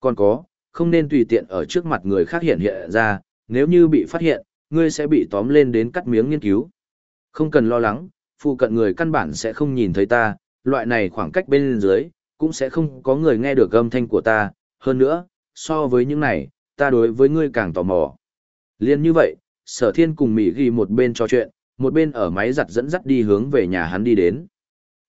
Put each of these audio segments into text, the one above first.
Còn có, không nên tùy tiện ở trước mặt người khác hiện hiện ra, nếu như bị phát hiện, ngươi sẽ bị tóm lên đến cắt miếng nghiên cứu. Không cần lo lắng, phụ cận người căn bản sẽ không nhìn thấy ta, loại này khoảng cách bên dưới, cũng sẽ không có người nghe được âm thanh của ta, hơn nữa, so với những này, ta đối với ngươi càng tò mò. Liên như vậy, sở thiên cùng Mỹ ghi một bên trò chuyện, một bên ở máy giặt dẫn dắt đi hướng về nhà hắn đi đến.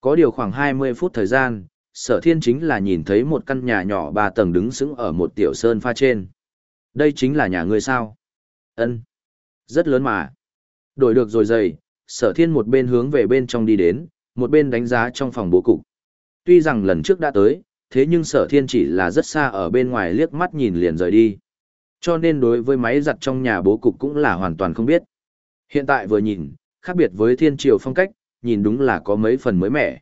Có điều khoảng 20 phút thời gian, sở thiên chính là nhìn thấy một căn nhà nhỏ ba tầng đứng sững ở một tiểu sơn pha trên. Đây chính là nhà ngươi sao? ân Rất lớn mà. Đổi được rồi dày, sở thiên một bên hướng về bên trong đi đến, một bên đánh giá trong phòng bố cục. Tuy rằng lần trước đã tới, thế nhưng sở thiên chỉ là rất xa ở bên ngoài liếc mắt nhìn liền rời đi. Cho nên đối với máy giặt trong nhà bố cục cũng là hoàn toàn không biết. Hiện tại vừa nhìn, khác biệt với thiên triều phong cách, nhìn đúng là có mấy phần mới mẻ.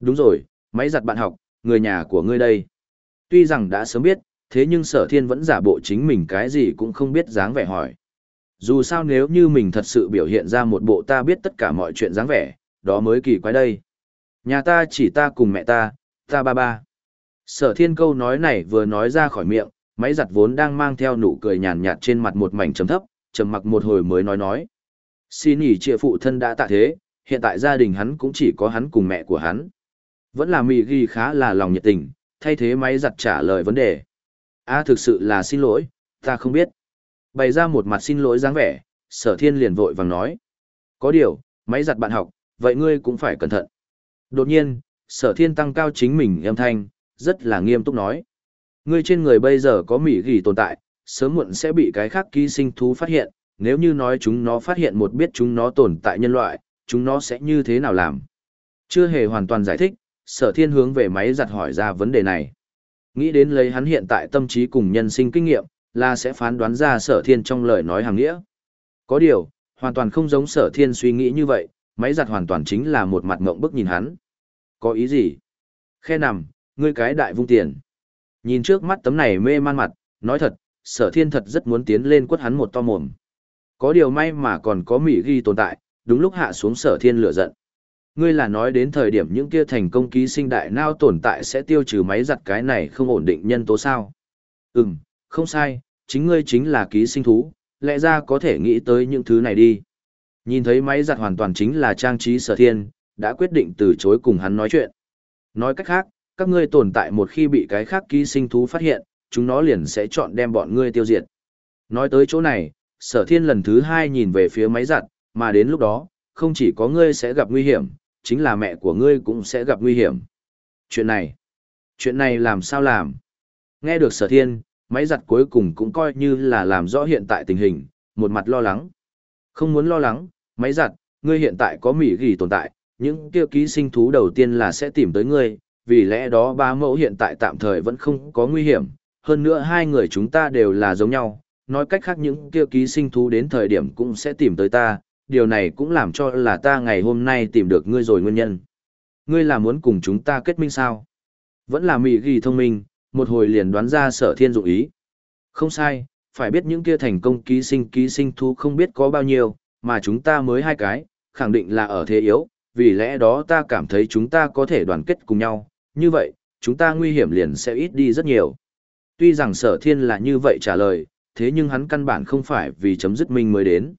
Đúng rồi, máy giặt bạn học, người nhà của ngươi đây. Tuy rằng đã sớm biết, thế nhưng sở thiên vẫn giả bộ chính mình cái gì cũng không biết dáng vẻ hỏi. Dù sao nếu như mình thật sự biểu hiện ra một bộ ta biết tất cả mọi chuyện dáng vẻ, đó mới kỳ quái đây. Nhà ta chỉ ta cùng mẹ ta, ta ba ba. Sở thiên câu nói này vừa nói ra khỏi miệng, máy giặt vốn đang mang theo nụ cười nhàn nhạt trên mặt một mảnh chấm thấp, trầm mặc một hồi mới nói nói. Xin nghỉ trịa phụ thân đã tạ thế, hiện tại gia đình hắn cũng chỉ có hắn cùng mẹ của hắn. Vẫn là mì ghi khá là lòng nhiệt tình, thay thế máy giặt trả lời vấn đề. a thực sự là xin lỗi, ta không biết. Bày ra một mặt xin lỗi dáng vẻ, sở thiên liền vội vàng nói. Có điều, máy giặt bạn học, vậy ngươi cũng phải cẩn thận. Đột nhiên, sở thiên tăng cao chính mình âm thanh, rất là nghiêm túc nói. Ngươi trên người bây giờ có mỉ ghi tồn tại, sớm muộn sẽ bị cái khác ký sinh thú phát hiện, nếu như nói chúng nó phát hiện một biết chúng nó tồn tại nhân loại, chúng nó sẽ như thế nào làm? Chưa hề hoàn toàn giải thích, sở thiên hướng về máy giặt hỏi ra vấn đề này. Nghĩ đến lấy hắn hiện tại tâm trí cùng nhân sinh kinh nghiệm, là sẽ phán đoán ra sở thiên trong lời nói hàng nghĩa. Có điều, hoàn toàn không giống sở thiên suy nghĩ như vậy, máy giặt hoàn toàn chính là một mặt ngộng bức nhìn hắn. Có ý gì? Khe nằm, ngươi cái đại vung tiền. Nhìn trước mắt tấm này mê man mặt, nói thật, sở thiên thật rất muốn tiến lên quất hắn một to mồm. Có điều may mà còn có Mỹ ghi tồn tại, đúng lúc hạ xuống sở thiên lửa giận. Ngươi là nói đến thời điểm những kia thành công ký sinh đại nao tồn tại sẽ tiêu trừ máy giặt cái này không ổn định nhân tố sao. Ừm, không sai, chính ngươi chính là ký sinh thú, lẽ ra có thể nghĩ tới những thứ này đi. Nhìn thấy máy giặt hoàn toàn chính là trang trí sở thiên, đã quyết định từ chối cùng hắn nói chuyện. Nói cách khác, các ngươi tồn tại một khi bị cái khác ký sinh thú phát hiện, chúng nó liền sẽ chọn đem bọn ngươi tiêu diệt. Nói tới chỗ này, sở thiên lần thứ hai nhìn về phía máy giặt, mà đến lúc đó, không chỉ có ngươi sẽ gặp nguy hiểm, chính là mẹ của ngươi cũng sẽ gặp nguy hiểm. Chuyện này, chuyện này làm sao làm? Nghe được sở thiên, máy giặt cuối cùng cũng coi như là làm rõ hiện tại tình hình, một mặt lo lắng. Không muốn lo lắng, máy giặt, ngươi hiện tại có mỉ ghi tồn tại, những kia ký sinh thú đầu tiên là sẽ tìm tới ngươi, vì lẽ đó ba mẫu hiện tại tạm thời vẫn không có nguy hiểm, hơn nữa hai người chúng ta đều là giống nhau, nói cách khác những kia ký sinh thú đến thời điểm cũng sẽ tìm tới ta, điều này cũng làm cho là ta ngày hôm nay tìm được ngươi rồi nguyên nhân. Ngươi là muốn cùng chúng ta kết minh sao? Vẫn là mị ghi thông minh, một hồi liền đoán ra sở thiên dụng ý. Không sai, phải biết những kia thành công ký sinh ký sinh thú không biết có bao nhiêu, mà chúng ta mới hai cái, khẳng định là ở thế yếu, vì lẽ đó ta cảm thấy chúng ta có thể đoàn kết cùng nhau, như vậy, chúng ta nguy hiểm liền sẽ ít đi rất nhiều. Tuy rằng sở thiên là như vậy trả lời, thế nhưng hắn căn bản không phải vì chấm dứt minh mới đến.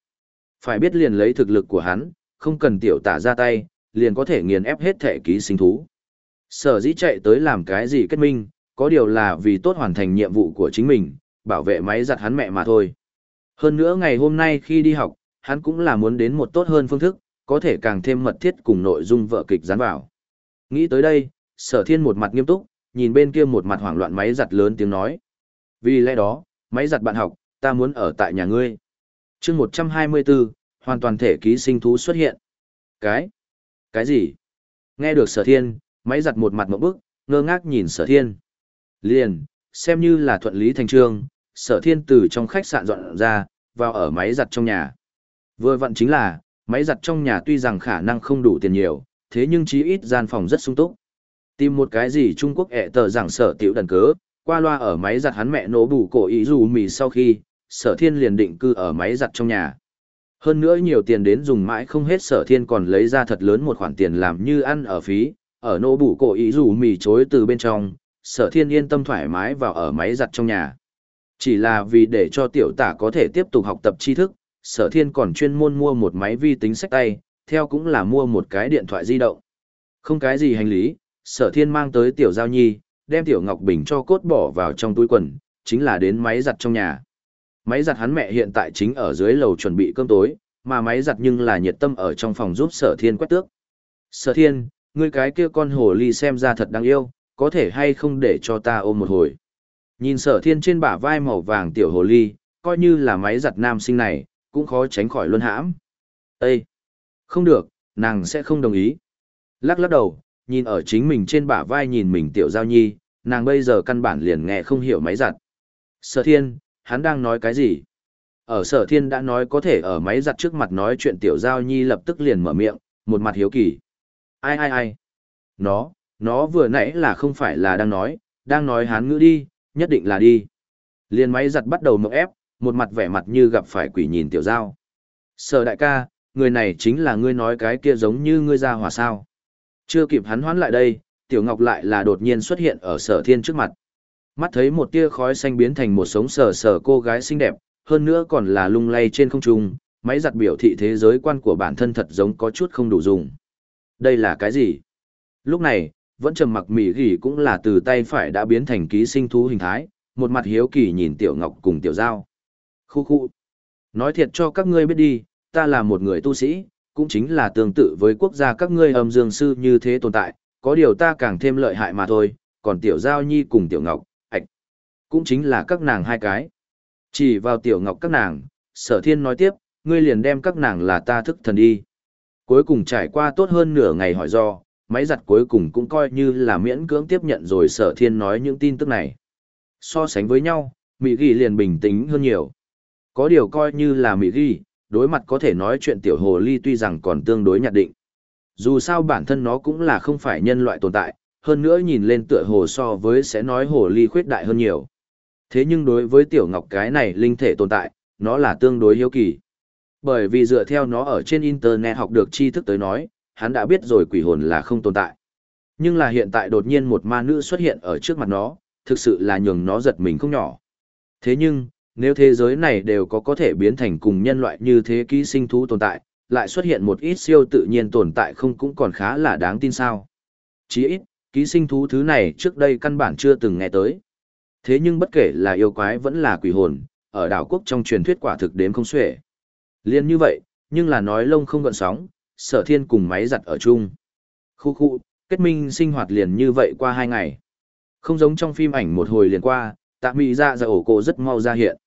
Phải biết liền lấy thực lực của hắn, không cần tiểu tả ra tay, liền có thể nghiền ép hết thể ký sinh thú. Sở dĩ chạy tới làm cái gì kết minh, có điều là vì tốt hoàn thành nhiệm vụ của chính mình, bảo vệ máy giặt hắn mẹ mà thôi. Hơn nữa ngày hôm nay khi đi học, hắn cũng là muốn đến một tốt hơn phương thức, có thể càng thêm mật thiết cùng nội dung vợ kịch dán vào. Nghĩ tới đây, sở thiên một mặt nghiêm túc, nhìn bên kia một mặt hoảng loạn máy giặt lớn tiếng nói. Vì lẽ đó, máy giặt bạn học, ta muốn ở tại nhà ngươi. chương 124, hoàn toàn thể ký sinh thú xuất hiện. Cái? Cái gì? Nghe được sở thiên, máy giặt một mặt một bức, ngơ ngác nhìn sở thiên. Liền, xem như là thuận lý thành trương, sở thiên từ trong khách sạn dọn ra, vào ở máy giặt trong nhà. Vừa vặn chính là, máy giặt trong nhà tuy rằng khả năng không đủ tiền nhiều, thế nhưng chí ít gian phòng rất sung túc. Tìm một cái gì Trung Quốc ẹ tờ giảng sở tiểu đần cớ, qua loa ở máy giặt hắn mẹ nổ bù cổ ý dù mì sau khi, sở thiên liền định cư ở máy giặt trong nhà. Hơn nữa nhiều tiền đến dùng mãi không hết sở thiên còn lấy ra thật lớn một khoản tiền làm như ăn ở phí, ở nô bủ cổ ý dù mì chối từ bên trong, sở thiên yên tâm thoải mái vào ở máy giặt trong nhà. Chỉ là vì để cho tiểu tả có thể tiếp tục học tập tri thức, sở thiên còn chuyên môn mua một máy vi tính sách tay, theo cũng là mua một cái điện thoại di động. Không cái gì hành lý, sở thiên mang tới tiểu giao nhi, đem tiểu ngọc bình cho cốt bỏ vào trong túi quần, chính là đến máy giặt trong nhà. Máy giặt hắn mẹ hiện tại chính ở dưới lầu chuẩn bị cơm tối, mà máy giặt nhưng là nhiệt tâm ở trong phòng giúp sở thiên quét tước. Sở thiên, ngươi cái kia con hồ ly xem ra thật đáng yêu, có thể hay không để cho ta ôm một hồi. Nhìn sở thiên trên bả vai màu vàng tiểu hồ ly, coi như là máy giặt nam sinh này, cũng khó tránh khỏi luân hãm. Ê! Không được, nàng sẽ không đồng ý. Lắc lắc đầu, nhìn ở chính mình trên bả vai nhìn mình tiểu giao nhi, nàng bây giờ căn bản liền nghe không hiểu máy giặt. Sở thiên, hắn đang nói cái gì? Ở sở thiên đã nói có thể ở máy giặt trước mặt nói chuyện tiểu giao nhi lập tức liền mở miệng, một mặt hiếu kỳ. Ai ai ai? Nó, nó vừa nãy là không phải là đang nói, đang nói hán ngữ đi, nhất định là đi. Liền máy giặt bắt đầu mộng ép, một mặt vẻ mặt như gặp phải quỷ nhìn tiểu giao. Sở đại ca, người này chính là ngươi nói cái kia giống như ngươi ra hòa sao. Chưa kịp hắn hoán lại đây, tiểu ngọc lại là đột nhiên xuất hiện ở sở thiên trước mặt. Mắt thấy một tia khói xanh biến thành một sống sờ sờ cô gái xinh đẹp, hơn nữa còn là lung lay trên không trung, máy giặt biểu thị thế giới quan của bản thân thật giống có chút không đủ dùng. Đây là cái gì? Lúc này, vẫn trầm mặc mỉ gỉ cũng là từ tay phải đã biến thành ký sinh thú hình thái, một mặt hiếu kỳ nhìn tiểu ngọc cùng tiểu giao. Khu khu. Nói thiệt cho các ngươi biết đi, ta là một người tu sĩ, cũng chính là tương tự với quốc gia các ngươi âm dương sư như thế tồn tại, có điều ta càng thêm lợi hại mà thôi, còn tiểu giao nhi cùng tiểu ngọc, cũng chính là các nàng hai cái. Chỉ vào tiểu ngọc các nàng, sở thiên nói tiếp, ngươi liền đem các nàng là ta thức thần đi. Cuối cùng trải qua tốt hơn nửa ngày hỏi do, máy giặt cuối cùng cũng coi như là miễn cưỡng tiếp nhận rồi sở thiên nói những tin tức này. So sánh với nhau, Mỹ Ghi liền bình tĩnh hơn nhiều. Có điều coi như là Mỹ Ghi, đối mặt có thể nói chuyện tiểu hồ ly tuy rằng còn tương đối nhạt định. Dù sao bản thân nó cũng là không phải nhân loại tồn tại, hơn nữa nhìn lên tựa hồ so với sẽ nói hồ ly khuyết đại hơn nhiều. Thế nhưng đối với tiểu ngọc cái này linh thể tồn tại, nó là tương đối hiếu kỳ. Bởi vì dựa theo nó ở trên internet học được tri thức tới nói, hắn đã biết rồi quỷ hồn là không tồn tại. Nhưng là hiện tại đột nhiên một ma nữ xuất hiện ở trước mặt nó, thực sự là nhường nó giật mình không nhỏ. Thế nhưng, nếu thế giới này đều có có thể biến thành cùng nhân loại như thế ký sinh thú tồn tại, lại xuất hiện một ít siêu tự nhiên tồn tại không cũng còn khá là đáng tin sao. Chỉ ít, ký sinh thú thứ này trước đây căn bản chưa từng nghe tới. Thế nhưng bất kể là yêu quái vẫn là quỷ hồn, ở đảo quốc trong truyền thuyết quả thực đếm không xuể. Liên như vậy, nhưng là nói lông không gợn sóng, sở thiên cùng máy giặt ở chung. Khu khu, kết minh sinh hoạt liền như vậy qua hai ngày. Không giống trong phim ảnh một hồi liền qua, tạ mị ra ra ổ cổ rất mau ra hiện.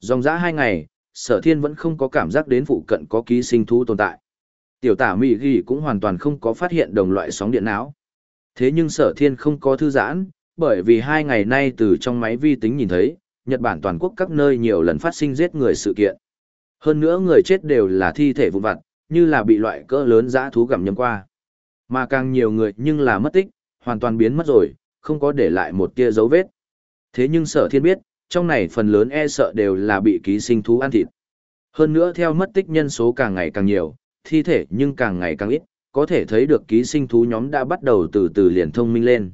Dòng dã hai ngày, sở thiên vẫn không có cảm giác đến phụ cận có ký sinh thú tồn tại. Tiểu tả mị ghi cũng hoàn toàn không có phát hiện đồng loại sóng điện não. Thế nhưng sở thiên không có thư giãn, bởi vì hai ngày nay từ trong máy vi tính nhìn thấy, Nhật Bản toàn quốc các nơi nhiều lần phát sinh giết người sự kiện. Hơn nữa người chết đều là thi thể vụn vặt, như là bị loại cỡ lớn dã thú gặm nhấm qua. Mà càng nhiều người nhưng là mất tích, hoàn toàn biến mất rồi, không có để lại một tia dấu vết. Thế nhưng sở thiên biết, trong này phần lớn e sợ đều là bị ký sinh thú ăn thịt. Hơn nữa theo mất tích nhân số càng ngày càng nhiều, thi thể nhưng càng ngày càng ít, có thể thấy được ký sinh thú nhóm đã bắt đầu từ từ liền thông minh lên.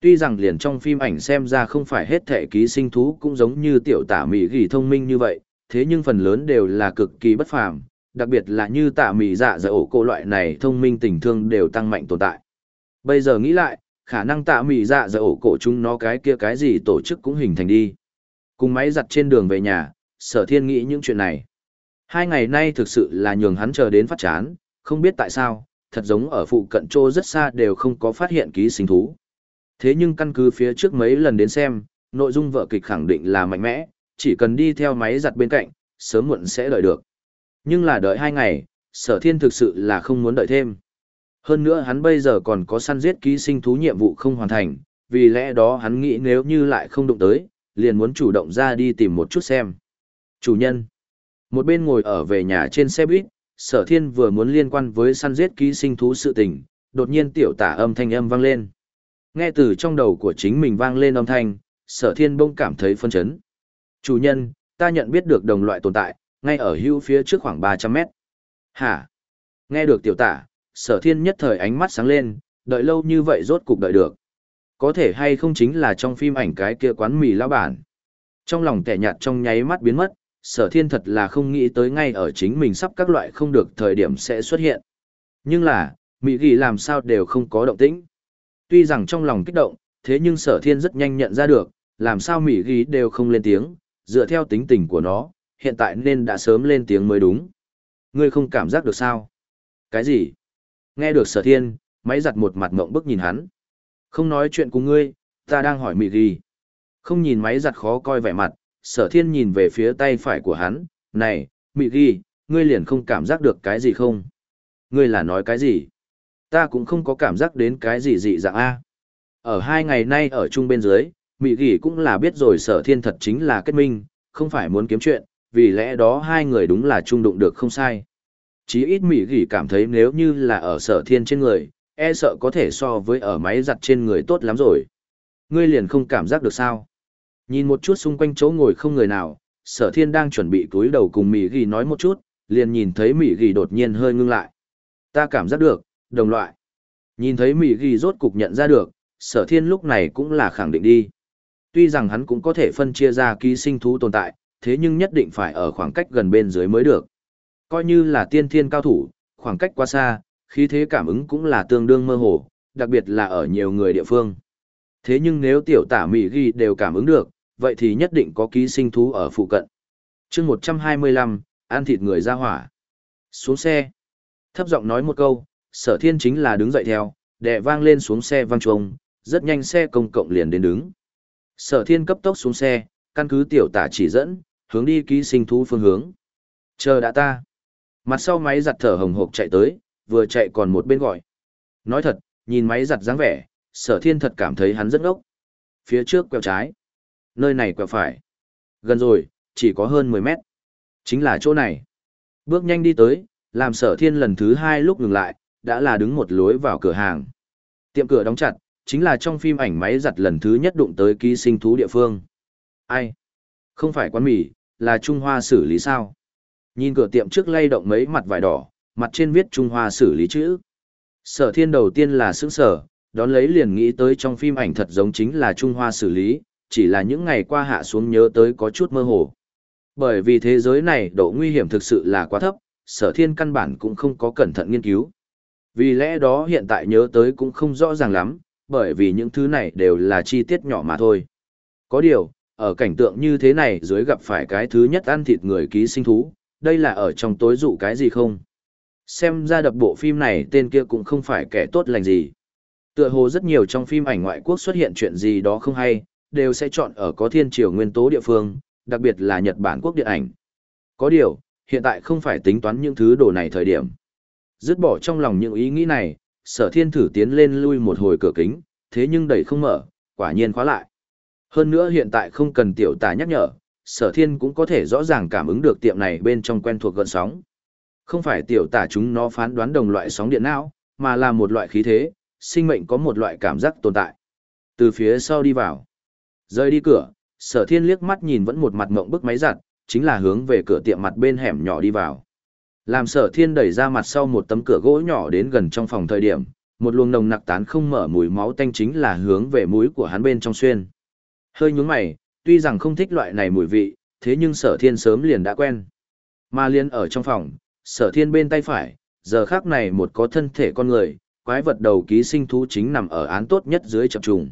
Tuy rằng liền trong phim ảnh xem ra không phải hết thể ký sinh thú cũng giống như tiểu tả mỹ ghi thông minh như vậy, thế nhưng phần lớn đều là cực kỳ bất phàm, đặc biệt là như tả mỹ dạ dạ ổ cô loại này thông minh tình thương đều tăng mạnh tồn tại. Bây giờ nghĩ lại, khả năng tạ mỹ dạ dạ ổ cổ chúng nó cái kia cái gì tổ chức cũng hình thành đi. Cùng máy giặt trên đường về nhà, sở thiên nghĩ những chuyện này. Hai ngày nay thực sự là nhường hắn chờ đến phát chán, không biết tại sao, thật giống ở phụ cận trô rất xa đều không có phát hiện ký sinh thú. Thế nhưng căn cứ phía trước mấy lần đến xem, nội dung vợ kịch khẳng định là mạnh mẽ, chỉ cần đi theo máy giặt bên cạnh, sớm muộn sẽ đợi được. Nhưng là đợi hai ngày, sở thiên thực sự là không muốn đợi thêm. Hơn nữa hắn bây giờ còn có săn giết ký sinh thú nhiệm vụ không hoàn thành, vì lẽ đó hắn nghĩ nếu như lại không đụng tới, liền muốn chủ động ra đi tìm một chút xem. Chủ nhân. Một bên ngồi ở về nhà trên xe buýt, sở thiên vừa muốn liên quan với săn giết ký sinh thú sự tình, đột nhiên tiểu tả âm thanh âm vang lên. Nghe từ trong đầu của chính mình vang lên âm thanh, sở thiên bông cảm thấy phân chấn. Chủ nhân, ta nhận biết được đồng loại tồn tại, ngay ở hưu phía trước khoảng 300 mét. Hả? Nghe được tiểu tả, sở thiên nhất thời ánh mắt sáng lên, đợi lâu như vậy rốt cục đợi được. Có thể hay không chính là trong phim ảnh cái kia quán mì lão bản. Trong lòng tẻ nhạt trong nháy mắt biến mất, sở thiên thật là không nghĩ tới ngay ở chính mình sắp các loại không được thời điểm sẽ xuất hiện. Nhưng là, Mỹ ghi làm sao đều không có động tĩnh. Tuy rằng trong lòng kích động, thế nhưng sở thiên rất nhanh nhận ra được, làm sao Mỹ ghi đều không lên tiếng, dựa theo tính tình của nó, hiện tại nên đã sớm lên tiếng mới đúng. Ngươi không cảm giác được sao? Cái gì? Nghe được sở thiên, máy giặt một mặt ngộng bức nhìn hắn. Không nói chuyện cùng ngươi, ta đang hỏi Mỹ ghi. Không nhìn máy giặt khó coi vẻ mặt, sở thiên nhìn về phía tay phải của hắn, này, Mỹ ghi, ngươi liền không cảm giác được cái gì không? Ngươi là nói cái gì? Ta cũng không có cảm giác đến cái gì dị dạng A. Ở hai ngày nay ở chung bên dưới, Mỹ gỉ cũng là biết rồi sở thiên thật chính là kết minh, không phải muốn kiếm chuyện, vì lẽ đó hai người đúng là chung đụng được không sai. Chí ít Mỹ gỉ cảm thấy nếu như là ở sở thiên trên người, e sợ có thể so với ở máy giặt trên người tốt lắm rồi. Ngươi liền không cảm giác được sao? Nhìn một chút xung quanh chỗ ngồi không người nào, sở thiên đang chuẩn bị cúi đầu cùng Mỹ gỉ nói một chút, liền nhìn thấy Mỹ gỉ đột nhiên hơi ngưng lại. Ta cảm giác được, đồng loại. Nhìn thấy Mỹ ghi rốt cục nhận ra được, sở thiên lúc này cũng là khẳng định đi. Tuy rằng hắn cũng có thể phân chia ra ký sinh thú tồn tại, thế nhưng nhất định phải ở khoảng cách gần bên dưới mới được. Coi như là tiên thiên cao thủ, khoảng cách quá xa, khí thế cảm ứng cũng là tương đương mơ hồ, đặc biệt là ở nhiều người địa phương. Thế nhưng nếu tiểu tả Mỹ ghi đều cảm ứng được, vậy thì nhất định có ký sinh thú ở phụ cận. chương 125, ăn thịt người ra hỏa. Xuống xe. Thấp giọng nói một câu, sở thiên chính là đứng dậy theo, đè vang lên xuống xe vang trông, rất nhanh xe công cộng liền đến đứng. Sở thiên cấp tốc xuống xe, căn cứ tiểu tả chỉ dẫn, hướng đi ký sinh thú phương hướng. Chờ đã ta. Mặt sau máy giặt thở hồng hộc chạy tới, vừa chạy còn một bên gọi. Nói thật, nhìn máy giặt dáng vẻ, sở thiên thật cảm thấy hắn rất ngốc. Phía trước quẹo trái. Nơi này quẹo phải. Gần rồi, chỉ có hơn 10 mét. Chính là chỗ này. Bước nhanh đi tới, làm sở thiên lần thứ hai lúc ngừng lại, đã là đứng một lối vào cửa hàng. Tiệm cửa đóng chặt, chính là trong phim ảnh máy giặt lần thứ nhất đụng tới ký sinh thú địa phương. Ai? Không phải quán mì, là Trung Hoa xử lý sao? Nhìn cửa tiệm trước lay động mấy mặt vải đỏ, mặt trên viết Trung Hoa xử lý chữ. Sở thiên đầu tiên là sững sở, đón lấy liền nghĩ tới trong phim ảnh thật giống chính là Trung Hoa xử lý, chỉ là những ngày qua hạ xuống nhớ tới có chút mơ hồ. Bởi vì thế giới này độ nguy hiểm thực sự là quá thấp, sở thiên căn bản cũng không có cẩn thận nghiên cứu. Vì lẽ đó hiện tại nhớ tới cũng không rõ ràng lắm, bởi vì những thứ này đều là chi tiết nhỏ mà thôi. Có điều, ở cảnh tượng như thế này dưới gặp phải cái thứ nhất ăn thịt người ký sinh thú, đây là ở trong tối dụ cái gì không? Xem ra đập bộ phim này tên kia cũng không phải kẻ tốt lành gì. Tựa hồ rất nhiều trong phim ảnh ngoại quốc xuất hiện chuyện gì đó không hay, đều sẽ chọn ở có thiên triều nguyên tố địa phương, đặc biệt là Nhật Bản quốc điện ảnh. Có điều, hiện tại không phải tính toán những thứ đồ này thời điểm. Dứt bỏ trong lòng những ý nghĩ này, sở thiên thử tiến lên lui một hồi cửa kính, thế nhưng đẩy không mở, quả nhiên khóa lại. Hơn nữa hiện tại không cần tiểu tả nhắc nhở, sở thiên cũng có thể rõ ràng cảm ứng được tiệm này bên trong quen thuộc gợn sóng. Không phải tiểu tả chúng nó phán đoán đồng loại sóng điện não, mà là một loại khí thế, sinh mệnh có một loại cảm giác tồn tại. Từ phía sau đi vào, rơi đi cửa, sở thiên liếc mắt nhìn vẫn một mặt mộng bức máy giặt, chính là hướng về cửa tiệm mặt bên hẻm nhỏ đi vào. Làm sở thiên đẩy ra mặt sau một tấm cửa gỗ nhỏ đến gần trong phòng thời điểm, một luồng nồng nặc tán không mở mùi máu tanh chính là hướng về mũi của hắn bên trong xuyên. Hơi nhúng mày, tuy rằng không thích loại này mùi vị, thế nhưng sở thiên sớm liền đã quen. Mà liên ở trong phòng, sở thiên bên tay phải, giờ khác này một có thân thể con người, quái vật đầu ký sinh thú chính nằm ở án tốt nhất dưới chập trùng.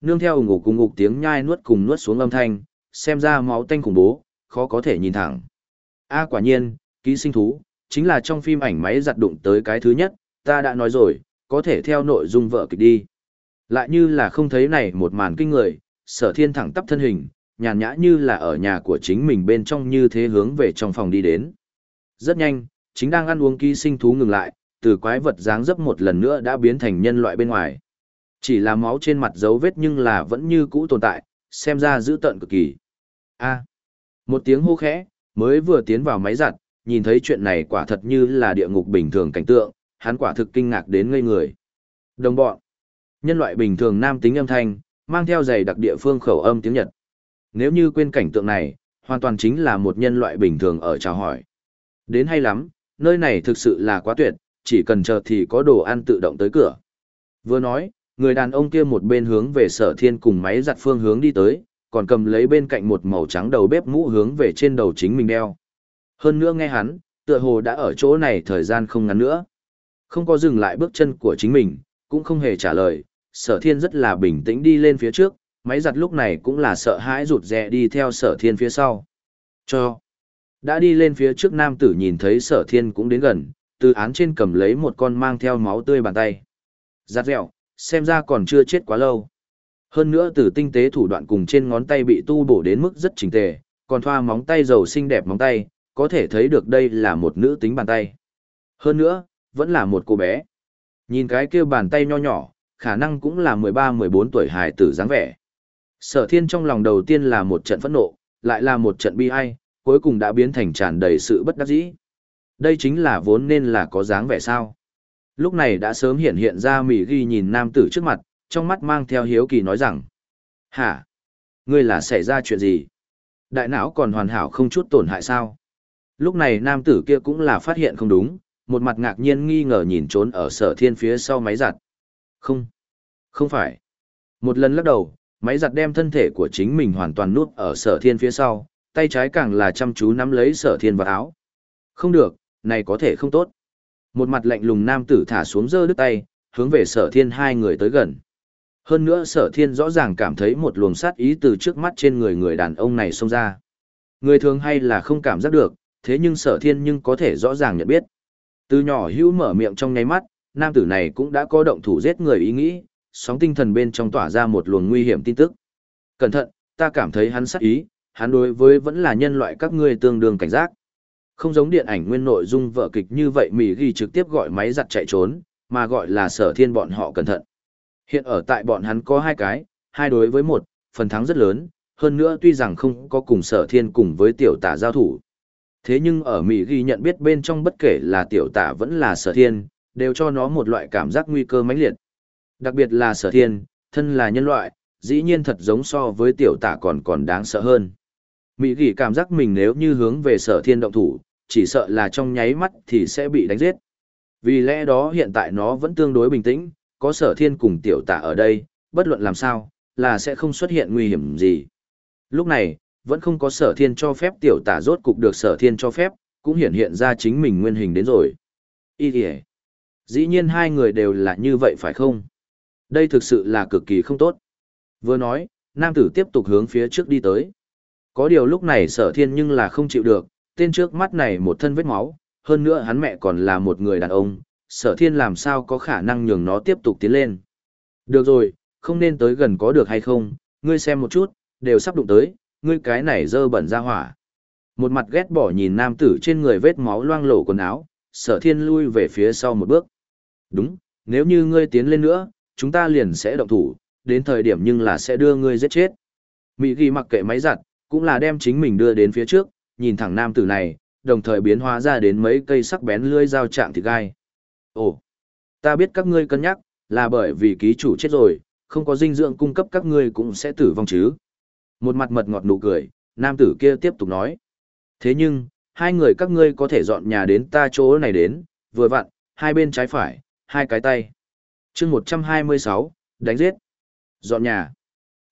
Nương theo ngủ cùng ngục tiếng nhai nuốt cùng nuốt xuống âm thanh, xem ra máu tanh khủng bố, khó có thể nhìn thẳng. A quả nhiên, ký sinh thú, chính là trong phim ảnh máy giặt đụng tới cái thứ nhất, ta đã nói rồi, có thể theo nội dung vợ kịch đi. Lại như là không thấy này một màn kinh người, sở thiên thẳng tắp thân hình, nhàn nhã như là ở nhà của chính mình bên trong như thế hướng về trong phòng đi đến. Rất nhanh, chính đang ăn uống ký sinh thú ngừng lại, từ quái vật dáng dấp một lần nữa đã biến thành nhân loại bên ngoài. Chỉ là máu trên mặt dấu vết nhưng là vẫn như cũ tồn tại, xem ra dữ tợn cực kỳ. A. một tiếng hô khẽ, mới vừa tiến vào máy giặt, nhìn thấy chuyện này quả thật như là địa ngục bình thường cảnh tượng, hắn quả thực kinh ngạc đến ngây người. Đồng bọn. Nhân loại bình thường nam tính âm thanh, mang theo giày đặc địa phương khẩu âm tiếng Nhật. Nếu như quên cảnh tượng này, hoàn toàn chính là một nhân loại bình thường ở chào hỏi. Đến hay lắm, nơi này thực sự là quá tuyệt, chỉ cần chờ thì có đồ ăn tự động tới cửa. Vừa nói, Người đàn ông kia một bên hướng về sở thiên cùng máy giặt phương hướng đi tới, còn cầm lấy bên cạnh một màu trắng đầu bếp mũ hướng về trên đầu chính mình đeo. Hơn nữa nghe hắn, tựa hồ đã ở chỗ này thời gian không ngắn nữa. Không có dừng lại bước chân của chính mình, cũng không hề trả lời, sở thiên rất là bình tĩnh đi lên phía trước, máy giặt lúc này cũng là sợ hãi rụt rè đi theo sở thiên phía sau. Cho. Đã đi lên phía trước nam tử nhìn thấy sở thiên cũng đến gần, từ án trên cầm lấy một con mang theo máu tươi bàn tay. Giặt dẹo, xem ra còn chưa chết quá lâu. Hơn nữa từ tinh tế thủ đoạn cùng trên ngón tay bị tu bổ đến mức rất chỉnh tề, còn thoa móng tay dầu xinh đẹp móng tay, có thể thấy được đây là một nữ tính bàn tay. Hơn nữa, vẫn là một cô bé. Nhìn cái kia bàn tay nho nhỏ, khả năng cũng là 13-14 tuổi hài tử dáng vẻ. Sở thiên trong lòng đầu tiên là một trận phẫn nộ, lại là một trận bi ai, cuối cùng đã biến thành tràn đầy sự bất đắc dĩ. Đây chính là vốn nên là có dáng vẻ sao. Lúc này đã sớm hiện hiện ra mỉ ghi nhìn nam tử trước mặt, trong mắt mang theo hiếu kỳ nói rằng. Hả? Ngươi là xảy ra chuyện gì? Đại não còn hoàn hảo không chút tổn hại sao? Lúc này nam tử kia cũng là phát hiện không đúng, một mặt ngạc nhiên nghi ngờ nhìn trốn ở sở thiên phía sau máy giặt. Không, không phải. Một lần lắc đầu, máy giặt đem thân thể của chính mình hoàn toàn nút ở sở thiên phía sau, tay trái càng là chăm chú nắm lấy sở thiên vào áo. Không được, này có thể không tốt. Một mặt lạnh lùng nam tử thả xuống dơ đứt tay, hướng về sở thiên hai người tới gần. Hơn nữa sở thiên rõ ràng cảm thấy một luồng sát ý từ trước mắt trên người người đàn ông này xông ra. Người thường hay là không cảm giác được, thế nhưng sở thiên nhưng có thể rõ ràng nhận biết. Từ nhỏ hữu mở miệng trong nháy mắt, nam tử này cũng đã có động thủ giết người ý nghĩ, sóng tinh thần bên trong tỏa ra một luồng nguy hiểm tin tức. Cẩn thận, ta cảm thấy hắn sát ý, hắn đối với vẫn là nhân loại các ngươi tương đương cảnh giác. Không giống điện ảnh nguyên nội dung vợ kịch như vậy Mỹ ghi trực tiếp gọi máy giặt chạy trốn, mà gọi là sở thiên bọn họ cẩn thận. Hiện ở tại bọn hắn có hai cái, hai đối với một, phần thắng rất lớn, hơn nữa tuy rằng không có cùng sở thiên cùng với tiểu tả giao thủ. Thế nhưng ở Mỹ ghi nhận biết bên trong bất kể là tiểu tả vẫn là sở thiên, đều cho nó một loại cảm giác nguy cơ mãnh liệt. Đặc biệt là sở thiên, thân là nhân loại, dĩ nhiên thật giống so với tiểu tả còn còn đáng sợ hơn. Mỹ ghi cảm giác mình nếu như hướng về sở thiên động thủ, chỉ sợ là trong nháy mắt thì sẽ bị đánh giết. Vì lẽ đó hiện tại nó vẫn tương đối bình tĩnh, có sở thiên cùng tiểu tả ở đây, bất luận làm sao, là sẽ không xuất hiện nguy hiểm gì. Lúc này, vẫn không có sở thiên cho phép tiểu tả rốt cục được sở thiên cho phép, cũng hiển hiện ra chính mình nguyên hình đến rồi. Ý kìa. Dĩ nhiên hai người đều là như vậy phải không? Đây thực sự là cực kỳ không tốt. Vừa nói, nam tử tiếp tục hướng phía trước đi tới. Có điều lúc này sở thiên nhưng là không chịu được, tên trước mắt này một thân vết máu, hơn nữa hắn mẹ còn là một người đàn ông, sở thiên làm sao có khả năng nhường nó tiếp tục tiến lên. Được rồi, không nên tới gần có được hay không, ngươi xem một chút, đều sắp đụng tới, ngươi cái này dơ bẩn ra hỏa. Một mặt ghét bỏ nhìn nam tử trên người vết máu loang lổ quần áo, sở thiên lui về phía sau một bước. Đúng, nếu như ngươi tiến lên nữa, chúng ta liền sẽ động thủ, đến thời điểm nhưng là sẽ đưa ngươi giết chết. Mỹ ghi mặc kệ máy giặt, cũng là đem chính mình đưa đến phía trước, nhìn thẳng nam tử này, đồng thời biến hóa ra đến mấy cây sắc bén lưỡi dao trạng thịt gai. Ồ, ta biết các ngươi cân nhắc, là bởi vì ký chủ chết rồi, không có dinh dưỡng cung cấp các ngươi cũng sẽ tử vong chứ. Một mặt mật ngọt nụ cười, nam tử kia tiếp tục nói. Thế nhưng, hai người các ngươi có thể dọn nhà đến ta chỗ này đến, vừa vặn, hai bên trái phải, hai cái tay. chương 126, đánh giết. Dọn nhà.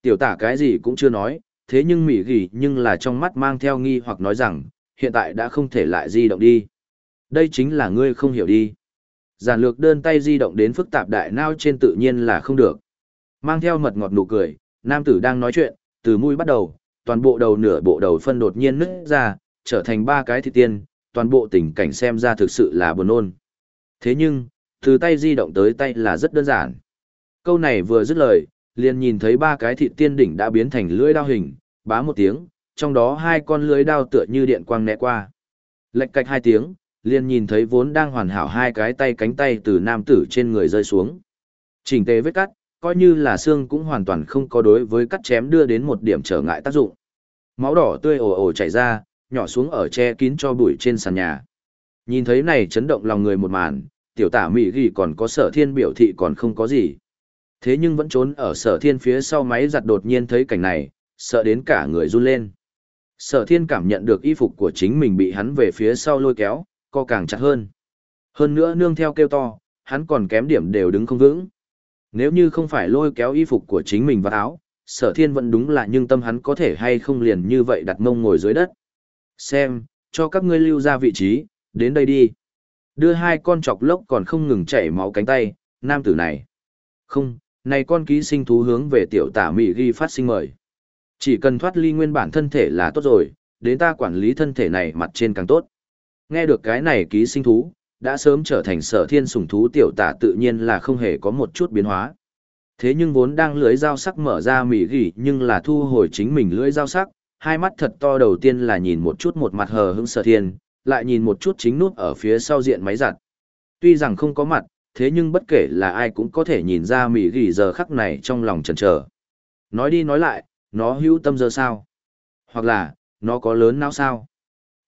Tiểu tả cái gì cũng chưa nói, thế nhưng mỉ gỉ nhưng là trong mắt mang theo nghi hoặc nói rằng, hiện tại đã không thể lại di động đi. Đây chính là ngươi không hiểu đi. Giản lược đơn tay di động đến phức tạp đại nao trên tự nhiên là không được. Mang theo mật ngọt nụ cười, nam tử đang nói chuyện, từ mũi bắt đầu, toàn bộ đầu nửa bộ đầu phân đột nhiên nứt ra, trở thành ba cái thị tiên, toàn bộ tình cảnh xem ra thực sự là buồn nôn. Thế nhưng, từ tay di động tới tay là rất đơn giản. Câu này vừa dứt lời, liền nhìn thấy ba cái thị tiên đỉnh đã biến thành lưỡi đao hình, bá một tiếng, trong đó hai con lưỡi đao tựa như điện quang né qua. Lệch cạch hai tiếng, liền nhìn thấy vốn đang hoàn hảo hai cái tay cánh tay từ nam tử trên người rơi xuống. Chỉnh tề vết cắt, coi như là xương cũng hoàn toàn không có đối với cắt chém đưa đến một điểm trở ngại tác dụng. Máu đỏ tươi ồ ồ chảy ra, nhỏ xuống ở che kín cho bụi trên sàn nhà. Nhìn thấy này chấn động lòng người một màn, tiểu tả mỹ ghi còn có sở thiên biểu thị còn không có gì. Thế nhưng vẫn trốn ở sở thiên phía sau máy giặt đột nhiên thấy cảnh này, sợ đến cả người run lên. Sở thiên cảm nhận được y phục của chính mình bị hắn về phía sau lôi kéo, co càng chặt hơn. Hơn nữa nương theo kêu to, hắn còn kém điểm đều đứng không vững. Nếu như không phải lôi kéo y phục của chính mình vào áo, sở thiên vẫn đúng là nhưng tâm hắn có thể hay không liền như vậy đặt mông ngồi dưới đất. Xem, cho các ngươi lưu ra vị trí, đến đây đi. Đưa hai con chọc lốc còn không ngừng chảy máu cánh tay, nam tử này. Không, này con ký sinh thú hướng về tiểu tả mị ghi phát sinh mời. Chỉ cần thoát ly nguyên bản thân thể là tốt rồi, đến ta quản lý thân thể này mặt trên càng tốt. Nghe được cái này ký sinh thú, đã sớm trở thành sở thiên sủng thú tiểu tả tự nhiên là không hề có một chút biến hóa. Thế nhưng vốn đang lưới dao sắc mở ra mỉ gỉ nhưng là thu hồi chính mình lưới dao sắc, hai mắt thật to đầu tiên là nhìn một chút một mặt hờ hững sở thiên, lại nhìn một chút chính nút ở phía sau diện máy giặt. Tuy rằng không có mặt, thế nhưng bất kể là ai cũng có thể nhìn ra mỉ gỉ giờ khắc này trong lòng chần chờ. Nói đi nói lại, nó hữu tâm giờ sao? Hoặc là, nó có lớn não sao?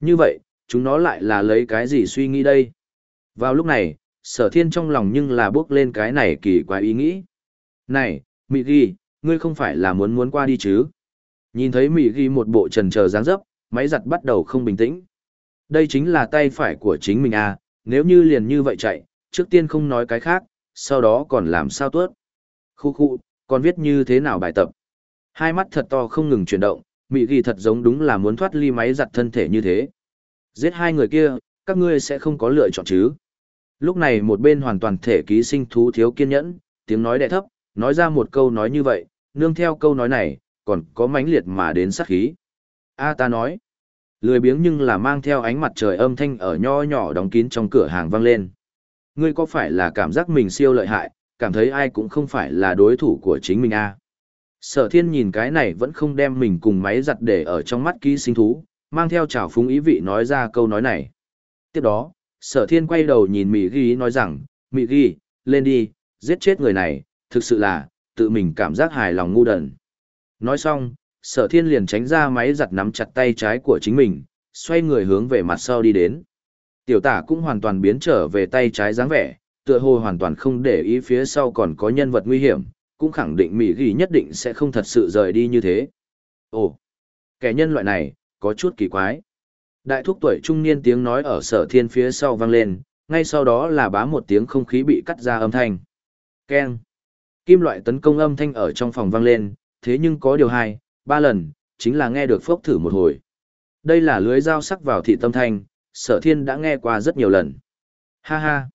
Như vậy, chúng nó lại là lấy cái gì suy nghĩ đây? Vào lúc này, sở thiên trong lòng nhưng là bước lên cái này kỳ quái ý nghĩ. Này, mỹ Ghi, ngươi không phải là muốn muốn qua đi chứ? Nhìn thấy mỹ Ghi một bộ trần chờ dáng dấp, máy giặt bắt đầu không bình tĩnh. Đây chính là tay phải của chính mình à, nếu như liền như vậy chạy, trước tiên không nói cái khác, sau đó còn làm sao tuốt. Khu khu, còn viết như thế nào bài tập. Hai mắt thật to không ngừng chuyển động, mỹ Ghi thật giống đúng là muốn thoát ly máy giặt thân thể như thế. Giết hai người kia, các ngươi sẽ không có lựa chọn chứ. Lúc này một bên hoàn toàn thể ký sinh thú thiếu kiên nhẫn, tiếng nói đẹ thấp, nói ra một câu nói như vậy, nương theo câu nói này, còn có mãnh liệt mà đến sát khí. A ta nói, lười biếng nhưng là mang theo ánh mặt trời âm thanh ở nho nhỏ đóng kín trong cửa hàng vang lên. Ngươi có phải là cảm giác mình siêu lợi hại, cảm thấy ai cũng không phải là đối thủ của chính mình a? Sở thiên nhìn cái này vẫn không đem mình cùng máy giặt để ở trong mắt ký sinh thú, mang theo trào phúng ý vị nói ra câu nói này. Tiếp đó, sở thiên quay đầu nhìn Mỹ Ghi nói rằng, Mỹ Ghi, lên đi, giết chết người này, thực sự là, tự mình cảm giác hài lòng ngu đần. Nói xong, sở thiên liền tránh ra máy giặt nắm chặt tay trái của chính mình, xoay người hướng về mặt sau đi đến. Tiểu tả cũng hoàn toàn biến trở về tay trái dáng vẻ, tựa hồ hoàn toàn không để ý phía sau còn có nhân vật nguy hiểm, cũng khẳng định Mỹ Ghi nhất định sẽ không thật sự rời đi như thế. Ồ, kẻ nhân loại này, có chút kỳ quái. Đại thúc tuổi trung niên tiếng nói ở sở thiên phía sau vang lên, ngay sau đó là bá một tiếng không khí bị cắt ra âm thanh. Keng. Kim loại tấn công âm thanh ở trong phòng vang lên, thế nhưng có điều hai, ba lần, chính là nghe được phốc thử một hồi. Đây là lưới dao sắc vào thị tâm thanh, sở thiên đã nghe qua rất nhiều lần. Ha ha.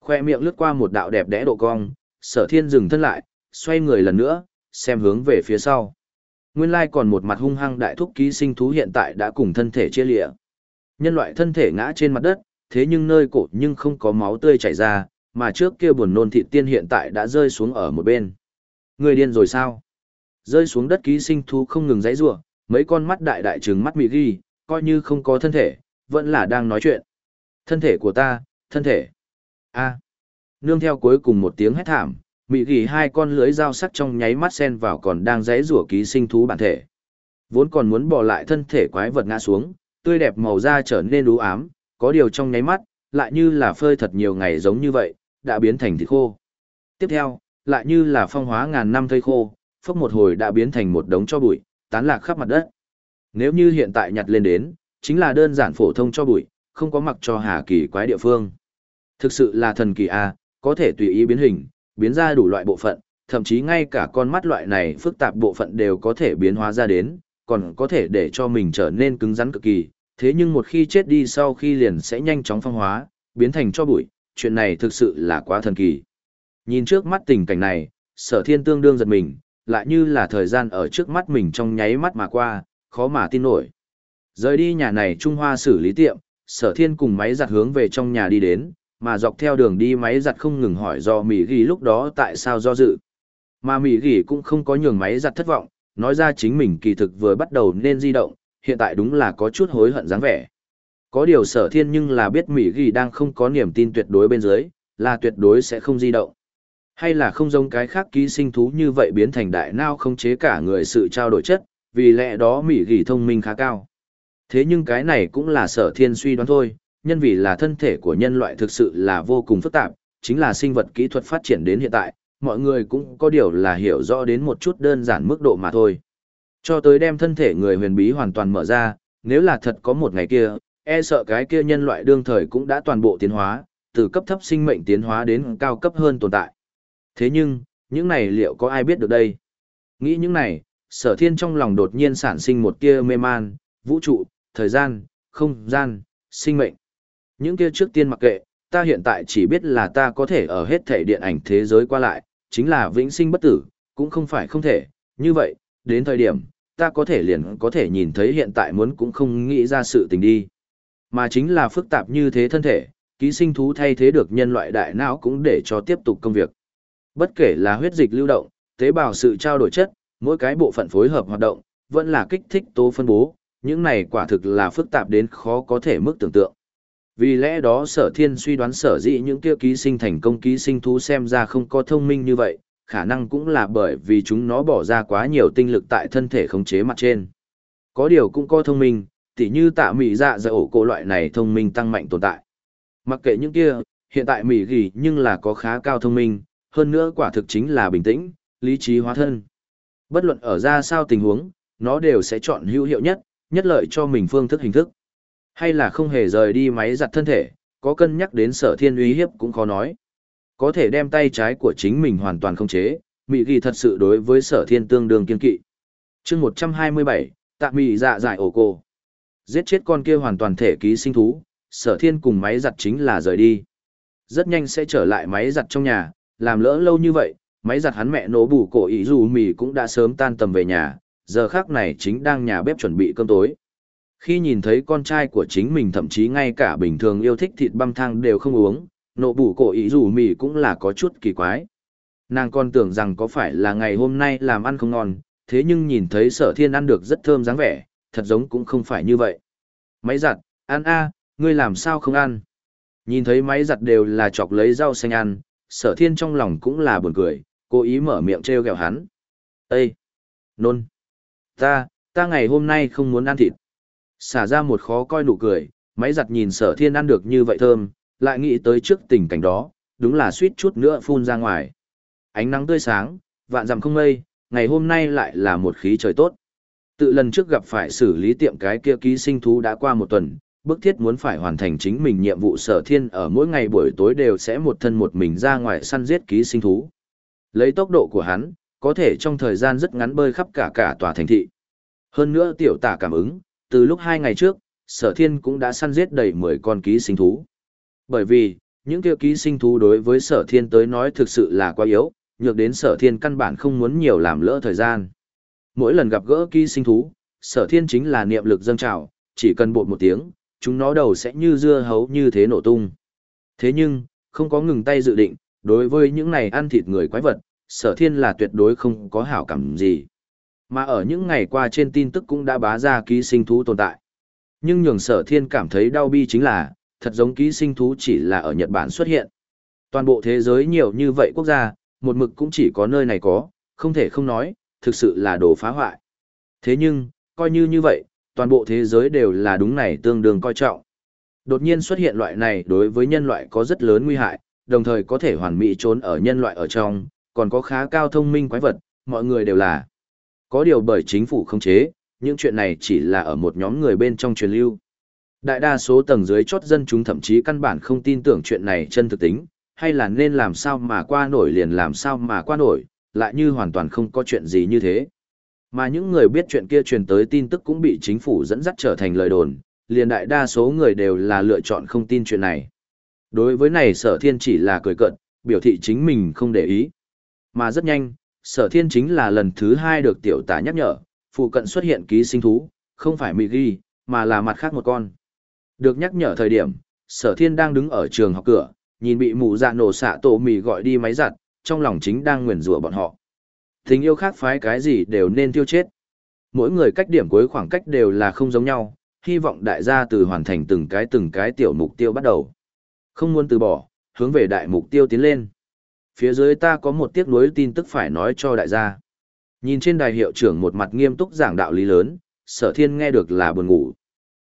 Khoe miệng lướt qua một đạo đẹp đẽ độ cong, sở thiên dừng thân lại, xoay người lần nữa, xem hướng về phía sau. Nguyên lai còn một mặt hung hăng đại thúc ký sinh thú hiện tại đã cùng thân thể chia lịa. Nhân loại thân thể ngã trên mặt đất, thế nhưng nơi cổ nhưng không có máu tươi chảy ra, mà trước kia buồn nôn thịt tiên hiện tại đã rơi xuống ở một bên. Người điên rồi sao? Rơi xuống đất ký sinh thú không ngừng dãy rủa, mấy con mắt đại đại trừng mắt mị ghi, coi như không có thân thể, vẫn là đang nói chuyện. Thân thể của ta, thân thể. A. Nương theo cuối cùng một tiếng hét thảm, mị gỉ hai con lưới dao sắc trong nháy mắt sen vào còn đang dãy rủa ký sinh thú bản thể. Vốn còn muốn bỏ lại thân thể quái vật ngã xuống, tươi đẹp màu da trở nên đú ám, có điều trong nháy mắt, lại như là phơi thật nhiều ngày giống như vậy, đã biến thành thịt khô. Tiếp theo, lại như là phong hóa ngàn năm thây khô, phốc một hồi đã biến thành một đống cho bụi, tán lạc khắp mặt đất. Nếu như hiện tại nhặt lên đến, chính là đơn giản phổ thông cho bụi, không có mặc cho hà kỳ quái địa phương. Thực sự là thần kỳ a, có thể tùy ý biến hình, biến ra đủ loại bộ phận, thậm chí ngay cả con mắt loại này phức tạp bộ phận đều có thể biến hóa ra đến, còn có thể để cho mình trở nên cứng rắn cực kỳ, thế nhưng một khi chết đi sau khi liền sẽ nhanh chóng phong hóa, biến thành cho bụi, chuyện này thực sự là quá thần kỳ. Nhìn trước mắt tình cảnh này, sở thiên tương đương giật mình, lại như là thời gian ở trước mắt mình trong nháy mắt mà qua, khó mà tin nổi. Rời đi nhà này Trung Hoa xử lý tiệm, sở thiên cùng máy giặt hướng về trong nhà đi đến, mà dọc theo đường đi máy giặt không ngừng hỏi do Mỹ ghi lúc đó tại sao do dự. Mà Mỹ ghi cũng không có nhường máy giặt thất vọng, nói ra chính mình kỳ thực vừa bắt đầu nên di động, hiện tại đúng là có chút hối hận dáng vẻ. Có điều sở thiên nhưng là biết Mỹ ghi đang không có niềm tin tuyệt đối bên dưới, là tuyệt đối sẽ không di động. Hay là không giống cái khác ký sinh thú như vậy biến thành đại nao không chế cả người sự trao đổi chất, vì lẽ đó Mỹ ghi thông minh khá cao. Thế nhưng cái này cũng là sở thiên suy đoán thôi, nhân vì là thân thể của nhân loại thực sự là vô cùng phức tạp, chính là sinh vật kỹ thuật phát triển đến hiện tại, mọi người cũng có điều là hiểu rõ đến một chút đơn giản mức độ mà thôi. Cho tới đem thân thể người huyền bí hoàn toàn mở ra, nếu là thật có một ngày kia, e sợ cái kia nhân loại đương thời cũng đã toàn bộ tiến hóa, từ cấp thấp sinh mệnh tiến hóa đến cao cấp hơn tồn tại. Thế nhưng, những này liệu có ai biết được đây? Nghĩ những này, sở thiên trong lòng đột nhiên sản sinh một tia mê man, vũ trụ, thời gian, không gian, sinh mệnh. Những kia trước tiên mặc kệ, ta hiện tại chỉ biết là ta có thể ở hết thể điện ảnh thế giới qua lại, chính là vĩnh sinh bất tử, cũng không phải không thể, như vậy, đến thời điểm, ta có thể liền có thể nhìn thấy hiện tại muốn cũng không nghĩ ra sự tình đi. Mà chính là phức tạp như thế thân thể, ký sinh thú thay thế được nhân loại đại não cũng để cho tiếp tục công việc. Bất kể là huyết dịch lưu động, tế bào sự trao đổi chất, mỗi cái bộ phận phối hợp hoạt động, vẫn là kích thích tố phân bố, những này quả thực là phức tạp đến khó có thể mức tưởng tượng. Vì lẽ đó sở thiên suy đoán sở dĩ những kia ký sinh thành công ký sinh thú xem ra không có thông minh như vậy, khả năng cũng là bởi vì chúng nó bỏ ra quá nhiều tinh lực tại thân thể khống chế mặt trên. Có điều cũng có thông minh, tỉ như tạ mị dạ dạ ổ cổ loại này thông minh tăng mạnh tồn tại. Mặc kệ những kia, hiện tại mị ghi nhưng là có khá cao thông minh, hơn nữa quả thực chính là bình tĩnh, lý trí hóa thân. Bất luận ở ra sao tình huống, nó đều sẽ chọn hữu hiệu nhất, nhất lợi cho mình phương thức hình thức. Hay là không hề rời đi máy giặt thân thể, có cân nhắc đến sở thiên uy hiếp cũng khó nói. Có thể đem tay trái của chính mình hoàn toàn không chế, Mị Ghi thật sự đối với sở thiên tương đương kiên kỵ. chương 127, tạ Mị dạ giải ổ cô. Giết chết con kia hoàn toàn thể ký sinh thú, sở thiên cùng máy giặt chính là rời đi. Rất nhanh sẽ trở lại máy giặt trong nhà, làm lỡ lâu như vậy, máy giặt hắn mẹ nổ bù cổ ý dù mì cũng đã sớm tan tầm về nhà, giờ khác này chính đang nhà bếp chuẩn bị cơm tối. Khi nhìn thấy con trai của chính mình thậm chí ngay cả bình thường yêu thích thịt băm thang đều không uống, nộ bủ cổ ý rủ mì cũng là có chút kỳ quái. Nàng còn tưởng rằng có phải là ngày hôm nay làm ăn không ngon, thế nhưng nhìn thấy sở thiên ăn được rất thơm dáng vẻ, thật giống cũng không phải như vậy. Máy giặt, ăn a, ngươi làm sao không ăn? Nhìn thấy máy giặt đều là chọc lấy rau xanh ăn, sở thiên trong lòng cũng là buồn cười, cố ý mở miệng trêu ghẹo hắn. Ê! Nôn! Ta, ta ngày hôm nay không muốn ăn thịt. Xả ra một khó coi nụ cười, máy giặt nhìn sở thiên ăn được như vậy thơm, lại nghĩ tới trước tình cảnh đó, đúng là suýt chút nữa phun ra ngoài. Ánh nắng tươi sáng, vạn dặm không mây, ngày hôm nay lại là một khí trời tốt. Tự lần trước gặp phải xử lý tiệm cái kia ký sinh thú đã qua một tuần, bức thiết muốn phải hoàn thành chính mình nhiệm vụ sở thiên ở mỗi ngày buổi tối đều sẽ một thân một mình ra ngoài săn giết ký sinh thú. Lấy tốc độ của hắn, có thể trong thời gian rất ngắn bơi khắp cả cả tòa thành thị. Hơn nữa tiểu tả cảm ứng, từ lúc hai ngày trước, sở thiên cũng đã săn giết đầy 10 con ký sinh thú. Bởi vì, những kia ký sinh thú đối với sở thiên tới nói thực sự là quá yếu, nhược đến sở thiên căn bản không muốn nhiều làm lỡ thời gian. Mỗi lần gặp gỡ ký sinh thú, sở thiên chính là niệm lực dâng trào, chỉ cần bột một tiếng, chúng nó đầu sẽ như dưa hấu như thế nổ tung. Thế nhưng, không có ngừng tay dự định, đối với những này ăn thịt người quái vật, sở thiên là tuyệt đối không có hảo cảm gì. Mà ở những ngày qua trên tin tức cũng đã bá ra ký sinh thú tồn tại. Nhưng nhường sở thiên cảm thấy đau bi chính là, thật giống ký sinh thú chỉ là ở Nhật Bản xuất hiện. Toàn bộ thế giới nhiều như vậy quốc gia, một mực cũng chỉ có nơi này có, không thể không nói, thực sự là đồ phá hoại. Thế nhưng, coi như như vậy, toàn bộ thế giới đều là đúng này tương đương coi trọng. Đột nhiên xuất hiện loại này đối với nhân loại có rất lớn nguy hại, đồng thời có thể hoàn mỹ trốn ở nhân loại ở trong, còn có khá cao thông minh quái vật, mọi người đều là. Có điều bởi chính phủ không chế, những chuyện này chỉ là ở một nhóm người bên trong truyền lưu. Đại đa số tầng dưới chốt dân chúng thậm chí căn bản không tin tưởng chuyện này chân thực tính, hay là nên làm sao mà qua nổi liền làm sao mà qua nổi, lại như hoàn toàn không có chuyện gì như thế. Mà những người biết chuyện kia truyền tới tin tức cũng bị chính phủ dẫn dắt trở thành lời đồn, liền đại đa số người đều là lựa chọn không tin chuyện này. Đối với này sở thiên chỉ là cười cận, biểu thị chính mình không để ý. Mà rất nhanh, sở thiên chính là lần thứ hai được tiểu tả nhắc nhở, phụ cận xuất hiện ký sinh thú, không phải mị ghi, mà là mặt khác một con. Được nhắc nhở thời điểm, sở thiên đang đứng ở trường học cửa, nhìn bị mụ dạ nổ xạ tổ mì gọi đi máy giặt, trong lòng chính đang nguyền rủa bọn họ. Tình yêu khác phái cái gì đều nên tiêu chết. Mỗi người cách điểm cuối khoảng cách đều là không giống nhau, hy vọng đại gia từ hoàn thành từng cái từng cái tiểu mục tiêu bắt đầu. Không muốn từ bỏ, hướng về đại mục tiêu tiến lên. Phía dưới ta có một tiếc nuối tin tức phải nói cho đại gia. Nhìn trên đài hiệu trưởng một mặt nghiêm túc giảng đạo lý lớn, sở thiên nghe được là buồn ngủ.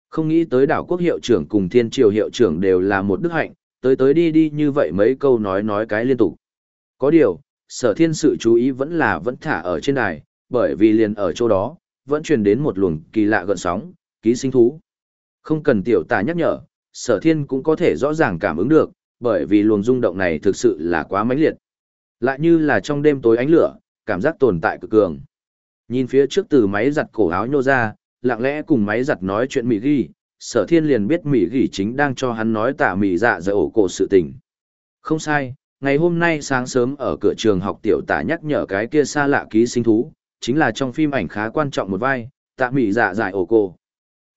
Không nghĩ tới đảo quốc hiệu trưởng cùng thiên triều hiệu trưởng đều là một đức hạnh, tới tới đi đi như vậy mấy câu nói nói cái liên tục. Có điều, sở thiên sự chú ý vẫn là vẫn thả ở trên đài, bởi vì liền ở chỗ đó, vẫn truyền đến một luồng kỳ lạ gợn sóng, ký sinh thú. Không cần tiểu tà nhắc nhở, sở thiên cũng có thể rõ ràng cảm ứng được, bởi vì luồng rung động này thực sự là quá mãnh liệt. Lại như là trong đêm tối ánh lửa, cảm giác tồn tại cực cường. Nhìn phía trước từ máy giặt cổ áo nhô ra, lặng lẽ cùng máy giặt nói chuyện Mỹ Ghi, sở thiên liền biết Mỹ Ghi chính đang cho hắn nói tạ Mỹ dạ dạy ổ cổ sự tình. Không sai, ngày hôm nay sáng sớm ở cửa trường học tiểu tả nhắc nhở cái kia xa lạ ký sinh thú, chính là trong phim ảnh khá quan trọng một vai, tạ Mỹ dạ dạy ổ cổ.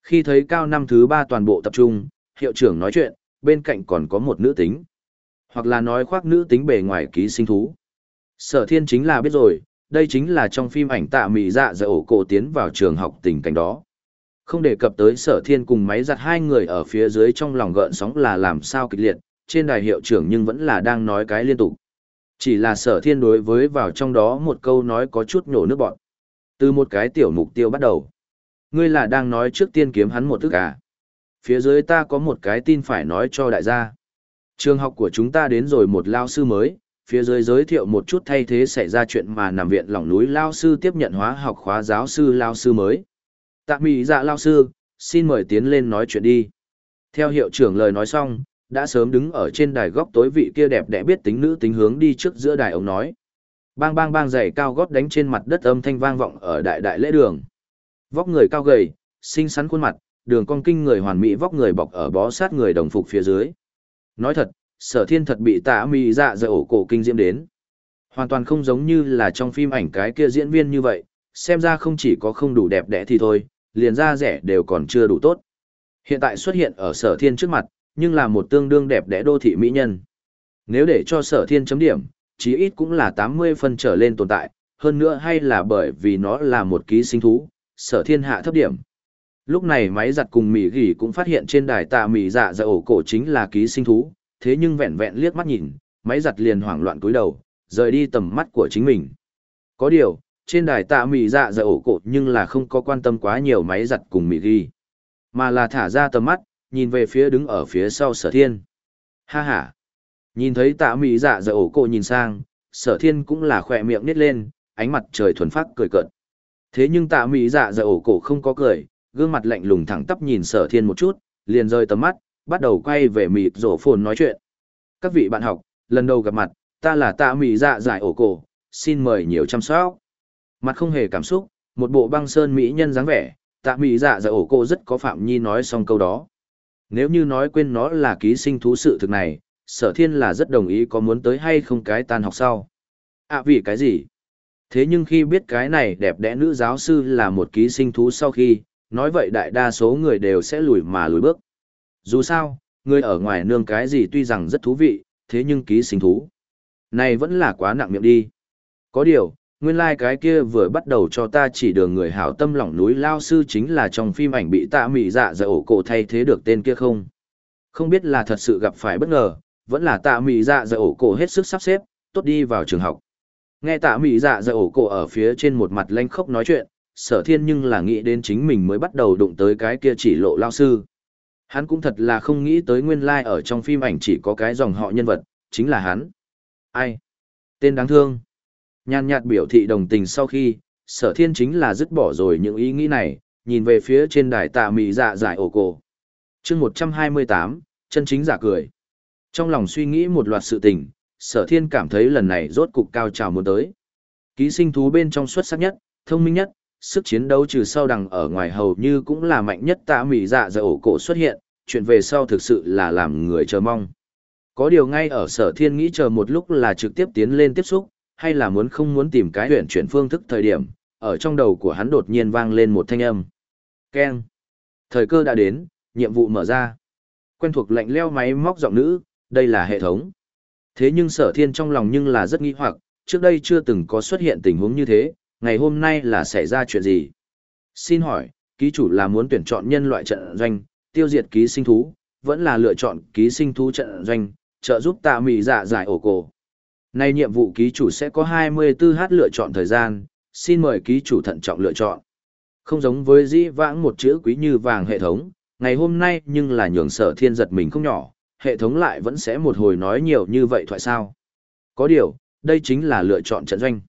Khi thấy cao năm thứ ba toàn bộ tập trung, hiệu trưởng nói chuyện, bên cạnh còn có một nữ tính. Hoặc là nói khoác nữ tính bề ngoài ký sinh thú. Sở thiên chính là biết rồi, đây chính là trong phim ảnh tạ mị dạ dạ ổ cổ tiến vào trường học tình cảnh đó. Không đề cập tới sở thiên cùng máy giặt hai người ở phía dưới trong lòng gợn sóng là làm sao kịch liệt, trên đài hiệu trưởng nhưng vẫn là đang nói cái liên tục. Chỉ là sở thiên đối với vào trong đó một câu nói có chút nhổ nước bọn. Từ một cái tiểu mục tiêu bắt đầu. Ngươi là đang nói trước tiên kiếm hắn một thức à. Phía dưới ta có một cái tin phải nói cho đại gia. Trường học của chúng ta đến rồi một lao sư mới, phía dưới giới thiệu một chút thay thế xảy ra chuyện mà nằm viện lỏng núi lao sư tiếp nhận hóa học khóa giáo sư lao sư mới. Tạ mỹ dạ lao sư, xin mời tiến lên nói chuyện đi. Theo hiệu trưởng lời nói xong, đã sớm đứng ở trên đài góc tối vị kia đẹp đẽ biết tính nữ tính hướng đi trước giữa đài ông nói. Bang bang bang giày cao gót đánh trên mặt đất âm thanh vang vọng ở đại đại lễ đường. Vóc người cao gầy, xinh xắn khuôn mặt, đường cong kinh người hoàn mỹ vóc người bọc ở bó sát người đồng phục phía dưới. Nói thật, sở thiên thật bị tạ mì dạ dạ ổ cổ kinh diễm đến. Hoàn toàn không giống như là trong phim ảnh cái kia diễn viên như vậy, xem ra không chỉ có không đủ đẹp đẽ thì thôi, liền ra rẻ đều còn chưa đủ tốt. Hiện tại xuất hiện ở sở thiên trước mặt, nhưng là một tương đương đẹp đẽ đô thị mỹ nhân. Nếu để cho sở thiên chấm điểm, chí ít cũng là 80 phân trở lên tồn tại, hơn nữa hay là bởi vì nó là một ký sinh thú, sở thiên hạ thấp điểm. Lúc này máy giặt cùng mỹ gỉ cũng phát hiện trên đài tạ mỹ dạ dạ ổ cổ chính là ký sinh thú, thế nhưng vẹn vẹn liếc mắt nhìn, máy giặt liền hoảng loạn cúi đầu, rời đi tầm mắt của chính mình. Có điều, trên đài tạ mỹ dạ dạ ổ cổ nhưng là không có quan tâm quá nhiều máy giặt cùng mỹ gỉ, mà là thả ra tầm mắt, nhìn về phía đứng ở phía sau sở thiên. Ha ha! Nhìn thấy tạ mỹ dạ dạ ổ cổ nhìn sang, sở thiên cũng là khỏe miệng nít lên, ánh mặt trời thuần phát cười cợt. Thế nhưng tạ mỹ dạ dạ ổ cổ không có cười, gương mặt lạnh lùng thẳng tắp nhìn sở thiên một chút, liền rơi tầm mắt, bắt đầu quay về mịt rổ phồn nói chuyện. Các vị bạn học, lần đầu gặp mặt, ta là tạ mỹ dạ giải ổ cổ, xin mời nhiều chăm sóc. Mặt không hề cảm xúc, một bộ băng sơn mỹ nhân dáng vẻ, tạ mỹ dạ giải ổ cổ rất có phạm nhi nói xong câu đó. Nếu như nói quên nó là ký sinh thú sự thực này, sở thiên là rất đồng ý có muốn tới hay không cái tan học sau. À vì cái gì? Thế nhưng khi biết cái này đẹp đẽ nữ giáo sư là một ký sinh thú sau khi, nói vậy đại đa số người đều sẽ lùi mà lùi bước. Dù sao, người ở ngoài nương cái gì tuy rằng rất thú vị, thế nhưng ký sinh thú. Này vẫn là quá nặng miệng đi. Có điều, nguyên lai like cái kia vừa bắt đầu cho ta chỉ đường người hảo tâm lỏng núi lao sư chính là trong phim ảnh bị tạ mị dạ dạ ổ cổ thay thế được tên kia không. Không biết là thật sự gặp phải bất ngờ, vẫn là tạ mị dạ dạ ổ cổ hết sức sắp xếp, tốt đi vào trường học. Nghe tạ mị dạ dạ ổ cổ ở phía trên một mặt lanh khốc nói chuyện, sở thiên nhưng là nghĩ đến chính mình mới bắt đầu đụng tới cái kia chỉ lộ lao sư. Hắn cũng thật là không nghĩ tới nguyên lai like ở trong phim ảnh chỉ có cái dòng họ nhân vật, chính là hắn. Ai? Tên đáng thương. Nhàn nhạt biểu thị đồng tình sau khi, sở thiên chính là dứt bỏ rồi những ý nghĩ này, nhìn về phía trên đài tạ mị dạ giải ổ cổ. chương 128, chân chính giả cười. Trong lòng suy nghĩ một loạt sự tình, sở thiên cảm thấy lần này rốt cục cao trào muốn tới. Ký sinh thú bên trong xuất sắc nhất, thông minh nhất, sức chiến đấu trừ sau đằng ở ngoài hầu như cũng là mạnh nhất tạ mỹ dạ dạ ổ cổ xuất hiện, chuyện về sau thực sự là làm người chờ mong. Có điều ngay ở sở thiên nghĩ chờ một lúc là trực tiếp tiến lên tiếp xúc, hay là muốn không muốn tìm cái huyện chuyển phương thức thời điểm, ở trong đầu của hắn đột nhiên vang lên một thanh âm. Keng. Thời cơ đã đến, nhiệm vụ mở ra. Quen thuộc lạnh leo máy móc giọng nữ, đây là hệ thống. Thế nhưng sở thiên trong lòng nhưng là rất nghi hoặc, trước đây chưa từng có xuất hiện tình huống như thế, ngày hôm nay là xảy ra chuyện gì? Xin hỏi, ký chủ là muốn tuyển chọn nhân loại trận doanh, tiêu diệt ký sinh thú, vẫn là lựa chọn ký sinh thú trận doanh, trợ giúp tạ mị dạ giải ổ cổ. Nay nhiệm vụ ký chủ sẽ có 24h lựa chọn thời gian, xin mời ký chủ thận trọng lựa chọn. Không giống với dĩ vãng một chữ quý như vàng hệ thống, ngày hôm nay nhưng là nhường sở thiên giật mình không nhỏ, hệ thống lại vẫn sẽ một hồi nói nhiều như vậy thoại sao. Có điều, đây chính là lựa chọn trận doanh.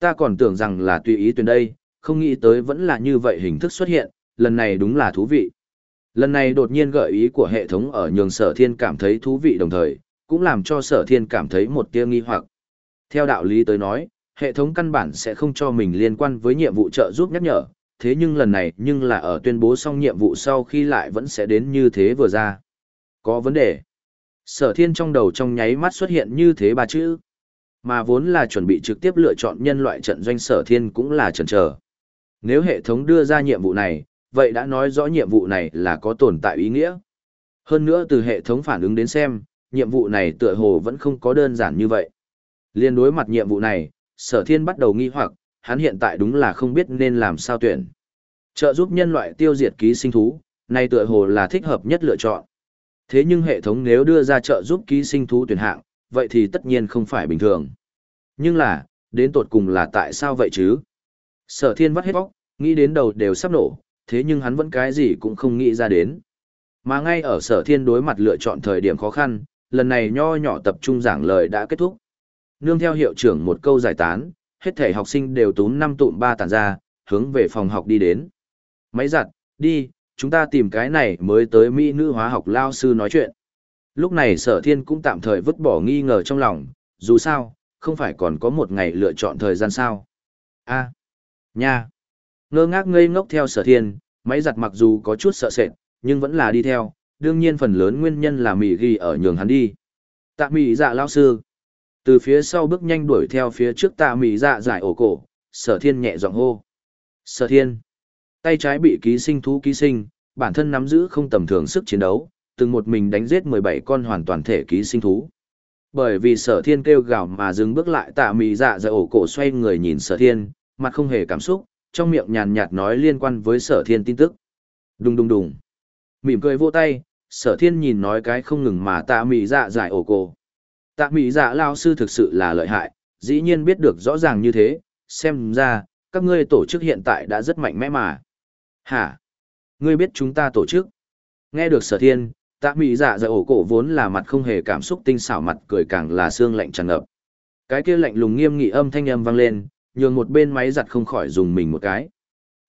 Ta còn tưởng rằng là tùy ý tuyển đây, không nghĩ tới vẫn là như vậy hình thức xuất hiện, lần này đúng là thú vị. Lần này đột nhiên gợi ý của hệ thống ở nhường sở thiên cảm thấy thú vị đồng thời, cũng làm cho sở thiên cảm thấy một tia nghi hoặc. Theo đạo lý tới nói, hệ thống căn bản sẽ không cho mình liên quan với nhiệm vụ trợ giúp nhắc nhở, thế nhưng lần này nhưng là ở tuyên bố xong nhiệm vụ sau khi lại vẫn sẽ đến như thế vừa ra. Có vấn đề. Sở thiên trong đầu trong nháy mắt xuất hiện như thế ba chữ. Mà vốn là chuẩn bị trực tiếp lựa chọn nhân loại trận doanh sở thiên cũng là chần chờ. Nếu hệ thống đưa ra nhiệm vụ này, vậy đã nói rõ nhiệm vụ này là có tồn tại ý nghĩa. Hơn nữa từ hệ thống phản ứng đến xem, nhiệm vụ này tựa hồ vẫn không có đơn giản như vậy. Liên đối mặt nhiệm vụ này, sở thiên bắt đầu nghi hoặc, hắn hiện tại đúng là không biết nên làm sao tuyển. Trợ giúp nhân loại tiêu diệt ký sinh thú, này tựa hồ là thích hợp nhất lựa chọn. Thế nhưng hệ thống nếu đưa ra trợ giúp ký sinh thú tuyển hạng, vậy thì tất nhiên không phải bình thường. Nhưng là, đến tột cùng là tại sao vậy chứ? Sở thiên vắt hết bóc, nghĩ đến đầu đều sắp nổ, thế nhưng hắn vẫn cái gì cũng không nghĩ ra đến. Mà ngay ở sở thiên đối mặt lựa chọn thời điểm khó khăn, lần này nho nhỏ tập trung giảng lời đã kết thúc. Nương theo hiệu trưởng một câu giải tán, hết thể học sinh đều túm năm tụm ba tàn ra, hướng về phòng học đi đến. Máy giặt, đi, chúng ta tìm cái này mới tới Mỹ nữ hóa học lao sư nói chuyện. Lúc này sở thiên cũng tạm thời vứt bỏ nghi ngờ trong lòng, dù sao, không phải còn có một ngày lựa chọn thời gian sao. a nha. Ngơ ngác ngây ngốc theo sở thiên, máy giặt mặc dù có chút sợ sệt, nhưng vẫn là đi theo, đương nhiên phần lớn nguyên nhân là Mỹ ghi ở nhường hắn đi. Tạ Mỹ dạ lao sư. Từ phía sau bước nhanh đuổi theo phía trước tạ Mỹ dạ giải ổ cổ, sở thiên nhẹ giọng hô. Sở thiên. Tay trái bị ký sinh thú ký sinh, bản thân nắm giữ không tầm thường sức chiến đấu, từng một mình đánh giết 17 con hoàn toàn thể ký sinh thú. Bởi vì sở thiên kêu gào mà dừng bước lại tạ mì dạ dạ ổ cổ xoay người nhìn sở thiên, mặt không hề cảm xúc, trong miệng nhàn nhạt nói liên quan với sở thiên tin tức. Đùng đùng đùng. Mỉm cười vô tay, sở thiên nhìn nói cái không ngừng mà tạ mì dạ giải ổ cổ. Tạ mì dạ lao sư thực sự là lợi hại, dĩ nhiên biết được rõ ràng như thế, xem ra, các ngươi tổ chức hiện tại đã rất mạnh mẽ mà. Hả? Ngươi biết chúng ta tổ chức? Nghe được sở thiên, tạ mỹ dạ dạ ổ cổ vốn là mặt không hề cảm xúc tinh xảo mặt cười càng là xương lạnh tràn ngập. Cái kia lạnh lùng nghiêm nghị âm thanh âm vang lên, nhường một bên máy giặt không khỏi dùng mình một cái.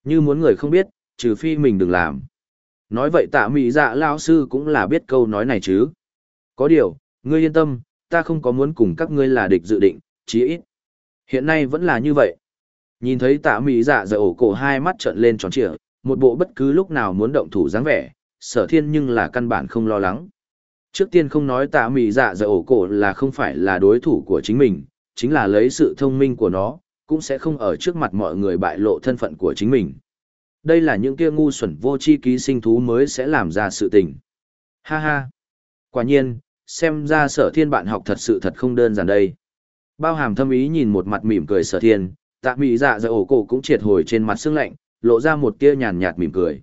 Như muốn người không biết, trừ phi mình đừng làm. Nói vậy tạ mỹ dạ lao sư cũng là biết câu nói này chứ. Có điều, ngươi yên tâm, ta không có muốn cùng các ngươi là địch dự định, chí ít. Hiện nay vẫn là như vậy. Nhìn thấy tạ mỹ dạ dạ ổ cổ hai mắt trợn lên tròn trịa, một bộ bất cứ lúc nào muốn động thủ dáng vẻ, sở thiên nhưng là căn bản không lo lắng. Trước tiên không nói tạ mì dạ dạ ổ cổ là không phải là đối thủ của chính mình, chính là lấy sự thông minh của nó, cũng sẽ không ở trước mặt mọi người bại lộ thân phận của chính mình. Đây là những kia ngu xuẩn vô chi ký sinh thú mới sẽ làm ra sự tình. Ha ha! Quả nhiên, xem ra sở thiên bạn học thật sự thật không đơn giản đây. Bao hàm thâm ý nhìn một mặt mỉm cười sở thiên, tạ mị dạ dạ ổ cổ cũng triệt hồi trên mặt sương lạnh, lộ ra một tia nhàn nhạt mỉm cười.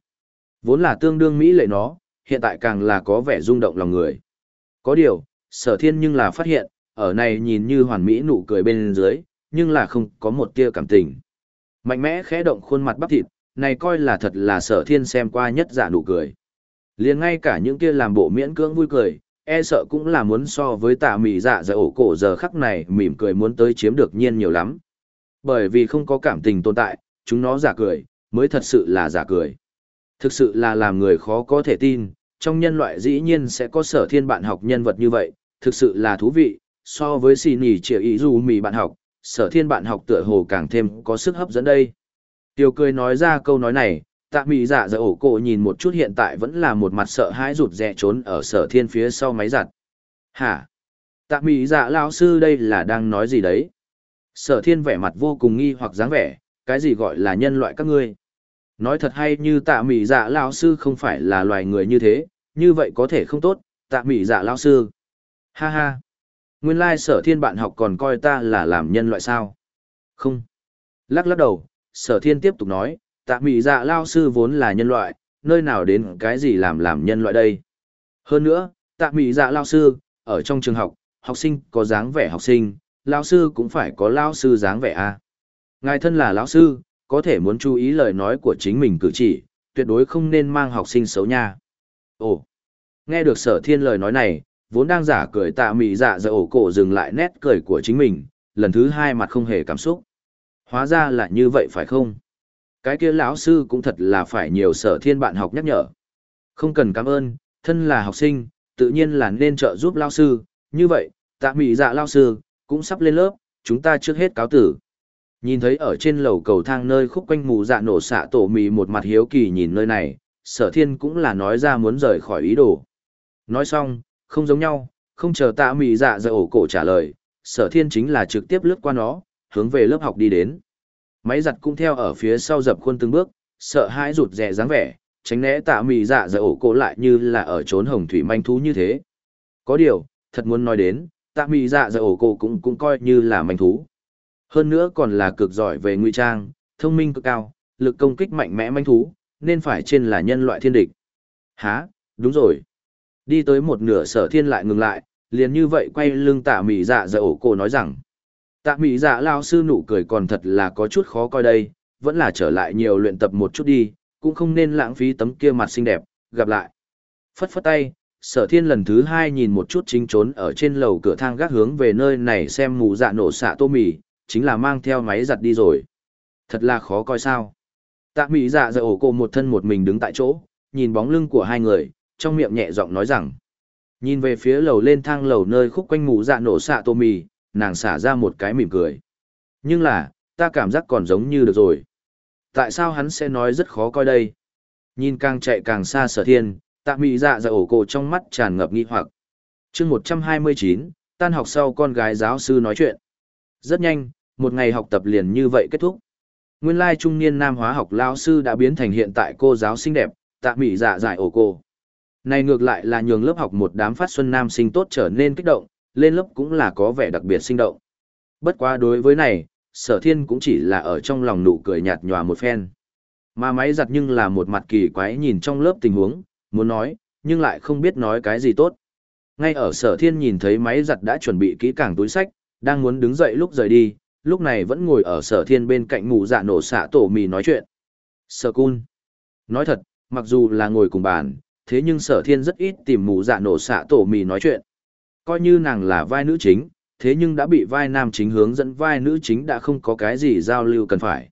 Vốn là tương đương mỹ lệ nó, hiện tại càng là có vẻ rung động lòng người. Có điều, sở thiên nhưng là phát hiện, ở này nhìn như hoàn mỹ nụ cười bên dưới, nhưng là không có một tia cảm tình. Mạnh mẽ khẽ động khuôn mặt bắp thịt, này coi là thật là sở thiên xem qua nhất giả nụ cười. liền ngay cả những kia làm bộ miễn cưỡng vui cười, e sợ cũng là muốn so với tạ mị dạ dạ ổ cổ giờ khắc này mỉm cười muốn tới chiếm được nhiên nhiều lắm. Bởi vì không có cảm tình tồn tại, chúng nó giả cười, mới thật sự là giả cười. Thực sự là làm người khó có thể tin, trong nhân loại dĩ nhiên sẽ có sở thiên bạn học nhân vật như vậy, thực sự là thú vị, so với xì nỉ triệu ý dù mì bạn học, sở thiên bạn học tựa hồ càng thêm có sức hấp dẫn đây. Tiêu cười nói ra câu nói này, tạ mị dạ dạ ổ cổ nhìn một chút hiện tại vẫn là một mặt sợ hãi rụt rè trốn ở sở thiên phía sau máy giặt. Hả? Tạ mị dạ lao sư đây là đang nói gì đấy? Sở thiên vẻ mặt vô cùng nghi hoặc dáng vẻ, cái gì gọi là nhân loại các ngươi? Nói thật hay như tạ mị dạ lao sư không phải là loài người như thế, như vậy có thể không tốt, tạ mị dạ lao sư. Ha ha. Nguyên lai sở thiên bạn học còn coi ta là làm nhân loại sao? Không. Lắc lắc đầu, sở thiên tiếp tục nói, tạ mị dạ lao sư vốn là nhân loại, nơi nào đến cái gì làm làm nhân loại đây? Hơn nữa, tạ mị dạ lao sư, ở trong trường học, học sinh có dáng vẻ học sinh, lao sư cũng phải có lao sư dáng vẻ a à? Ngài thân là lão sư, có thể muốn chú ý lời nói của chính mình cử chỉ, tuyệt đối không nên mang học sinh xấu nha. Ồ, nghe được sở thiên lời nói này, vốn đang giả cười tạ mị dạ dạ ổ cổ dừng lại nét cười của chính mình, lần thứ hai mặt không hề cảm xúc. Hóa ra là như vậy phải không? Cái kia lão sư cũng thật là phải nhiều sở thiên bạn học nhắc nhở. Không cần cảm ơn, thân là học sinh, tự nhiên là nên trợ giúp lão sư, như vậy, tạ mị dạ lão sư, cũng sắp lên lớp, chúng ta trước hết cáo tử. Nhìn thấy ở trên lầu cầu thang nơi khúc quanh mù dạ nổ xạ tổ mì một mặt hiếu kỳ nhìn nơi này, sở thiên cũng là nói ra muốn rời khỏi ý đồ. Nói xong, không giống nhau, không chờ tạ mì dạ dạ ổ cổ trả lời, sở thiên chính là trực tiếp lướt qua nó, hướng về lớp học đi đến. Máy giặt cũng theo ở phía sau dập khuôn từng bước, sợ hãi rụt rè dáng vẻ, tránh né tạ mì dạ dạ ổ cổ lại như là ở trốn hồng thủy manh thú như thế. Có điều, thật muốn nói đến, tạ mì dạ dạ ổ cổ cũng cũng coi như là manh thú. Hơn nữa còn là cực giỏi về ngụy trang, thông minh cực cao, lực công kích mạnh mẽ manh thú, nên phải trên là nhân loại thiên địch. Hả, đúng rồi. Đi tới một nửa sở thiên lại ngừng lại, liền như vậy quay lưng tạ mị dạ dạ ổ cổ nói rằng. Tạ mị dạ lao sư nụ cười còn thật là có chút khó coi đây, vẫn là trở lại nhiều luyện tập một chút đi, cũng không nên lãng phí tấm kia mặt xinh đẹp, gặp lại. Phất phất tay, sở thiên lần thứ hai nhìn một chút chính trốn ở trên lầu cửa thang gác hướng về nơi này xem mù dạ nổ xạ tô mì, chính là mang theo máy giặt đi rồi. Thật là khó coi sao. Tạ mỹ dạ dạ ổ cô một thân một mình đứng tại chỗ, nhìn bóng lưng của hai người, trong miệng nhẹ giọng nói rằng. Nhìn về phía lầu lên thang lầu nơi khúc quanh ngủ dạ nổ xạ tô mì, nàng xả ra một cái mỉm cười. Nhưng là, ta cảm giác còn giống như được rồi. Tại sao hắn sẽ nói rất khó coi đây? Nhìn càng chạy càng xa sở thiên, tạ mỹ dạ dạ ổ cổ trong mắt tràn ngập nghi hoặc. chương 129, tan học sau con gái giáo sư nói chuyện. Rất nhanh, một ngày học tập liền như vậy kết thúc. Nguyên lai trung niên nam hóa học lao sư đã biến thành hiện tại cô giáo xinh đẹp, tạ mỹ dạ giải ổ cô. Này ngược lại là nhường lớp học một đám phát xuân nam sinh tốt trở nên kích động, lên lớp cũng là có vẻ đặc biệt sinh động. Bất quá đối với này, sở thiên cũng chỉ là ở trong lòng nụ cười nhạt nhòa một phen. Mà máy giặt nhưng là một mặt kỳ quái nhìn trong lớp tình huống, muốn nói, nhưng lại không biết nói cái gì tốt. Ngay ở sở thiên nhìn thấy máy giặt đã chuẩn bị kỹ càng túi sách, đang muốn đứng dậy lúc rời đi, lúc này vẫn ngồi ở sở thiên bên cạnh mụ dạ nổ xạ tổ mì nói chuyện. Sở cun. Nói thật, mặc dù là ngồi cùng bàn, thế nhưng sở thiên rất ít tìm mụ dạ nổ xạ tổ mì nói chuyện. Coi như nàng là vai nữ chính, thế nhưng đã bị vai nam chính hướng dẫn vai nữ chính đã không có cái gì giao lưu cần phải.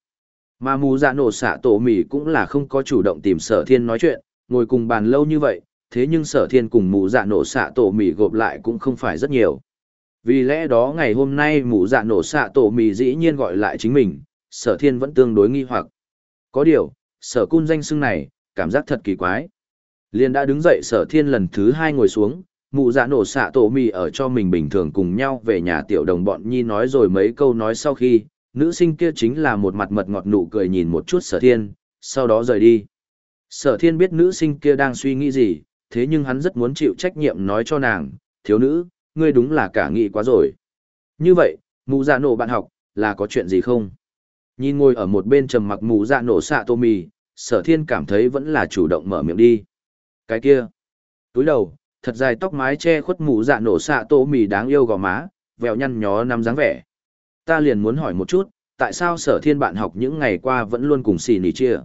Mà mù dạ nổ xạ tổ mì cũng là không có chủ động tìm sở thiên nói chuyện, ngồi cùng bàn lâu như vậy, thế nhưng sở thiên cùng mù dạ nổ xạ tổ mì gộp lại cũng không phải rất nhiều. Vì lẽ đó ngày hôm nay mụ dạ nổ xạ tổ mì dĩ nhiên gọi lại chính mình, sở thiên vẫn tương đối nghi hoặc. Có điều, sở cun danh xưng này, cảm giác thật kỳ quái. Liên đã đứng dậy sở thiên lần thứ hai ngồi xuống, mụ dạ nổ xạ tổ mì ở cho mình bình thường cùng nhau về nhà tiểu đồng bọn nhi nói rồi mấy câu nói sau khi, nữ sinh kia chính là một mặt mật ngọt nụ cười nhìn một chút sở thiên, sau đó rời đi. Sở thiên biết nữ sinh kia đang suy nghĩ gì, thế nhưng hắn rất muốn chịu trách nhiệm nói cho nàng, thiếu nữ, ngươi đúng là cả nghị quá rồi. Như vậy, mù dạ nổ bạn học, là có chuyện gì không? Nhìn ngồi ở một bên trầm mặc mù dạ nổ xạ tô mì, sở thiên cảm thấy vẫn là chủ động mở miệng đi. Cái kia, túi đầu, thật dài tóc mái che khuất mù dạ nổ xạ tô mì đáng yêu gò má, vèo nhăn nhó nằm dáng vẻ. Ta liền muốn hỏi một chút, tại sao sở thiên bạn học những ngày qua vẫn luôn cùng xì nỉ chia?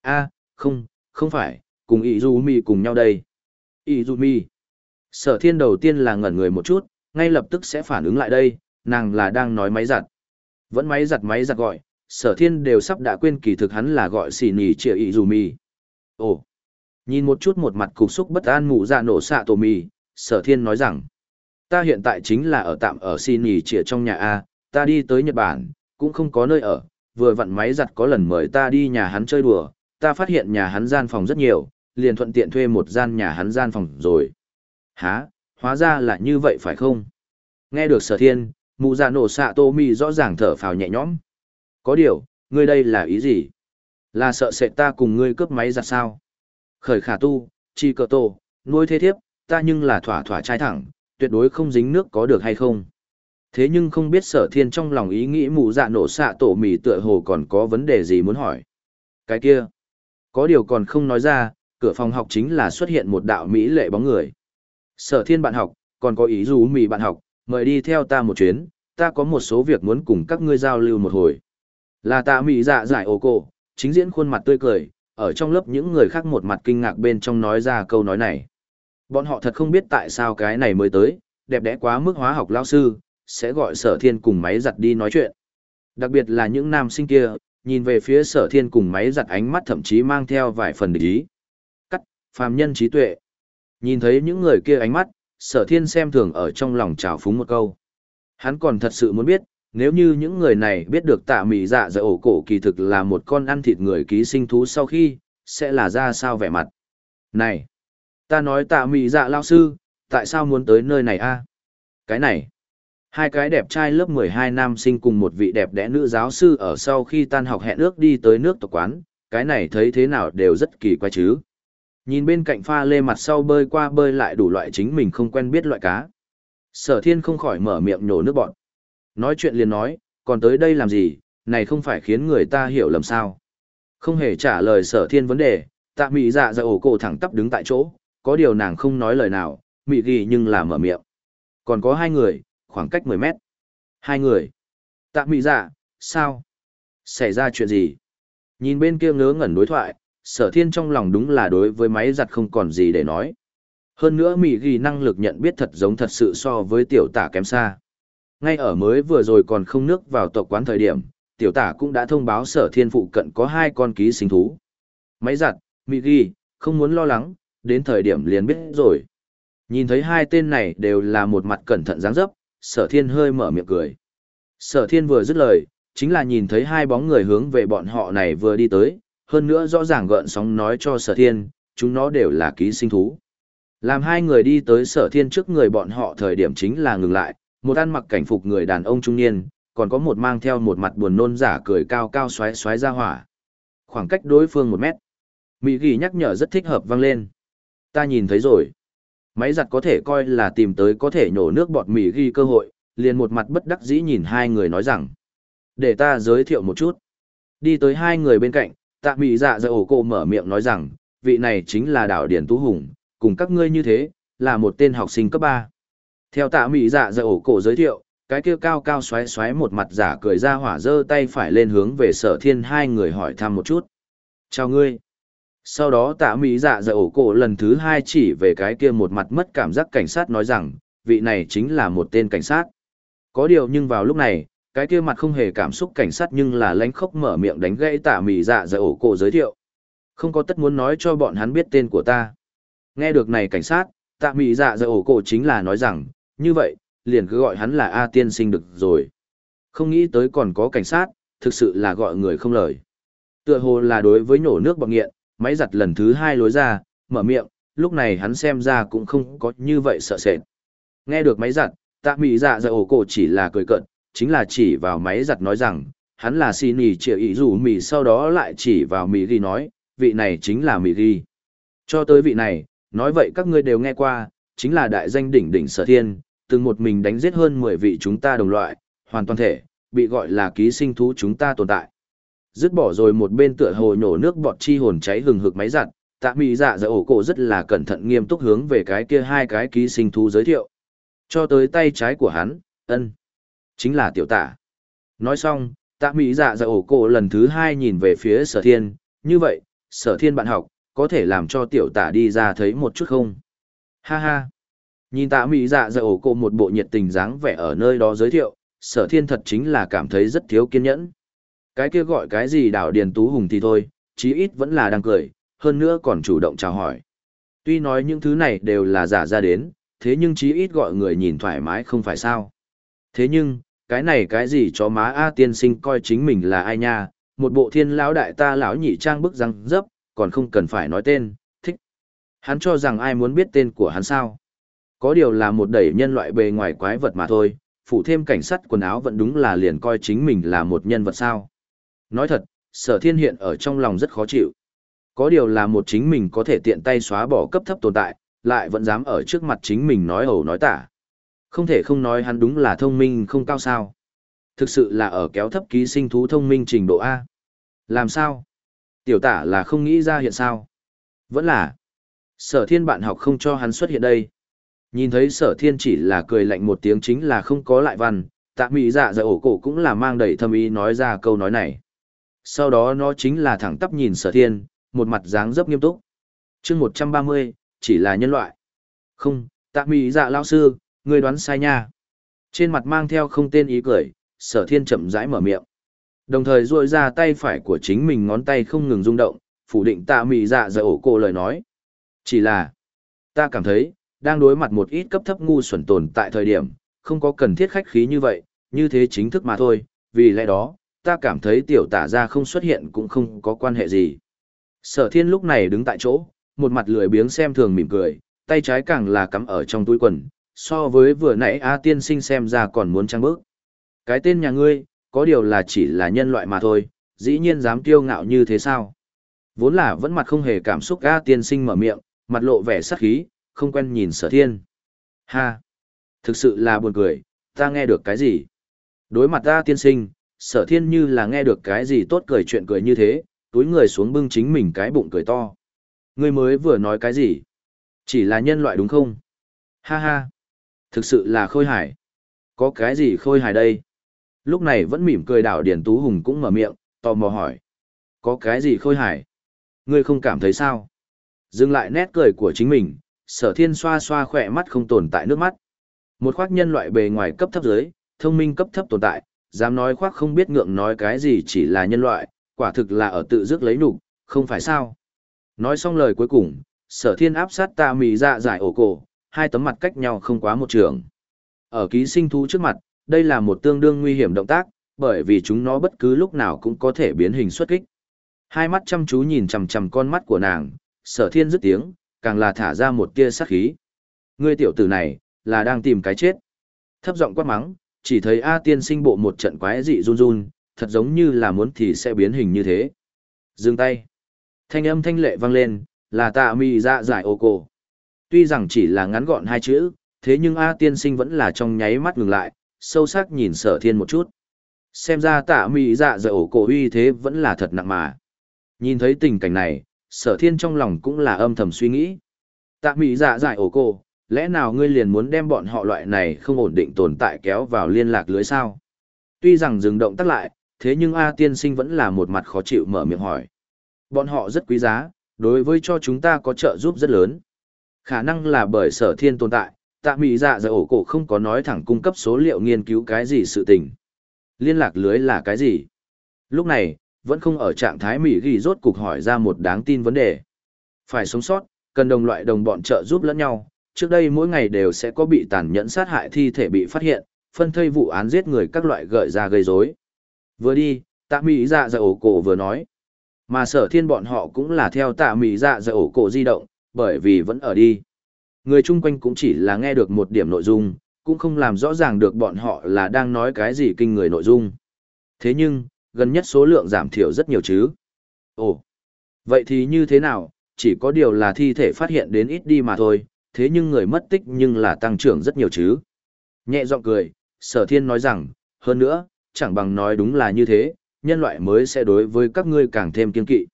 a không, không phải, cùng Izumi mi cùng nhau đây. Izumi. mi. Sở thiên đầu tiên là ngẩn người một chút, ngay lập tức sẽ phản ứng lại đây, nàng là đang nói máy giặt. Vẫn máy giặt máy giặt gọi, sở thiên đều sắp đã quên kỳ thực hắn là gọi xì nì trịa ý dù mì. Ồ, nhìn một chút một mặt cục xúc bất an mụ dạ nổ xạ tổ mì, sở thiên nói rằng, ta hiện tại chính là ở tạm ở xì nì trịa trong nhà A, ta đi tới Nhật Bản, cũng không có nơi ở, vừa vặn máy giặt có lần mời ta đi nhà hắn chơi đùa, ta phát hiện nhà hắn gian phòng rất nhiều, liền thuận tiện thuê một gian nhà hắn gian phòng rồi. Há, hóa ra là như vậy phải không? Nghe được sở thiên, mụ già nổ xạ tô mi rõ ràng thở phào nhẹ nhõm. Có điều, ngươi đây là ý gì? Là sợ sệt ta cùng ngươi cướp máy giặt sao? Khởi khả tu, chi cờ tô, nuôi thế thiếp, ta nhưng là thỏa thỏa trai thẳng, tuyệt đối không dính nước có được hay không? Thế nhưng không biết sở thiên trong lòng ý nghĩ mụ dạ nổ xạ tổ mì tựa hồ còn có vấn đề gì muốn hỏi. Cái kia, có điều còn không nói ra, cửa phòng học chính là xuất hiện một đạo mỹ lệ bóng người sở thiên bạn học, còn có ý dù mì bạn học, mời đi theo ta một chuyến, ta có một số việc muốn cùng các ngươi giao lưu một hồi. Là tạ mị dạ giải ô cô, chính diễn khuôn mặt tươi cười, ở trong lớp những người khác một mặt kinh ngạc bên trong nói ra câu nói này. Bọn họ thật không biết tại sao cái này mới tới, đẹp đẽ quá mức hóa học lao sư, sẽ gọi sở thiên cùng máy giặt đi nói chuyện. Đặc biệt là những nam sinh kia, nhìn về phía sở thiên cùng máy giặt ánh mắt thậm chí mang theo vài phần địch ý. Cắt, phàm nhân trí tuệ. Nhìn thấy những người kia ánh mắt, sở thiên xem thường ở trong lòng trào phúng một câu. Hắn còn thật sự muốn biết, nếu như những người này biết được tạ mị dạ dạ ổ cổ kỳ thực là một con ăn thịt người ký sinh thú sau khi, sẽ là ra sao vẻ mặt. Này, ta nói tạ mị dạ lao sư, tại sao muốn tới nơi này a? Cái này, hai cái đẹp trai lớp 12 nam sinh cùng một vị đẹp đẽ nữ giáo sư ở sau khi tan học hẹn ước đi tới nước tộc quán, cái này thấy thế nào đều rất kỳ quái chứ. Nhìn bên cạnh pha lê mặt sau bơi qua bơi lại đủ loại chính mình không quen biết loại cá. Sở thiên không khỏi mở miệng nhổ nước bọn. Nói chuyện liền nói, còn tới đây làm gì, này không phải khiến người ta hiểu lầm sao. Không hề trả lời sở thiên vấn đề, tạ mị dạ dạ ổ cổ thẳng tắp đứng tại chỗ, có điều nàng không nói lời nào, mị ghi nhưng là mở miệng. Còn có hai người, khoảng cách 10 mét. Hai người. Tạ mị dạ, sao? Xảy ra chuyện gì? Nhìn bên kia ngớ ngẩn đối thoại, sở thiên trong lòng đúng là đối với máy giặt không còn gì để nói. Hơn nữa mị ghi năng lực nhận biết thật giống thật sự so với tiểu tả kém xa. Ngay ở mới vừa rồi còn không nước vào tộc quán thời điểm, tiểu tả cũng đã thông báo sở thiên phụ cận có hai con ký sinh thú. Máy giặt, mị ghi, không muốn lo lắng, đến thời điểm liền biết rồi. Nhìn thấy hai tên này đều là một mặt cẩn thận dáng dấp, sở thiên hơi mở miệng cười. Sở thiên vừa dứt lời, chính là nhìn thấy hai bóng người hướng về bọn họ này vừa đi tới, hơn nữa rõ ràng gợn sóng nói cho sở thiên, chúng nó đều là ký sinh thú. Làm hai người đi tới sở thiên trước người bọn họ thời điểm chính là ngừng lại, một ăn mặc cảnh phục người đàn ông trung niên, còn có một mang theo một mặt buồn nôn giả cười cao cao xoáy xoáy ra hỏa. Khoảng cách đối phương một mét. Mỹ ghi nhắc nhở rất thích hợp vang lên. Ta nhìn thấy rồi. Máy giặt có thể coi là tìm tới có thể nhổ nước bọt Mỹ ghi cơ hội, liền một mặt bất đắc dĩ nhìn hai người nói rằng. Để ta giới thiệu một chút. Đi tới hai người bên cạnh, tạ Mị dạ dạ ổ Cổ mở miệng nói rằng, vị này chính là đảo Điển Tú Hùng, cùng các ngươi như thế, là một tên học sinh cấp ba. Theo tạ Mị dạ dạ ổ cổ giới thiệu, cái kia cao cao xoáy xoáy một mặt giả cười ra hỏa dơ tay phải lên hướng về sở thiên hai người hỏi thăm một chút. Chào ngươi. Sau đó tạ Mỹ dạ dạ ổ cổ lần thứ hai chỉ về cái kia một mặt mất cảm giác cảnh sát nói rằng, vị này chính là một tên cảnh sát. Có điều nhưng vào lúc này, cái kia mặt không hề cảm xúc cảnh sát nhưng là lánh khóc mở miệng đánh gãy tạ Mị dạ dạ ổ cổ giới thiệu. Không có tất muốn nói cho bọn hắn biết tên của ta. Nghe được này cảnh sát, tạ Mị dạ dạ ổ cổ chính là nói rằng, như vậy, liền cứ gọi hắn là A tiên sinh được rồi. Không nghĩ tới còn có cảnh sát, thực sự là gọi người không lời. Tựa hồ là đối với nhổ nước bọc nghiện, máy giặt lần thứ hai lối ra, mở miệng, lúc này hắn xem ra cũng không có như vậy sợ sệt. Nghe được máy giặt, tạ mị dạ dạ ổ cổ chỉ là cười cận, chính là chỉ vào máy giặt nói rằng, hắn là xì nì trịa ý rủ mì sau đó lại chỉ vào mì ghi nói, vị này chính là mì ghi. Cho tới vị này, nói vậy các ngươi đều nghe qua, chính là đại danh đỉnh đỉnh sở thiên, từng một mình đánh giết hơn 10 vị chúng ta đồng loại, hoàn toàn thể, bị gọi là ký sinh thú chúng ta tồn tại. Dứt bỏ rồi một bên tựa hồ nhổ nước bọt chi hồn cháy hừng hực máy giặt, tạ mì dạ dạ ổ cổ rất là cẩn thận nghiêm túc hướng về cái kia hai cái ký sinh thú giới thiệu. Cho tới tay trái của hắn, ân, chính là tiểu tả. Nói xong, tạ Mỹ dạ dạ ổ cổ lần thứ hai nhìn về phía sở thiên, như vậy, sở thiên bạn học, có thể làm cho tiểu tả đi ra thấy một chút không? Ha ha! Nhìn tạ mỹ dạ dạ ổ cổ một bộ nhiệt tình dáng vẻ ở nơi đó giới thiệu, sở thiên thật chính là cảm thấy rất thiếu kiên nhẫn. Cái kia gọi cái gì đảo Điền Tú Hùng thì thôi, chí ít vẫn là đang cười, hơn nữa còn chủ động chào hỏi. Tuy nói những thứ này đều là giả ra đến, thế nhưng chí ít gọi người nhìn thoải mái không phải sao. Thế nhưng, cái này cái gì cho má A tiên sinh coi chính mình là ai nha, một bộ thiên lão đại ta lão nhị trang bức răng dấp, còn không cần phải nói tên, thích. Hắn cho rằng ai muốn biết tên của hắn sao. Có điều là một đẩy nhân loại bề ngoài quái vật mà thôi, phụ thêm cảnh sát quần áo vẫn đúng là liền coi chính mình là một nhân vật sao. Nói thật, sở thiên hiện ở trong lòng rất khó chịu. Có điều là một chính mình có thể tiện tay xóa bỏ cấp thấp tồn tại, lại vẫn dám ở trước mặt chính mình nói ẩu nói tả. Không thể không nói hắn đúng là thông minh không cao sao. Thực sự là ở kéo thấp ký sinh thú thông minh trình độ A. Làm sao? Tiểu tả là không nghĩ ra hiện sao? Vẫn là. Sở thiên bạn học không cho hắn xuất hiện đây. Nhìn thấy sở thiên chỉ là cười lạnh một tiếng chính là không có lại văn, tạ mỹ dạ dạ ổ cổ cũng là mang đầy thâm ý nói ra câu nói này. Sau đó nó chính là thẳng tắp nhìn sở thiên, một mặt dáng dấp nghiêm túc. chương một trăm ba mươi chỉ là nhân loại. Không, tạ mỹ dạ lao sư, ngươi đoán sai nha. Trên mặt mang theo không tên ý cười, sở thiên chậm rãi mở miệng. Đồng thời duỗi ra tay phải của chính mình ngón tay không ngừng rung động, phủ định tạ mị dạ dạ ổ cô lời nói. Chỉ là, ta cảm thấy, đang đối mặt một ít cấp thấp ngu xuẩn tồn tại thời điểm, không có cần thiết khách khí như vậy, như thế chính thức mà thôi, vì lẽ đó, ta cảm thấy tiểu tả ra không xuất hiện cũng không có quan hệ gì. Sở thiên lúc này đứng tại chỗ, một mặt lười biếng xem thường mỉm cười, tay trái càng là cắm ở trong túi quần, so với vừa nãy A tiên sinh xem ra còn muốn trăng bước. Cái tên nhà ngươi, có điều là chỉ là nhân loại mà thôi, dĩ nhiên dám kiêu ngạo như thế sao? Vốn là vẫn mặt không hề cảm xúc A tiên sinh mở miệng, mặt lộ vẻ sắc khí, không quen nhìn sở thiên. Ha! Thực sự là buồn cười, ta nghe được cái gì? Đối mặt A tiên sinh, sở thiên như là nghe được cái gì tốt cười chuyện cười như thế, túi người xuống bưng chính mình cái bụng cười to. Ngươi mới vừa nói cái gì? Chỉ là nhân loại đúng không? Ha ha! Thực sự là khôi hài. Có cái gì khôi hài đây? Lúc này vẫn mỉm cười đảo Điền Tú Hùng cũng mở miệng, tò mò hỏi. Có cái gì khôi hài? Ngươi không cảm thấy sao? Dừng lại nét cười của chính mình, sở thiên xoa xoa khỏe mắt không tồn tại nước mắt. Một khoác nhân loại bề ngoài cấp thấp dưới, thông minh cấp thấp tồn tại, dám nói khoác không biết ngượng nói cái gì chỉ là nhân loại, quả thực là ở tự dứt lấy nhục, không phải sao. Nói xong lời cuối cùng, sở thiên áp sát ta mì ra giải ổ cổ, hai tấm mặt cách nhau không quá một trường. Ở ký sinh thú trước mặt, đây là một tương đương nguy hiểm động tác, bởi vì chúng nó bất cứ lúc nào cũng có thể biến hình xuất kích. Hai mắt chăm chú nhìn chằm chằm con mắt của nàng, sở thiên dứt tiếng, càng là thả ra một tia sát khí. Ngươi tiểu tử này, là đang tìm cái chết. Thấp giọng quát mắng, chỉ thấy A tiên sinh bộ một trận quái dị run run, thật giống như là muốn thì sẽ biến hình như thế. Dừng tay. Thanh âm thanh lệ vang lên, là tạ mì dạ giải ô cổ. Tuy rằng chỉ là ngắn gọn hai chữ, thế nhưng A tiên sinh vẫn là trong nháy mắt ngừng lại, sâu sắc nhìn sở thiên một chút. Xem ra tạ Mị dạ giải ổ cổ uy thế vẫn là thật nặng mà. Nhìn thấy tình cảnh này, sở thiên trong lòng cũng là âm thầm suy nghĩ. Tạ Mị dạ giải ổ cổ, lẽ nào ngươi liền muốn đem bọn họ loại này không ổn định tồn tại kéo vào liên lạc lưới sao? Tuy rằng dừng động tắt lại, thế nhưng A tiên sinh vẫn là một mặt khó chịu mở miệng hỏi. Bọn họ rất quý giá, đối với cho chúng ta có trợ giúp rất lớn. Khả năng là bởi sở thiên tồn tại, tạ mỹ dạ dạ ổ cổ không có nói thẳng cung cấp số liệu nghiên cứu cái gì sự tình. Liên lạc lưới là cái gì? Lúc này, vẫn không ở trạng thái mỹ ghi rốt cục hỏi ra một đáng tin vấn đề. Phải sống sót, cần đồng loại đồng bọn trợ giúp lẫn nhau, trước đây mỗi ngày đều sẽ có bị tàn nhẫn sát hại thi thể bị phát hiện, phân thây vụ án giết người các loại gợi ra gây rối. Vừa đi, tạ mỹ dạ dạ ổ cổ vừa nói. Mà sở thiên bọn họ cũng là theo tạ mỹ dạ dạ ổ cổ di động, bởi vì vẫn ở đi. Người chung quanh cũng chỉ là nghe được một điểm nội dung, cũng không làm rõ ràng được bọn họ là đang nói cái gì kinh người nội dung. Thế nhưng, gần nhất số lượng giảm thiểu rất nhiều chứ. Ồ, vậy thì như thế nào, chỉ có điều là thi thể phát hiện đến ít đi mà thôi, thế nhưng người mất tích nhưng là tăng trưởng rất nhiều chứ. Nhẹ giọng cười, sở thiên nói rằng, hơn nữa, chẳng bằng nói đúng là như thế, nhân loại mới sẽ đối với các ngươi càng thêm kiên kỵ.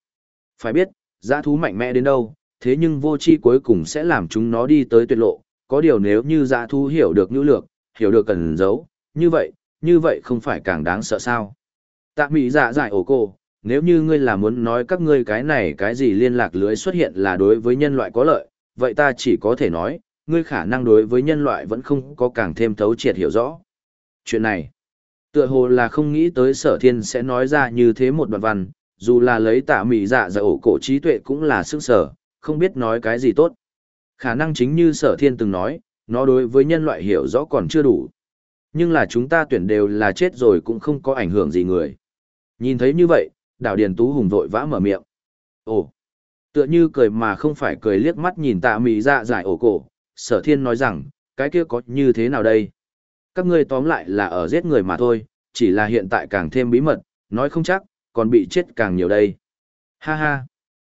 Phải biết, giã thú mạnh mẽ đến đâu, thế nhưng vô chi cuối cùng sẽ làm chúng nó đi tới tuyệt lộ, có điều nếu như dã thú hiểu được nhu lược, hiểu được cần giấu, như vậy, như vậy không phải càng đáng sợ sao. Tạ mỹ dạ giải ổ cô, nếu như ngươi là muốn nói các ngươi cái này cái gì liên lạc lưới xuất hiện là đối với nhân loại có lợi, vậy ta chỉ có thể nói, ngươi khả năng đối với nhân loại vẫn không có càng thêm thấu triệt hiểu rõ. Chuyện này, tựa hồ là không nghĩ tới sở thiên sẽ nói ra như thế một đoạn văn, dù là lấy tạ mỹ dạ giải ổ cổ trí tuệ cũng là sức sở, không biết nói cái gì tốt. Khả năng chính như sở thiên từng nói, nó đối với nhân loại hiểu rõ còn chưa đủ. Nhưng là chúng ta tuyển đều là chết rồi cũng không có ảnh hưởng gì người. Nhìn thấy như vậy, đảo Điền Tú Hùng vội vã mở miệng. Ồ, tựa như cười mà không phải cười liếc mắt nhìn tạ mị dạ giải ổ cổ, sở thiên nói rằng, cái kia có như thế nào đây? Các ngươi tóm lại là ở giết người mà thôi, chỉ là hiện tại càng thêm bí mật, nói không chắc, còn bị chết càng nhiều đây. Ha ha!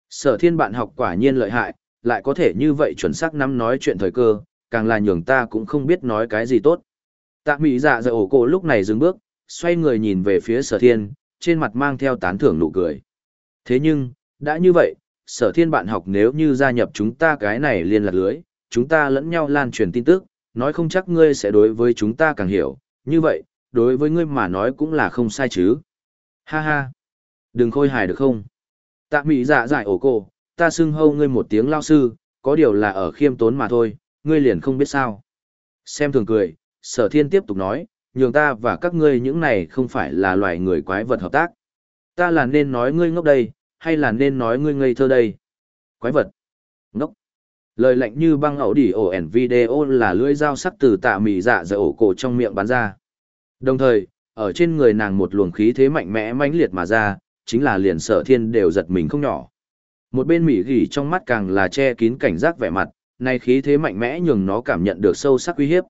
Sở thiên bạn học quả nhiên lợi hại, lại có thể như vậy chuẩn xác nắm nói chuyện thời cơ, càng là nhường ta cũng không biết nói cái gì tốt. Tạ mỹ dạ dạ ổ cổ lúc này dừng bước, xoay người nhìn về phía sở thiên, trên mặt mang theo tán thưởng nụ cười. Thế nhưng, đã như vậy, sở thiên bạn học nếu như gia nhập chúng ta cái này liên lạc lưới, chúng ta lẫn nhau lan truyền tin tức, nói không chắc ngươi sẽ đối với chúng ta càng hiểu, như vậy, đối với ngươi mà nói cũng là không sai chứ. Ha ha, đừng khôi hài được không? Tạ mỹ dạ giải ổ cô, ta xưng hâu ngươi một tiếng lao sư, có điều là ở khiêm tốn mà thôi, ngươi liền không biết sao. Xem thường cười, sở thiên tiếp tục nói, nhường ta và các ngươi những này không phải là loài người quái vật hợp tác. Ta là nên nói ngươi ngốc đây, hay là nên nói ngươi ngây thơ đây? Quái vật. Ngốc. Lời lạnh như băng ẩu đỉ ổ ẻn video là lưỡi dao sắc từ tạ Mị dạ giải ổ cổ trong miệng bắn ra. Đồng thời, ở trên người nàng một luồng khí thế mạnh mẽ mãnh liệt mà ra, chính là liền sở thiên đều giật mình không nhỏ. Một bên mỉ gỉ trong mắt càng là che kín cảnh giác vẻ mặt, này khí thế mạnh mẽ nhường nó cảm nhận được sâu sắc uy hiếp.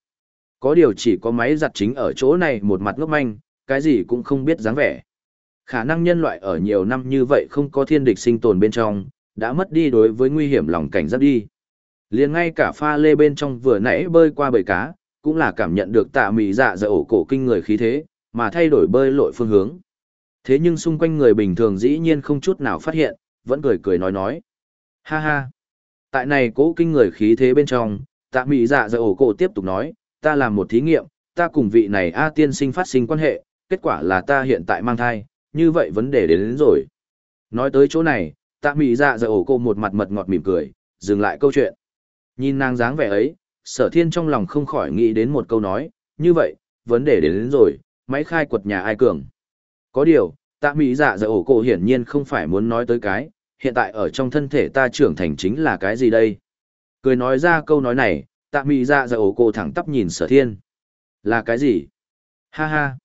Có điều chỉ có máy giặt chính ở chỗ này một mặt ngốc manh, cái gì cũng không biết dáng vẻ. Khả năng nhân loại ở nhiều năm như vậy không có thiên địch sinh tồn bên trong, đã mất đi đối với nguy hiểm lòng cảnh giác đi. liền ngay cả pha lê bên trong vừa nãy bơi qua bầy cá, cũng là cảm nhận được tạ mị dạ dở ổ cổ kinh người khí thế, mà thay đổi bơi lội phương hướng. Thế nhưng xung quanh người bình thường dĩ nhiên không chút nào phát hiện, vẫn cười cười nói nói. Ha ha. Tại này cố kinh người khí thế bên trong, tạ mị dạ dạ ổ cổ tiếp tục nói, ta làm một thí nghiệm, ta cùng vị này A tiên sinh phát sinh quan hệ, kết quả là ta hiện tại mang thai, như vậy vấn đề đến, đến rồi. Nói tới chỗ này, tạ mị dạ dạ ổ cổ một mặt mật ngọt mỉm cười, dừng lại câu chuyện. Nhìn nàng dáng vẻ ấy, sở thiên trong lòng không khỏi nghĩ đến một câu nói, như vậy, vấn đề đến, đến rồi, máy khai quật nhà ai cường. Có điều, tạ mỹ dạ dạ ổ cổ hiển nhiên không phải muốn nói tới cái, hiện tại ở trong thân thể ta trưởng thành chính là cái gì đây? Cười nói ra câu nói này, tạ mỹ dạ dạ ổ cổ thẳng tắp nhìn sở thiên. Là cái gì? Ha ha!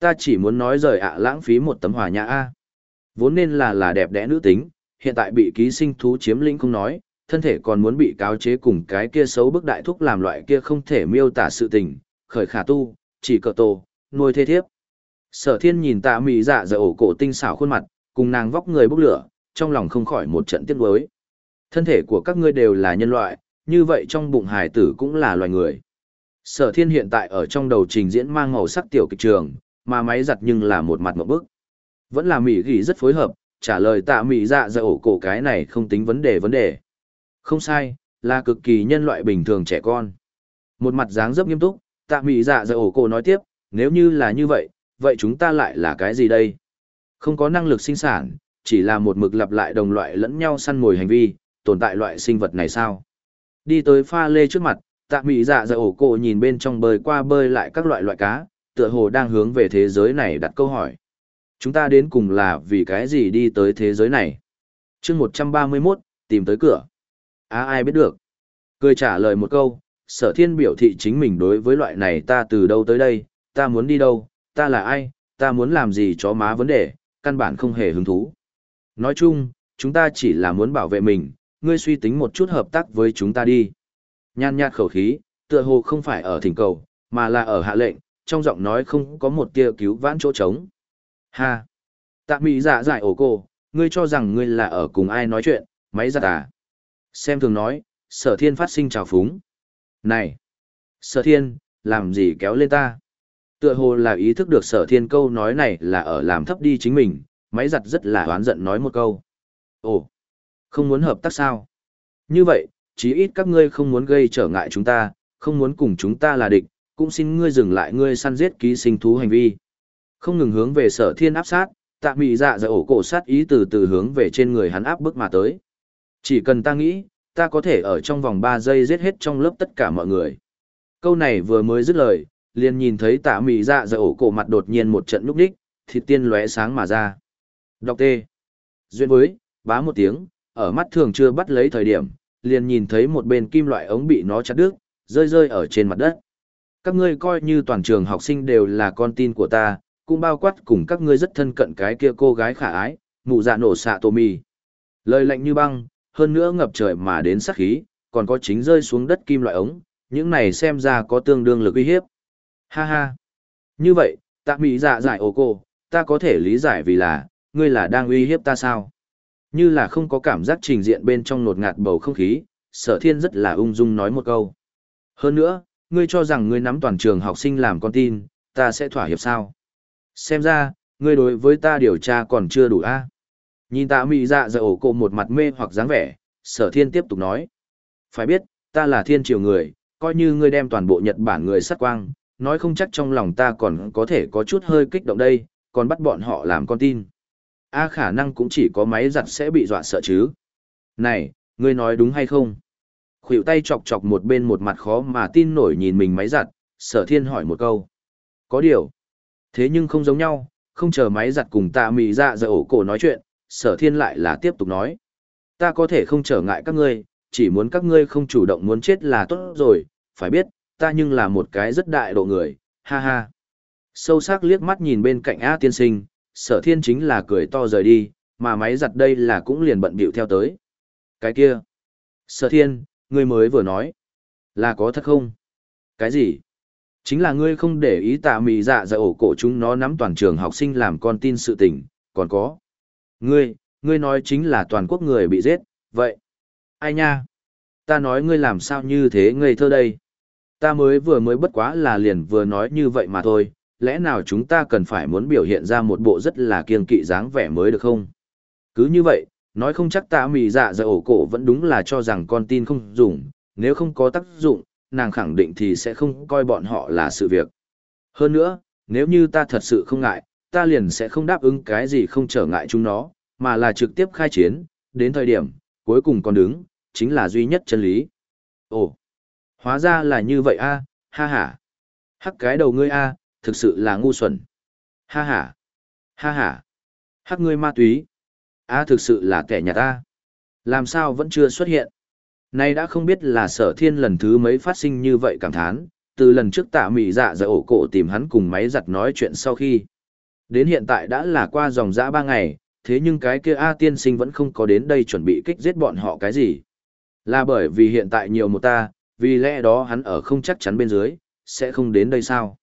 Ta chỉ muốn nói rời ạ lãng phí một tấm hòa nhã A. Vốn nên là là đẹp đẽ nữ tính, hiện tại bị ký sinh thú chiếm lĩnh không nói, thân thể còn muốn bị cáo chế cùng cái kia xấu bức đại thúc làm loại kia không thể miêu tả sự tình, khởi khả tu, chỉ cờ tổ, nuôi thê thiếp. Sở thiên nhìn tạ mị dạ dạ ổ cổ tinh xảo khuôn mặt, cùng nàng vóc người bốc lửa, trong lòng không khỏi một trận tiếc nuối. Thân thể của các ngươi đều là nhân loại, như vậy trong bụng hải tử cũng là loài người. Sở thiên hiện tại ở trong đầu trình diễn mang màu sắc tiểu kịch trường, mà máy giặt nhưng là một mặt một bức. Vẫn là mỉ ghi rất phối hợp, trả lời tạ mị dạ dạ ổ cổ cái này không tính vấn đề vấn đề. Không sai, là cực kỳ nhân loại bình thường trẻ con. Một mặt dáng dấp nghiêm túc, tạ mị dạ dạ ổ cổ nói tiếp, nếu như là như vậy, vậy chúng ta lại là cái gì đây? Không có năng lực sinh sản, chỉ là một mực lặp lại đồng loại lẫn nhau săn mồi hành vi, tồn tại loại sinh vật này sao? Đi tới pha lê trước mặt, tạ mị dạ dạ ổ cổ nhìn bên trong bơi qua bơi lại các loại loại cá, tựa hồ đang hướng về thế giới này đặt câu hỏi. Chúng ta đến cùng là vì cái gì đi tới thế giới này? chương 131, tìm tới cửa. Á ai biết được? Cười trả lời một câu, sở thiên biểu thị chính mình đối với loại này ta từ đâu tới đây, ta muốn đi đâu, ta là ai, ta muốn làm gì cho má vấn đề, căn bản không hề hứng thú. Nói chung, chúng ta chỉ là muốn bảo vệ mình, ngươi suy tính một chút hợp tác với chúng ta đi. Nhan nhạt khẩu khí, tựa hồ không phải ở thỉnh cầu, mà là ở hạ lệnh, trong giọng nói không có một tia cứu vãn chỗ trống. Ha! Tạ mỹ giả dạ giải ổ cô, ngươi cho rằng ngươi là ở cùng ai nói chuyện, máy giặt à? Xem thường nói, sở thiên phát sinh trào phúng. Này! Sở thiên, làm gì kéo lên ta? Tựa hồ là ý thức được sở thiên câu nói này là ở làm thấp đi chính mình, máy giặt rất là oán giận nói một câu. Ồ, không muốn hợp tác sao? Như vậy, chí ít các ngươi không muốn gây trở ngại chúng ta, không muốn cùng chúng ta là địch, cũng xin ngươi dừng lại ngươi săn giết ký sinh thú hành vi. Không ngừng hướng về sở thiên áp sát, tạ mị dạ dạ ổ cổ sát ý từ từ hướng về trên người hắn áp bức mà tới. Chỉ cần ta nghĩ, ta có thể ở trong vòng 3 giây giết hết trong lớp tất cả mọi người. Câu này vừa mới dứt lời, liền nhìn thấy tạ mị dạ dạ ổ cổ mặt đột nhiên một trận nhúc đích, thịt tiên lóe sáng mà ra. Đọc tê. Duyên với, bá một tiếng, ở mắt thường chưa bắt lấy thời điểm, liền nhìn thấy một bên kim loại ống bị nó chặt đứt, rơi rơi ở trên mặt đất. Các ngươi coi như toàn trường học sinh đều là con tin của ta, cũng bao quát cùng các ngươi rất thân cận cái kia cô gái khả ái, mụ dạ nổ xạ tổ mì. Lời lạnh như băng, hơn nữa ngập trời mà đến sát khí, còn có chính rơi xuống đất kim loại ống, những này xem ra có tương đương lực uy hiếp. Ha ha. Như vậy, tạ mỹ dạ giải ô cô, ta có thể lý giải vì là, ngươi là đang uy hiếp ta sao? Như là không có cảm giác trình diện bên trong nột ngạt bầu không khí, sở thiên rất là ung dung nói một câu. Hơn nữa, ngươi cho rằng ngươi nắm toàn trường học sinh làm con tin, ta sẽ thỏa hiệp sao? Xem ra, ngươi đối với ta điều tra còn chưa đủ a. Nhìn tạ mỹ dạ dạ ổ cô một mặt mê hoặc dáng vẻ, sở thiên tiếp tục nói. Phải biết, ta là thiên triều người, coi như ngươi đem toàn bộ Nhật Bản người sát quang, nói không chắc trong lòng ta còn có thể có chút hơi kích động đây, còn bắt bọn họ làm con tin. A khả năng cũng chỉ có máy giặt sẽ bị dọa sợ chứ. Này, ngươi nói đúng hay không? Khuỷu tay chọc chọc một bên một mặt khó mà tin nổi nhìn mình máy giặt, sở thiên hỏi một câu. Có điều. Thế nhưng không giống nhau, không chờ máy giặt cùng tạ mì ra dạ ổ cổ nói chuyện, sở thiên lại là tiếp tục nói. Ta có thể không trở ngại các ngươi, chỉ muốn các ngươi không chủ động muốn chết là tốt rồi, phải biết, ta nhưng là một cái rất đại độ người, ha ha. Sâu sắc liếc mắt nhìn bên cạnh A tiên sinh, sở thiên chính là cười to rời đi, mà máy giặt đây là cũng liền bận bịu theo tới. Cái kia. Sở thiên, ngươi mới vừa nói. Là có thật không? Cái gì? Chính là ngươi không để ý tạ mì dạ dạ ổ cổ chúng nó nắm toàn trường học sinh làm con tin sự tình, còn có. Ngươi, ngươi nói chính là toàn quốc người bị giết, vậy. Ai nha? Ta nói ngươi làm sao như thế ngây thơ đây? Ta mới vừa mới bất quá là liền vừa nói như vậy mà thôi, lẽ nào chúng ta cần phải muốn biểu hiện ra một bộ rất là kiên kỵ dáng vẻ mới được không? Cứ như vậy, nói không chắc tạ mì dạ dạ ổ cổ vẫn đúng là cho rằng con tin không dùng, nếu không có tác dụng, nàng khẳng định thì sẽ không coi bọn họ là sự việc. Hơn nữa, nếu như ta thật sự không ngại, ta liền sẽ không đáp ứng cái gì không trở ngại chúng nó, mà là trực tiếp khai chiến, đến thời điểm, cuối cùng còn đứng, chính là duy nhất chân lý. Ồ, hóa ra là như vậy a, ha ha. Hắc cái đầu ngươi a, thực sự là ngu xuẩn. Ha ha, ha ha. Hắc ngươi ma túy. A thực sự là kẻ nhà ta. Làm sao vẫn chưa xuất hiện? Nay đã không biết là sở thiên lần thứ mấy phát sinh như vậy cảm thán, từ lần trước tạ mị dạ dạ ổ cổ tìm hắn cùng máy giặt nói chuyện sau khi. Đến hiện tại đã là qua dòng dã ba ngày, thế nhưng cái kia A tiên sinh vẫn không có đến đây chuẩn bị kích giết bọn họ cái gì. Là bởi vì hiện tại nhiều một ta, vì lẽ đó hắn ở không chắc chắn bên dưới, sẽ không đến đây sao.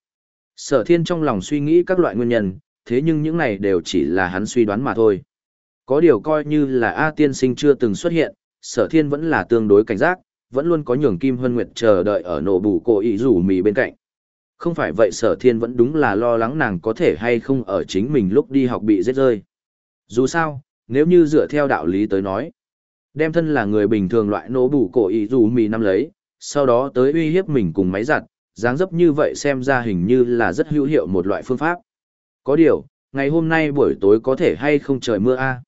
Sở thiên trong lòng suy nghĩ các loại nguyên nhân, thế nhưng những này đều chỉ là hắn suy đoán mà thôi. Có điều coi như là A tiên sinh chưa từng xuất hiện, sở thiên vẫn là tương đối cảnh giác, vẫn luôn có nhường Kim Hân Nguyệt chờ đợi ở nổ bù cổ ý rủ mì bên cạnh. Không phải vậy sở thiên vẫn đúng là lo lắng nàng có thể hay không ở chính mình lúc đi học bị giết rơi. Dù sao, nếu như dựa theo đạo lý tới nói, đem thân là người bình thường loại nổ bù cổ ý rủ mì năm lấy, sau đó tới uy hiếp mình cùng máy giặt, dáng dấp như vậy xem ra hình như là rất hữu hiệu một loại phương pháp. Có điều, ngày hôm nay buổi tối có thể hay không trời mưa a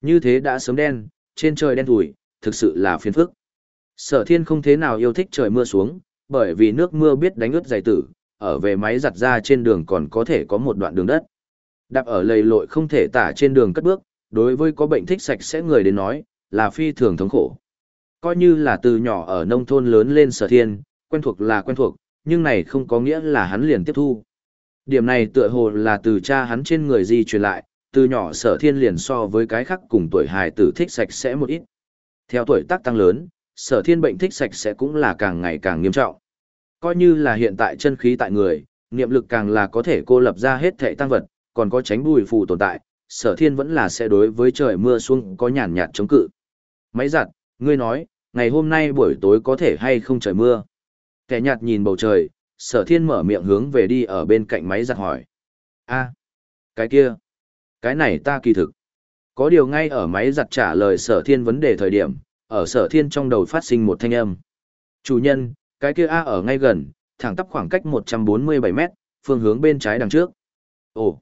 Như thế đã sớm đen, trên trời đen thủi, thực sự là phiền phức. Sở thiên không thế nào yêu thích trời mưa xuống, bởi vì nước mưa biết đánh ướt giày tử, ở về máy giặt ra trên đường còn có thể có một đoạn đường đất. Đạp ở lầy lội không thể tả trên đường cất bước, đối với có bệnh thích sạch sẽ người đến nói, là phi thường thống khổ. Coi như là từ nhỏ ở nông thôn lớn lên sở thiên, quen thuộc là quen thuộc, nhưng này không có nghĩa là hắn liền tiếp thu. Điểm này tựa hồ là từ cha hắn trên người di truyền lại, từ nhỏ sở thiên liền so với cái khác cùng tuổi hài tử thích sạch sẽ một ít. Theo tuổi tác tăng lớn, sở thiên bệnh thích sạch sẽ cũng là càng ngày càng nghiêm trọng. Coi như là hiện tại chân khí tại người, niệm lực càng là có thể cô lập ra hết thể tăng vật, còn có tránh bùi phù tồn tại, sở thiên vẫn là sẽ đối với trời mưa xuống có nhàn nhạt chống cự. Máy giặt, ngươi nói, ngày hôm nay buổi tối có thể hay không trời mưa? Kẻ nhạt nhìn bầu trời, sở thiên mở miệng hướng về đi ở bên cạnh máy giặt hỏi. a cái kia, cái này ta kỳ thực. Có điều ngay ở máy giặt trả lời sở thiên vấn đề thời điểm, ở sở thiên trong đầu phát sinh một thanh âm. Chủ nhân, cái kia A ở ngay gần, thẳng tắp khoảng cách 147 mét, phương hướng bên trái đằng trước. Ồ,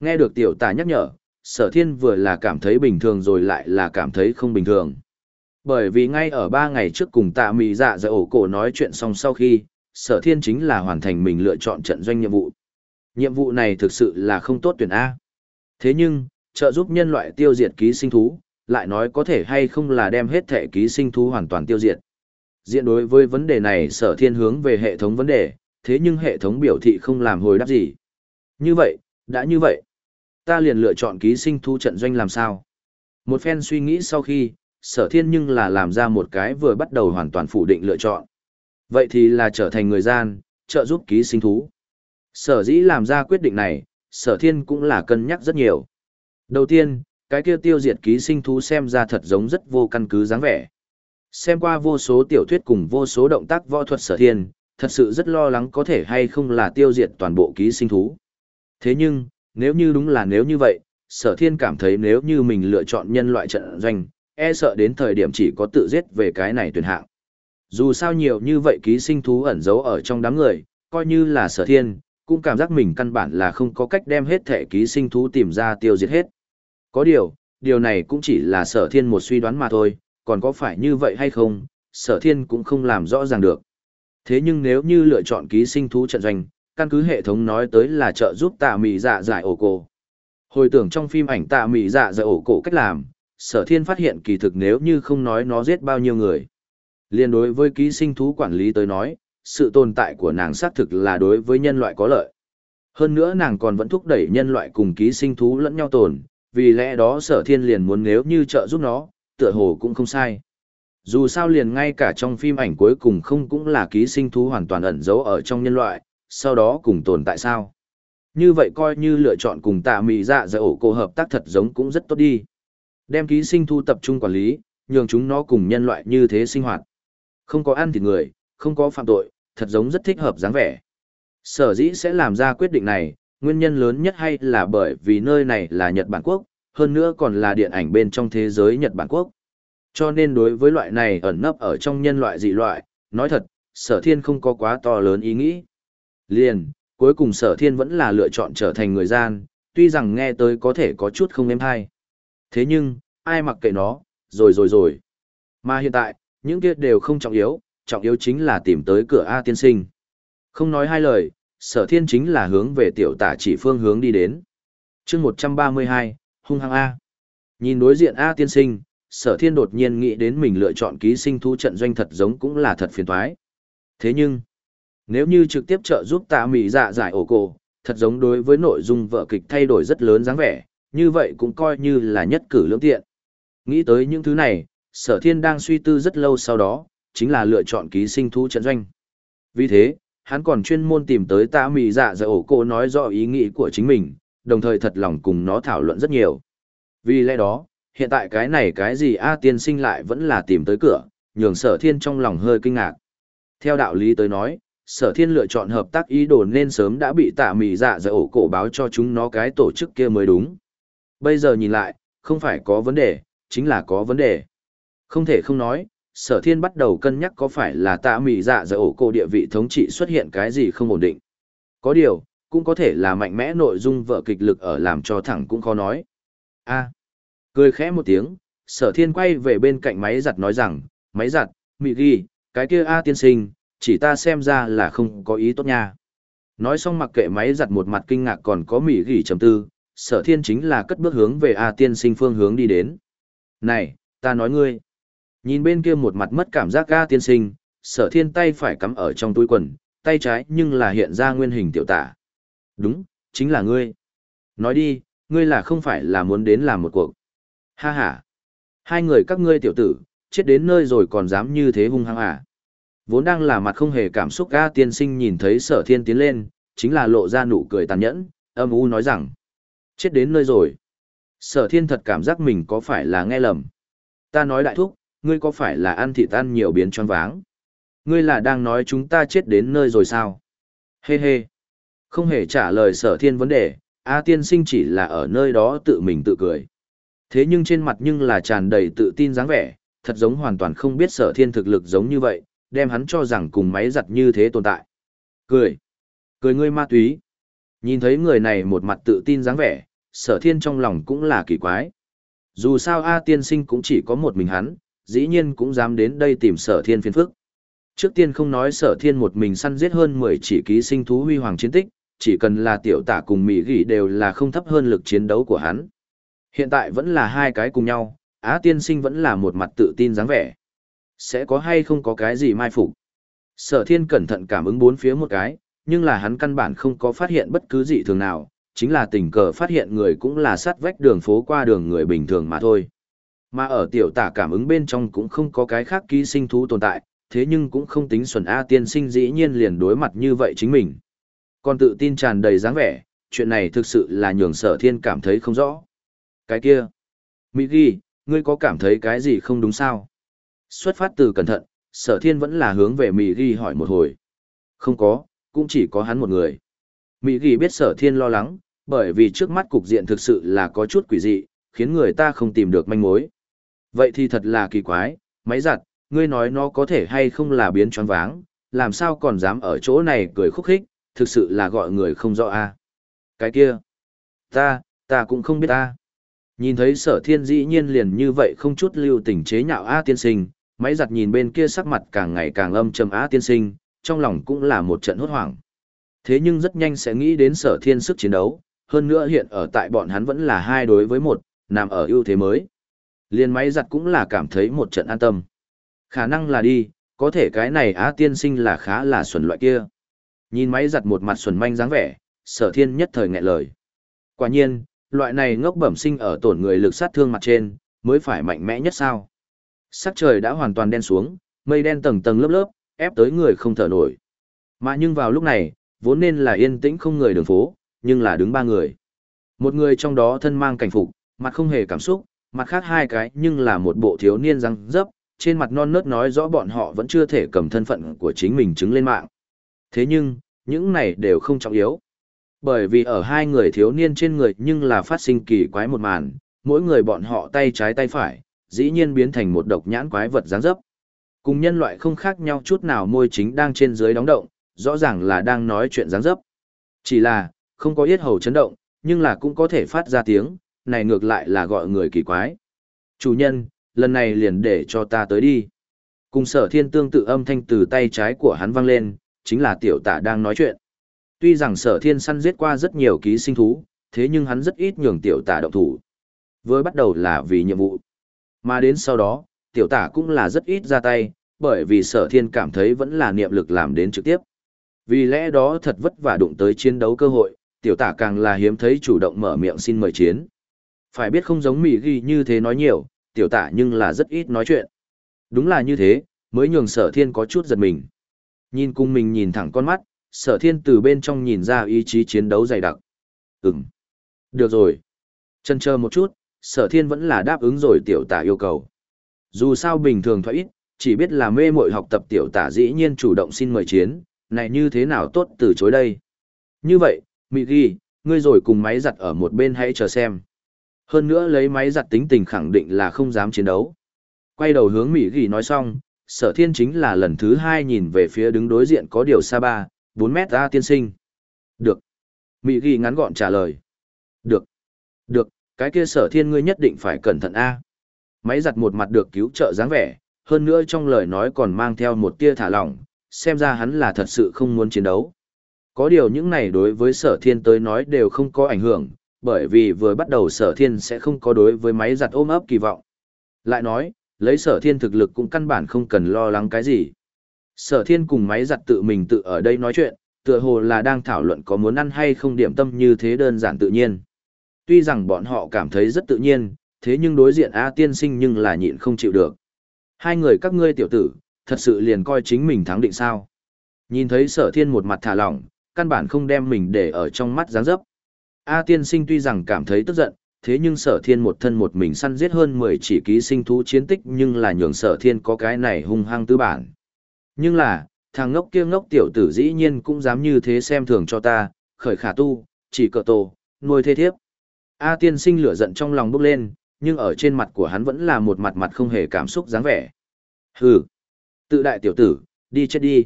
nghe được tiểu tà nhắc nhở, sở thiên vừa là cảm thấy bình thường rồi lại là cảm thấy không bình thường. Bởi vì ngay ở ba ngày trước cùng tạ mì dạ dạ ổ cổ nói chuyện xong sau khi, sở thiên chính là hoàn thành mình lựa chọn trận doanh nhiệm vụ. Nhiệm vụ này thực sự là không tốt tuyển A. Thế nhưng, trợ giúp nhân loại tiêu diệt ký sinh thú, lại nói có thể hay không là đem hết thể ký sinh thú hoàn toàn tiêu diệt. Diện đối với vấn đề này sở thiên hướng về hệ thống vấn đề, thế nhưng hệ thống biểu thị không làm hồi đáp gì. Như vậy, đã như vậy, ta liền lựa chọn ký sinh thú trận doanh làm sao. Một phen suy nghĩ sau khi, sở thiên nhưng là làm ra một cái vừa bắt đầu hoàn toàn phủ định lựa chọn. Vậy thì là trở thành người gian, trợ giúp ký sinh thú. Sở dĩ làm ra quyết định này, sở thiên cũng là cân nhắc rất nhiều. Đầu tiên, cái kia tiêu diệt ký sinh thú xem ra thật giống rất vô căn cứ dáng vẻ. Xem qua vô số tiểu thuyết cùng vô số động tác võ thuật sở thiên, thật sự rất lo lắng có thể hay không là tiêu diệt toàn bộ ký sinh thú. Thế nhưng, nếu như đúng là nếu như vậy, sở thiên cảm thấy nếu như mình lựa chọn nhân loại trận doanh, e sợ đến thời điểm chỉ có tự giết về cái này tuyển hạng. Dù sao nhiều như vậy ký sinh thú ẩn giấu ở trong đám người, coi như là sở thiên, cũng cảm giác mình căn bản là không có cách đem hết thể ký sinh thú tìm ra tiêu diệt hết. Có điều, điều này cũng chỉ là sở thiên một suy đoán mà thôi, còn có phải như vậy hay không, sở thiên cũng không làm rõ ràng được. Thế nhưng nếu như lựa chọn ký sinh thú trận doanh, căn cứ hệ thống nói tới là trợ giúp tạ mị dạ giải ổ cổ. Hồi tưởng trong phim ảnh tạ mị dạ giải ổ cổ cách làm, sở thiên phát hiện kỳ thực nếu như không nói nó giết bao nhiêu người. Liên đối với ký sinh thú quản lý tới nói, sự tồn tại của nàng xác thực là đối với nhân loại có lợi. Hơn nữa nàng còn vẫn thúc đẩy nhân loại cùng ký sinh thú lẫn nhau tồn, vì lẽ đó sở thiên liền muốn nếu như trợ giúp nó, tựa hồ cũng không sai. Dù sao liền ngay cả trong phim ảnh cuối cùng không cũng là ký sinh thú hoàn toàn ẩn giấu ở trong nhân loại, sau đó cùng tồn tại sao. Như vậy coi như lựa chọn cùng tạ mị dạ dạ ổ cô hợp tác thật giống cũng rất tốt đi. Đem ký sinh thu tập trung quản lý, nhường chúng nó cùng nhân loại như thế sinh hoạt. Không có ăn thịt người, không có phạm tội, thật giống rất thích hợp dáng vẻ. Sở dĩ sẽ làm ra quyết định này, nguyên nhân lớn nhất hay là bởi vì nơi này là Nhật Bản Quốc, hơn nữa còn là điện ảnh bên trong thế giới Nhật Bản Quốc. Cho nên đối với loại này ẩn nấp ở trong nhân loại dị loại, nói thật, sở thiên không có quá to lớn ý nghĩ. Liền, cuối cùng sở thiên vẫn là lựa chọn trở thành người gian, tuy rằng nghe tới có thể có chút không êm hay. Thế nhưng, ai mặc kệ nó, rồi rồi rồi. Mà hiện tại, những kia đều không trọng yếu, trọng yếu chính là tìm tới cửa A tiên sinh. Không nói hai lời, sở thiên chính là hướng về tiểu tả chỉ phương hướng đi đến. chương 132, hung hăng A. Nhìn đối diện A tiên sinh, sở thiên đột nhiên nghĩ đến mình lựa chọn ký sinh thú trận doanh thật giống cũng là thật phiền toái Thế nhưng, nếu như trực tiếp trợ giúp tạ mỹ dạ giải ổ cổ, thật giống đối với nội dung vợ kịch thay đổi rất lớn dáng vẻ, như vậy cũng coi như là nhất cử lưỡng tiện. Nghĩ tới những thứ này, sở thiên đang suy tư rất lâu sau đó, chính là lựa chọn ký sinh thú trận doanh. Vì thế, hắn còn chuyên môn tìm tới tạ mị dạ dạ ổ cổ nói rõ ý nghĩ của chính mình, đồng thời thật lòng cùng nó thảo luận rất nhiều. Vì lẽ đó, hiện tại cái này cái gì A tiên sinh lại vẫn là tìm tới cửa, nhường sở thiên trong lòng hơi kinh ngạc. Theo đạo lý tới nói, sở thiên lựa chọn hợp tác ý đồ nên sớm đã bị tạ mì dạ dạ ổ cổ báo cho chúng nó cái tổ chức kia mới đúng. Bây giờ nhìn lại, không phải có vấn đề, chính là có vấn đề. Không thể không nói, sở thiên bắt đầu cân nhắc có phải là tạ mị dạ dạ ổ cổ địa vị thống trị xuất hiện cái gì không ổn định. Có điều, cũng có thể là mạnh mẽ nội dung vợ kịch lực ở làm cho thẳng cũng khó nói. a cười khẽ một tiếng, sở thiên quay về bên cạnh máy giặt nói rằng, máy giặt, mị ghi, cái kia A tiên sinh, chỉ ta xem ra là không có ý tốt nha. Nói xong mặc kệ máy giặt một mặt kinh ngạc còn có mỉ gỉ trầm tư, sở thiên chính là cất bước hướng về A tiên sinh phương hướng đi đến. Này, ta nói ngươi. Nhìn bên kia một mặt mất cảm giác A tiên sinh, sở thiên tay phải cắm ở trong túi quần, tay trái nhưng là hiện ra nguyên hình tiểu tả. Đúng, chính là ngươi. Nói đi, ngươi là không phải là muốn đến làm một cuộc. Ha ha. Hai người các ngươi tiểu tử, chết đến nơi rồi còn dám như thế hung hăng à. Vốn đang là mặt không hề cảm xúc A tiên sinh nhìn thấy sở thiên tiến lên, chính là lộ ra nụ cười tàn nhẫn, âm u nói rằng. Chết đến nơi rồi. Sở thiên thật cảm giác mình có phải là nghe lầm. Ta nói đại thúc, ngươi có phải là ăn thịt ăn nhiều biến tròn váng? Ngươi là đang nói chúng ta chết đến nơi rồi sao? Hê hey hê. Không hề trả lời sở thiên vấn đề, A tiên sinh chỉ là ở nơi đó tự mình tự cười. Thế nhưng trên mặt nhưng là tràn đầy tự tin dáng vẻ, thật giống hoàn toàn không biết sở thiên thực lực giống như vậy, đem hắn cho rằng cùng máy giặt như thế tồn tại. Cười. Cười ngươi ma túy. Nhìn thấy người này một mặt tự tin dáng vẻ, sở thiên trong lòng cũng là kỳ quái. Dù sao A tiên sinh cũng chỉ có một mình hắn, dĩ nhiên cũng dám đến đây tìm sở thiên phiền phức. Trước tiên không nói sở thiên một mình săn giết hơn 10 chỉ ký sinh thú huy hoàng chiến tích, chỉ cần là tiểu tả cùng Mỹ gỉ đều là không thấp hơn lực chiến đấu của hắn. Hiện tại vẫn là hai cái cùng nhau, Á tiên sinh vẫn là một mặt tự tin dáng vẻ. Sẽ có hay không có cái gì mai phục. Sở thiên cẩn thận cảm ứng bốn phía một cái, nhưng là hắn căn bản không có phát hiện bất cứ gì thường nào, chính là tình cờ phát hiện người cũng là sát vách đường phố qua đường người bình thường mà thôi. Mà ở tiểu tả cảm ứng bên trong cũng không có cái khác ký sinh thú tồn tại, thế nhưng cũng không tính xuẩn A tiên sinh dĩ nhiên liền đối mặt như vậy chính mình. Còn tự tin tràn đầy dáng vẻ, chuyện này thực sự là nhường sở thiên cảm thấy không rõ. Cái kia, Mỹ ghi, ngươi có cảm thấy cái gì không đúng sao? Xuất phát từ cẩn thận, sở thiên vẫn là hướng về Mỹ ghi hỏi một hồi. Không có, cũng chỉ có hắn một người. Mỹ ghi biết sở thiên lo lắng, bởi vì trước mắt cục diện thực sự là có chút quỷ dị, khiến người ta không tìm được manh mối. Vậy thì thật là kỳ quái, máy giặt, ngươi nói nó có thể hay không là biến tròn váng, làm sao còn dám ở chỗ này cười khúc khích, thực sự là gọi người không rõ a. Cái kia, ta, ta cũng không biết ta. Nhìn thấy sở thiên dĩ nhiên liền như vậy không chút lưu tình chế nhạo A tiên sinh, máy giặt nhìn bên kia sắc mặt càng ngày càng âm trầm A tiên sinh, trong lòng cũng là một trận hốt hoảng. Thế nhưng rất nhanh sẽ nghĩ đến sở thiên sức chiến đấu, hơn nữa hiện ở tại bọn hắn vẫn là hai đối với một, nằm ở ưu thế mới. Liên máy giặt cũng là cảm thấy một trận an tâm. Khả năng là đi, có thể cái này Á tiên sinh là khá là xuẩn loại kia. Nhìn máy giặt một mặt xuẩn manh dáng vẻ, sở thiên nhất thời nghẹn lời. Quả nhiên, loại này ngốc bẩm sinh ở tổn người lực sát thương mặt trên, mới phải mạnh mẽ nhất sao. Sắc trời đã hoàn toàn đen xuống, mây đen tầng tầng lớp lớp, ép tới người không thở nổi. Mà nhưng vào lúc này, vốn nên là yên tĩnh không người đường phố, nhưng là đứng ba người. Một người trong đó thân mang cảnh phục, mặt không hề cảm xúc, mặt khác hai cái nhưng là một bộ thiếu niên răng dấp, trên mặt non nớt nói rõ bọn họ vẫn chưa thể cầm thân phận của chính mình chứng lên mạng. Thế nhưng, những này đều không trọng yếu. Bởi vì ở hai người thiếu niên trên người nhưng là phát sinh kỳ quái một màn, mỗi người bọn họ tay trái tay phải, dĩ nhiên biến thành một độc nhãn quái vật dáng dấp. Cùng nhân loại không khác nhau chút nào môi chính đang trên dưới đóng động, rõ ràng là đang nói chuyện dáng dấp. Chỉ là, không có yết hầu chấn động, nhưng là cũng có thể phát ra tiếng, này ngược lại là gọi người kỳ quái. Chủ nhân, lần này liền để cho ta tới đi. Cùng sở thiên tương tự âm thanh từ tay trái của hắn vang lên, chính là tiểu tả đang nói chuyện. Tuy rằng sở thiên săn giết qua rất nhiều ký sinh thú, thế nhưng hắn rất ít nhường tiểu tả động thủ. Với bắt đầu là vì nhiệm vụ. Mà đến sau đó, tiểu tả cũng là rất ít ra tay, bởi vì sở thiên cảm thấy vẫn là niệm lực làm đến trực tiếp. Vì lẽ đó thật vất vả đụng tới chiến đấu cơ hội, tiểu tả càng là hiếm thấy chủ động mở miệng xin mời chiến. Phải biết không giống Mỹ ghi như thế nói nhiều, tiểu tả nhưng là rất ít nói chuyện. Đúng là như thế, mới nhường sở thiên có chút giật mình. Nhìn cùng mình nhìn thẳng con mắt, sở thiên từ bên trong nhìn ra ý chí chiến đấu dày đặc. Ừm. Được rồi. Chân chờ một chút, sở thiên vẫn là đáp ứng rồi tiểu tả yêu cầu. Dù sao bình thường thoại ít, chỉ biết là mê mội học tập tiểu tả dĩ nhiên chủ động xin mời chiến, này như thế nào tốt từ chối đây. Như vậy, Mị Ghi, ngươi rồi cùng máy giặt ở một bên hãy chờ xem. Hơn nữa lấy máy giặt tính tình khẳng định là không dám chiến đấu. Quay đầu hướng Mỹ Ghi nói xong, sở thiên chính là lần thứ hai nhìn về phía đứng đối diện có điều xa ba, bốn mét ra tiên sinh. Được. Mỹ Ghi ngắn gọn trả lời. Được. Được, cái kia sở thiên ngươi nhất định phải cẩn thận A. Máy giặt một mặt được cứu trợ dáng vẻ, hơn nữa trong lời nói còn mang theo một tia thả lỏng, xem ra hắn là thật sự không muốn chiến đấu. Có điều những này đối với sở thiên tới nói đều không có ảnh hưởng, bởi vì vừa bắt đầu sở thiên sẽ không có đối với máy giặt ôm ấp kỳ vọng. Lại nói, lấy sở thiên thực lực cũng căn bản không cần lo lắng cái gì. Sở thiên cùng máy giặt tự mình tự ở đây nói chuyện, tựa hồ là đang thảo luận có muốn ăn hay không điểm tâm như thế đơn giản tự nhiên. Tuy rằng bọn họ cảm thấy rất tự nhiên, thế nhưng đối diện A tiên sinh nhưng là nhịn không chịu được. Hai người các ngươi tiểu tử, thật sự liền coi chính mình thắng định sao. Nhìn thấy sở thiên một mặt thả lỏng, căn bản không đem mình để ở trong mắt dáng dấp. A tiên sinh tuy rằng cảm thấy tức giận, thế nhưng sở thiên một thân một mình săn giết hơn 10 chỉ ký sinh thú chiến tích nhưng là nhường sở thiên có cái này hung hăng tư bản. Nhưng là, thằng ngốc kia ngốc tiểu tử dĩ nhiên cũng dám như thế xem thường cho ta, khởi khả tu, chỉ cờ tổ, nuôi thê thiếp. A tiên sinh lửa giận trong lòng bốc lên, nhưng ở trên mặt của hắn vẫn là một mặt mặt không hề cảm xúc dáng vẻ. Hừ, tự đại tiểu tử, đi chết đi.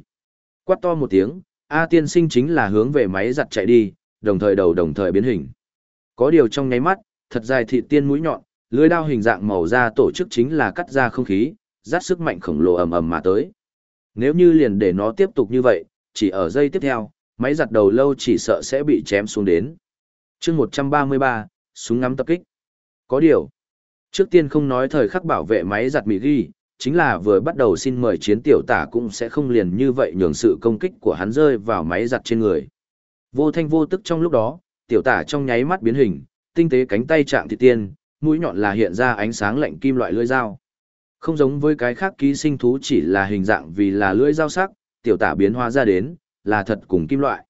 Quát to một tiếng, A tiên sinh chính là hướng về máy giặt chạy đi, đồng thời đầu đồng thời biến hình. Có điều trong nháy mắt, thật dài thị tiên mũi nhọn, lưới đao hình dạng màu da tổ chức chính là cắt ra không khí, rát sức mạnh khổng lồ ầm ầm mà tới. Nếu như liền để nó tiếp tục như vậy, chỉ ở giây tiếp theo, máy giặt đầu lâu chỉ sợ sẽ bị chém xuống đến. chương 133, súng ngắm tập kích. Có điều, trước tiên không nói thời khắc bảo vệ máy giặt mì ghi, chính là vừa bắt đầu xin mời chiến tiểu tả cũng sẽ không liền như vậy nhường sự công kích của hắn rơi vào máy giặt trên người. Vô thanh vô tức trong lúc đó, tiểu tả trong nháy mắt biến hình, tinh tế cánh tay chạm thị tiên, mũi nhọn là hiện ra ánh sáng lạnh kim loại lưỡi dao. Không giống với cái khác ký sinh thú chỉ là hình dạng vì là lưỡi dao sắc, tiểu tả biến hóa ra đến, là thật cùng kim loại.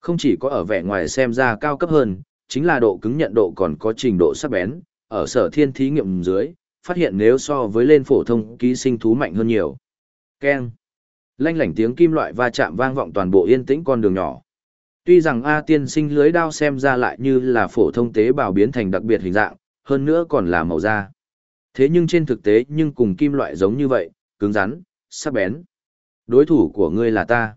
Không chỉ có ở vẻ ngoài xem ra cao cấp hơn, chính là độ cứng nhận độ còn có trình độ sắc bén, ở sở thiên thí nghiệm dưới, phát hiện nếu so với lên phổ thông ký sinh thú mạnh hơn nhiều. Keng. Lanh lảnh tiếng kim loại va chạm vang vọng toàn bộ yên tĩnh con đường nhỏ. Tuy rằng A tiên sinh lưới đao xem ra lại như là phổ thông tế bào biến thành đặc biệt hình dạng, hơn nữa còn là màu da. Thế nhưng trên thực tế nhưng cùng kim loại giống như vậy, cứng rắn, sắc bén. Đối thủ của ngươi là ta.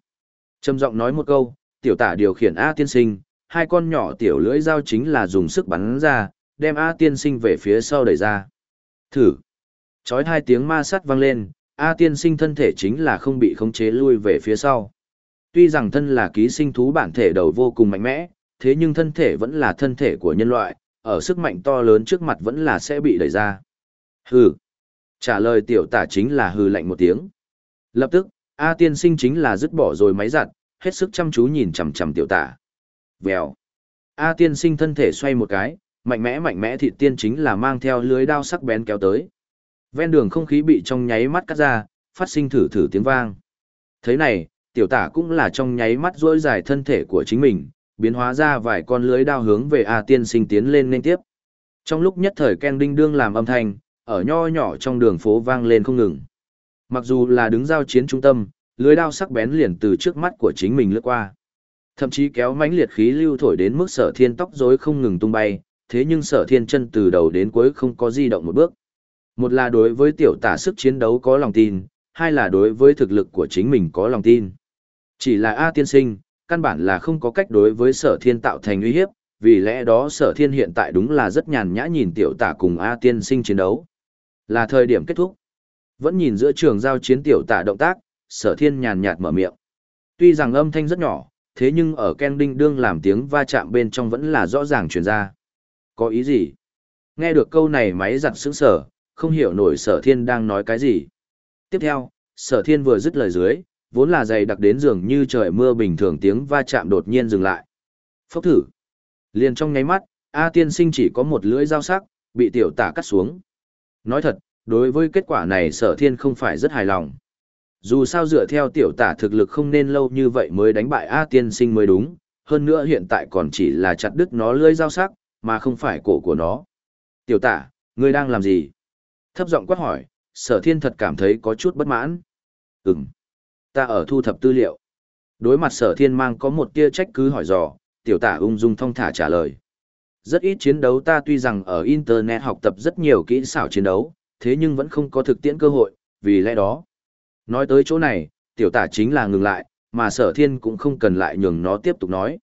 Trầm giọng nói một câu, tiểu tả điều khiển A tiên sinh, hai con nhỏ tiểu lưỡi dao chính là dùng sức bắn ra, đem A tiên sinh về phía sau đẩy ra. Thử. Chói hai tiếng ma sắt vang lên, A tiên sinh thân thể chính là không bị khống chế lui về phía sau. Tuy rằng thân là ký sinh thú bản thể đầu vô cùng mạnh mẽ, thế nhưng thân thể vẫn là thân thể của nhân loại, ở sức mạnh to lớn trước mặt vẫn là sẽ bị đẩy ra. Hừ. Trả lời tiểu tả chính là hừ lạnh một tiếng. Lập tức, A tiên sinh chính là dứt bỏ rồi máy giặt, hết sức chăm chú nhìn chằm chằm tiểu tả. Vèo. A tiên sinh thân thể xoay một cái, mạnh mẽ mạnh mẽ thịt tiên chính là mang theo lưới đao sắc bén kéo tới. Ven đường không khí bị trong nháy mắt cắt ra, phát sinh thử thử tiếng vang. Thế này, tiểu tả cũng là trong nháy mắt duỗi dài thân thể của chính mình, biến hóa ra vài con lưới đao hướng về A tiên sinh tiến lên nên tiếp. Trong lúc nhất thời Ken Đinh Đương làm âm thanh, ở nho nhỏ trong đường phố vang lên không ngừng. Mặc dù là đứng giao chiến trung tâm, lưới đao sắc bén liền từ trước mắt của chính mình lướt qua. Thậm chí kéo mãnh liệt khí lưu thổi đến mức sở thiên tóc rối không ngừng tung bay, thế nhưng sở thiên chân từ đầu đến cuối không có di động một bước. Một là đối với tiểu tả sức chiến đấu có lòng tin, hai là đối với thực lực của chính mình có lòng tin. Chỉ là A tiên sinh, căn bản là không có cách đối với sở thiên tạo thành uy hiếp, vì lẽ đó sở thiên hiện tại đúng là rất nhàn nhã nhìn tiểu tả cùng A tiên sinh chiến đấu. Là thời điểm kết thúc. Vẫn nhìn giữa trường giao chiến tiểu tả động tác, sở thiên nhàn nhạt mở miệng. Tuy rằng âm thanh rất nhỏ, thế nhưng ở Ken Đinh đương làm tiếng va chạm bên trong vẫn là rõ ràng truyền ra. Có ý gì? Nghe được câu này máy giặt sững sở, không hiểu nổi sở thiên đang nói cái gì. Tiếp theo, sở thiên vừa dứt lời dưới, vốn là dày đặc đến giường như trời mưa bình thường tiếng va chạm đột nhiên dừng lại. Phốc thử. Liền trong nháy mắt, A tiên sinh chỉ có một lưỡi dao sắc, bị tiểu tả cắt xuống. Nói thật, đối với kết quả này sở thiên không phải rất hài lòng. Dù sao dựa theo tiểu tả thực lực không nên lâu như vậy mới đánh bại A tiên sinh mới đúng, hơn nữa hiện tại còn chỉ là chặt đứt nó lưỡi dao sắc, mà không phải cổ của nó. Tiểu tả, ngươi đang làm gì? Thấp giọng quát hỏi, sở thiên thật cảm thấy có chút bất mãn. Ừm, ta ở thu thập tư liệu. Đối mặt sở thiên mang có một tia trách cứ hỏi dò, tiểu tả ung dung thong thả trả lời. Rất ít chiến đấu ta tuy rằng ở Internet học tập rất nhiều kỹ xảo chiến đấu, thế nhưng vẫn không có thực tiễn cơ hội, vì lẽ đó. Nói tới chỗ này, tiểu tả chính là ngừng lại, mà sở thiên cũng không cần lại nhường nó tiếp tục nói.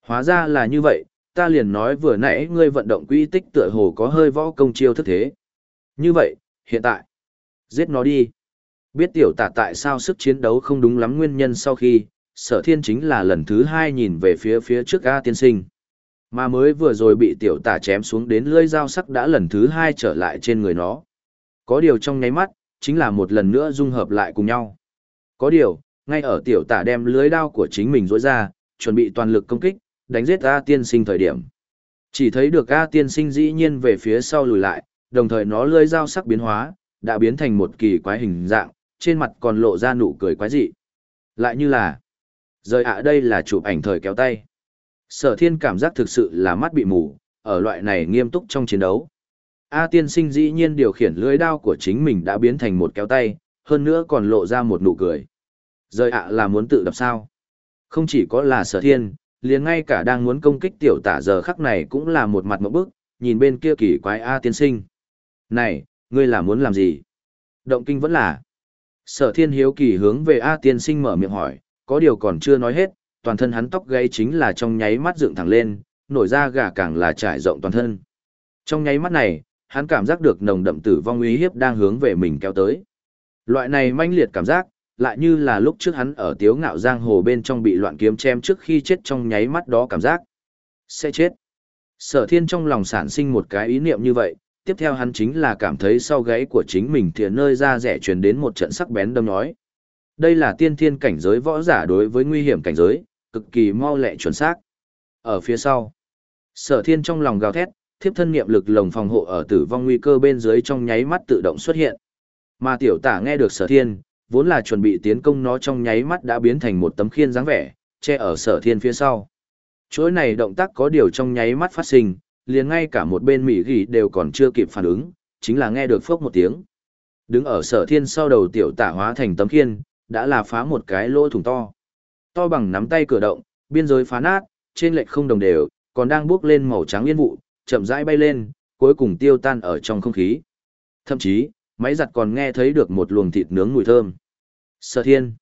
Hóa ra là như vậy, ta liền nói vừa nãy ngươi vận động quỹ tích tựa hồ có hơi võ công chiêu thức thế. Như vậy, hiện tại, giết nó đi. Biết tiểu tả tại sao sức chiến đấu không đúng lắm nguyên nhân sau khi, sở thiên chính là lần thứ hai nhìn về phía phía trước A tiên sinh. Mà mới vừa rồi bị tiểu tả chém xuống đến lưỡi dao sắc đã lần thứ hai trở lại trên người nó. Có điều trong nháy mắt, chính là một lần nữa dung hợp lại cùng nhau. Có điều, ngay ở tiểu tả đem lưới đao của chính mình rỗi ra, chuẩn bị toàn lực công kích, đánh giết A tiên sinh thời điểm. Chỉ thấy được A tiên sinh dĩ nhiên về phía sau lùi lại, đồng thời nó lưới dao sắc biến hóa, đã biến thành một kỳ quái hình dạng, trên mặt còn lộ ra nụ cười quái dị. Lại như là, rời ạ đây là chụp ảnh thời kéo tay. Sở thiên cảm giác thực sự là mắt bị mù, ở loại này nghiêm túc trong chiến đấu. A tiên sinh dĩ nhiên điều khiển lưới đao của chính mình đã biến thành một kéo tay, hơn nữa còn lộ ra một nụ cười. Rời ạ là muốn tự đập sao? Không chỉ có là sở thiên, liền ngay cả đang muốn công kích tiểu tả giờ khắc này cũng là một mặt mẫu bức, nhìn bên kia kỳ quái A tiên sinh. Này, ngươi là muốn làm gì? Động kinh vẫn là. Sở thiên hiếu kỳ hướng về A tiên sinh mở miệng hỏi, có điều còn chưa nói hết, toàn thân hắn tóc gây chính là trong nháy mắt dựng thẳng lên, nổi ra gà càng là trải rộng toàn thân. Trong nháy mắt này, hắn cảm giác được nồng đậm tử vong uy hiếp đang hướng về mình kéo tới. Loại này manh liệt cảm giác, lại như là lúc trước hắn ở tiếu ngạo giang hồ bên trong bị loạn kiếm chém trước khi chết trong nháy mắt đó cảm giác. Sẽ chết. Sở thiên trong lòng sản sinh một cái ý niệm như vậy, tiếp theo hắn chính là cảm thấy sau gáy của chính mình thì nơi ra rẻ truyền đến một trận sắc bén đâm nói. Đây là tiên thiên cảnh giới võ giả đối với nguy hiểm cảnh giới, cực kỳ mau lẹ chuẩn xác. Ở phía sau, sở thiên trong lòng gào thét, thiếp thân niệm lực lồng phòng hộ ở tử vong nguy cơ bên dưới trong nháy mắt tự động xuất hiện. Mà tiểu tả nghe được sở thiên, vốn là chuẩn bị tiến công nó trong nháy mắt đã biến thành một tấm khiên dáng vẻ, che ở sở thiên phía sau. Chối này động tác có điều trong nháy mắt phát sinh, liền ngay cả một bên mỹ ghi đều còn chưa kịp phản ứng, chính là nghe được phốc một tiếng. Đứng ở sở thiên sau đầu tiểu tả hóa thành tấm khiên, đã là phá một cái lỗ thủng to. To bằng nắm tay cửa động, biên giới phá nát, trên lệch không đồng đều, còn đang bước lên màu trắng yên vụ, chậm rãi bay lên, cuối cùng tiêu tan ở trong không khí. Thậm chí, máy giặt còn nghe thấy được một luồng thịt nướng mùi thơm. Sở thiên.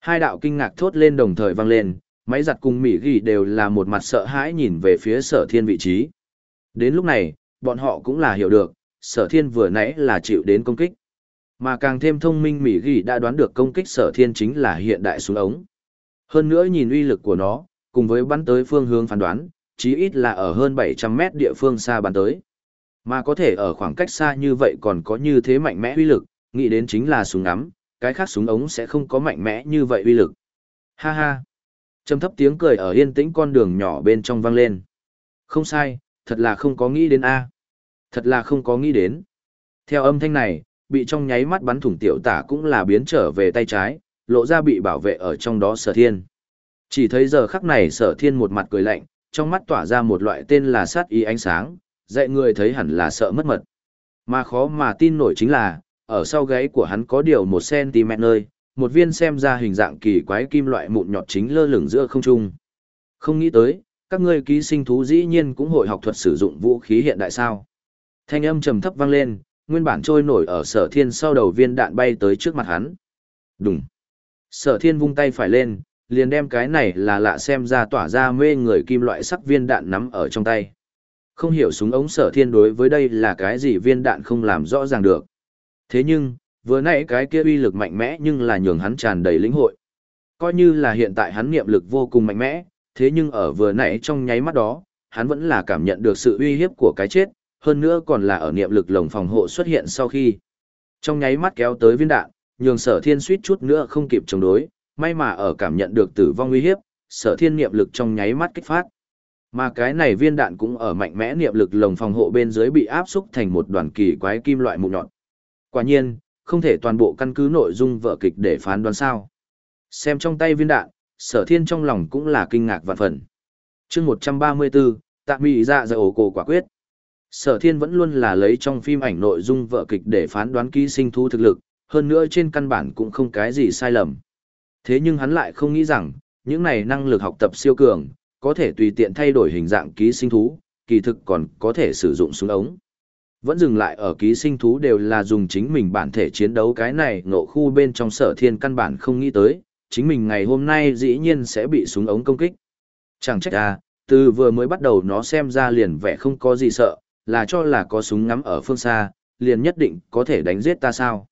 Hai đạo kinh ngạc thốt lên đồng thời vang lên, máy giặt cùng Mỹ ghi đều là một mặt sợ hãi nhìn về phía sở thiên vị trí. Đến lúc này, bọn họ cũng là hiểu được, sở thiên vừa nãy là chịu đến công kích. Mà càng thêm thông minh Mỹ ghi đã đoán được công kích sở thiên chính là hiện đại súng ống. Hơn nữa nhìn uy lực của nó, cùng với bắn tới phương hướng phán đoán, chí ít là ở hơn 700 mét địa phương xa bắn tới. Mà có thể ở khoảng cách xa như vậy còn có như thế mạnh mẽ uy lực, nghĩ đến chính là súng ngắm, cái khác súng ống sẽ không có mạnh mẽ như vậy uy lực. Ha ha! Trầm thấp tiếng cười ở yên tĩnh con đường nhỏ bên trong vang lên. Không sai, thật là không có nghĩ đến A. Thật là không có nghĩ đến. Theo âm thanh này, bị trong nháy mắt bắn thủng tiểu tả cũng là biến trở về tay trái, lộ ra bị bảo vệ ở trong đó sở thiên. Chỉ thấy giờ khắc này sở thiên một mặt cười lạnh, trong mắt tỏa ra một loại tên là sát ý ánh sáng, dạy người thấy hẳn là sợ mất mật. Mà khó mà tin nổi chính là, ở sau gáy của hắn có điều một cm nơi, một viên xem ra hình dạng kỳ quái kim loại mụn nhọt chính lơ lửng giữa không trung. Không nghĩ tới, các ngươi ký sinh thú dĩ nhiên cũng hội học thuật sử dụng vũ khí hiện đại sao. Thanh âm trầm thấp vang lên, nguyên bản trôi nổi ở sở thiên sau đầu viên đạn bay tới trước mặt hắn. Đúng. Sở thiên vung tay phải lên, liền đem cái này là lạ xem ra tỏa ra mê người kim loại sắc viên đạn nắm ở trong tay. Không hiểu súng ống sở thiên đối với đây là cái gì viên đạn không làm rõ ràng được. Thế nhưng, vừa nãy cái kia uy lực mạnh mẽ nhưng là nhường hắn tràn đầy lĩnh hội. Coi như là hiện tại hắn niệm lực vô cùng mạnh mẽ, thế nhưng ở vừa nãy trong nháy mắt đó, hắn vẫn là cảm nhận được sự uy hiếp của cái chết, hơn nữa còn là ở niệm lực lồng phòng hộ xuất hiện sau khi. Trong nháy mắt kéo tới viên đạn, nhường sở thiên suýt chút nữa không kịp chống đối, may mà ở cảm nhận được tử vong uy hiếp, sở thiên niệm lực trong nháy mắt kích phát. Mà cái này viên đạn cũng ở mạnh mẽ niệm lực lồng phòng hộ bên dưới bị áp xúc thành một đoàn kỳ quái kim loại mụn nhọn. Quả nhiên, không thể toàn bộ căn cứ nội dung vở kịch để phán đoán sao. Xem trong tay viên đạn, sở thiên trong lòng cũng là kinh ngạc vạn phần. chương 134, tạ mị dạ dạ ổ cổ quả quyết. Sở thiên vẫn luôn là lấy trong phim ảnh nội dung vở kịch để phán đoán ký sinh thú thực lực, hơn nữa trên căn bản cũng không cái gì sai lầm. Thế nhưng hắn lại không nghĩ rằng, những này năng lực học tập siêu cường, có thể tùy tiện thay đổi hình dạng ký sinh thú, kỳ thực còn có thể sử dụng súng ống. Vẫn dừng lại ở ký sinh thú đều là dùng chính mình bản thể chiến đấu cái này ngộ khu bên trong sở thiên căn bản không nghĩ tới, chính mình ngày hôm nay dĩ nhiên sẽ bị súng ống công kích. Chẳng trách à, từ vừa mới bắt đầu nó xem ra liền vẻ không có gì sợ, là cho là có súng ngắm ở phương xa, liền nhất định có thể đánh giết ta sao.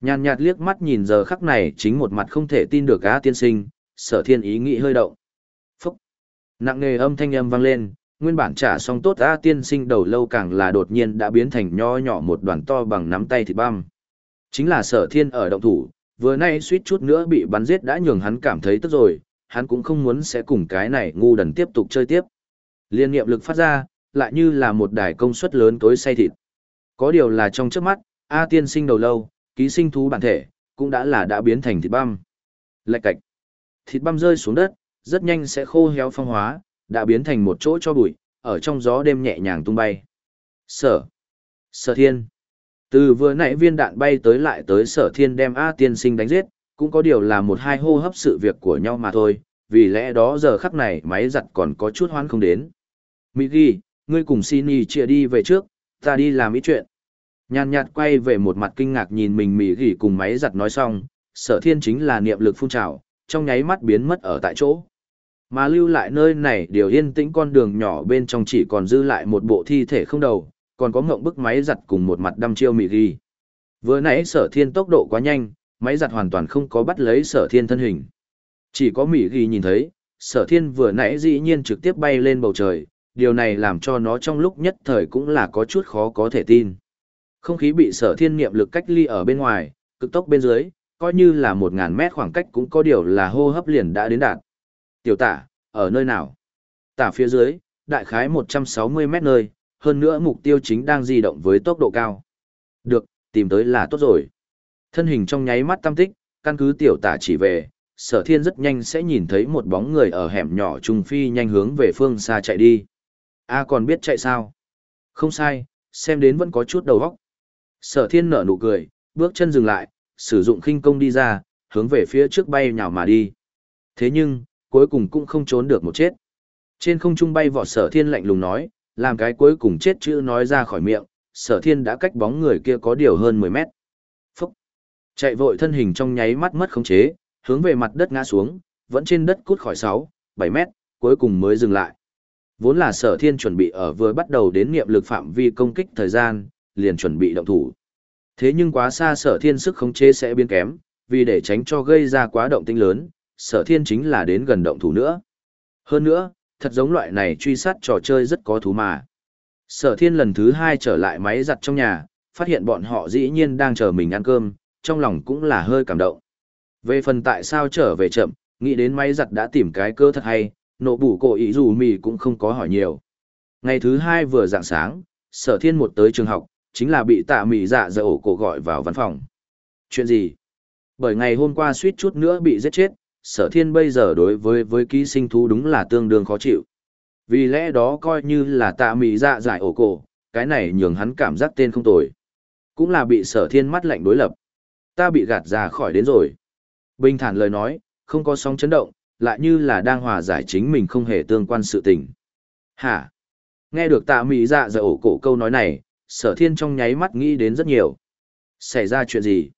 Nhàn nhạt liếc mắt nhìn giờ khắc này chính một mặt không thể tin được á tiên sinh, sở thiên ý nghĩ hơi động. Phúc! Nặng nề âm thanh âm vang lên, nguyên bản trả xong tốt A tiên sinh đầu lâu càng là đột nhiên đã biến thành nho nhỏ một đoàn to bằng nắm tay thịt băm. Chính là sở thiên ở động thủ, vừa nay suýt chút nữa bị bắn giết đã nhường hắn cảm thấy tức rồi, hắn cũng không muốn sẽ cùng cái này ngu đần tiếp tục chơi tiếp. Liên niệm lực phát ra, lại như là một đài công suất lớn tối say thịt. Có điều là trong trước mắt, A tiên sinh đầu lâu, ký sinh thú bản thể, cũng đã là đã biến thành thịt băm. Lạch cạch. Thịt băm rơi xuống đất, rất nhanh sẽ khô héo phong hóa, đã biến thành một chỗ cho bụi, ở trong gió đêm nhẹ nhàng tung bay. Sở. Sở thiên. Từ vừa nãy viên đạn bay tới lại tới sở thiên đem A tiên sinh đánh giết, cũng có điều là một hai hô hấp sự việc của nhau mà thôi, vì lẽ đó giờ khắc này máy giặt còn có chút hoan không đến. Mỹ ghi, ngươi cùng Sini chia đi về trước, ta đi làm ít chuyện. Nhàn nhạt quay về một mặt kinh ngạc nhìn mình Mỹ ghi cùng máy giặt nói xong, sở thiên chính là niệm lực phun trào, trong nháy mắt biến mất ở tại chỗ. Mà lưu lại nơi này điều yên tĩnh con đường nhỏ bên trong chỉ còn dư lại một bộ thi thể không đầu, còn có ngộng bức máy giặt cùng một mặt đăm chiêu mị ghi. Vừa nãy sở thiên tốc độ quá nhanh, máy giặt hoàn toàn không có bắt lấy sở thiên thân hình. Chỉ có mị ghi nhìn thấy, sở thiên vừa nãy dĩ nhiên trực tiếp bay lên bầu trời, điều này làm cho nó trong lúc nhất thời cũng là có chút khó có thể tin. Không khí bị sở thiên niệm lực cách ly ở bên ngoài, cực tốc bên dưới, coi như là một ngàn mét khoảng cách cũng có điều là hô hấp liền đã đến đạt. Tiểu tả, ở nơi nào? Tả phía dưới, đại khái 160 mét nơi, hơn nữa mục tiêu chính đang di động với tốc độ cao. Được, tìm tới là tốt rồi. Thân hình trong nháy mắt tâm tích, căn cứ tiểu tả chỉ về, sở thiên rất nhanh sẽ nhìn thấy một bóng người ở hẻm nhỏ trung phi nhanh hướng về phương xa chạy đi. A còn biết chạy sao? Không sai, xem đến vẫn có chút đầu óc. Sở thiên nở nụ cười, bước chân dừng lại, sử dụng khinh công đi ra, hướng về phía trước bay nhào mà đi. Thế nhưng, cuối cùng cũng không trốn được một chết. Trên không trung bay vọt sở thiên lạnh lùng nói, làm cái cuối cùng chết chữ nói ra khỏi miệng, sở thiên đã cách bóng người kia có điều hơn 10 mét. Phúc! Chạy vội thân hình trong nháy mắt mất khống chế, hướng về mặt đất ngã xuống, vẫn trên đất cút khỏi 6, 7 mét, cuối cùng mới dừng lại. Vốn là sở thiên chuẩn bị ở vừa bắt đầu đến niệm lực phạm vi công kích thời gian, liền chuẩn bị động thủ. Thế nhưng quá xa sở thiên sức khống chế sẽ biến kém, vì để tránh cho gây ra quá động tinh lớn, sở thiên chính là đến gần động thủ nữa. Hơn nữa, thật giống loại này truy sát trò chơi rất có thú mà. Sở thiên lần thứ hai trở lại máy giặt trong nhà, phát hiện bọn họ dĩ nhiên đang chờ mình ăn cơm, trong lòng cũng là hơi cảm động. Về phần tại sao trở về chậm, nghĩ đến máy giặt đã tìm cái cơ thật hay, nộ bủ cổ ý dù mì cũng không có hỏi nhiều. Ngày thứ hai vừa dạng sáng, sở thiên một tới trường học, chính là bị tạ mì dạ dở ổ cổ gọi vào văn phòng. Chuyện gì? Bởi ngày hôm qua suýt chút nữa bị giết chết, sở thiên bây giờ đối với với ký sinh thú đúng là tương đương khó chịu. Vì lẽ đó coi như là tạ Mị dạ giải ổ cổ, cái này nhường hắn cảm giác tên không tồi. Cũng là bị sở thiên mắt lạnh đối lập. Ta bị gạt ra khỏi đến rồi. Bình thản lời nói, không có sóng chấn động, lại như là đang hòa giải chính mình không hề tương quan sự tình. Hả? Nghe được tạ Mị dạ giải ổ cổ câu nói này, sở thiên trong nháy mắt nghĩ đến rất nhiều. Xảy ra chuyện gì?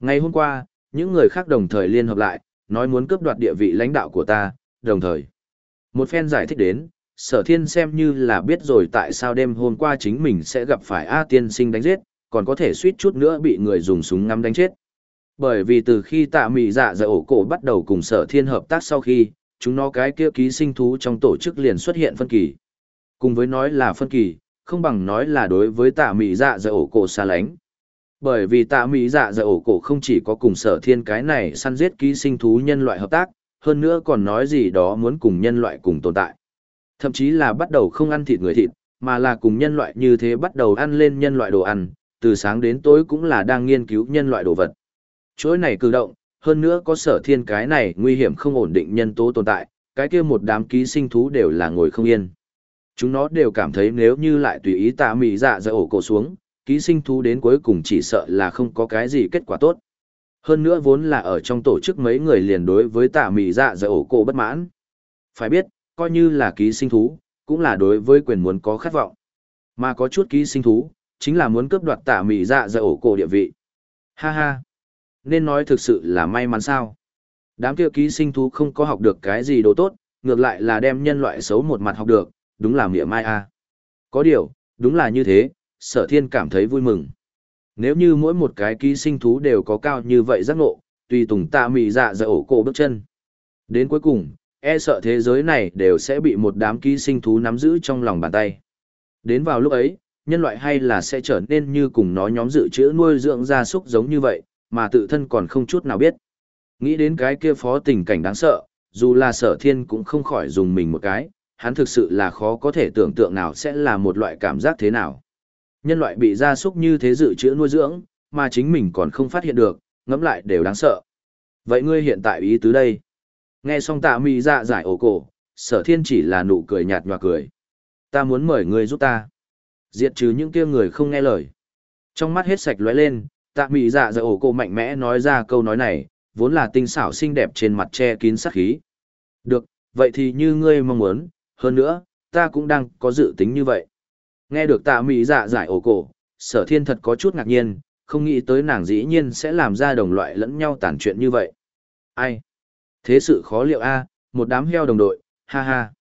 Ngày hôm qua, những người khác đồng thời liên hợp lại, nói muốn cướp đoạt địa vị lãnh đạo của ta, đồng thời. Một phen giải thích đến, sở thiên xem như là biết rồi tại sao đêm hôm qua chính mình sẽ gặp phải A tiên sinh đánh giết, còn có thể suýt chút nữa bị người dùng súng ngắm đánh chết. Bởi vì từ khi tạ mị dạ dạ ổ cổ bắt đầu cùng sở thiên hợp tác sau khi, chúng nó cái kia ký sinh thú trong tổ chức liền xuất hiện phân kỳ. Cùng với nói là phân kỳ, không bằng nói là đối với tạ mị dạ dạ ổ cổ xa lánh. Bởi vì tạ Mỹ dạ dạ ổ cổ không chỉ có cùng sở thiên cái này săn giết ký sinh thú nhân loại hợp tác, hơn nữa còn nói gì đó muốn cùng nhân loại cùng tồn tại. Thậm chí là bắt đầu không ăn thịt người thịt, mà là cùng nhân loại như thế bắt đầu ăn lên nhân loại đồ ăn, từ sáng đến tối cũng là đang nghiên cứu nhân loại đồ vật. Chuỗi này cử động, hơn nữa có sở thiên cái này nguy hiểm không ổn định nhân tố tồn tại, cái kia một đám ký sinh thú đều là ngồi không yên. Chúng nó đều cảm thấy nếu như lại tùy ý tạ Mỹ dạ dạ ổ cổ xuống, ký sinh thú đến cuối cùng chỉ sợ là không có cái gì kết quả tốt. Hơn nữa vốn là ở trong tổ chức mấy người liền đối với tạ mị dạ dạ ổ cổ bất mãn. Phải biết, coi như là ký sinh thú, cũng là đối với quyền muốn có khát vọng. Mà có chút ký sinh thú, chính là muốn cướp đoạt tạ mị dạ dạ ổ cổ địa vị. Ha ha! Nên nói thực sự là may mắn sao. Đám kia ký sinh thú không có học được cái gì đồ tốt, ngược lại là đem nhân loại xấu một mặt học được, đúng là mỉa mai a. Có điều, đúng là như thế, sở thiên cảm thấy vui mừng. Nếu như mỗi một cái ký sinh thú đều có cao như vậy giác ngộ, tùy tùng tạ mị dạ dạ ổ cổ bước chân. Đến cuối cùng, e sợ thế giới này đều sẽ bị một đám ký sinh thú nắm giữ trong lòng bàn tay. Đến vào lúc ấy, nhân loại hay là sẽ trở nên như cùng nó nhóm dự trữ nuôi dưỡng gia súc giống như vậy, mà tự thân còn không chút nào biết. Nghĩ đến cái kia phó tình cảnh đáng sợ, dù là sở thiên cũng không khỏi dùng mình một cái, hắn thực sự là khó có thể tưởng tượng nào sẽ là một loại cảm giác thế nào. Nhân loại bị gia súc như thế dự trữ nuôi dưỡng, mà chính mình còn không phát hiện được, ngẫm lại đều đáng sợ. Vậy ngươi hiện tại ý tứ đây? Nghe xong tạ mị dạ giải ổ cổ, sở thiên chỉ là nụ cười nhạt nhòa cười. Ta muốn mời ngươi giúp ta. Diệt trừ những kia người không nghe lời. Trong mắt hết sạch lóe lên, tạ mị dạ giải ổ cổ mạnh mẽ nói ra câu nói này, vốn là tinh xảo xinh đẹp trên mặt che kín sát khí. Được, vậy thì như ngươi mong muốn, hơn nữa, ta cũng đang có dự tính như vậy. Nghe được tạ mị dạ giải ổ cổ, sở thiên thật có chút ngạc nhiên, không nghĩ tới nàng dĩ nhiên sẽ làm ra đồng loại lẫn nhau tản chuyện như vậy. Ai? Thế sự khó liệu a một đám heo đồng đội, ha ha.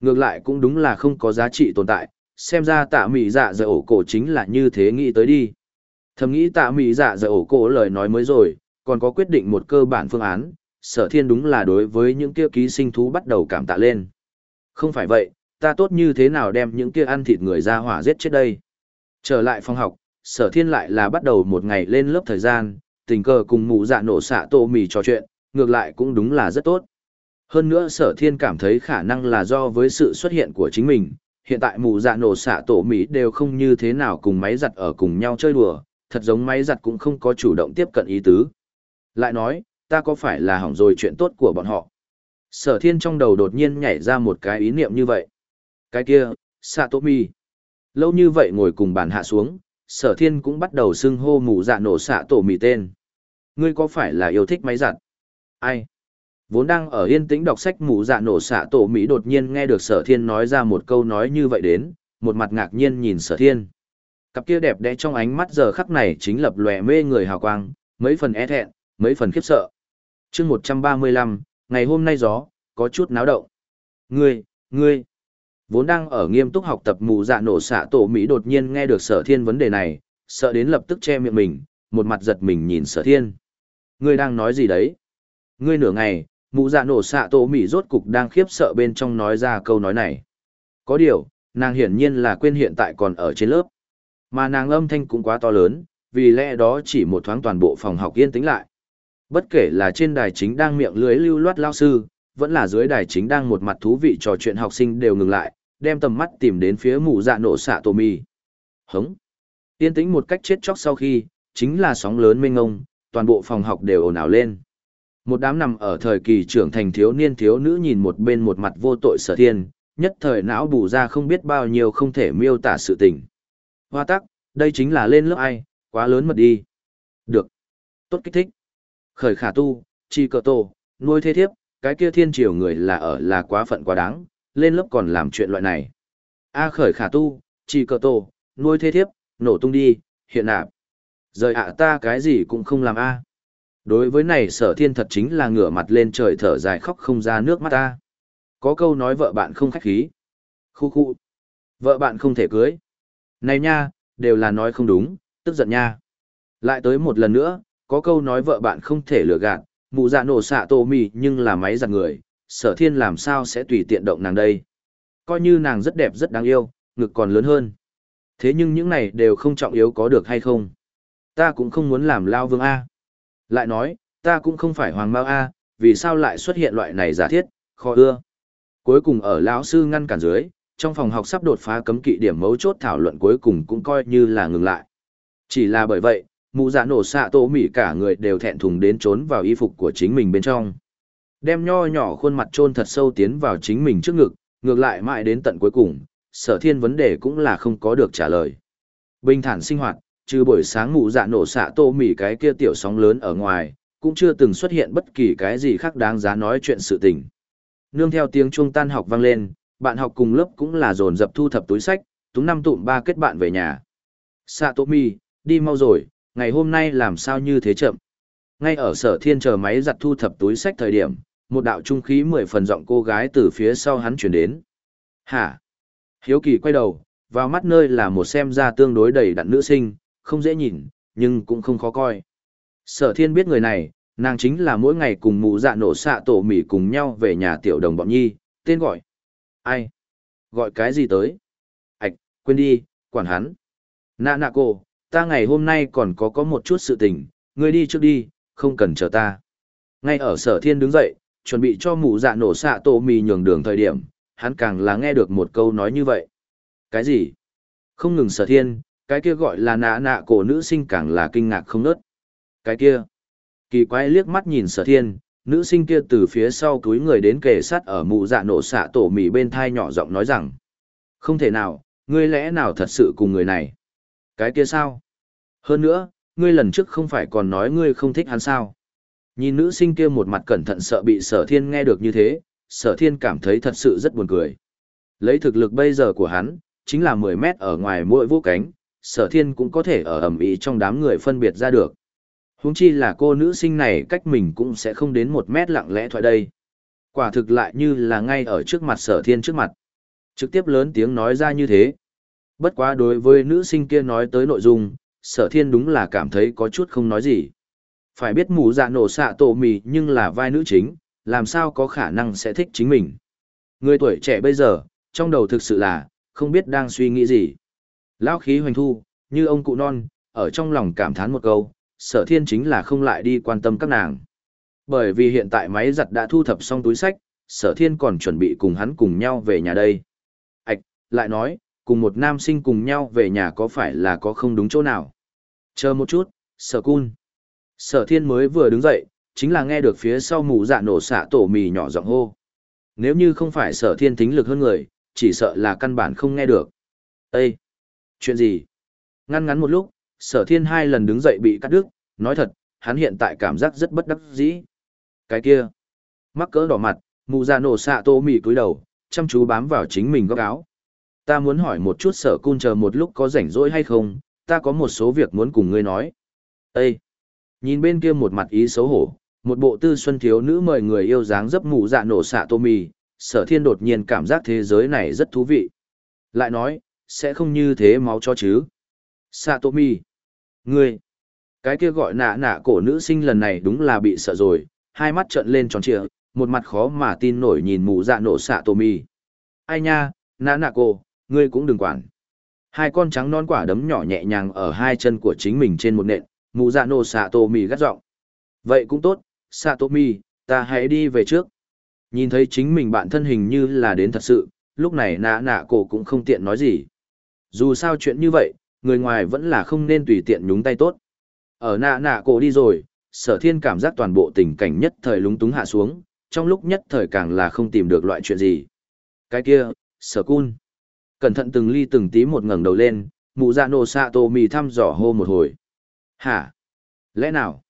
Ngược lại cũng đúng là không có giá trị tồn tại, xem ra tạ mị dạ giải ổ cổ chính là như thế nghĩ tới đi. Thầm nghĩ tạ mỹ dạ giải ổ cổ lời nói mới rồi, còn có quyết định một cơ bản phương án, sở thiên đúng là đối với những kia ký sinh thú bắt đầu cảm tạ lên. Không phải vậy, ta tốt như thế nào đem những kia ăn thịt người ra hỏa giết chết đây. Trở lại phòng học, sở thiên lại là bắt đầu một ngày lên lớp thời gian, tình cờ cùng mụ dạ nổ xạ tô mì trò chuyện, ngược lại cũng đúng là rất tốt. Hơn nữa sở thiên cảm thấy khả năng là do với sự xuất hiện của chính mình, hiện tại mụ dạ nổ xạ tổ mỹ đều không như thế nào cùng máy giặt ở cùng nhau chơi đùa, thật giống máy giặt cũng không có chủ động tiếp cận ý tứ. Lại nói, ta có phải là hỏng rồi chuyện tốt của bọn họ? Sở thiên trong đầu đột nhiên nhảy ra một cái ý niệm như vậy. Cái kia, Satomi. Lâu như vậy ngồi cùng bàn hạ xuống, sở thiên cũng bắt đầu xưng hô mù dạ nổ xạ tổ mì tên. Ngươi có phải là yêu thích máy giặt? Ai? Vốn đang ở yên tĩnh đọc sách mù dạ nổ xạ tổ mỹ đột nhiên nghe được sở thiên nói ra một câu nói như vậy đến, một mặt ngạc nhiên nhìn sở thiên. Cặp kia đẹp đẽ trong ánh mắt giờ khắc này chính lập lòe mê người hào quang, mấy phần e thẹn, mấy phần khiếp sợ. chương 135, ngày hôm nay gió, có chút náo động. Ngươi, ngươi, vốn đang ở nghiêm túc học tập mù dạ nổ xạ tổ Mỹ đột nhiên nghe được sở thiên vấn đề này, sợ đến lập tức che miệng mình, một mặt giật mình nhìn sở thiên. Ngươi đang nói gì đấy? Ngươi nửa ngày, mù dạ nổ xạ tổ Mỹ rốt cục đang khiếp sợ bên trong nói ra câu nói này. Có điều, nàng hiển nhiên là quên hiện tại còn ở trên lớp. Mà nàng âm thanh cũng quá to lớn, vì lẽ đó chỉ một thoáng toàn bộ phòng học yên tĩnh lại. Bất kể là trên đài chính đang miệng lưới lưu loát lao sư, vẫn là dưới đài chính đang một mặt thú vị trò chuyện học sinh đều ngừng lại, đem tầm mắt tìm đến phía mụ dạ nổ xạ tổ mì. Hống. Yên tĩnh một cách chết chóc sau khi, chính là sóng lớn mênh ngông, toàn bộ phòng học đều ồn ào lên. Một đám nằm ở thời kỳ trưởng thành thiếu niên thiếu nữ nhìn một bên một mặt vô tội sở thiên, nhất thời não bù ra không biết bao nhiêu không thể miêu tả sự tình. Hoa tắc, đây chính là lên lớp ai, quá lớn mật đi. Được. Tốt kích thích. Khởi khả tu, chi cờ tô, nuôi thế thiếp, cái kia thiên triều người là ở là quá phận quá đáng, lên lớp còn làm chuyện loại này. A khởi khả tu, chỉ cờ tô, nuôi thế thiếp, nổ tung đi, hiện nạp. Rời ạ ta cái gì cũng không làm a. Đối với này sở thiên thật chính là ngửa mặt lên trời thở dài khóc không ra nước mắt ta. Có câu nói vợ bạn không khách khí. Khu khu. Vợ bạn không thể cưới. Này nha, đều là nói không đúng, tức giận nha. Lại tới một lần nữa, có câu nói vợ bạn không thể lừa gạt, mụ dạ nổ xạ tô mì nhưng là máy giặt người, sở thiên làm sao sẽ tùy tiện động nàng đây. Coi như nàng rất đẹp rất đáng yêu, ngực còn lớn hơn. Thế nhưng những này đều không trọng yếu có được hay không. Ta cũng không muốn làm lao vương A. Lại nói, ta cũng không phải hoàng mao A, vì sao lại xuất hiện loại này giả thiết, khó ưa. Cuối cùng ở lão sư ngăn cản dưới, trong phòng học sắp đột phá cấm kỵ điểm mấu chốt thảo luận cuối cùng cũng coi như là ngừng lại. Chỉ là bởi vậy, mụ dạ nổ xạ tổ mỉ cả người đều thẹn thùng đến trốn vào y phục của chính mình bên trong. Đem nho nhỏ khuôn mặt trôn thật sâu tiến vào chính mình trước ngực, ngược lại mãi đến tận cuối cùng, sở thiên vấn đề cũng là không có được trả lời. Bình thản sinh hoạt, trừ buổi sáng mụ dạ nổ xạ tô mỉ cái kia tiểu sóng lớn ở ngoài, cũng chưa từng xuất hiện bất kỳ cái gì khác đáng giá nói chuyện sự tình. Nương theo tiếng chuông tan học vang lên, bạn học cùng lớp cũng là dồn dập thu thập túi sách, túng năm tụm ba kết bạn về nhà. Xạ tô mỉ, đi mau rồi, ngày hôm nay làm sao như thế chậm. Ngay ở sở thiên chờ máy giặt thu thập túi sách thời điểm, một đạo trung khí mười phần giọng cô gái từ phía sau hắn chuyển đến. Hả? Hiếu kỳ quay đầu, vào mắt nơi là một xem ra tương đối đầy đặn nữ sinh, không dễ nhìn, nhưng cũng không khó coi. Sở thiên biết người này, nàng chính là mỗi ngày cùng mụ dạ nổ xạ tổ mỉ cùng nhau về nhà tiểu đồng bọn nhi, tên gọi. Ai? Gọi cái gì tới? Ảch, quên đi, quản hắn. Nạ nạ cô, ta ngày hôm nay còn có có một chút sự tình, ngươi đi trước đi, không cần chờ ta. Ngay ở sở thiên đứng dậy, chuẩn bị cho mụ dạ nổ xạ tổ mì nhường đường thời điểm, hắn càng là nghe được một câu nói như vậy. Cái gì? Không ngừng sở thiên, cái kia gọi là nạ nạ cổ nữ sinh càng là kinh ngạc không nớt. Cái kia, kỳ quái liếc mắt nhìn sở thiên, nữ sinh kia từ phía sau túi người đến kề sát ở mụ dạ nổ xạ tổ mì bên thai nhỏ giọng nói rằng, không thể nào, ngươi lẽ nào thật sự cùng người này? Cái kia sao? Hơn nữa, ngươi lần trước không phải còn nói ngươi không thích hắn sao? Nhìn nữ sinh kia một mặt cẩn thận sợ bị sở thiên nghe được như thế, sở thiên cảm thấy thật sự rất buồn cười. Lấy thực lực bây giờ của hắn, chính là 10 mét ở ngoài mỗi vũ cánh, sở thiên cũng có thể ở ẩm ý trong đám người phân biệt ra được. Húng chi là cô nữ sinh này cách mình cũng sẽ không đến một mét lặng lẽ thoại đây. Quả thực lại như là ngay ở trước mặt sở thiên trước mặt. Trực tiếp lớn tiếng nói ra như thế. Bất quá đối với nữ sinh kia nói tới nội dung, sở thiên đúng là cảm thấy có chút không nói gì. Phải biết mù dạ nổ xạ tổ mì nhưng là vai nữ chính, làm sao có khả năng sẽ thích chính mình. Người tuổi trẻ bây giờ, trong đầu thực sự là, không biết đang suy nghĩ gì. Lão khí hoành thu, như ông cụ non, ở trong lòng cảm thán một câu, sở thiên chính là không lại đi quan tâm các nàng. Bởi vì hiện tại máy giặt đã thu thập xong túi sách, sở thiên còn chuẩn bị cùng hắn cùng nhau về nhà đây. Ảch, lại nói, cùng một nam sinh cùng nhau về nhà có phải là có không đúng chỗ nào. Chờ một chút, sở cun. Sở thiên mới vừa đứng dậy, chính là nghe được phía sau mù dạ nổ xạ tổ mì nhỏ giọng hô. Nếu như không phải sở thiên thính lực hơn người, chỉ sợ là căn bản không nghe được. Ê! Chuyện gì? Ngăn ngắn một lúc, sở thiên hai lần đứng dậy bị cắt đứt, nói thật, hắn hiện tại cảm giác rất bất đắc dĩ. Cái kia! Mắc cỡ đỏ mặt, mù dạ nổ xạ tổ mì cúi đầu, chăm chú bám vào chính mình góc áo. Ta muốn hỏi một chút sở cun chờ một lúc có rảnh rỗi hay không, ta có một số việc muốn cùng ngươi nói. Ê! Nhìn bên kia một mặt ý xấu hổ, một bộ tư xuân thiếu nữ mời người yêu dáng dấp mù dạ nổ xạ tô mì, sở thiên đột nhiên cảm giác thế giới này rất thú vị. Lại nói, sẽ không như thế máu cho chứ. Xạ tô mì. Ngươi. Cái kia gọi nạ nạ cổ nữ sinh lần này đúng là bị sợ rồi, hai mắt trợn lên tròn trịa, một mặt khó mà tin nổi nhìn mù dạ nổ xạ tô mì. Ai nha, nạ nạ cổ, ngươi cũng đừng quản. Hai con trắng non quả đấm nhỏ nhẹ nhàng ở hai chân của chính mình trên một nện, mụ dạ nổ xạ tô mì gắt giọng Vậy cũng tốt, Satomi, ta hãy đi về trước. Nhìn thấy chính mình bạn thân hình như là đến thật sự, lúc này nạ nạ cổ cũng không tiện nói gì. Dù sao chuyện như vậy, người ngoài vẫn là không nên tùy tiện nhúng tay tốt. Ở nạ nạ cổ đi rồi, sở thiên cảm giác toàn bộ tình cảnh nhất thời lúng túng hạ xuống, trong lúc nhất thời càng là không tìm được loại chuyện gì. Cái kia, sở cun. Cẩn thận từng ly từng tí một ngẩng đầu lên, mụ dạ nổ xạ tổ mì thăm dò hô một hồi. Hả? Lẽ nào?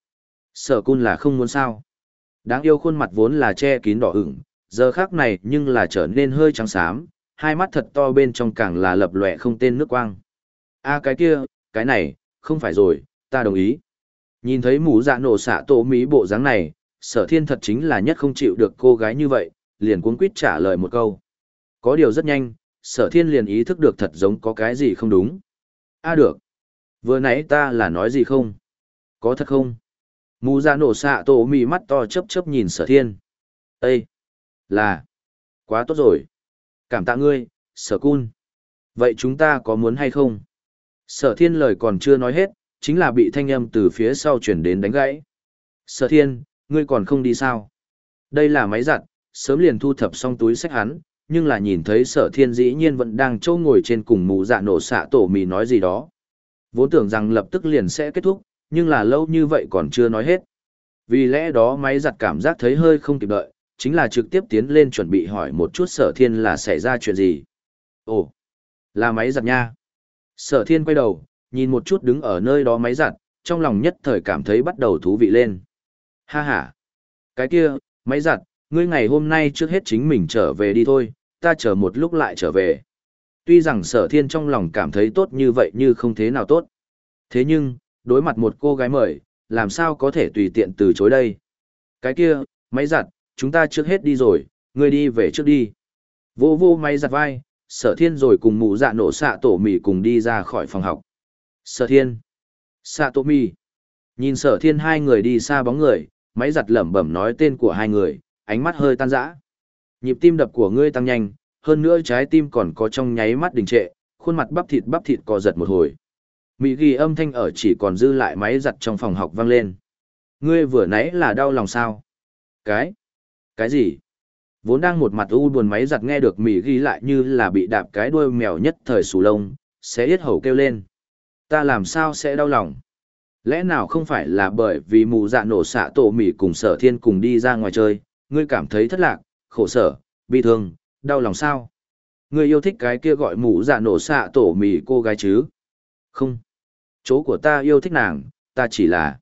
Sở cun là không muốn sao? Đáng yêu khuôn mặt vốn là che kín đỏ ửng, giờ khác này nhưng là trở nên hơi trắng xám, hai mắt thật to bên trong càng là lập lòe không tên nước quang. a cái kia, cái này, không phải rồi, ta đồng ý. Nhìn thấy mũ dạ nổ xạ tổ mỹ bộ dáng này, sở thiên thật chính là nhất không chịu được cô gái như vậy, liền cuốn quýt trả lời một câu. Có điều rất nhanh, sở thiên liền ý thức được thật giống có cái gì không đúng. a được. Vừa nãy ta là nói gì không? Có thật không? Mù ra nổ xạ tổ mì mắt to chớp chớp nhìn sở thiên. Ê! Là! Quá tốt rồi! Cảm tạ ngươi, sở cun. Vậy chúng ta có muốn hay không? Sở thiên lời còn chưa nói hết, chính là bị thanh âm từ phía sau chuyển đến đánh gãy. Sở thiên, ngươi còn không đi sao? Đây là máy giặt, sớm liền thu thập xong túi sách hắn, nhưng là nhìn thấy sở thiên dĩ nhiên vẫn đang trâu ngồi trên cùng mù dạ nổ xạ tổ mì nói gì đó. Vốn tưởng rằng lập tức liền sẽ kết thúc, nhưng là lâu như vậy còn chưa nói hết. Vì lẽ đó máy giặt cảm giác thấy hơi không kịp đợi, chính là trực tiếp tiến lên chuẩn bị hỏi một chút sở thiên là xảy ra chuyện gì. Ồ, là máy giặt nha. Sở thiên quay đầu, nhìn một chút đứng ở nơi đó máy giặt, trong lòng nhất thời cảm thấy bắt đầu thú vị lên. Ha ha, cái kia, máy giặt, ngươi ngày hôm nay trước hết chính mình trở về đi thôi, ta chờ một lúc lại trở về. Tuy rằng sở thiên trong lòng cảm thấy tốt như vậy như không thế nào tốt. Thế nhưng, đối mặt một cô gái mời, làm sao có thể tùy tiện từ chối đây. Cái kia, máy giặt, chúng ta trước hết đi rồi, ngươi đi về trước đi. Vô vô máy giặt vai, sở thiên rồi cùng mụ dạ nổ xạ tổ mì cùng đi ra khỏi phòng học. Sở thiên, xạ tổ mì. Nhìn sở thiên hai người đi xa bóng người, máy giặt lẩm bẩm nói tên của hai người, ánh mắt hơi tan rã. Nhịp tim đập của ngươi tăng nhanh, hơn nữa trái tim còn có trong nháy mắt đình trệ, khuôn mặt bắp thịt bắp thịt co giật một hồi. Mỹ ghi âm thanh ở chỉ còn dư lại máy giặt trong phòng học vang lên. Ngươi vừa nãy là đau lòng sao? Cái? Cái gì? Vốn đang một mặt u buồn máy giặt nghe được Mỹ ghi lại như là bị đạp cái đuôi mèo nhất thời sù lông, sẽ yết hầu kêu lên. Ta làm sao sẽ đau lòng? Lẽ nào không phải là bởi vì mù dạ nổ xạ tổ Mỹ cùng sở thiên cùng đi ra ngoài chơi, ngươi cảm thấy thất lạc, khổ sở, bi thương, đau lòng sao? người yêu thích cái kia gọi mũ dạ nổ xạ tổ mì cô gái chứ? Không chỗ của ta yêu thích nàng, ta chỉ là...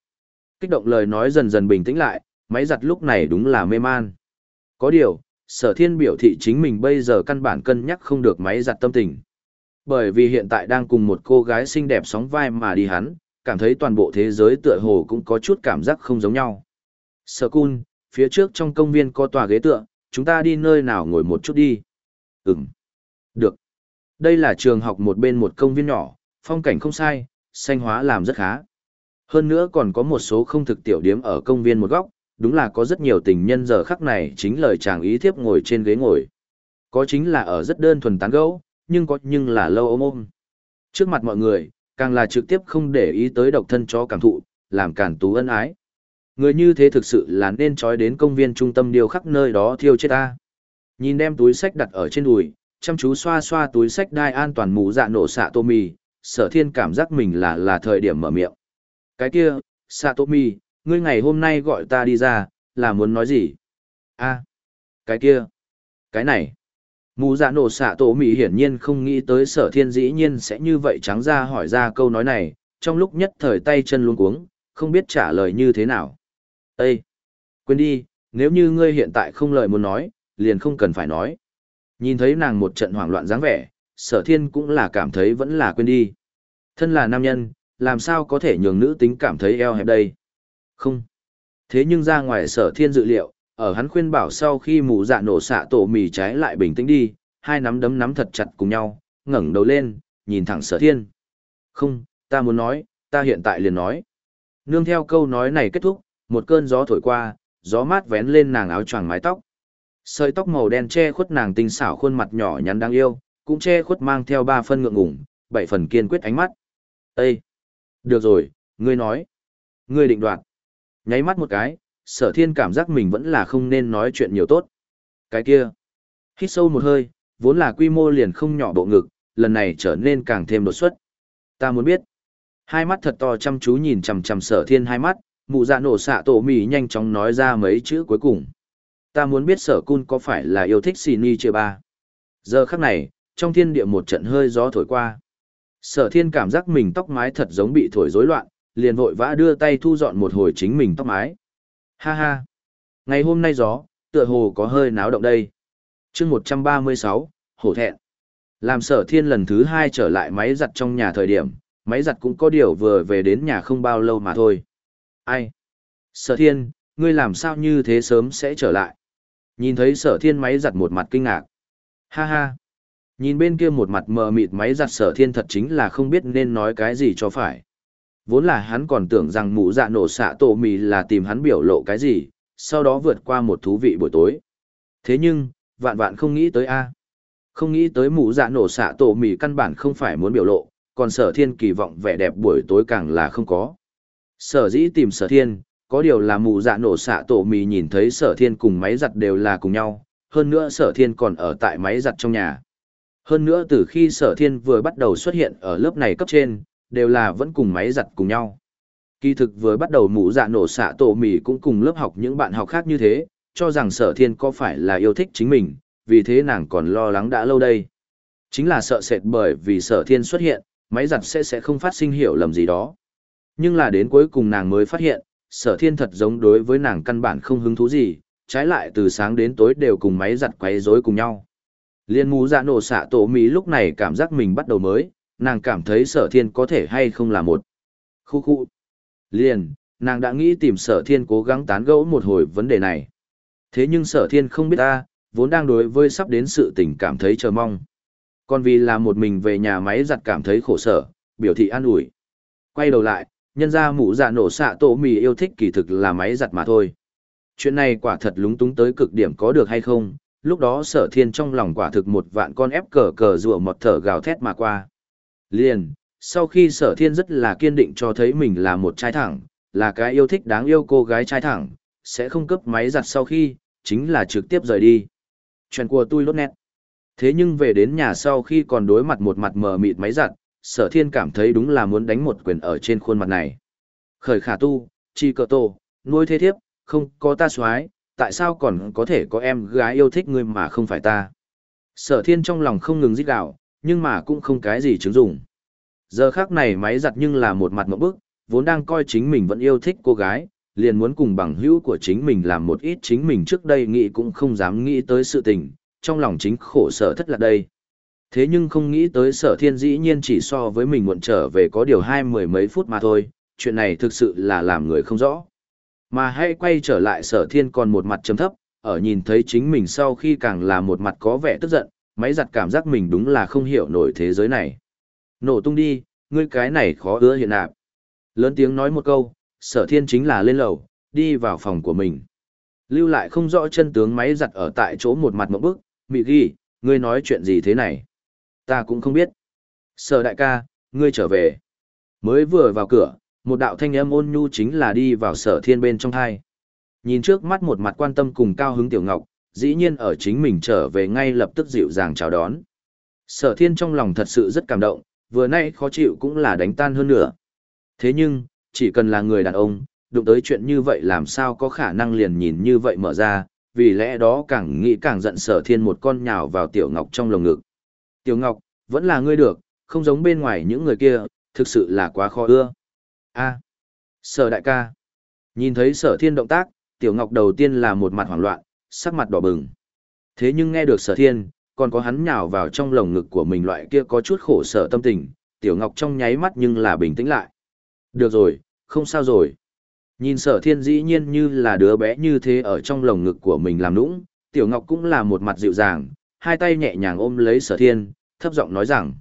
Kích động lời nói dần dần bình tĩnh lại, máy giặt lúc này đúng là mê man. Có điều, sở thiên biểu thị chính mình bây giờ căn bản cân nhắc không được máy giặt tâm tình. Bởi vì hiện tại đang cùng một cô gái xinh đẹp sóng vai mà đi hắn, cảm thấy toàn bộ thế giới tựa hồ cũng có chút cảm giác không giống nhau. Sở cun, phía trước trong công viên có tòa ghế tựa, chúng ta đi nơi nào ngồi một chút đi. Ừm. Được. Đây là trường học một bên một công viên nhỏ, phong cảnh không sai, xanh hóa làm rất khá. Hơn nữa còn có một số không thực tiểu điếm ở công viên một góc, đúng là có rất nhiều tình nhân giờ khắc này chính lời chàng ý thiếp ngồi trên ghế ngồi. Có chính là ở rất đơn thuần tán gẫu, nhưng có nhưng là lâu ôm ôm. Trước mặt mọi người, càng là trực tiếp không để ý tới độc thân cho cảm thụ, làm cản tú ân ái. Người như thế thực sự là nên trói đến công viên trung tâm điều khắc nơi đó thiêu chết ta. Nhìn đem túi sách đặt ở trên đùi, chăm chú xoa xoa túi sách đai an toàn mũ dạ nổ xạ tô mì, sở thiên cảm giác mình là là thời điểm mở miệng. Cái kia, xạ Toomi, ngươi ngày hôm nay gọi ta đi ra, là muốn nói gì? a cái kia, cái này. Mù dạ nổ xạ tổ mì hiển nhiên không nghĩ tới sở thiên dĩ nhiên sẽ như vậy trắng ra hỏi ra câu nói này, trong lúc nhất thời tay chân luôn cuống, không biết trả lời như thế nào. Ê! Quên đi, nếu như ngươi hiện tại không lời muốn nói, liền không cần phải nói. Nhìn thấy nàng một trận hoảng loạn dáng vẻ, sở thiên cũng là cảm thấy vẫn là quên đi. Thân là nam nhân, làm sao có thể nhường nữ tính cảm thấy eo hẹp đây? Không. Thế nhưng ra ngoài sở thiên dự liệu, ở hắn khuyên bảo sau khi mù dạ nổ xạ tổ mì trái lại bình tĩnh đi, hai nắm đấm nắm thật chặt cùng nhau, ngẩng đầu lên, nhìn thẳng sở thiên. Không, ta muốn nói, ta hiện tại liền nói. Nương theo câu nói này kết thúc, một cơn gió thổi qua, gió mát vén lên nàng áo choàng mái tóc. Sợi tóc màu đen che khuất nàng tinh xảo khuôn mặt nhỏ nhắn đáng yêu, cũng che khuất mang theo ba phân ngượng ngùng, bảy phần kiên quyết ánh mắt. Ê! Được rồi, ngươi nói. Ngươi định đoạt. Nháy mắt một cái, sở thiên cảm giác mình vẫn là không nên nói chuyện nhiều tốt. Cái kia, hít sâu một hơi, vốn là quy mô liền không nhỏ bộ ngực, lần này trở nên càng thêm đột xuất. Ta muốn biết. Hai mắt thật to chăm chú nhìn chằm chằm sở thiên hai mắt, mụ dạ nổ xạ tổ mì nhanh chóng nói ra mấy chữ cuối cùng. Ta muốn biết sở cun có phải là yêu thích xì ni chưa ba. Giờ khắc này, trong thiên địa một trận hơi gió thổi qua. Sở thiên cảm giác mình tóc mái thật giống bị thổi rối loạn, liền vội vã đưa tay thu dọn một hồi chính mình tóc mái. Ha ha! Ngày hôm nay gió, tựa hồ có hơi náo động đây. chương 136, hổ thẹn. Làm sở thiên lần thứ hai trở lại máy giặt trong nhà thời điểm, máy giặt cũng có điều vừa về đến nhà không bao lâu mà thôi. Ai? Sở thiên, ngươi làm sao như thế sớm sẽ trở lại? Nhìn thấy sở thiên máy giặt một mặt kinh ngạc. Ha ha! Nhìn bên kia một mặt mờ mịt máy giặt sở thiên thật chính là không biết nên nói cái gì cho phải. Vốn là hắn còn tưởng rằng mụ dạ nổ xạ tổ mì là tìm hắn biểu lộ cái gì, sau đó vượt qua một thú vị buổi tối. Thế nhưng, vạn vạn không nghĩ tới a Không nghĩ tới mụ dạ nổ xạ tổ mì căn bản không phải muốn biểu lộ, còn sở thiên kỳ vọng vẻ đẹp buổi tối càng là không có. Sở dĩ tìm sở thiên, có điều là mụ dạ nổ xạ tổ mì nhìn thấy sở thiên cùng máy giặt đều là cùng nhau, hơn nữa sở thiên còn ở tại máy giặt trong nhà. Hơn nữa từ khi sở thiên vừa bắt đầu xuất hiện ở lớp này cấp trên, đều là vẫn cùng máy giặt cùng nhau. Kỳ thực vừa bắt đầu mụ dạ nổ xạ tổ mì cũng cùng lớp học những bạn học khác như thế, cho rằng sở thiên có phải là yêu thích chính mình, vì thế nàng còn lo lắng đã lâu đây. Chính là sợ sệt bởi vì sở thiên xuất hiện, máy giặt sẽ sẽ không phát sinh hiểu lầm gì đó. Nhưng là đến cuối cùng nàng mới phát hiện, sở thiên thật giống đối với nàng căn bản không hứng thú gì, trái lại từ sáng đến tối đều cùng máy giặt quấy rối cùng nhau. Liên mù dạ nổ xạ tổ mỹ lúc này cảm giác mình bắt đầu mới, nàng cảm thấy sở thiên có thể hay không là một. Khu khu. Liền, nàng đã nghĩ tìm sở thiên cố gắng tán gẫu một hồi vấn đề này. Thế nhưng sở thiên không biết ta, vốn đang đối với sắp đến sự tình cảm thấy chờ mong. Còn vì là một mình về nhà máy giặt cảm thấy khổ sở, biểu thị an ủi. Quay đầu lại, nhân ra mụ dạ nổ xạ tổ mì yêu thích kỳ thực là máy giặt mà thôi. Chuyện này quả thật lúng túng tới cực điểm có được hay không, lúc đó sở thiên trong lòng quả thực một vạn con ép cờ cờ rùa một thở gào thét mà qua. Liền, sau khi sở thiên rất là kiên định cho thấy mình là một trai thẳng, là cái yêu thích đáng yêu cô gái trai thẳng, sẽ không cấp máy giặt sau khi, chính là trực tiếp rời đi. Chuyện của tôi lốt nét. Thế nhưng về đến nhà sau khi còn đối mặt một mặt mờ mịt máy giặt, sở thiên cảm thấy đúng là muốn đánh một quyền ở trên khuôn mặt này. Khởi khả tu, chi cờ tô, nuôi thế thiếp, không có ta xoái, tại sao còn có thể có em gái yêu thích ngươi mà không phải ta. Sở thiên trong lòng không ngừng giết gạo, nhưng mà cũng không cái gì chứng dụng. Giờ khác này máy giặt nhưng là một mặt mẫu bức, vốn đang coi chính mình vẫn yêu thích cô gái, liền muốn cùng bằng hữu của chính mình làm một ít chính mình trước đây nghĩ cũng không dám nghĩ tới sự tình, trong lòng chính khổ sở thất là đây. Thế nhưng không nghĩ tới sở thiên dĩ nhiên chỉ so với mình muộn trở về có điều hai mười mấy phút mà thôi, chuyện này thực sự là làm người không rõ. Mà hãy quay trở lại sở thiên còn một mặt chấm thấp, ở nhìn thấy chính mình sau khi càng là một mặt có vẻ tức giận, máy giặt cảm giác mình đúng là không hiểu nổi thế giới này. Nổ tung đi, ngươi cái này khó ưa hiện nạp. Lớn tiếng nói một câu, sở thiên chính là lên lầu, đi vào phòng của mình. Lưu lại không rõ chân tướng máy giặt ở tại chỗ một mặt một bức, mị ghi, ngươi nói chuyện gì thế này? Ta cũng không biết. Sở đại ca, ngươi trở về. Mới vừa vào cửa, một đạo thanh âm ôn nhu chính là đi vào sở thiên bên trong thai. Nhìn trước mắt một mặt quan tâm cùng cao hứng tiểu ngọc, dĩ nhiên ở chính mình trở về ngay lập tức dịu dàng chào đón. Sở thiên trong lòng thật sự rất cảm động, vừa nay khó chịu cũng là đánh tan hơn nữa. Thế nhưng, chỉ cần là người đàn ông, đụng tới chuyện như vậy làm sao có khả năng liền nhìn như vậy mở ra, vì lẽ đó càng nghĩ càng giận sở thiên một con nhào vào tiểu ngọc trong lồng ngực. Tiểu ngọc, vẫn là ngươi được, không giống bên ngoài những người kia, thực sự là quá khó ưa. a sở đại ca. Nhìn thấy sở thiên động tác, tiểu ngọc đầu tiên là một mặt hoảng loạn, sắc mặt đỏ bừng. Thế nhưng nghe được sở thiên, còn có hắn nhào vào trong lồng ngực của mình loại kia có chút khổ sở tâm tình, tiểu ngọc trong nháy mắt nhưng là bình tĩnh lại. Được rồi, không sao rồi. Nhìn sở thiên dĩ nhiên như là đứa bé như thế ở trong lồng ngực của mình làm nũng, tiểu ngọc cũng là một mặt dịu dàng, hai tay nhẹ nhàng ôm lấy sở thiên, thấp giọng nói rằng.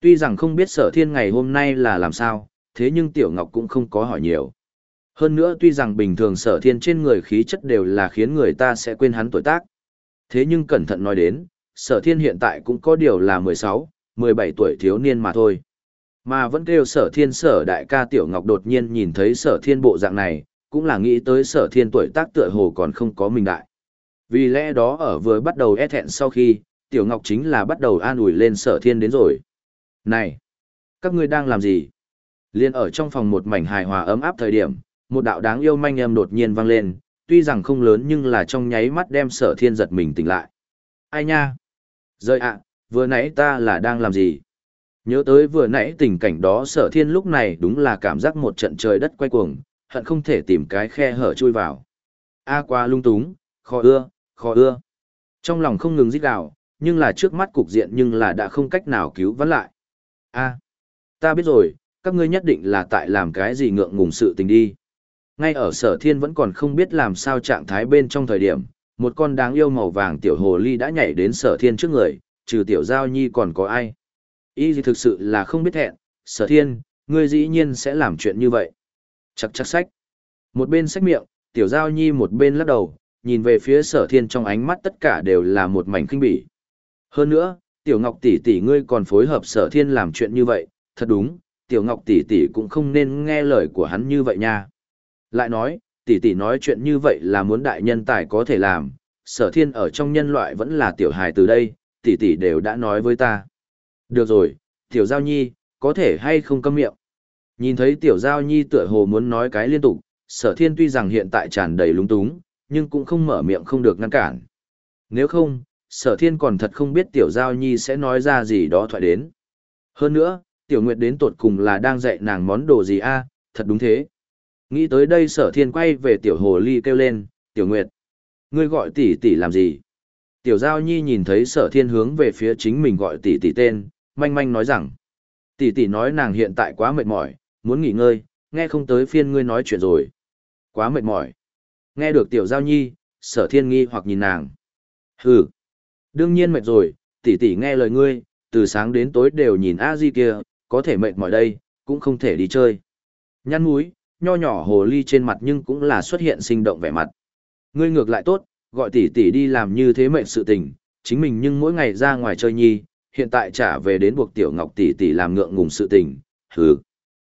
Tuy rằng không biết sở thiên ngày hôm nay là làm sao, thế nhưng tiểu ngọc cũng không có hỏi nhiều. Hơn nữa tuy rằng bình thường sở thiên trên người khí chất đều là khiến người ta sẽ quên hắn tuổi tác. Thế nhưng cẩn thận nói đến, sở thiên hiện tại cũng có điều là 16, 17 tuổi thiếu niên mà thôi. Mà vẫn kêu sở thiên sở đại ca Tiểu Ngọc đột nhiên nhìn thấy sở thiên bộ dạng này, cũng là nghĩ tới sở thiên tuổi tác tựa hồ còn không có mình đại. Vì lẽ đó ở vừa bắt đầu e thẹn sau khi, Tiểu Ngọc chính là bắt đầu an ủi lên sở thiên đến rồi. Này! Các ngươi đang làm gì? Liên ở trong phòng một mảnh hài hòa ấm áp thời điểm, một đạo đáng yêu manh em đột nhiên vang lên, tuy rằng không lớn nhưng là trong nháy mắt đem sở thiên giật mình tỉnh lại. Ai nha? Rơi ạ, vừa nãy ta là đang làm gì? Nhớ tới vừa nãy tình cảnh đó sở thiên lúc này đúng là cảm giác một trận trời đất quay cuồng, hận không thể tìm cái khe hở chui vào. A qua lung túng, khó ưa, khó ưa. Trong lòng không ngừng rít gào, nhưng là trước mắt cục diện nhưng là đã không cách nào cứu vãn lại. A, ta biết rồi, các ngươi nhất định là tại làm cái gì ngượng ngùng sự tình đi. Ngay ở sở thiên vẫn còn không biết làm sao trạng thái bên trong thời điểm, một con đáng yêu màu vàng tiểu hồ ly đã nhảy đến sở thiên trước người, trừ tiểu giao nhi còn có ai. ý gì thực sự là không biết hẹn, sở thiên, ngươi dĩ nhiên sẽ làm chuyện như vậy. Chắc chắc sách. Một bên sách miệng, tiểu giao nhi một bên lắc đầu, nhìn về phía sở thiên trong ánh mắt tất cả đều là một mảnh kinh bỉ. Hơn nữa, tiểu ngọc tỷ tỷ ngươi còn phối hợp sở thiên làm chuyện như vậy, thật đúng, tiểu ngọc tỷ tỷ cũng không nên nghe lời của hắn như vậy nha. Lại nói, tỷ tỷ nói chuyện như vậy là muốn đại nhân tài có thể làm, sở thiên ở trong nhân loại vẫn là tiểu hài từ đây, tỷ tỷ đều đã nói với ta. Được rồi, tiểu giao nhi, có thể hay không câm miệng. Nhìn thấy tiểu giao nhi tựa hồ muốn nói cái liên tục, sở thiên tuy rằng hiện tại tràn đầy lúng túng, nhưng cũng không mở miệng không được ngăn cản. Nếu không, sở thiên còn thật không biết tiểu giao nhi sẽ nói ra gì đó thoại đến. Hơn nữa, tiểu nguyệt đến tột cùng là đang dạy nàng món đồ gì a à, thật đúng thế. Nghĩ tới đây sở thiên quay về tiểu hồ ly kêu lên, tiểu nguyệt. Ngươi gọi tỷ tỷ làm gì? Tiểu giao nhi nhìn thấy sở thiên hướng về phía chính mình gọi tỷ tỷ tên, manh manh nói rằng. Tỷ tỷ nói nàng hiện tại quá mệt mỏi, muốn nghỉ ngơi, nghe không tới phiên ngươi nói chuyện rồi. Quá mệt mỏi. Nghe được tiểu giao nhi, sở thiên nghi hoặc nhìn nàng. Hừ. Đương nhiên mệt rồi, tỷ tỷ nghe lời ngươi, từ sáng đến tối đều nhìn a di kia, có thể mệt mỏi đây, cũng không thể đi chơi. Nhăn mũi, nho nhỏ hồ ly trên mặt nhưng cũng là xuất hiện sinh động vẻ mặt. Ngươi ngược lại tốt, gọi tỷ tỷ đi làm như thế mệnh sự tình, chính mình nhưng mỗi ngày ra ngoài chơi nhi, hiện tại trả về đến buộc tiểu ngọc tỷ tỷ làm ngượng ngùng sự tình, hừ.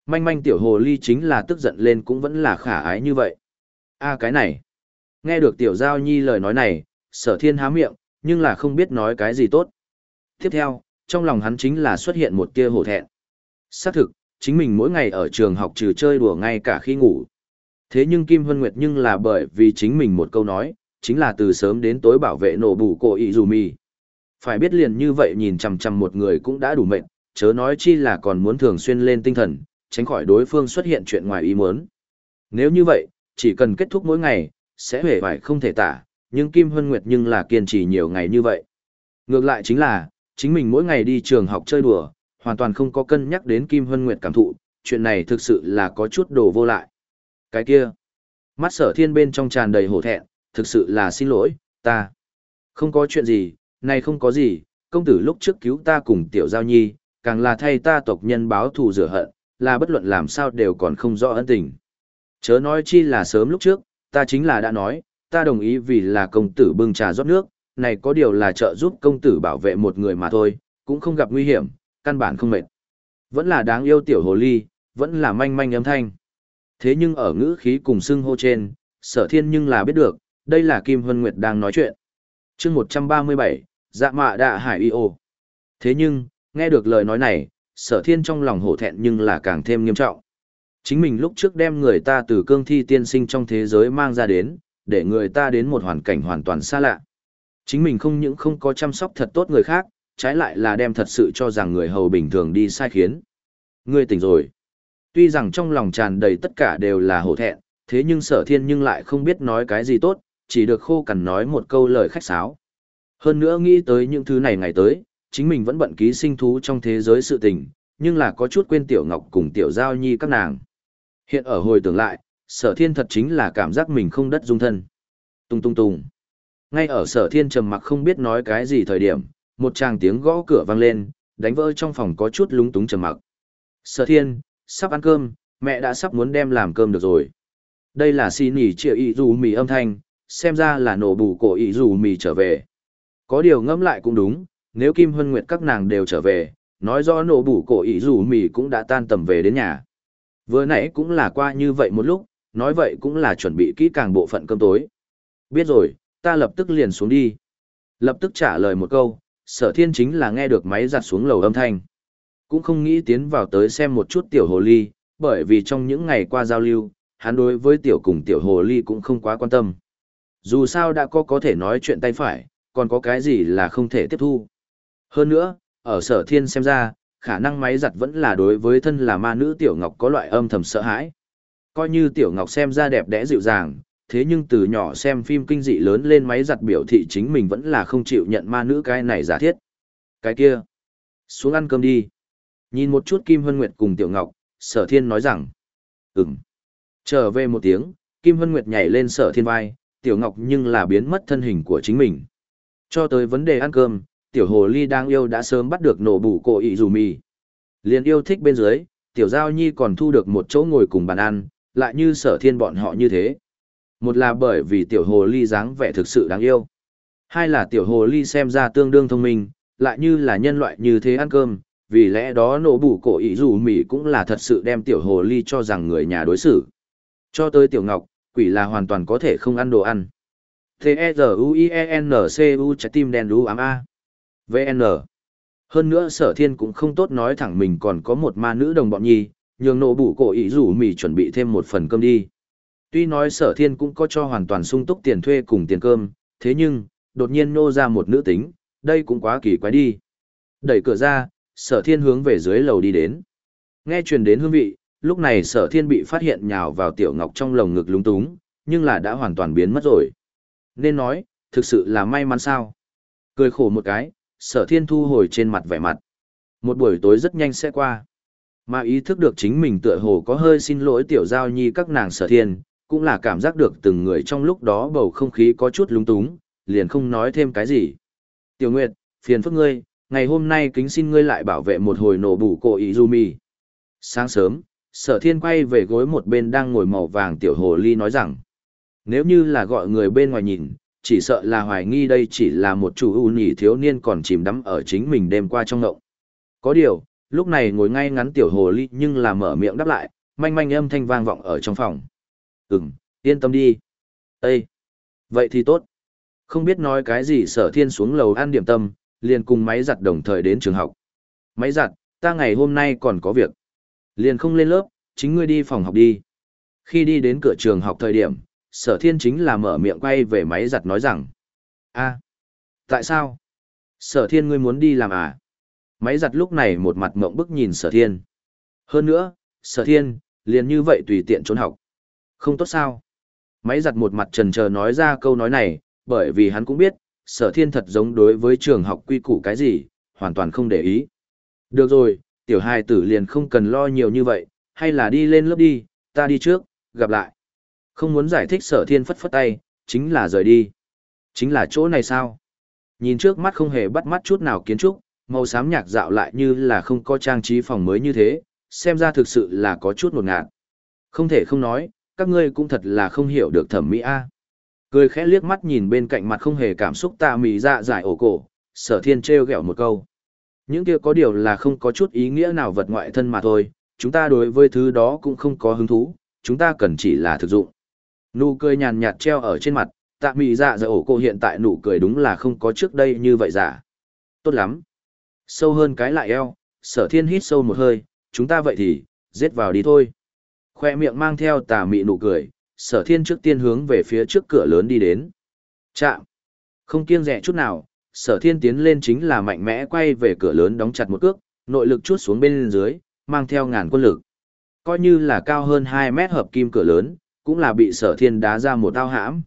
Manh manh tiểu hồ ly chính là tức giận lên cũng vẫn là khả ái như vậy. a cái này. Nghe được tiểu giao nhi lời nói này, sở thiên há miệng, nhưng là không biết nói cái gì tốt. Tiếp theo, trong lòng hắn chính là xuất hiện một tia hổ thẹn. Xác thực, chính mình mỗi ngày ở trường học trừ chơi đùa ngay cả khi ngủ. Thế nhưng Kim Hân Nguyệt nhưng là bởi vì chính mình một câu nói, chính là từ sớm đến tối bảo vệ nổ bù cổ ý dù mì. Phải biết liền như vậy nhìn chằm chằm một người cũng đã đủ mệnh, chớ nói chi là còn muốn thường xuyên lên tinh thần, tránh khỏi đối phương xuất hiện chuyện ngoài ý muốn. Nếu như vậy, chỉ cần kết thúc mỗi ngày, sẽ hề vải không thể tả, nhưng Kim Hân Nguyệt nhưng là kiên trì nhiều ngày như vậy. Ngược lại chính là, chính mình mỗi ngày đi trường học chơi đùa, hoàn toàn không có cân nhắc đến Kim Hân Nguyệt cảm thụ, chuyện này thực sự là có chút đồ vô lại. Cái kia, mắt sở thiên bên trong tràn đầy hổ thẹn, thực sự là xin lỗi, ta. Không có chuyện gì, này không có gì, công tử lúc trước cứu ta cùng tiểu giao nhi, càng là thay ta tộc nhân báo thù rửa hận, là bất luận làm sao đều còn không rõ ân tình. Chớ nói chi là sớm lúc trước, ta chính là đã nói, ta đồng ý vì là công tử bưng trà rót nước, này có điều là trợ giúp công tử bảo vệ một người mà thôi, cũng không gặp nguy hiểm, căn bản không mệt. Vẫn là đáng yêu tiểu hồ ly, vẫn là manh manh âm thanh. Thế nhưng ở ngữ khí cùng xưng hô trên, sở thiên nhưng là biết được, đây là Kim Hân Nguyệt đang nói chuyện. chương 137, dạ mạ đạ hải y ô. Thế nhưng, nghe được lời nói này, sở thiên trong lòng hổ thẹn nhưng là càng thêm nghiêm trọng. Chính mình lúc trước đem người ta từ cương thi tiên sinh trong thế giới mang ra đến, để người ta đến một hoàn cảnh hoàn toàn xa lạ. Chính mình không những không có chăm sóc thật tốt người khác, trái lại là đem thật sự cho rằng người hầu bình thường đi sai khiến. Ngươi tỉnh rồi. Tuy rằng trong lòng tràn đầy tất cả đều là hổ thẹn, thế nhưng sở thiên nhưng lại không biết nói cái gì tốt, chỉ được khô cằn nói một câu lời khách sáo. Hơn nữa nghĩ tới những thứ này ngày tới, chính mình vẫn bận ký sinh thú trong thế giới sự tình, nhưng là có chút quên tiểu ngọc cùng tiểu giao nhi các nàng. Hiện ở hồi tưởng lại, sở thiên thật chính là cảm giác mình không đất dung thân. Tung tung tung. Ngay ở sở thiên trầm mặc không biết nói cái gì thời điểm, một tràng tiếng gõ cửa vang lên, đánh vỡ trong phòng có chút lúng túng trầm mặc. Sở thiên, sắp ăn cơm, mẹ đã sắp muốn đem làm cơm được rồi. Đây là xì nỉ triệu ý dù mì âm thanh, xem ra là nổ bù cổ ý dù mì trở về. Có điều ngẫm lại cũng đúng, nếu Kim Hân Nguyệt các nàng đều trở về, nói rõ nổ bù cổ ý dù mì cũng đã tan tầm về đến nhà. Vừa nãy cũng là qua như vậy một lúc, nói vậy cũng là chuẩn bị kỹ càng bộ phận cơm tối. Biết rồi, ta lập tức liền xuống đi. Lập tức trả lời một câu, sở thiên chính là nghe được máy giặt xuống lầu âm thanh. Cũng không nghĩ tiến vào tới xem một chút tiểu hồ ly, bởi vì trong những ngày qua giao lưu, hắn đối với tiểu cùng tiểu hồ ly cũng không quá quan tâm. Dù sao đã có có thể nói chuyện tay phải, còn có cái gì là không thể tiếp thu. Hơn nữa, ở sở thiên xem ra, khả năng máy giặt vẫn là đối với thân là ma nữ tiểu ngọc có loại âm thầm sợ hãi. Coi như tiểu ngọc xem ra đẹp đẽ dịu dàng, thế nhưng từ nhỏ xem phim kinh dị lớn lên máy giặt biểu thị chính mình vẫn là không chịu nhận ma nữ cái này giả thiết. Cái kia, xuống ăn cơm đi. Nhìn một chút Kim Hân Nguyệt cùng Tiểu Ngọc, Sở Thiên nói rằng, ừm. Trở về một tiếng, Kim Hân Nguyệt nhảy lên Sở Thiên vai, Tiểu Ngọc nhưng là biến mất thân hình của chính mình. Cho tới vấn đề ăn cơm, Tiểu Hồ Ly đang yêu đã sớm bắt được nổ bủ cổ ị dù mì. Liền yêu thích bên dưới, Tiểu Giao Nhi còn thu được một chỗ ngồi cùng bàn ăn, lại như Sở Thiên bọn họ như thế. Một là bởi vì Tiểu Hồ Ly dáng vẻ thực sự đáng yêu. Hai là Tiểu Hồ Ly xem ra tương đương thông minh, lại như là nhân loại như thế ăn cơm, vì lẽ đó nổ bù cổ ý dù mỉ cũng là thật sự đem tiểu hồ ly cho rằng người nhà đối xử. Cho tới tiểu ngọc, quỷ là hoàn toàn có thể không ăn đồ ăn. T-E-Z-U-I-E-N-C-U trái tim đen đú ám A. VN. Hơn nữa sở thiên cũng không tốt nói thẳng mình còn có một ma nữ đồng bọn nhi, nhường nộ bủ cổ ý rủ mì chuẩn bị thêm một phần cơm đi. Tuy nói sở thiên cũng có cho hoàn toàn sung túc tiền thuê cùng tiền cơm, thế nhưng, đột nhiên nô ra một nữ tính, đây cũng quá kỳ quái đi. Đẩy cửa ra, sở thiên hướng về dưới lầu đi đến. Nghe truyền đến hương vị, lúc này sở thiên bị phát hiện nhào vào tiểu ngọc trong lồng ngực lúng túng, nhưng là đã hoàn toàn biến mất rồi. Nên nói, thực sự là may mắn sao. Cười khổ một cái, sở thiên thu hồi trên mặt vẻ mặt. Một buổi tối rất nhanh sẽ qua. Mà ý thức được chính mình tựa hồ có hơi xin lỗi tiểu giao nhi các nàng sở thiên, cũng là cảm giác được từng người trong lúc đó bầu không khí có chút lúng túng, liền không nói thêm cái gì. Tiểu Nguyệt, phiền phức ngươi, ngày hôm nay kính xin ngươi lại bảo vệ một hồi nổ bù cổ Izumi. Sáng sớm, sở thiên quay về gối một bên đang ngồi màu vàng tiểu hồ ly nói rằng, nếu như là gọi người bên ngoài nhìn, chỉ sợ là hoài nghi đây chỉ là một chủ ưu nhỉ thiếu niên còn chìm đắm ở chính mình đêm qua trong ngộng. Có điều, lúc này ngồi ngay ngắn tiểu hồ ly nhưng là mở miệng đáp lại, manh manh âm thanh vang vọng ở trong phòng. Ừm, yên tâm đi. Ê! Vậy thì tốt. Không biết nói cái gì sở thiên xuống lầu ăn điểm tâm, liền cùng máy giặt đồng thời đến trường học. Máy giặt, ta ngày hôm nay còn có việc. Liền không lên lớp, chính ngươi đi phòng học đi. Khi đi đến cửa trường học thời điểm, sở thiên chính là mở miệng quay về máy giặt nói rằng. a tại sao? Sở thiên ngươi muốn đi làm à? Máy giặt lúc này một mặt mộng bức nhìn sở thiên. Hơn nữa, sở thiên, liền như vậy tùy tiện trốn học. Không tốt sao? Máy giặt một mặt trần chờ nói ra câu nói này, bởi vì hắn cũng biết, sở thiên thật giống đối với trường học quy củ cái gì, hoàn toàn không để ý. Được rồi, tiểu hài tử liền không cần lo nhiều như vậy, hay là đi lên lớp đi, ta đi trước, gặp lại. Không muốn giải thích sở thiên phất phất tay, chính là rời đi. Chính là chỗ này sao? Nhìn trước mắt không hề bắt mắt chút nào kiến trúc, màu xám nhạc dạo lại như là không có trang trí phòng mới như thế, xem ra thực sự là có chút một ngạt. Không thể không nói, các ngươi cũng thật là không hiểu được thẩm mỹ A. Cười khẽ liếc mắt nhìn bên cạnh mặt không hề cảm xúc tạ mỹ dạ giải ổ cổ, sở thiên treo gẹo một câu. Những kia có điều là không có chút ý nghĩa nào vật ngoại thân mà thôi, chúng ta đối với thứ đó cũng không có hứng thú, chúng ta cần chỉ là thực dụng. Nụ cười nhàn nhạt treo ở trên mặt, tạ mỹ dạ giải ổ cổ hiện tại nụ cười đúng là không có trước đây như vậy giả. Tốt lắm. Sâu hơn cái lại eo, sở thiên hít sâu một hơi, chúng ta vậy thì, giết vào đi thôi. Khoe miệng mang theo tà mị nụ cười, sở thiên trước tiên hướng về phía trước cửa lớn đi đến. Chạm. Không kiêng rẻ chút nào, sở thiên tiến lên chính là mạnh mẽ quay về cửa lớn đóng chặt một cước, nội lực chút xuống bên dưới, mang theo ngàn quân lực. Coi như là cao hơn 2 mét hợp kim cửa lớn, cũng là bị sở thiên đá ra một tao hãm.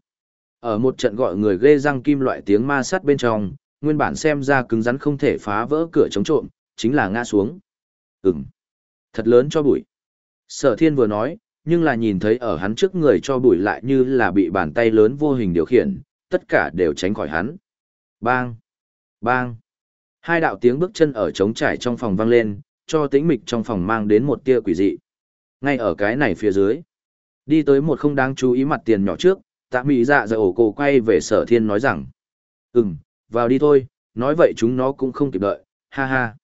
Ở một trận gọi người ghê răng kim loại tiếng ma sắt bên trong, nguyên bản xem ra cứng rắn không thể phá vỡ cửa chống trộm, chính là ngã xuống. Ừm. Thật lớn cho bụi. Sở thiên vừa nói, nhưng là nhìn thấy ở hắn trước người cho bụi lại như là bị bàn tay lớn vô hình điều khiển, tất cả đều tránh khỏi hắn. Bang! Bang! Hai đạo tiếng bước chân ở trống trải trong phòng vang lên, cho tĩnh mịch trong phòng mang đến một tia quỷ dị. Ngay ở cái này phía dưới, đi tới một không đáng chú ý mặt tiền nhỏ trước, tạ mỹ dạ dạ ổ cổ quay về sở thiên nói rằng, Ừm, vào đi thôi, nói vậy chúng nó cũng không kịp đợi, ha ha.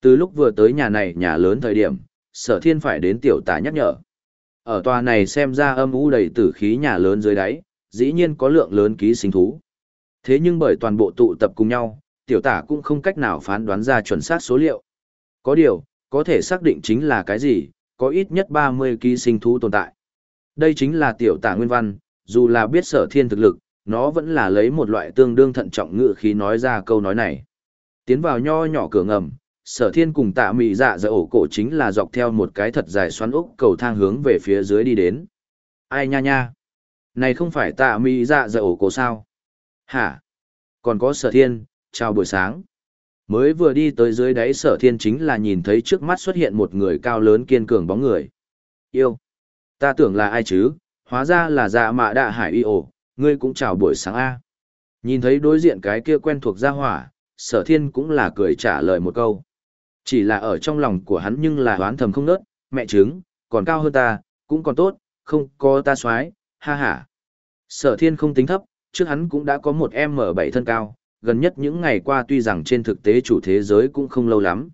Từ lúc vừa tới nhà này nhà lớn thời điểm, sở thiên phải đến tiểu tả nhắc nhở. Ở tòa này xem ra âm u đầy tử khí nhà lớn dưới đáy, dĩ nhiên có lượng lớn ký sinh thú. Thế nhưng bởi toàn bộ tụ tập cùng nhau, tiểu tả cũng không cách nào phán đoán ra chuẩn xác số liệu. Có điều, có thể xác định chính là cái gì, có ít nhất 30 ký sinh thú tồn tại. Đây chính là tiểu tả nguyên văn, dù là biết sở thiên thực lực, nó vẫn là lấy một loại tương đương thận trọng ngự khí nói ra câu nói này. Tiến vào nho nhỏ cửa ngầm, sở thiên cùng tạ mị dạ dở ổ cổ chính là dọc theo một cái thật dài xoắn úc cầu thang hướng về phía dưới đi đến. Ai nha nha? Này không phải tạ mị dạ dở ổ cổ sao? Hả? Còn có sở thiên, chào buổi sáng. Mới vừa đi tới dưới đáy sở thiên chính là nhìn thấy trước mắt xuất hiện một người cao lớn kiên cường bóng người. Yêu. Ta tưởng là ai chứ, hóa ra là dạ mạ đạ hải y ổ, ngươi cũng chào buổi sáng A. Nhìn thấy đối diện cái kia quen thuộc gia hỏa, sở thiên cũng là cười trả lời một câu. Chỉ là ở trong lòng của hắn nhưng là hoán thầm không nớt, mẹ trứng, còn cao hơn ta, cũng còn tốt, không có ta xoái, ha ha. Sở thiên không tính thấp, trước hắn cũng đã có một m bảy thân cao, gần nhất những ngày qua tuy rằng trên thực tế chủ thế giới cũng không lâu lắm.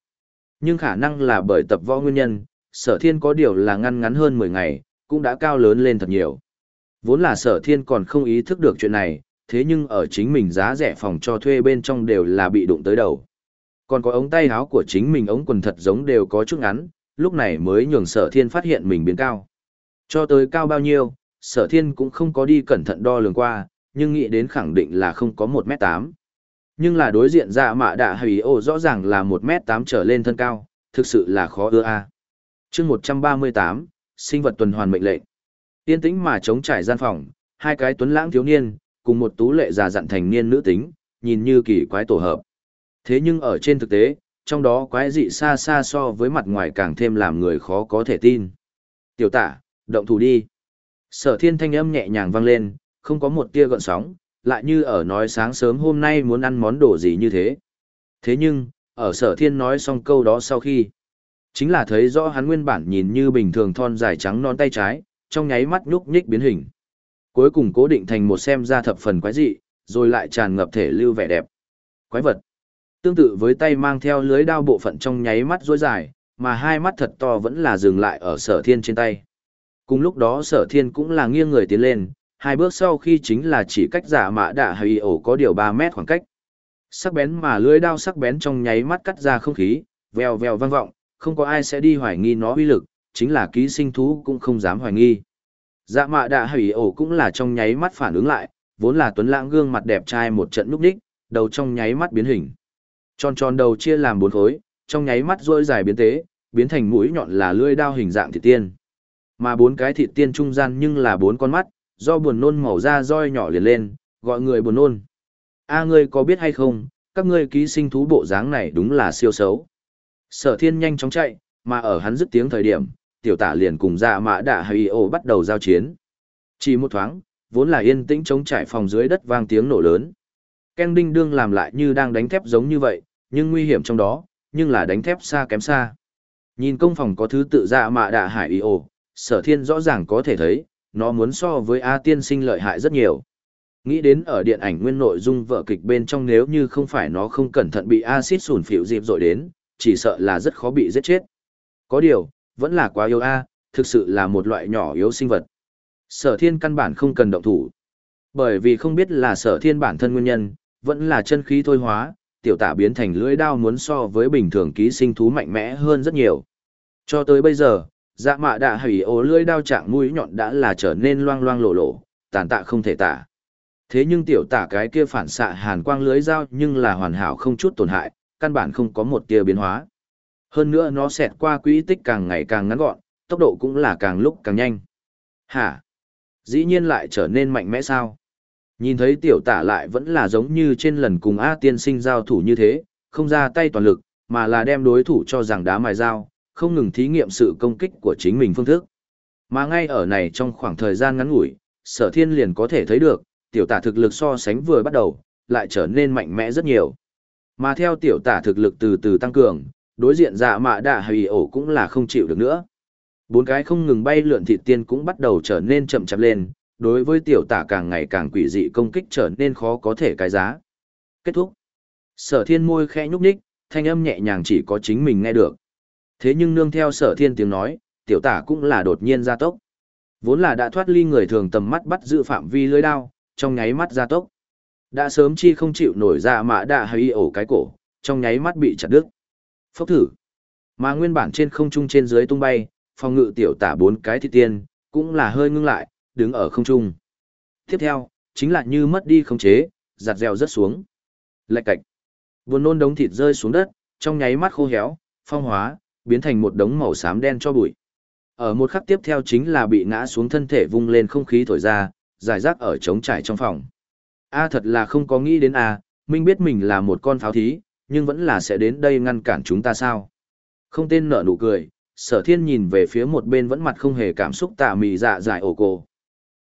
Nhưng khả năng là bởi tập võ nguyên nhân, sở thiên có điều là ngăn ngắn hơn 10 ngày, cũng đã cao lớn lên thật nhiều. Vốn là sở thiên còn không ý thức được chuyện này, thế nhưng ở chính mình giá rẻ phòng cho thuê bên trong đều là bị đụng tới đầu. Còn có ống tay áo của chính mình ống quần thật giống đều có chút ngắn, lúc này mới nhường sở thiên phát hiện mình biến cao. Cho tới cao bao nhiêu, sở thiên cũng không có đi cẩn thận đo lường qua, nhưng nghĩ đến khẳng định là không có 1m8. Nhưng là đối diện dạ mạ đạ hủy ô rõ ràng là 1m8 trở lên thân cao, thực sự là khó ưa a. À. chương 138, sinh vật tuần hoàn mệnh lệnh. Yên tĩnh mà chống trải gian phòng, hai cái tuấn lãng thiếu niên, cùng một tú lệ già dặn thành niên nữ tính, nhìn như kỳ quái tổ hợp. Thế nhưng ở trên thực tế, trong đó quái dị xa xa so với mặt ngoài càng thêm làm người khó có thể tin. Tiểu tả, động thủ đi. Sở thiên thanh âm nhẹ nhàng vang lên, không có một tia gợn sóng, lại như ở nói sáng sớm hôm nay muốn ăn món đồ gì như thế. Thế nhưng, ở sở thiên nói xong câu đó sau khi, chính là thấy rõ hắn nguyên bản nhìn như bình thường thon dài trắng non tay trái, trong nháy mắt nhúc nhích biến hình. Cuối cùng cố định thành một xem ra thập phần quái dị, rồi lại tràn ngập thể lưu vẻ đẹp. Quái vật. Tương tự với tay mang theo lưới đao bộ phận trong nháy mắt rối dài, mà hai mắt thật to vẫn là dừng lại ở sở thiên trên tay. Cùng lúc đó sở thiên cũng là nghiêng người tiến lên, hai bước sau khi chính là chỉ cách giả mã đạ hay ổ có điều 3 mét khoảng cách. Sắc bén mà lưới đao sắc bén trong nháy mắt cắt ra không khí, vèo vèo vang vọng, không có ai sẽ đi hoài nghi nó uy lực, chính là ký sinh thú cũng không dám hoài nghi. Dạ mạ đạ hỷ ổ cũng là trong nháy mắt phản ứng lại, vốn là tuấn lãng gương mặt đẹp trai một trận núp đích, đầu trong nháy mắt biến hình. Tròn tròn đầu chia làm bốn khối, trong nháy mắt rôi dài biến tế, biến thành mũi nhọn là lưỡi đao hình dạng thịt tiên. Mà bốn cái thịt tiên trung gian nhưng là bốn con mắt, do buồn nôn màu da roi nhỏ liền lên, gọi người buồn nôn. A ngươi có biết hay không, các ngươi ký sinh thú bộ dáng này đúng là siêu xấu. Sở thiên nhanh chóng chạy, mà ở hắn dứt tiếng thời điểm, tiểu tả liền cùng dạ mã đạ hay ổ bắt đầu giao chiến. Chỉ một thoáng, vốn là yên tĩnh chống trải phòng dưới đất vang tiếng nổ lớn. Ken đinh đương làm lại như đang đánh thép giống như vậy, nhưng nguy hiểm trong đó, nhưng là đánh thép xa kém xa. Nhìn công phòng có thứ tự dạ mạ đạ hải y ổ, sở thiên rõ ràng có thể thấy, nó muốn so với A tiên sinh lợi hại rất nhiều. Nghĩ đến ở điện ảnh nguyên nội dung vợ kịch bên trong nếu như không phải nó không cẩn thận bị axit sủn phịu dịp dội đến, chỉ sợ là rất khó bị giết chết. Có điều, vẫn là quá yếu A, thực sự là một loại nhỏ yếu sinh vật. Sở thiên căn bản không cần động thủ. Bởi vì không biết là sở thiên bản thân nguyên nhân, vẫn là chân khí thôi hóa, tiểu tả biến thành lưỡi đao muốn so với bình thường ký sinh thú mạnh mẽ hơn rất nhiều. Cho tới bây giờ, dạ mạ đạ hủy ố lưỡi đao trạng mũi nhọn đã là trở nên loang loang lộ lộ, tàn tạ không thể tả. Thế nhưng tiểu tả cái kia phản xạ hàn quang lưới dao nhưng là hoàn hảo không chút tổn hại, căn bản không có một tia biến hóa. Hơn nữa nó xẹt qua quỹ tích càng ngày càng ngắn gọn, tốc độ cũng là càng lúc càng nhanh. Hả? Dĩ nhiên lại trở nên mạnh mẽ sao? Nhìn thấy tiểu tả lại vẫn là giống như trên lần cùng A tiên sinh giao thủ như thế, không ra tay toàn lực, mà là đem đối thủ cho rằng đá mài dao, không ngừng thí nghiệm sự công kích của chính mình phương thức. Mà ngay ở này trong khoảng thời gian ngắn ngủi, sở thiên liền có thể thấy được, tiểu tả thực lực so sánh vừa bắt đầu, lại trở nên mạnh mẽ rất nhiều. Mà theo tiểu tả thực lực từ từ tăng cường, đối diện dạ mạ đạ hủy ổ cũng là không chịu được nữa. Bốn cái không ngừng bay lượn thịt tiên cũng bắt đầu trở nên chậm chạp lên, đối với tiểu tả càng ngày càng quỷ dị công kích trở nên khó có thể cái giá. Kết thúc. Sở thiên môi khẽ nhúc nhích, thanh âm nhẹ nhàng chỉ có chính mình nghe được. Thế nhưng nương theo sở thiên tiếng nói, tiểu tả cũng là đột nhiên gia tốc. Vốn là đã thoát ly người thường tầm mắt bắt giữ phạm vi lưới đao, trong nháy mắt gia tốc. Đã sớm chi không chịu nổi dạ ra mà đã hay ổ cái cổ, trong nháy mắt bị chặt đứt. Phốc thử. Mà nguyên bản trên không trung trên dưới tung bay, phòng ngự tiểu tả bốn cái thị tiên, cũng là hơi ngưng lại, đứng ở không trung. Tiếp theo, chính là như mất đi khống chế, giặt dèo rất xuống. Lạch cạch. Buồn nôn đống thịt rơi xuống đất, trong nháy mắt khô héo, phong hóa, biến thành một đống màu xám đen cho bụi. Ở một khắc tiếp theo chính là bị ngã xuống thân thể vung lên không khí thổi ra, giải rác ở trống trải trong phòng. A thật là không có nghĩ đến A, Minh biết mình là một con pháo thí, nhưng vẫn là sẽ đến đây ngăn cản chúng ta sao. Không tên nở nụ cười, sở thiên nhìn về phía một bên vẫn mặt không hề cảm xúc tạ mì dạ dại ổ cổ.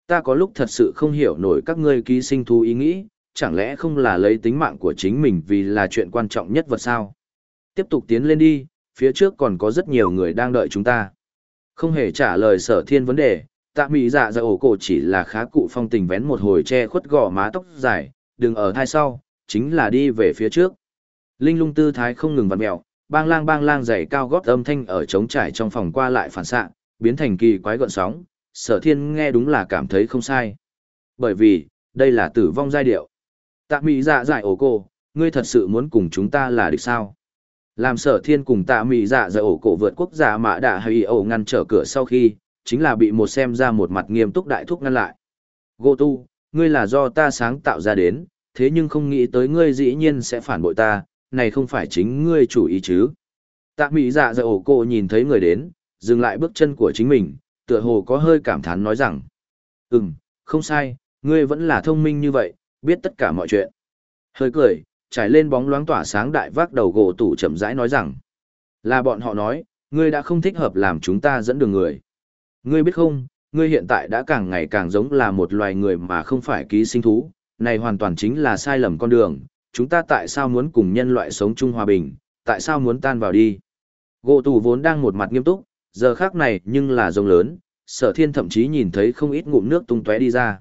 Ta có lúc thật sự không hiểu nổi các ngươi ký sinh thú ý nghĩ, chẳng lẽ không là lấy tính mạng của chính mình vì là chuyện quan trọng nhất vật sao? Tiếp tục tiến lên đi, phía trước còn có rất nhiều người đang đợi chúng ta. Không hề trả lời sở thiên vấn đề, tạ mị dạ dại ổ cổ chỉ là khá cụ phong tình vén một hồi che khuất gò má tóc dài, đừng ở thai sau, chính là đi về phía trước. Linh lung tư thái không ngừng vặn mẹo, bang lang bang lang giày cao gót âm thanh ở trống trải trong phòng qua lại phản xạ, biến thành kỳ quái gợn sóng, sở thiên nghe đúng là cảm thấy không sai. Bởi vì, đây là tử vong giai điệu. Tạ mị dạ dại ổ cổ, ngươi thật sự muốn cùng chúng ta là địch sao? Làm sở thiên cùng tạ mị dạ dại ổ cổ vượt quốc gia mã đạ hay ổ ngăn trở cửa sau khi, chính là bị một xem ra một mặt nghiêm túc đại thúc ngăn lại. Gô tu, ngươi là do ta sáng tạo ra đến, thế nhưng không nghĩ tới ngươi dĩ nhiên sẽ phản bội ta, này không phải chính ngươi chủ ý chứ. Tạ mỹ dạ dạ ổ cô nhìn thấy người đến, dừng lại bước chân của chính mình, tựa hồ có hơi cảm thán nói rằng. Ừm, không sai, ngươi vẫn là thông minh như vậy, biết tất cả mọi chuyện. Hơi cười, trải lên bóng loáng tỏa sáng đại vác đầu gỗ tủ chậm rãi nói rằng. Là bọn họ nói, ngươi đã không thích hợp làm chúng ta dẫn đường người. Ngươi biết không, ngươi hiện tại đã càng ngày càng giống là một loài người mà không phải ký sinh thú, này hoàn toàn chính là sai lầm con đường, chúng ta tại sao muốn cùng nhân loại sống chung hòa bình, tại sao muốn tan vào đi. Gỗ tù vốn đang một mặt nghiêm túc, giờ khác này nhưng là rồng lớn, sở thiên thậm chí nhìn thấy không ít ngụm nước tung tóe đi ra.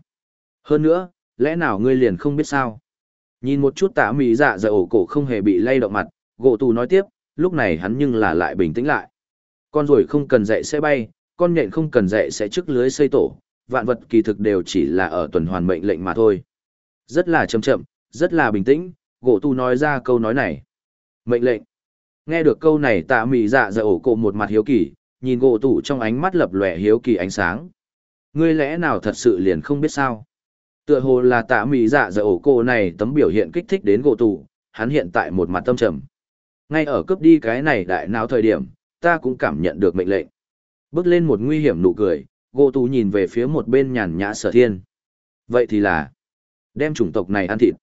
Hơn nữa, lẽ nào ngươi liền không biết sao? Nhìn một chút tạ mỹ dạ dạ ổ cổ không hề bị lay động mặt, gỗ tù nói tiếp, lúc này hắn nhưng là lại bình tĩnh lại. Con rồi không cần dạy sẽ bay, con nhện không cần dạy sẽ trước lưới xây tổ, vạn vật kỳ thực đều chỉ là ở tuần hoàn mệnh lệnh mà thôi. Rất là chậm chậm, rất là bình tĩnh, gỗ tu nói ra câu nói này. Mệnh lệnh. Nghe được câu này tạ mị dạ dạ ổ cổ một mặt hiếu kỳ, nhìn gỗ tủ trong ánh mắt lập lòe hiếu kỳ ánh sáng. Ngươi lẽ nào thật sự liền không biết sao? Tựa hồ là tạ mị dạ dạ ổ cổ này tấm biểu hiện kích thích đến gỗ tủ, hắn hiện tại một mặt tâm trầm. Ngay ở cướp đi cái này đại nào thời điểm, ta cũng cảm nhận được mệnh lệnh. Bước lên một nguy hiểm nụ cười, gỗ tù nhìn về phía một bên nhàn nhã sở thiên. Vậy thì là, đem chủng tộc này ăn thịt.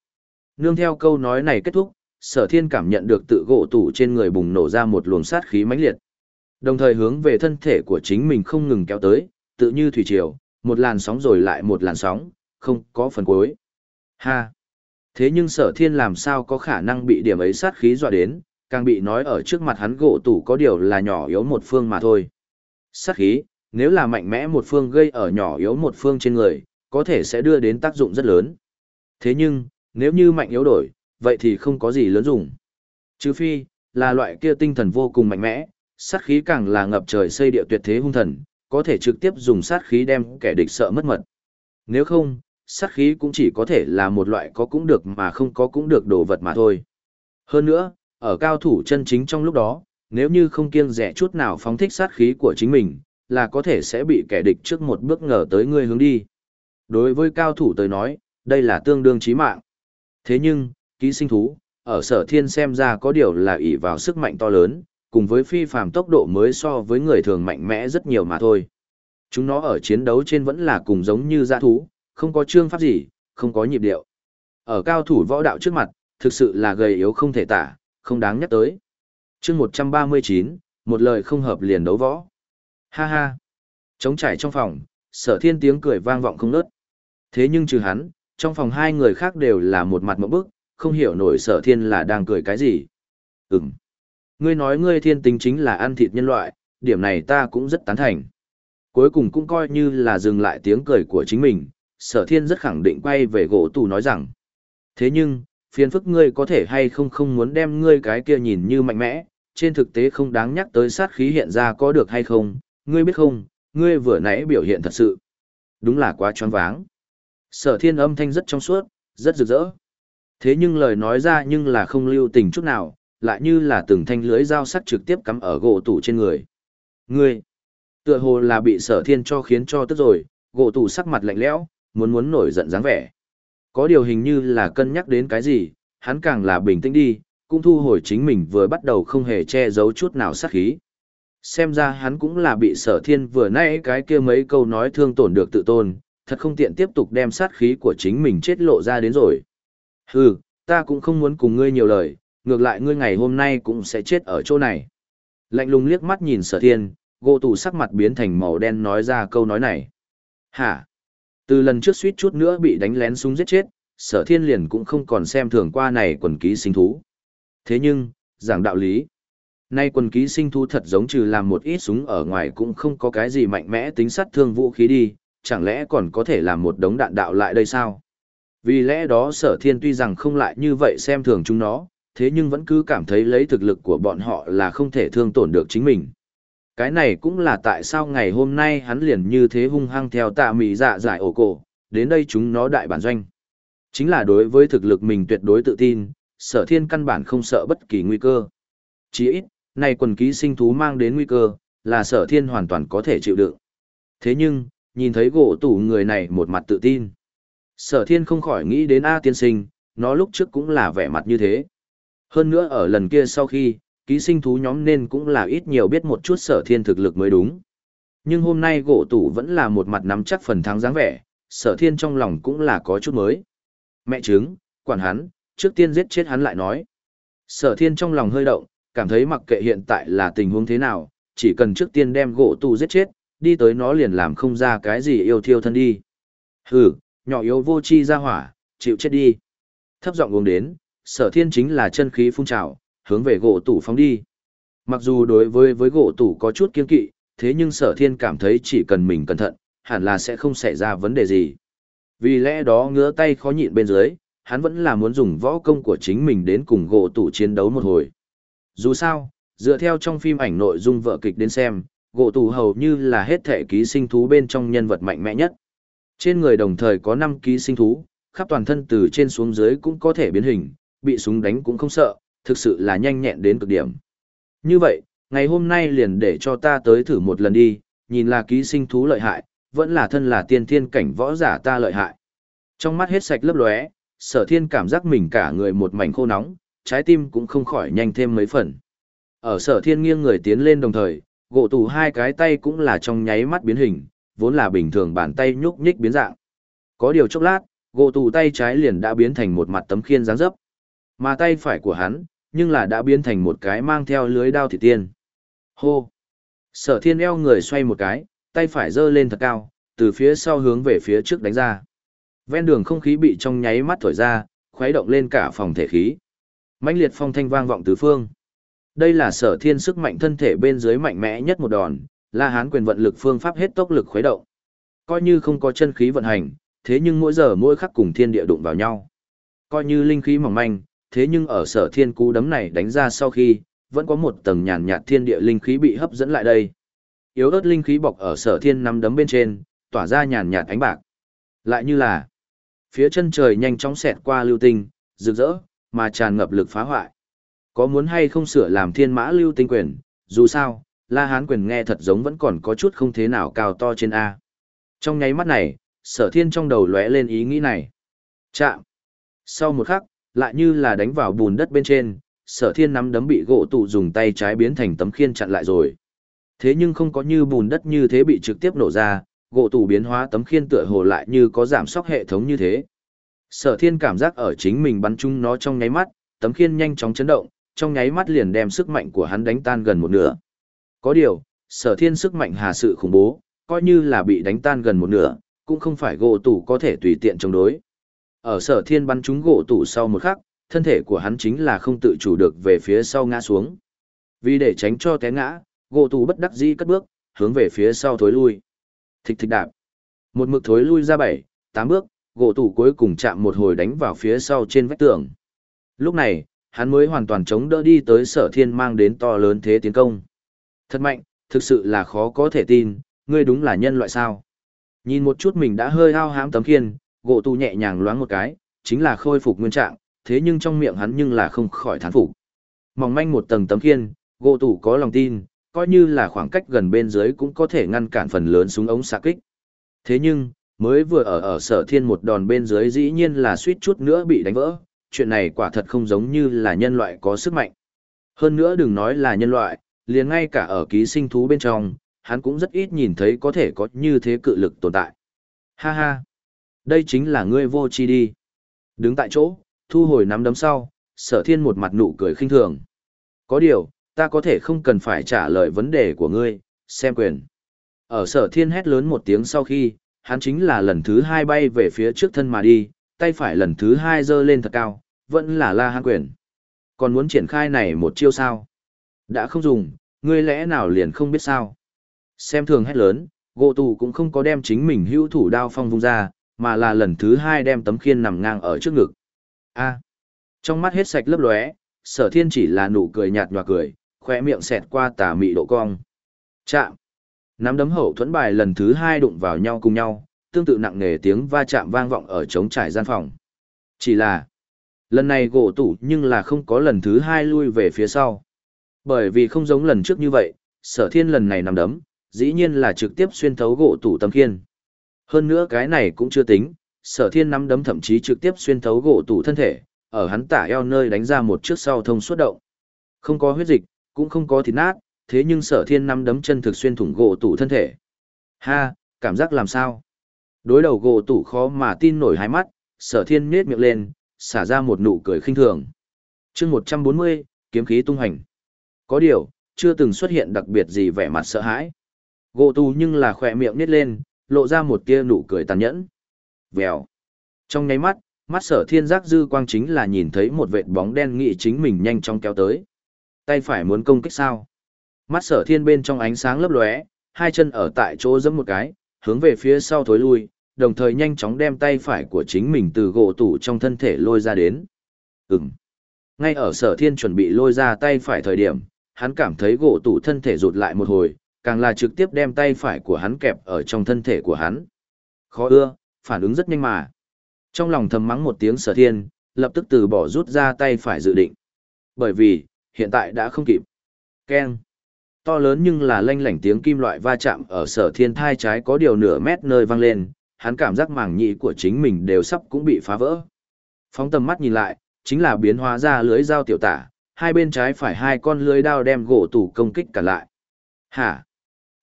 Nương theo câu nói này kết thúc, sở thiên cảm nhận được tự gỗ tủ trên người bùng nổ ra một luồng sát khí mãnh liệt. Đồng thời hướng về thân thể của chính mình không ngừng kéo tới, tự như thủy triều, một làn sóng rồi lại một làn sóng, không có phần cuối. Ha! Thế nhưng sở thiên làm sao có khả năng bị điểm ấy sát khí dọa đến, càng bị nói ở trước mặt hắn gỗ tủ có điều là nhỏ yếu một phương mà thôi. Sát khí, nếu là mạnh mẽ một phương gây ở nhỏ yếu một phương trên người, có thể sẽ đưa đến tác dụng rất lớn. Thế nhưng, nếu như mạnh yếu đổi, vậy thì không có gì lớn dùng. Trừ phi, là loại kia tinh thần vô cùng mạnh mẽ, sát khí càng là ngập trời xây địa tuyệt thế hung thần, có thể trực tiếp dùng sát khí đem kẻ địch sợ mất mật. Nếu không, sát khí cũng chỉ có thể là một loại có cũng được mà không có cũng được đồ vật mà thôi. Hơn nữa, ở cao thủ chân chính trong lúc đó, nếu như không kiêng rẻ chút nào phóng thích sát khí của chính mình, là có thể sẽ bị kẻ địch trước một bước ngờ tới ngươi hướng đi. Đối với cao thủ tới nói, đây là tương đương chí mạng. Thế nhưng, ký sinh thú, ở sở thiên xem ra có điều là ỷ vào sức mạnh to lớn, cùng với phi phàm tốc độ mới so với người thường mạnh mẽ rất nhiều mà thôi. Chúng nó ở chiến đấu trên vẫn là cùng giống như dã thú, không có trương pháp gì, không có nhịp điệu. Ở cao thủ võ đạo trước mặt, thực sự là gầy yếu không thể tả, không đáng nhắc tới chương một trăm ba mươi chín một lời không hợp liền đấu võ ha ha trống trải trong phòng sở thiên tiếng cười vang vọng không nớt thế nhưng trừ hắn trong phòng hai người khác đều là một mặt mẫu bức không hiểu nổi sở thiên là đang cười cái gì Ừm. ngươi nói ngươi thiên tính chính là ăn thịt nhân loại điểm này ta cũng rất tán thành cuối cùng cũng coi như là dừng lại tiếng cười của chính mình sở thiên rất khẳng định quay về gỗ tù nói rằng thế nhưng phiền phức ngươi có thể hay không không muốn đem ngươi cái kia nhìn như mạnh mẽ trên thực tế không đáng nhắc tới sát khí hiện ra có được hay không, ngươi biết không, ngươi vừa nãy biểu hiện thật sự, đúng là quá choáng váng. Sở thiên âm thanh rất trong suốt, rất rực rỡ. Thế nhưng lời nói ra nhưng là không lưu tình chút nào, lại như là từng thanh lưới dao sắc trực tiếp cắm ở gỗ tủ trên người. Ngươi, tựa hồ là bị sở thiên cho khiến cho tức rồi, gỗ tủ sắc mặt lạnh lẽo, muốn muốn nổi giận dáng vẻ. Có điều hình như là cân nhắc đến cái gì, hắn càng là bình tĩnh đi, cũng thu hồi chính mình vừa bắt đầu không hề che giấu chút nào sát khí. Xem ra hắn cũng là bị sở thiên vừa nãy cái kia mấy câu nói thương tổn được tự tôn, thật không tiện tiếp tục đem sát khí của chính mình chết lộ ra đến rồi. Hừ, ta cũng không muốn cùng ngươi nhiều lời, ngược lại ngươi ngày hôm nay cũng sẽ chết ở chỗ này. Lạnh lùng liếc mắt nhìn sở thiên, gỗ tù sắc mặt biến thành màu đen nói ra câu nói này. Hả? Từ lần trước suýt chút nữa bị đánh lén súng giết chết, sở thiên liền cũng không còn xem thường qua này quần ký sinh thú. Thế nhưng, giảng đạo lý. Nay quần ký sinh thú thật giống trừ làm một ít súng ở ngoài cũng không có cái gì mạnh mẽ tính sát thương vũ khí đi, chẳng lẽ còn có thể làm một đống đạn đạo lại đây sao? Vì lẽ đó sở thiên tuy rằng không lại như vậy xem thường chúng nó, thế nhưng vẫn cứ cảm thấy lấy thực lực của bọn họ là không thể thương tổn được chính mình. Cái này cũng là tại sao ngày hôm nay hắn liền như thế hung hăng theo tạ mì dạ giải ổ cổ, đến đây chúng nó đại bản doanh. Chính là đối với thực lực mình tuyệt đối tự tin, sở thiên căn bản không sợ bất kỳ nguy cơ. Chỉ ít, này quần ký sinh thú mang đến nguy cơ, là sở thiên hoàn toàn có thể chịu đựng. Thế nhưng, nhìn thấy gỗ tủ người này một mặt tự tin. Sở thiên không khỏi nghĩ đến A tiên sinh, nó lúc trước cũng là vẻ mặt như thế. Hơn nữa ở lần kia sau khi, ký sinh thú nhóm nên cũng là ít nhiều biết một chút sở thiên thực lực mới đúng. Nhưng hôm nay gỗ tủ vẫn là một mặt nắm chắc phần thắng dáng vẻ, sở thiên trong lòng cũng là có chút mới. Mẹ chứng, quản hắn, trước tiên giết chết hắn lại nói. Sở thiên trong lòng hơi động, cảm thấy mặc kệ hiện tại là tình huống thế nào, chỉ cần trước tiên đem gỗ tủ giết chết, đi tới nó liền làm không ra cái gì yêu thiêu thân đi. Hừ, nhỏ yếu vô chi ra hỏa, chịu chết đi. Thấp giọng uống đến, sở thiên chính là chân khí phun trào, hướng về gỗ tủ phóng đi. Mặc dù đối với với gỗ tủ có chút kiên kỵ, thế nhưng sở thiên cảm thấy chỉ cần mình cẩn thận, hẳn là sẽ không xảy ra vấn đề gì. Vì lẽ đó ngứa tay khó nhịn bên dưới, hắn vẫn là muốn dùng võ công của chính mình đến cùng gỗ tủ chiến đấu một hồi. Dù sao, dựa theo trong phim ảnh nội dung vợ kịch đến xem, gỗ tù hầu như là hết thể ký sinh thú bên trong nhân vật mạnh mẽ nhất. Trên người đồng thời có 5 ký sinh thú, khắp toàn thân từ trên xuống dưới cũng có thể biến hình, bị súng đánh cũng không sợ, thực sự là nhanh nhẹn đến cực điểm. Như vậy, ngày hôm nay liền để cho ta tới thử một lần đi, nhìn là ký sinh thú lợi hại, vẫn là thân là tiên thiên cảnh võ giả ta lợi hại. Trong mắt hết sạch lấp lóe, sở thiên cảm giác mình cả người một mảnh khô nóng, trái tim cũng không khỏi nhanh thêm mấy phần. Ở sở thiên nghiêng người tiến lên đồng thời, gỗ tù hai cái tay cũng là trong nháy mắt biến hình, vốn là bình thường bàn tay nhúc nhích biến dạng. Có điều chốc lát, gỗ tù tay trái liền đã biến thành một mặt tấm khiên dáng dấp. Mà tay phải của hắn, nhưng là đã biến thành một cái mang theo lưới đao thị tiên. Hô! Sở thiên eo người xoay một cái, tay phải giơ lên thật cao, từ phía sau hướng về phía trước đánh ra. Ven đường không khí bị trong nháy mắt thổi ra, khuấy động lên cả phòng thể khí. mãnh liệt phong thanh vang vọng tứ phương. Đây là sở thiên sức mạnh thân thể bên dưới mạnh mẽ nhất một đòn, La Hán quyền vận lực phương pháp hết tốc lực khuấy động. Coi như không có chân khí vận hành, thế nhưng mỗi giờ mỗi khắc cùng thiên địa đụng vào nhau. Coi như linh khí mỏng manh, thế nhưng ở sở thiên cú đấm này đánh ra sau khi, vẫn có một tầng nhàn nhạt thiên địa linh khí bị hấp dẫn lại đây. Yếu ớt linh khí bọc ở sở thiên nắm đấm bên trên, tỏa ra nhàn nhạt ánh bạc. Lại như là, phía chân trời nhanh chóng xẹt qua lưu tinh, rực rỡ, mà tràn ngập lực phá hoại. Có muốn hay không sửa làm thiên mã lưu tinh quyền, dù sao, La Hán quyền nghe thật giống vẫn còn có chút không thế nào cao to trên A. Trong nháy mắt này, sở thiên trong đầu lóe lên ý nghĩ này. Chạm. Sau một khắc, lại như là đánh vào bùn đất bên trên, sở thiên nắm đấm bị gỗ tụ dùng tay trái biến thành tấm khiên chặn lại rồi. Thế nhưng không có như bùn đất như thế bị trực tiếp nổ ra, gỗ tụ biến hóa tấm khiên tựa hồ lại như có giảm sóc hệ thống như thế. Sở thiên cảm giác ở chính mình bắn chung nó trong nháy mắt, tấm khiên nhanh chóng chấn động, trong nháy mắt liền đem sức mạnh của hắn đánh tan gần một nửa. Có điều, sở thiên sức mạnh hà sự khủng bố, coi như là bị đánh tan gần một nửa, cũng không phải gỗ tủ có thể tùy tiện chống đối. Ở sở thiên bắn trúng gỗ tủ sau một khắc, thân thể của hắn chính là không tự chủ được về phía sau ngã xuống. Vì để tránh cho té ngã, gỗ tủ bất đắc dĩ cất bước, hướng về phía sau thối lui. Thịch thịch đạp. Một mực thối lui ra bảy, tám bước, gỗ tủ cuối cùng chạm một hồi đánh vào phía sau trên vách tường. Lúc này, hắn mới hoàn toàn chống đỡ đi tới sở thiên mang đến to lớn thế tiến công. Thật mạnh, thực sự là khó có thể tin, ngươi đúng là nhân loại sao. Nhìn một chút mình đã hơi ao hám tấm khiên, gỗ tu nhẹ nhàng loáng một cái, chính là khôi phục nguyên trạng, thế nhưng trong miệng hắn nhưng là không khỏi thán phục. Mỏng manh một tầng tấm khiên, gỗ tu có lòng tin, coi như là khoảng cách gần bên dưới cũng có thể ngăn cản phần lớn súng ống xạ kích. Thế nhưng, mới vừa ở ở sở thiên một đòn bên dưới dĩ nhiên là suýt chút nữa bị đánh vỡ, chuyện này quả thật không giống như là nhân loại có sức mạnh. Hơn nữa đừng nói là nhân loại, liền ngay cả ở ký sinh thú bên trong, hắn cũng rất ít nhìn thấy có thể có như thế cự lực tồn tại. Ha ha! Đây chính là ngươi vô chi đi. Đứng tại chỗ, thu hồi nắm đấm sau, sở thiên một mặt nụ cười khinh thường. Có điều, ta có thể không cần phải trả lời vấn đề của ngươi, xem quyền. Ở sở thiên hét lớn một tiếng sau khi, hắn chính là lần thứ hai bay về phía trước thân mà đi, tay phải lần thứ hai giơ lên thật cao, vẫn là la hán quyền. Còn muốn triển khai này một chiêu sao? Đã không dùng, ngươi lẽ nào liền không biết sao? Xem thường hét lớn, gỗ tù cũng không có đem chính mình hữu thủ đao phong vung ra, mà là lần thứ hai đem tấm khiên nằm ngang ở trước ngực. A. Trong mắt hết sạch lấp lóe, sở thiên chỉ là nụ cười nhạt nhòa cười, khoe miệng xẹt qua tà mị độ cong. Chạm. Nắm đấm hậu thuẫn bài lần thứ hai đụng vào nhau cùng nhau, tương tự nặng nề tiếng va chạm vang vọng ở trống trải gian phòng. Chỉ là, lần này gỗ tủ nhưng là không có lần thứ hai lui về phía sau. Bởi vì không giống lần trước như vậy, sở thiên lần này nằm đấm, dĩ nhiên là trực tiếp xuyên thấu gỗ tủ tâm khiên. Hơn nữa cái này cũng chưa tính, sở thiên nắm đấm thậm chí trực tiếp xuyên thấu gỗ tủ thân thể, ở hắn tả eo nơi đánh ra một trước sau thông suốt động. Không có huyết dịch, cũng không có thịt nát, thế nhưng sở thiên nắm đấm chân thực xuyên thủng gỗ tủ thân thể. Ha, cảm giác làm sao? Đối đầu gỗ tủ khó mà tin nổi hai mắt, sở thiên nết miệng lên, xả ra một nụ cười khinh thường. chương 140, kiếm khí tung hành. Có điều, chưa từng xuất hiện đặc biệt gì vẻ mặt sợ hãi. Gỗ tù nhưng là khỏe miệng nít lên, lộ ra một tia nụ cười tàn nhẫn. Vèo. Trong nháy mắt, mắt sở thiên giác dư quang chính là nhìn thấy một vệt bóng đen nghị chính mình nhanh chóng kéo tới. Tay phải muốn công kích sao? Mắt sở thiên bên trong ánh sáng lấp lóe, hai chân ở tại chỗ giẫm một cái, hướng về phía sau thối lui, đồng thời nhanh chóng đem tay phải của chính mình từ gỗ tủ trong thân thể lôi ra đến. Ừm. Ngay ở sở thiên chuẩn bị lôi ra tay phải thời điểm, hắn cảm thấy gỗ tủ thân thể rụt lại một hồi, càng là trực tiếp đem tay phải của hắn kẹp ở trong thân thể của hắn. Khó ưa, phản ứng rất nhanh mà. Trong lòng thầm mắng một tiếng sở thiên, lập tức từ bỏ rút ra tay phải dự định. Bởi vì, hiện tại đã không kịp. Keng. To lớn nhưng là lanh lảnh tiếng kim loại va chạm ở sở thiên thai trái có điều nửa mét nơi vang lên, hắn cảm giác màng nhĩ của chính mình đều sắp cũng bị phá vỡ. Phóng tầm mắt nhìn lại, chính là biến hóa ra lưới dao tiểu tả, hai bên trái phải hai con lưới đao đem gỗ tủ công kích cả lại. Hả?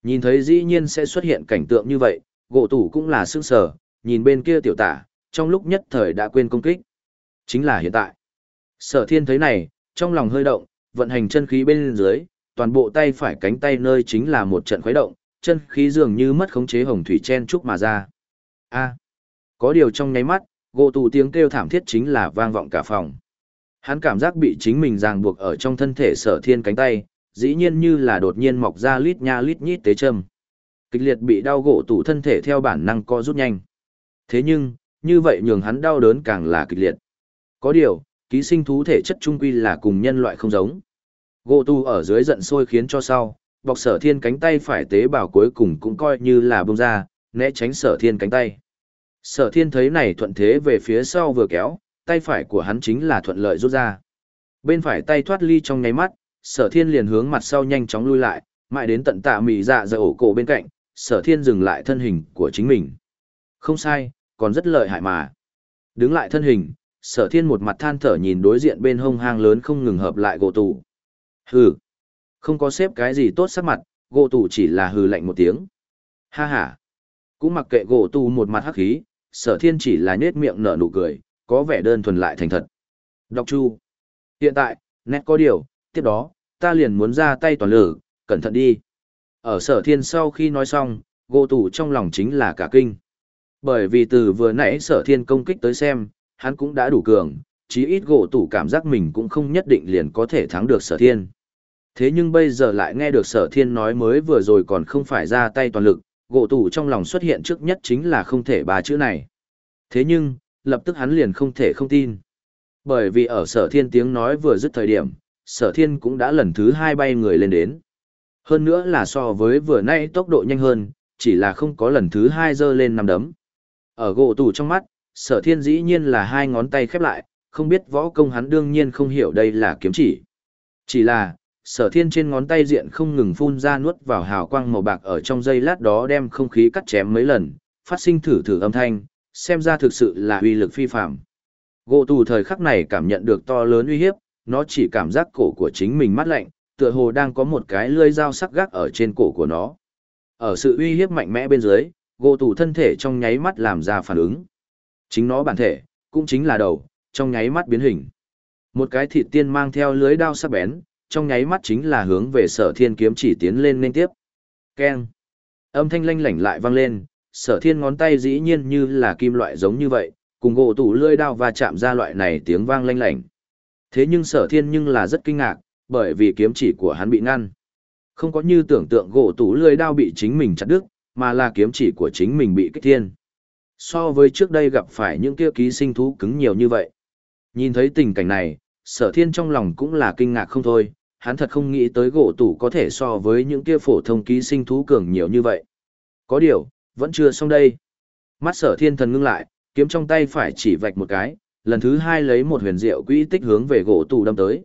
Nhìn thấy dĩ nhiên sẽ xuất hiện cảnh tượng như vậy, gỗ tủ cũng là sức sở, nhìn bên kia tiểu tả, trong lúc nhất thời đã quên công kích. Chính là hiện tại. Sở thiên thấy này, trong lòng hơi động, vận hành chân khí bên dưới, toàn bộ tay phải cánh tay nơi chính là một trận khuấy động, chân khí dường như mất khống chế hồng thủy chen trúc mà ra. A. có điều trong nháy mắt, gỗ tù tiếng kêu thảm thiết chính là vang vọng cả phòng. Hắn cảm giác bị chính mình ràng buộc ở trong thân thể sở thiên cánh tay, dĩ nhiên như là đột nhiên mọc ra lít nha lít nhít tế châm. Kịch liệt bị đau gỗ tù thân thể theo bản năng co rút nhanh. Thế nhưng, như vậy nhường hắn đau đớn càng là kịch liệt. Có điều, ký sinh thú thể chất trung quy là cùng nhân loại không giống. Gỗ tù ở dưới giận sôi khiến cho sau, bọc sở thiên cánh tay phải tế bào cuối cùng cũng coi như là bông ra, né tránh sở thiên cánh tay. Sở thiên thấy này thuận thế về phía sau vừa kéo, tay phải của hắn chính là thuận lợi rút ra. Bên phải tay thoát ly trong nháy mắt, sở thiên liền hướng mặt sau nhanh chóng lui lại, mãi đến tận tạ mì dạ dở ổ cổ bên cạnh, sở thiên dừng lại thân hình của chính mình. Không sai, còn rất lợi hại mà. Đứng lại thân hình, sở thiên một mặt than thở nhìn đối diện bên hông hang lớn không ngừng hợp lại gỗ tủ. Hừ, không có xếp cái gì tốt sắc mặt, gỗ tủ chỉ là hừ lạnh một tiếng. Ha ha, cũng mặc kệ gỗ tu một mặt hắc khí, sở thiên chỉ là nết miệng nở nụ cười, có vẻ đơn thuần lại thành thật. Đọc chu, hiện tại, nét có điều, tiếp đó, ta liền muốn ra tay toàn lử, cẩn thận đi. Ở sở thiên sau khi nói xong, gỗ tủ trong lòng chính là cả kinh. Bởi vì từ vừa nãy sở thiên công kích tới xem, hắn cũng đã đủ cường, chí ít gỗ tủ cảm giác mình cũng không nhất định liền có thể thắng được sở thiên. Thế nhưng bây giờ lại nghe được sở thiên nói mới vừa rồi còn không phải ra tay toàn lực, gỗ tủ trong lòng xuất hiện trước nhất chính là không thể ba chữ này. Thế nhưng, lập tức hắn liền không thể không tin. Bởi vì ở sở thiên tiếng nói vừa dứt thời điểm, sở thiên cũng đã lần thứ hai bay người lên đến. Hơn nữa là so với vừa nay tốc độ nhanh hơn, chỉ là không có lần thứ hai dơ lên nằm đấm. Ở gỗ tủ trong mắt, sở thiên dĩ nhiên là hai ngón tay khép lại, không biết võ công hắn đương nhiên không hiểu đây là kiếm chỉ. Chỉ là, sở thiên trên ngón tay diện không ngừng phun ra nuốt vào hào quang màu bạc ở trong dây lát đó đem không khí cắt chém mấy lần, phát sinh thử thử âm thanh, xem ra thực sự là uy lực phi phạm. Gỗ tù thời khắc này cảm nhận được to lớn uy hiếp, nó chỉ cảm giác cổ của chính mình mát lạnh, tựa hồ đang có một cái lưỡi dao sắc gác ở trên cổ của nó. Ở sự uy hiếp mạnh mẽ bên dưới, gỗ tù thân thể trong nháy mắt làm ra phản ứng. Chính nó bản thể, cũng chính là đầu, trong nháy mắt biến hình. Một cái thịt tiên mang theo lưới đao sắc bén, trong nháy mắt chính là hướng về sở thiên kiếm chỉ tiến lên nên tiếp. Keng. Âm thanh lanh lảnh lại vang lên, sở thiên ngón tay dĩ nhiên như là kim loại giống như vậy, cùng gỗ tủ lưỡi đao và chạm ra loại này tiếng vang lanh lảnh. Thế nhưng sở thiên nhưng là rất kinh ngạc, bởi vì kiếm chỉ của hắn bị ngăn. Không có như tưởng tượng gỗ tủ lưỡi đao bị chính mình chặt đứt, mà là kiếm chỉ của chính mình bị kích thiên. So với trước đây gặp phải những kia ký sinh thú cứng nhiều như vậy. Nhìn thấy tình cảnh này, sở thiên trong lòng cũng là kinh ngạc không thôi, hắn thật không nghĩ tới gỗ tủ có thể so với những kia phổ thông ký sinh thú cường nhiều như vậy. Có điều, vẫn chưa xong đây. Mắt sở thiên thần ngưng lại, kiếm trong tay phải chỉ vạch một cái, lần thứ hai lấy một huyền diệu quỹ tích hướng về gỗ tủ đâm tới.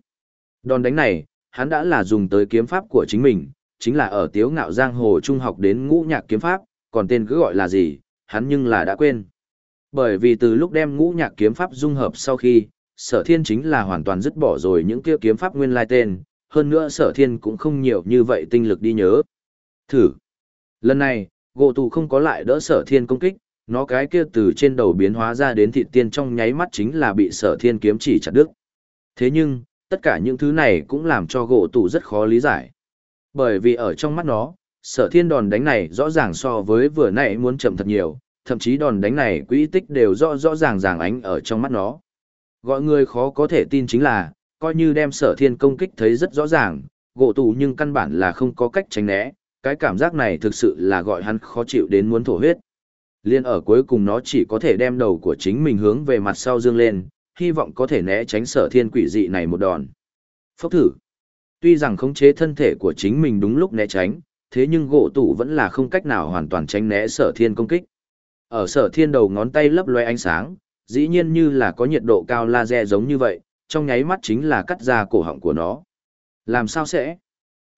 Đòn đánh này, hắn đã là dùng tới kiếm pháp của chính mình, chính là ở tiếu ngạo giang hồ trung học đến ngũ nhạc kiếm pháp, còn tên cứ gọi là gì, hắn nhưng là đã quên. Bởi vì từ lúc đem ngũ nhạc kiếm pháp dung hợp sau khi, sở thiên chính là hoàn toàn dứt bỏ rồi những kia kiếm pháp nguyên lai tên, hơn nữa sở thiên cũng không nhiều như vậy tinh lực đi nhớ. Thử. Lần này, gỗ tù không có lại đỡ sở thiên công kích, nó cái kia từ trên đầu biến hóa ra đến thịt tiên trong nháy mắt chính là bị sở thiên kiếm chỉ chặt đứt. Thế nhưng, tất cả những thứ này cũng làm cho gỗ tù rất khó lý giải. Bởi vì ở trong mắt nó, sở thiên đòn đánh này rõ ràng so với vừa nãy muốn chậm thật nhiều, thậm chí đòn đánh này quỹ tích đều rõ rõ ràng ràng ánh ở trong mắt nó. Gọi người khó có thể tin chính là, coi như đem sở thiên công kích thấy rất rõ ràng, gỗ tù nhưng căn bản là không có cách tránh né, cái cảm giác này thực sự là gọi hắn khó chịu đến muốn thổ huyết. Liên ở cuối cùng nó chỉ có thể đem đầu của chính mình hướng về mặt sau dương lên, hy vọng có thể né tránh sở thiên quỷ dị này một đòn. Phốc thử. Tuy rằng khống chế thân thể của chính mình đúng lúc né tránh, thế nhưng gỗ tủ vẫn là không cách nào hoàn toàn tránh né sở thiên công kích. Ở sở thiên đầu ngón tay lấp loe ánh sáng, dĩ nhiên như là có nhiệt độ cao laser giống như vậy, trong nháy mắt chính là cắt ra cổ họng của nó. Làm sao sẽ?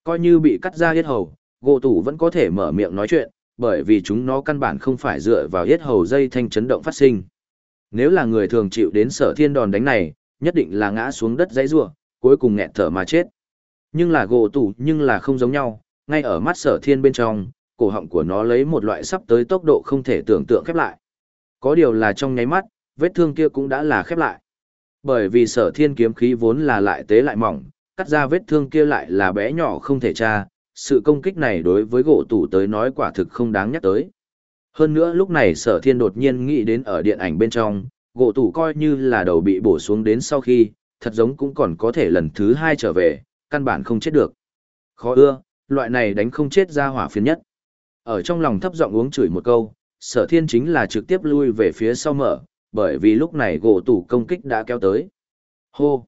Coi như bị cắt ra yết hầu, gỗ tủ vẫn có thể mở miệng nói chuyện, bởi vì chúng nó căn bản không phải dựa vào yết hầu dây thanh chấn động phát sinh. Nếu là người thường chịu đến sở thiên đòn đánh này, nhất định là ngã xuống đất dãy rua, cuối cùng nghẹt thở mà chết. Nhưng là gỗ tủ nhưng là không giống nhau, ngay ở mắt sở thiên bên trong, cổ họng của nó lấy một loại sắp tới tốc độ không thể tưởng tượng khép lại. Có điều là trong nháy mắt, vết thương kia cũng đã là khép lại. Bởi vì sở thiên kiếm khí vốn là lại tế lại mỏng, cắt ra vết thương kia lại là bé nhỏ không thể tra, sự công kích này đối với gỗ tủ tới nói quả thực không đáng nhắc tới. Hơn nữa lúc này sở thiên đột nhiên nghĩ đến ở điện ảnh bên trong, gỗ tủ coi như là đầu bị bổ xuống đến sau khi, thật giống cũng còn có thể lần thứ hai trở về, căn bản không chết được. Khó ưa, loại này đánh không chết ra hỏa phiền nhất. Ở trong lòng thấp giọng uống chửi một câu, sở thiên chính là trực tiếp lui về phía sau mở, bởi vì lúc này gỗ tủ công kích đã kéo tới. Hô!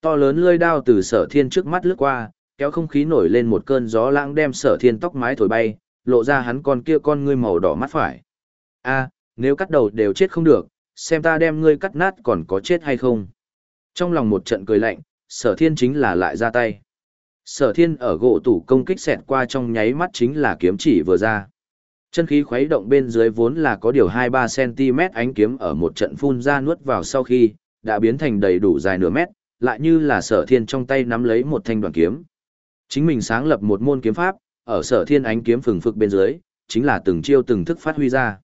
To lớn lưỡi đao từ sở thiên trước mắt lướt qua, kéo không khí nổi lên một cơn gió lãng đem sở thiên tóc mái thổi bay, lộ ra hắn con kia con ngươi màu đỏ mắt phải. a nếu cắt đầu đều chết không được, xem ta đem ngươi cắt nát còn có chết hay không. Trong lòng một trận cười lạnh, sở thiên chính là lại ra tay. Sở thiên ở gỗ tủ công kích xẹt qua trong nháy mắt chính là kiếm chỉ vừa ra. Chân khí khuấy động bên dưới vốn là có điều 2-3 cm ánh kiếm ở một trận phun ra nuốt vào sau khi, đã biến thành đầy đủ dài nửa mét, lại như là sở thiên trong tay nắm lấy một thanh đoàn kiếm. Chính mình sáng lập một môn kiếm pháp, ở sở thiên ánh kiếm phừng phực bên dưới, chính là từng chiêu từng thức phát huy ra.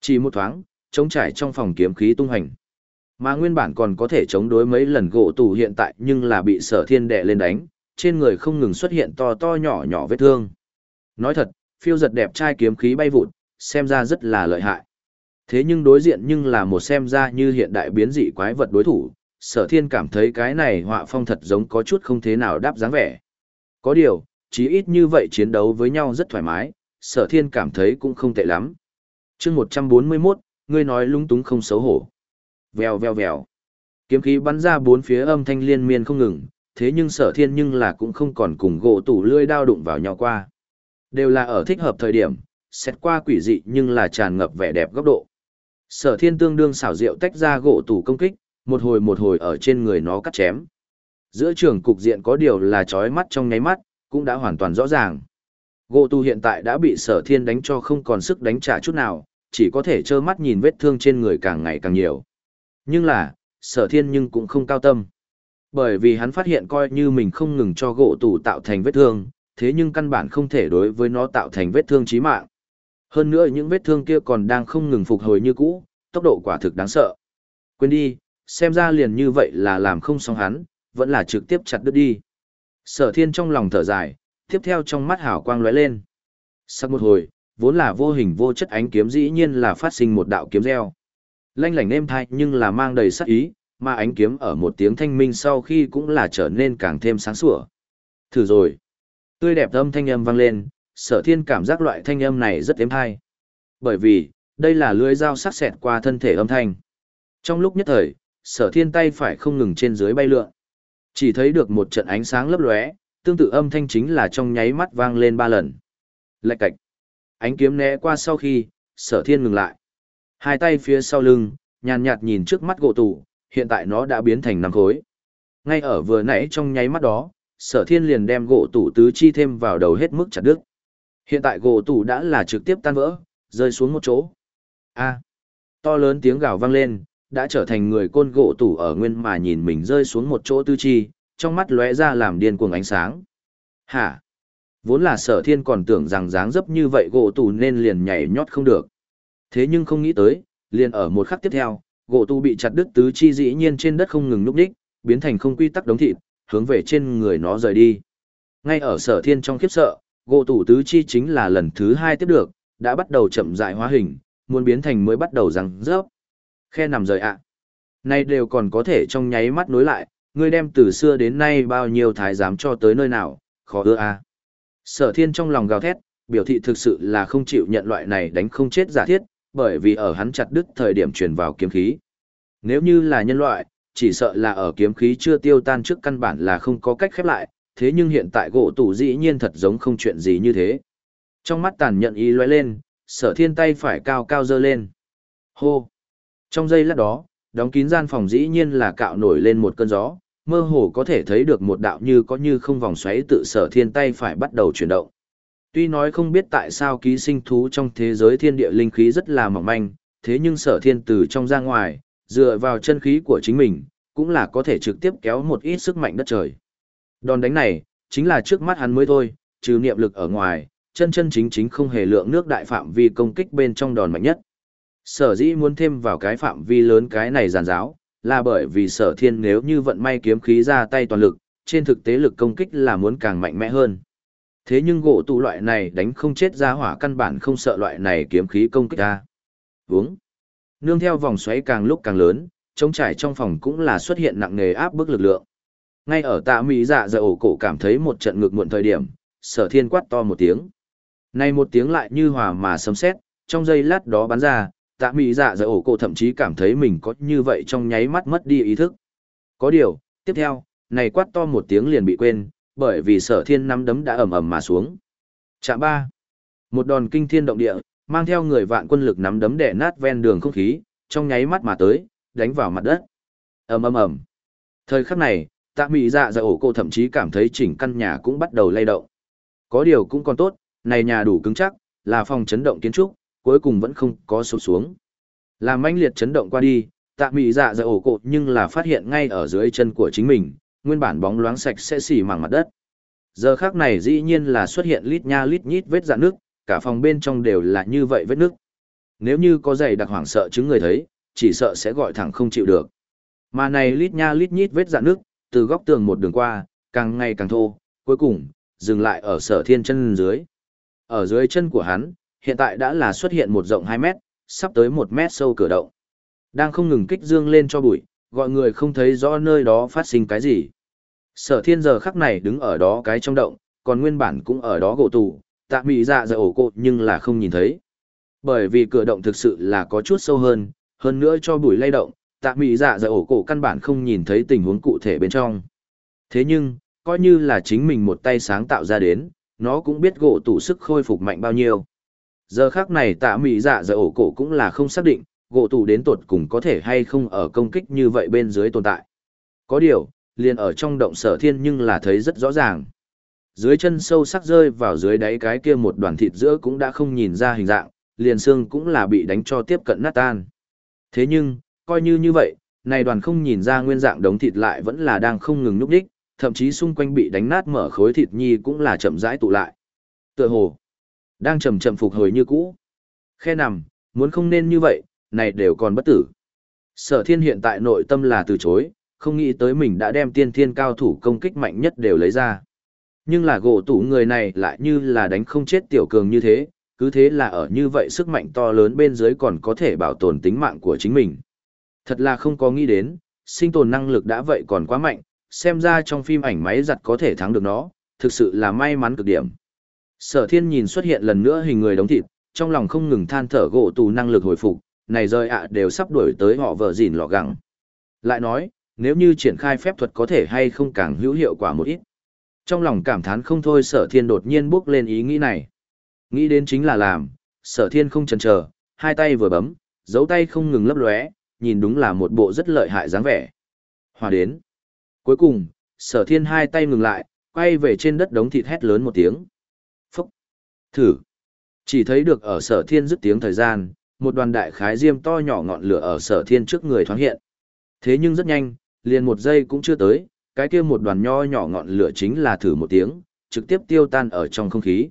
Chỉ một thoáng, chống trải trong phòng kiếm khí tung hành. Mà nguyên bản còn có thể chống đối mấy lần gỗ tủ hiện tại nhưng là bị sở thiên đè lên đánh, trên người không ngừng xuất hiện to to nhỏ nhỏ vết thương. Nói thật, phiêu giật đẹp trai kiếm khí bay vụt, xem ra rất là lợi hại. Thế nhưng đối diện nhưng là một xem ra như hiện đại biến dị quái vật đối thủ, sở thiên cảm thấy cái này họa phong thật giống có chút không thế nào đáp dáng vẻ. Có điều, chí ít như vậy chiến đấu với nhau rất thoải mái, sở thiên cảm thấy cũng không tệ lắm. chương 141, ngươi nói lung túng không xấu hổ. Vèo vèo vèo. Kiếm khí bắn ra bốn phía âm thanh liên miên không ngừng, thế nhưng sở thiên nhưng là cũng không còn cùng gỗ tủ lươi đao đụng vào nhau qua. Đều là ở thích hợp thời điểm, xét qua quỷ dị nhưng là tràn ngập vẻ đẹp góc độ. Sở thiên tương đương xảo diệu tách ra gỗ tủ công kích, một hồi một hồi ở trên người nó cắt chém. Giữa trường cục diện có điều là chói mắt trong nháy mắt, cũng đã hoàn toàn rõ ràng. Gỗ tù hiện tại đã bị sở thiên đánh cho không còn sức đánh trả chút nào, chỉ có thể trơ mắt nhìn vết thương trên người càng ngày càng nhiều. Nhưng là, sở thiên nhưng cũng không cao tâm. Bởi vì hắn phát hiện coi như mình không ngừng cho gỗ tù tạo thành vết thương, thế nhưng căn bản không thể đối với nó tạo thành vết thương chí mạng. Hơn nữa những vết thương kia còn đang không ngừng phục hồi như cũ, tốc độ quả thực đáng sợ. Quên đi, xem ra liền như vậy là làm không xong hắn, vẫn là trực tiếp chặt đứt đi. Sở thiên trong lòng thở dài, tiếp theo trong mắt hào quang lóe lên. Sắc một hồi, vốn là vô hình vô chất ánh kiếm dĩ nhiên là phát sinh một đạo kiếm reo. Lanh lảnh êm thai nhưng là mang đầy sắc ý, mà ánh kiếm ở một tiếng thanh minh sau khi cũng là trở nên càng thêm sáng sủa. Thử rồi. Tươi đẹp âm thanh âm vang lên, sở thiên cảm giác loại thanh âm này rất êm hay. Bởi vì, đây là lưới dao sắc xẹt qua thân thể âm thanh. Trong lúc nhất thời, sở thiên tay phải không ngừng trên dưới bay lượn. Chỉ thấy được một trận ánh sáng lấp lóe, tương tự âm thanh chính là trong nháy mắt vang lên ba lần. Lạch cạch. Ánh kiếm né qua sau khi, sở thiên ngừng lại. Hai tay phía sau lưng, nhàn nhạt nhìn trước mắt gỗ tủ, hiện tại nó đã biến thành năm khối. Ngay ở vừa nãy trong nháy mắt đó, sở thiên liền đem gỗ tủ tứ chi thêm vào đầu hết mức chặt đứt. Hiện tại gỗ tủ đã là trực tiếp tan vỡ, rơi xuống một chỗ. A. to lớn tiếng gào vang lên, đã trở thành người côn gỗ tủ ở nguyên mà nhìn mình rơi xuống một chỗ tư chi, trong mắt lóe ra làm điên cuồng ánh sáng. Hả? Vốn là sở thiên còn tưởng rằng dáng dấp như vậy gỗ tủ nên liền nhảy nhót không được. Thế nhưng không nghĩ tới, liền ở một khắc tiếp theo, gỗ tủ bị chặt đứt tứ chi dĩ nhiên trên đất không ngừng núp đích, biến thành không quy tắc đống thịt, hướng về trên người nó rời đi. Ngay ở sở thiên trong khiếp sợ, gỗ tủ tứ chi chính là lần thứ hai tiếp được, đã bắt đầu chậm dại hóa hình, muốn biến thành mới bắt đầu răng rớp. Khe nằm rời ạ. Nay đều còn có thể trong nháy mắt nối lại, ngươi đem từ xưa đến nay bao nhiêu thái giám cho tới nơi nào, khó ưa a. Sở thiên trong lòng gào thét, biểu thị thực sự là không chịu nhận loại này đánh không chết giả thiết, bởi vì ở hắn chặt đứt thời điểm truyền vào kiếm khí. Nếu như là nhân loại, chỉ sợ là ở kiếm khí chưa tiêu tan trước căn bản là không có cách khép lại, thế nhưng hiện tại gỗ tủ dĩ nhiên thật giống không chuyện gì như thế. Trong mắt tàn nhận ý lóe lên, sở thiên tay phải cao cao dơ lên. Hô! Trong giây lát đó, đóng kín gian phòng dĩ nhiên là cạo nổi lên một cơn gió, mơ hồ có thể thấy được một đạo như có như không vòng xoáy tự sở thiên tay phải bắt đầu chuyển động. Tuy nói không biết tại sao ký sinh thú trong thế giới thiên địa linh khí rất là mỏng manh, thế nhưng sở thiên từ trong ra ngoài, dựa vào chân khí của chính mình, cũng là có thể trực tiếp kéo một ít sức mạnh đất trời. Đòn đánh này, chính là trước mắt hắn mới thôi, trừ niệm lực ở ngoài, chân chân chính chính không hề lượng nước đại phạm vi công kích bên trong đòn mạnh nhất. Sở dĩ muốn thêm vào cái phạm vi lớn cái này giàn giáo, là bởi vì sở thiên nếu như vận may kiếm khí ra tay toàn lực, trên thực tế lực công kích là muốn càng mạnh mẽ hơn. Thế nhưng gỗ tụ loại này đánh không chết ra hỏa căn bản không sợ loại này kiếm khí công kích ra. Vúng. Nương theo vòng xoáy càng lúc càng lớn, trống trải trong phòng cũng là xuất hiện nặng nề áp bức lực lượng. Ngay ở tạ mỹ dạ dạ ổ cổ cảm thấy một trận ngược muộn thời điểm, sở thiên quát to một tiếng. Này một tiếng lại như hòa mà sấm sét, trong giây lát đó bắn ra, tạ mỹ dạ dạ ổ cổ thậm chí cảm thấy mình có như vậy trong nháy mắt mất đi ý thức. Có điều, tiếp theo, này quát to một tiếng liền bị quên, bởi vì sở thiên nắm đấm đã ầm ầm mà xuống. Chạm ba. Một đòn kinh thiên động địa, mang theo người vạn quân lực nắm đấm đè nát ven đường không khí, trong nháy mắt mà tới, đánh vào mặt đất. ầm ầm ầm. Thời khắc này, tạ Mị dạ dạ ổ cô thậm chí cảm thấy chỉnh căn nhà cũng bắt đầu lay động. Có điều cũng còn tốt, này nhà đủ cứng chắc, là phòng chấn động kiến trúc, cuối cùng vẫn không có sụp xuống. Làm manh liệt chấn động qua đi, tạ mị dạ dạ ổ cô nhưng là phát hiện ngay ở dưới chân của chính mình, nguyên bản bóng loáng sạch sẽ xỉ mảng mặt đất. Giờ khắc này dĩ nhiên là xuất hiện lít nha lít nhít vết rạn nước, cả phòng bên trong đều là như vậy vết nước. Nếu như có giày đặc hoảng sợ chứng người thấy, chỉ sợ sẽ gọi thẳng không chịu được. Mà này lít nha lít nhít vết dạn nước, từ góc tường một đường qua, càng ngày càng thô, cuối cùng, dừng lại ở sở thiên chân dưới. Ở dưới chân của hắn, hiện tại đã là xuất hiện một rộng 2 mét, sắp tới 1 mét sâu cửa động. Đang không ngừng kích dương lên cho bụi, gọi người không thấy rõ nơi đó phát sinh cái gì. Sở thiên giờ khắc này đứng ở đó cái trong động, còn nguyên bản cũng ở đó gỗ tù, tạ mị dạ dạ ổ cột nhưng là không nhìn thấy. Bởi vì cửa động thực sự là có chút sâu hơn, hơn nữa cho bụi lay động, tạ mị dạ dạ ổ cổ căn bản không nhìn thấy tình huống cụ thể bên trong. Thế nhưng, coi như là chính mình một tay sáng tạo ra đến, nó cũng biết gỗ tủ sức khôi phục mạnh bao nhiêu. Giờ khác này tạ mị dạ dạ ổ cổ cũng là không xác định, gỗ tủ đến tột cùng có thể hay không ở công kích như vậy bên dưới tồn tại. Có điều, liền ở trong động sở thiên nhưng là thấy rất rõ ràng. Dưới chân sâu sắc rơi vào dưới đáy cái kia một đoàn thịt giữa cũng đã không nhìn ra hình dạng, liền xương cũng là bị đánh cho tiếp cận nát tan. Thế nhưng, coi như như vậy, này đoàn không nhìn ra nguyên dạng đống thịt lại vẫn là đang không ngừng nhúc đích, thậm chí xung quanh bị đánh nát mở khối thịt nhi cũng là chậm rãi tụ lại. Tựa hồ, đang chậm chậm phục hồi như cũ. Khe nằm, muốn không nên như vậy, này đều còn bất tử. Sở thiên hiện tại nội tâm là từ chối, không nghĩ tới mình đã đem tiên thiên cao thủ công kích mạnh nhất đều lấy ra. Nhưng là gỗ tủ người này lại như là đánh không chết tiểu cường như thế, cứ thế là ở như vậy sức mạnh to lớn bên dưới còn có thể bảo tồn tính mạng của chính mình. Thật là không có nghĩ đến, sinh tồn năng lực đã vậy còn quá mạnh, xem ra trong phim ảnh máy giặt có thể thắng được nó, thực sự là may mắn cực điểm. Sở thiên nhìn xuất hiện lần nữa hình người đóng thịt, trong lòng không ngừng than thở gỗ tù năng lực hồi phục, này rơi ạ đều sắp đuổi tới họ vợ gìn lọ gẳng. Lại nói, nếu như triển khai phép thuật có thể hay không càng hữu hiệu quả một ít. Trong lòng cảm thán không thôi sở thiên đột nhiên bước lên ý nghĩ này. Nghĩ đến chính là làm, sở thiên không chần chờ, hai tay vừa bấm, dấu tay không ngừng lấp lóe, nhìn đúng là một bộ rất lợi hại dáng vẻ. Hòa đến. Cuối cùng, sở thiên hai tay ngừng lại, quay về trên đất đống thịt hét lớn một tiếng. Phúc. Thử. Chỉ thấy được ở sở thiên dứt tiếng thời gian, một đoàn đại khái diêm to nhỏ ngọn lửa ở sở thiên trước người thoáng hiện. Thế nhưng rất nhanh, liền một giây cũng chưa tới, cái kia một đoàn nho nhỏ ngọn lửa chính là thử một tiếng, trực tiếp tiêu tan ở trong không khí.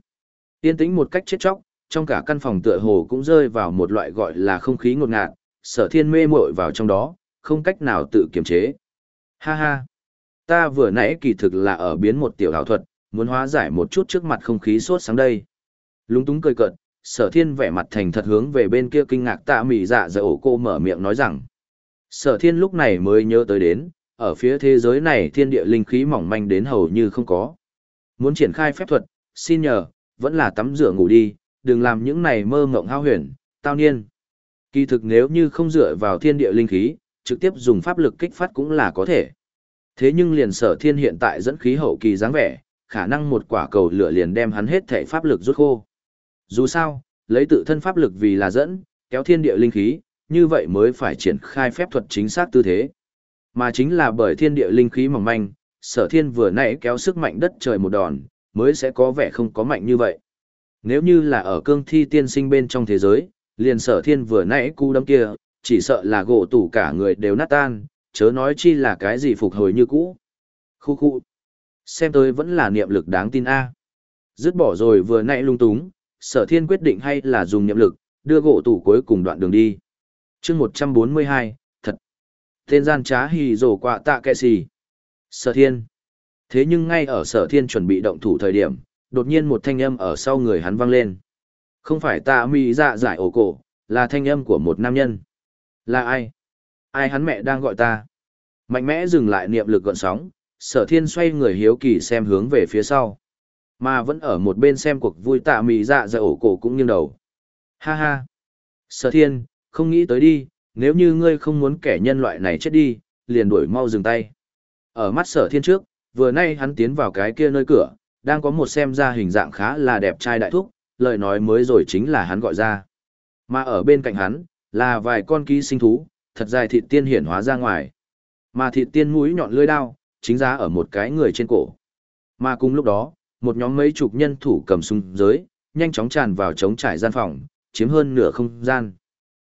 Tiên tĩnh một cách chết chóc, trong cả căn phòng tựa hồ cũng rơi vào một loại gọi là không khí ngột ngạt, sở thiên mê muội vào trong đó, không cách nào tự kiềm chế. Ha ha! Ta vừa nãy kỳ thực là ở biến một tiểu ảo thuật, muốn hóa giải một chút trước mặt không khí suốt sáng đây. Lúng túng cười cợt, sở thiên vẻ mặt thành thật hướng về bên kia kinh ngạc tạ mỉ dạ dở ổ cô mở miệng nói rằng. Sở thiên lúc này mới nhớ tới đến, ở phía thế giới này thiên địa linh khí mỏng manh đến hầu như không có. Muốn triển khai phép thuật, xin nhờ, vẫn là tắm rửa ngủ đi, đừng làm những này mơ mộng hao huyền, tao niên. Kỳ thực nếu như không dựa vào thiên địa linh khí, trực tiếp dùng pháp lực kích phát cũng là có thể. Thế nhưng liền sở thiên hiện tại dẫn khí hậu kỳ dáng vẻ, khả năng một quả cầu lửa liền đem hắn hết thể pháp lực rút khô. Dù sao, lấy tự thân pháp lực vì là dẫn, kéo thiên địa linh khí, như vậy mới phải triển khai phép thuật chính xác tư thế. Mà chính là bởi thiên địa linh khí mỏng manh, sở thiên vừa nãy kéo sức mạnh đất trời một đòn, mới sẽ có vẻ không có mạnh như vậy. Nếu như là ở cương thi tiên sinh bên trong thế giới, liền sở thiên vừa nãy cú đấm kia, chỉ sợ là gỗ tủ cả người đều nát tan, chớ nói chi là cái gì phục hồi như cũ. Khu khu. Xem tới vẫn là niệm lực đáng tin A. Dứt bỏ rồi vừa nãy lung túng, sở thiên quyết định hay là dùng niệm lực, đưa gỗ tủ cuối cùng đoạn đường đi. chương 142. Tên gian trá hì rổ quạ tạ kệ xì. Sở thiên. Thế nhưng ngay ở sở thiên chuẩn bị động thủ thời điểm, đột nhiên một thanh âm ở sau người hắn vang lên. Không phải tạ mì dạ giải ổ cổ, là thanh âm của một nam nhân. Là ai? Ai hắn mẹ đang gọi ta? Mạnh mẽ dừng lại niệm lực gọn sóng, sở thiên xoay người hiếu kỳ xem hướng về phía sau. Mà vẫn ở một bên xem cuộc vui tạ mì dạ giải ổ cổ cũng nghiêng đầu. Ha ha! Sở thiên, không nghĩ tới đi, nếu như ngươi không muốn kẻ nhân loại này chết đi, liền đuổi mau dừng tay. Ở mắt sở thiên trước, vừa nay hắn tiến vào cái kia nơi cửa, đang có một xem ra hình dạng khá là đẹp trai đại thúc, lời nói mới rồi chính là hắn gọi ra. Mà ở bên cạnh hắn, là vài con ký sinh thú, thật dài thịt tiên hiển hóa ra ngoài. Mà thịt tiên mũi nhọn lưỡi đao, chính ra ở một cái người trên cổ. Mà cùng lúc đó, một nhóm mấy chục nhân thủ cầm súng giới, nhanh chóng tràn vào chống trải gian phòng, chiếm hơn nửa không gian.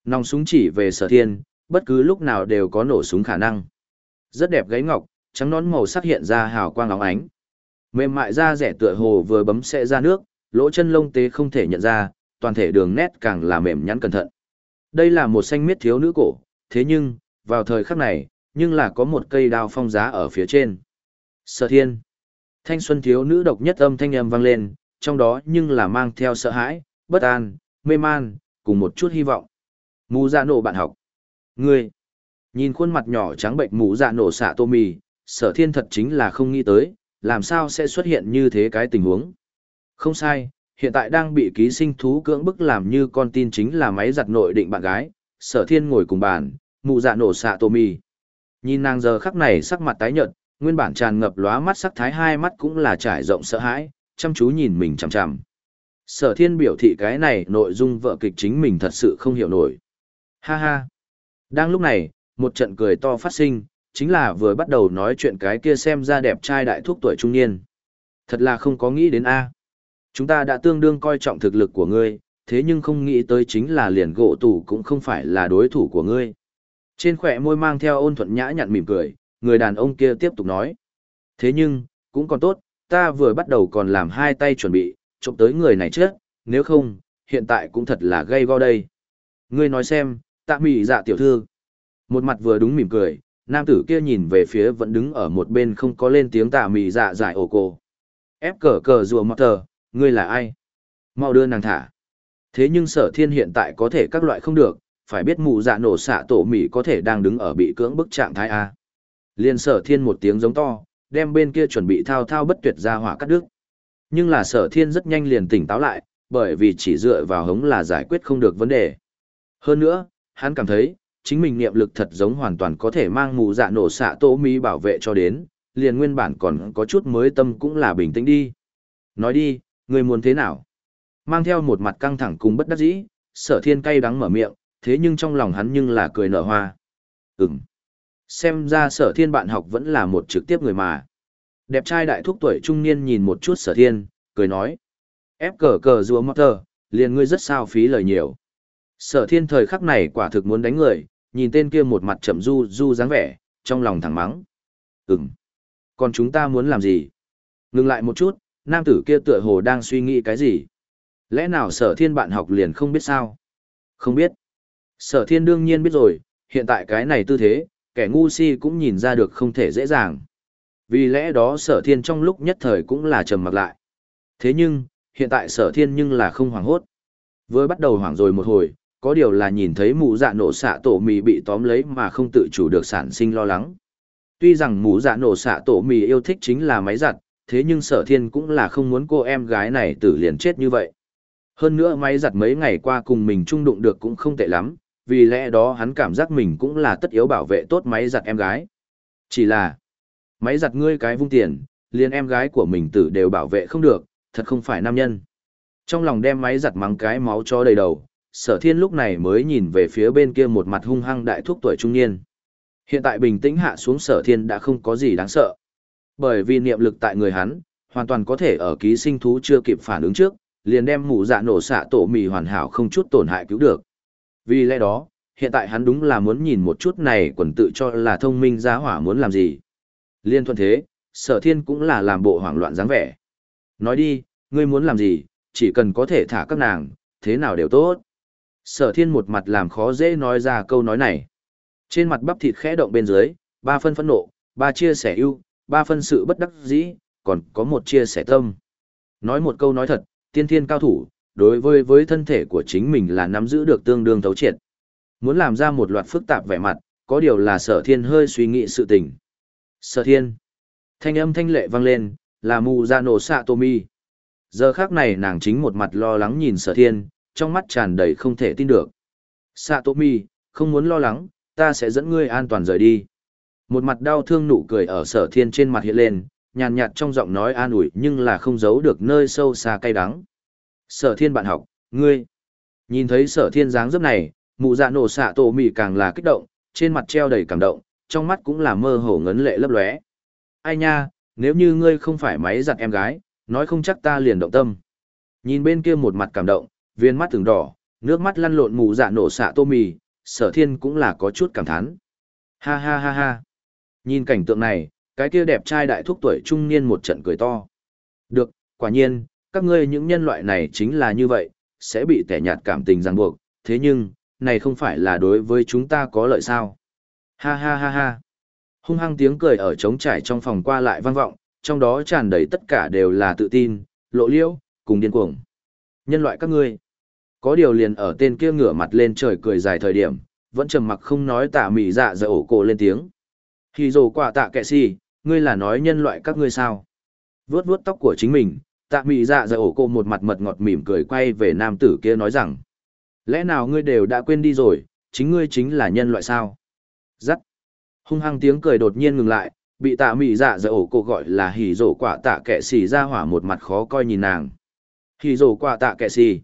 Nòng súng chỉ về sở thiên, bất cứ lúc nào đều có nổ súng khả năng. Rất đẹp gáy ngọc, trắng nón màu sắc hiện ra hào quang óng ánh. Mềm mại da rẻ tựa hồ vừa bấm sẽ ra nước, lỗ chân lông tế không thể nhận ra, toàn thể đường nét càng là mềm nhắn cẩn thận. Đây là một xanh miết thiếu nữ cổ, thế nhưng, vào thời khắc này, nhưng là có một cây đao phong giá ở phía trên. Sở thiên. Thanh xuân thiếu nữ độc nhất âm thanh âm vang lên, trong đó nhưng là mang theo sợ hãi, bất an, mê man, cùng một chút hy vọng. Mù dạ nổ bạn học. Ngươi. Nhìn khuôn mặt nhỏ trắng bệnh mù dạ nổ xạ tô mì, sở thiên thật chính là không nghĩ tới, làm sao sẽ xuất hiện như thế cái tình huống. Không sai, hiện tại đang bị ký sinh thú cưỡng bức làm như con tin chính là máy giặt nội định bạn gái, sở thiên ngồi cùng bàn, mụ dạ nổ xạ tô mì. Nhìn nàng giờ khắc này sắc mặt tái nhợt, nguyên bản tràn ngập lóa mắt sắc thái hai mắt cũng là trải rộng sợ hãi, chăm chú nhìn mình chằm chằm. Sở thiên biểu thị cái này nội dung vợ kịch chính mình thật sự không hiểu nổi. Ha ha. Đang lúc này, một trận cười to phát sinh, chính là vừa bắt đầu nói chuyện cái kia xem ra đẹp trai đại thúc tuổi trung niên. Thật là không có nghĩ đến A. Chúng ta đã tương đương coi trọng thực lực của ngươi, thế nhưng không nghĩ tới chính là liền gỗ tủ cũng không phải là đối thủ của ngươi. Trên khỏe môi mang theo ôn thuận nhã nhặn mỉm cười, người đàn ông kia tiếp tục nói. Thế nhưng, cũng còn tốt, ta vừa bắt đầu còn làm hai tay chuẩn bị, trộm tới người này trước, nếu không, hiện tại cũng thật là gây go đây. Ngươi nói xem, tạ mị dạ tiểu thư. Một mặt vừa đúng mỉm cười, nam tử kia nhìn về phía vẫn đứng ở một bên không có lên tiếng tạ mị dạ giải ổ cô. Ép cờ cờ rùa mọt tờ, ngươi là ai? Mau đưa nàng thả. Thế nhưng sở thiên hiện tại có thể các loại không được, phải biết mụ dạ nổ xạ tổ mị có thể đang đứng ở bị cưỡng bức trạng thái A. Liên sở thiên một tiếng giống to, đem bên kia chuẩn bị thao thao bất tuyệt ra hỏa cắt đứt. Nhưng là sở thiên rất nhanh liền tỉnh táo lại, bởi vì chỉ dựa vào hống là giải quyết không được vấn đề. Hơn nữa, hắn cảm thấy, chính mình niệm lực thật giống hoàn toàn có thể mang mù dạ nổ xạ tổ mỹ bảo vệ cho đến, liền nguyên bản còn có chút mới tâm cũng là bình tĩnh đi. Nói đi, người muốn thế nào? Mang theo một mặt căng thẳng cùng bất đắc dĩ, sở thiên cay đắng mở miệng, thế nhưng trong lòng hắn nhưng là cười nở hoa. Ừm. Xem ra sở thiên bạn học vẫn là một trực tiếp người mà. Đẹp trai đại thúc tuổi trung niên nhìn một chút sở thiên, cười nói. Ép cờ cờ rùa mọt tờ, liền ngươi rất sao phí lời nhiều. Sở thiên thời khắc này quả thực muốn đánh người, nhìn tên kia một mặt chậm du du dáng vẻ, trong lòng thẳng mắng. Ừm. Còn chúng ta muốn làm gì? Ngừng lại một chút, nam tử kia tựa hồ đang suy nghĩ cái gì? Lẽ nào sở thiên bạn học liền không biết sao? Không biết. Sở thiên đương nhiên biết rồi, hiện tại cái này tư thế, kẻ ngu si cũng nhìn ra được không thể dễ dàng. Vì lẽ đó sở thiên trong lúc nhất thời cũng là trầm mặc lại. Thế nhưng, hiện tại sở thiên nhưng là không hoảng hốt. Vừa bắt đầu hoảng rồi một hồi, có điều là nhìn thấy mụ dạ nổ xạ tổ mì bị tóm lấy mà không tự chủ được sản sinh lo lắng. Tuy rằng mụ dạ nổ xạ tổ mì yêu thích chính là máy giặt, thế nhưng sở thiên cũng là không muốn cô em gái này tử liền chết như vậy. Hơn nữa máy giặt mấy ngày qua cùng mình chung đụng được cũng không tệ lắm, vì lẽ đó hắn cảm giác mình cũng là tất yếu bảo vệ tốt máy giặt em gái. Chỉ là, máy giặt ngươi cái vung tiền, liền em gái của mình tử đều bảo vệ không được, thật không phải nam nhân. Trong lòng đem máy giặt mắng cái máu cho đầy đầu, sở thiên lúc này mới nhìn về phía bên kia một mặt hung hăng đại thúc tuổi trung niên. Hiện tại bình tĩnh hạ xuống sở thiên đã không có gì đáng sợ. Bởi vì niệm lực tại người hắn, hoàn toàn có thể ở ký sinh thú chưa kịp phản ứng trước, liền đem mụ dạ nổ xạ tổ mì hoàn hảo không chút tổn hại cứu được. Vì lẽ đó, hiện tại hắn đúng là muốn nhìn một chút này quần tự cho là thông minh giá hỏa muốn làm gì. Liên thuận thế, sở thiên cũng là làm bộ hoảng loạn dáng vẻ. Nói đi, ngươi muốn làm gì, chỉ cần có thể thả các nàng, thế nào đều tốt. Sở thiên một mặt làm khó dễ nói ra câu nói này. Trên mặt bắp thịt khẽ động bên dưới, ba phân phẫn nộ, ba chia sẻ ưu, ba phân sự bất đắc dĩ, còn có một chia sẻ tâm. Nói một câu nói thật, tiên thiên cao thủ, đối với với thân thể của chính mình là nắm giữ được tương đương thấu triệt. Muốn làm ra một loạt phức tạp vẻ mặt, có điều là sở thiên hơi suy nghĩ sự tình. Sở thiên. Thanh âm thanh lệ vang lên, là mù ra nổ xạ tô mi. Giờ khác này nàng chính một mặt lo lắng nhìn sở thiên, trong mắt tràn đầy không thể tin được. Sạ tô mi, không muốn lo lắng, ta sẽ dẫn ngươi an toàn rời đi. Một mặt đau thương nụ cười ở sở thiên trên mặt hiện lên, nhàn nhạt trong giọng nói an ủi nhưng là không giấu được nơi sâu xa cay đắng. Sở thiên bạn học, ngươi. Nhìn thấy sở thiên dáng dấp này, mụ dạ nổ xạ tổ mì càng là kích động, trên mặt treo đầy cảm động, trong mắt cũng là mơ hồ ngấn lệ lấp lóe. Ai nha, nếu như ngươi không phải máy giặt em gái, nói không chắc ta liền động tâm. Nhìn bên kia một mặt cảm động, viên mắt từng đỏ, nước mắt lăn lộn mù dạ nổ xạ tô mì, sở thiên cũng là có chút cảm thán. Ha ha ha ha. Nhìn cảnh tượng này, cái kia đẹp trai đại thúc tuổi trung niên một trận cười to. Được, quả nhiên, các ngươi những nhân loại này chính là như vậy, sẽ bị tẻ nhạt cảm tình ràng buộc, thế nhưng, này không phải là đối với chúng ta có lợi sao. Ha ha ha ha. Hung hăng tiếng cười ở trống trải trong phòng qua lại vang vọng, trong đó tràn đầy tất cả đều là tự tin, lộ liễu, cùng điên cuồng. Nhân loại các ngươi. Có điều liền ở tên kia ngửa mặt lên trời cười dài thời điểm, vẫn trầm mặc không nói tạ mị dạ dạ ổ cổ lên tiếng. Hì dồ quả tạ kệ si, ngươi là nói nhân loại các ngươi sao? Vướt vướt tóc của chính mình, tạ mị dạ dạ ổ cổ một mặt mật ngọt mỉm cười quay về nam tử kia nói rằng. Lẽ nào ngươi đều đã quên đi rồi, chính ngươi chính là nhân loại sao? Giắt. Hung hăng tiếng cười đột nhiên ngừng lại, bị tạ mị dạ dạ ổ cổ gọi là hỉ rổ quả tạ kệ si ra hỏa một mặt khó coi nhìn nàng. Hì rồ quả tạ kệ xì.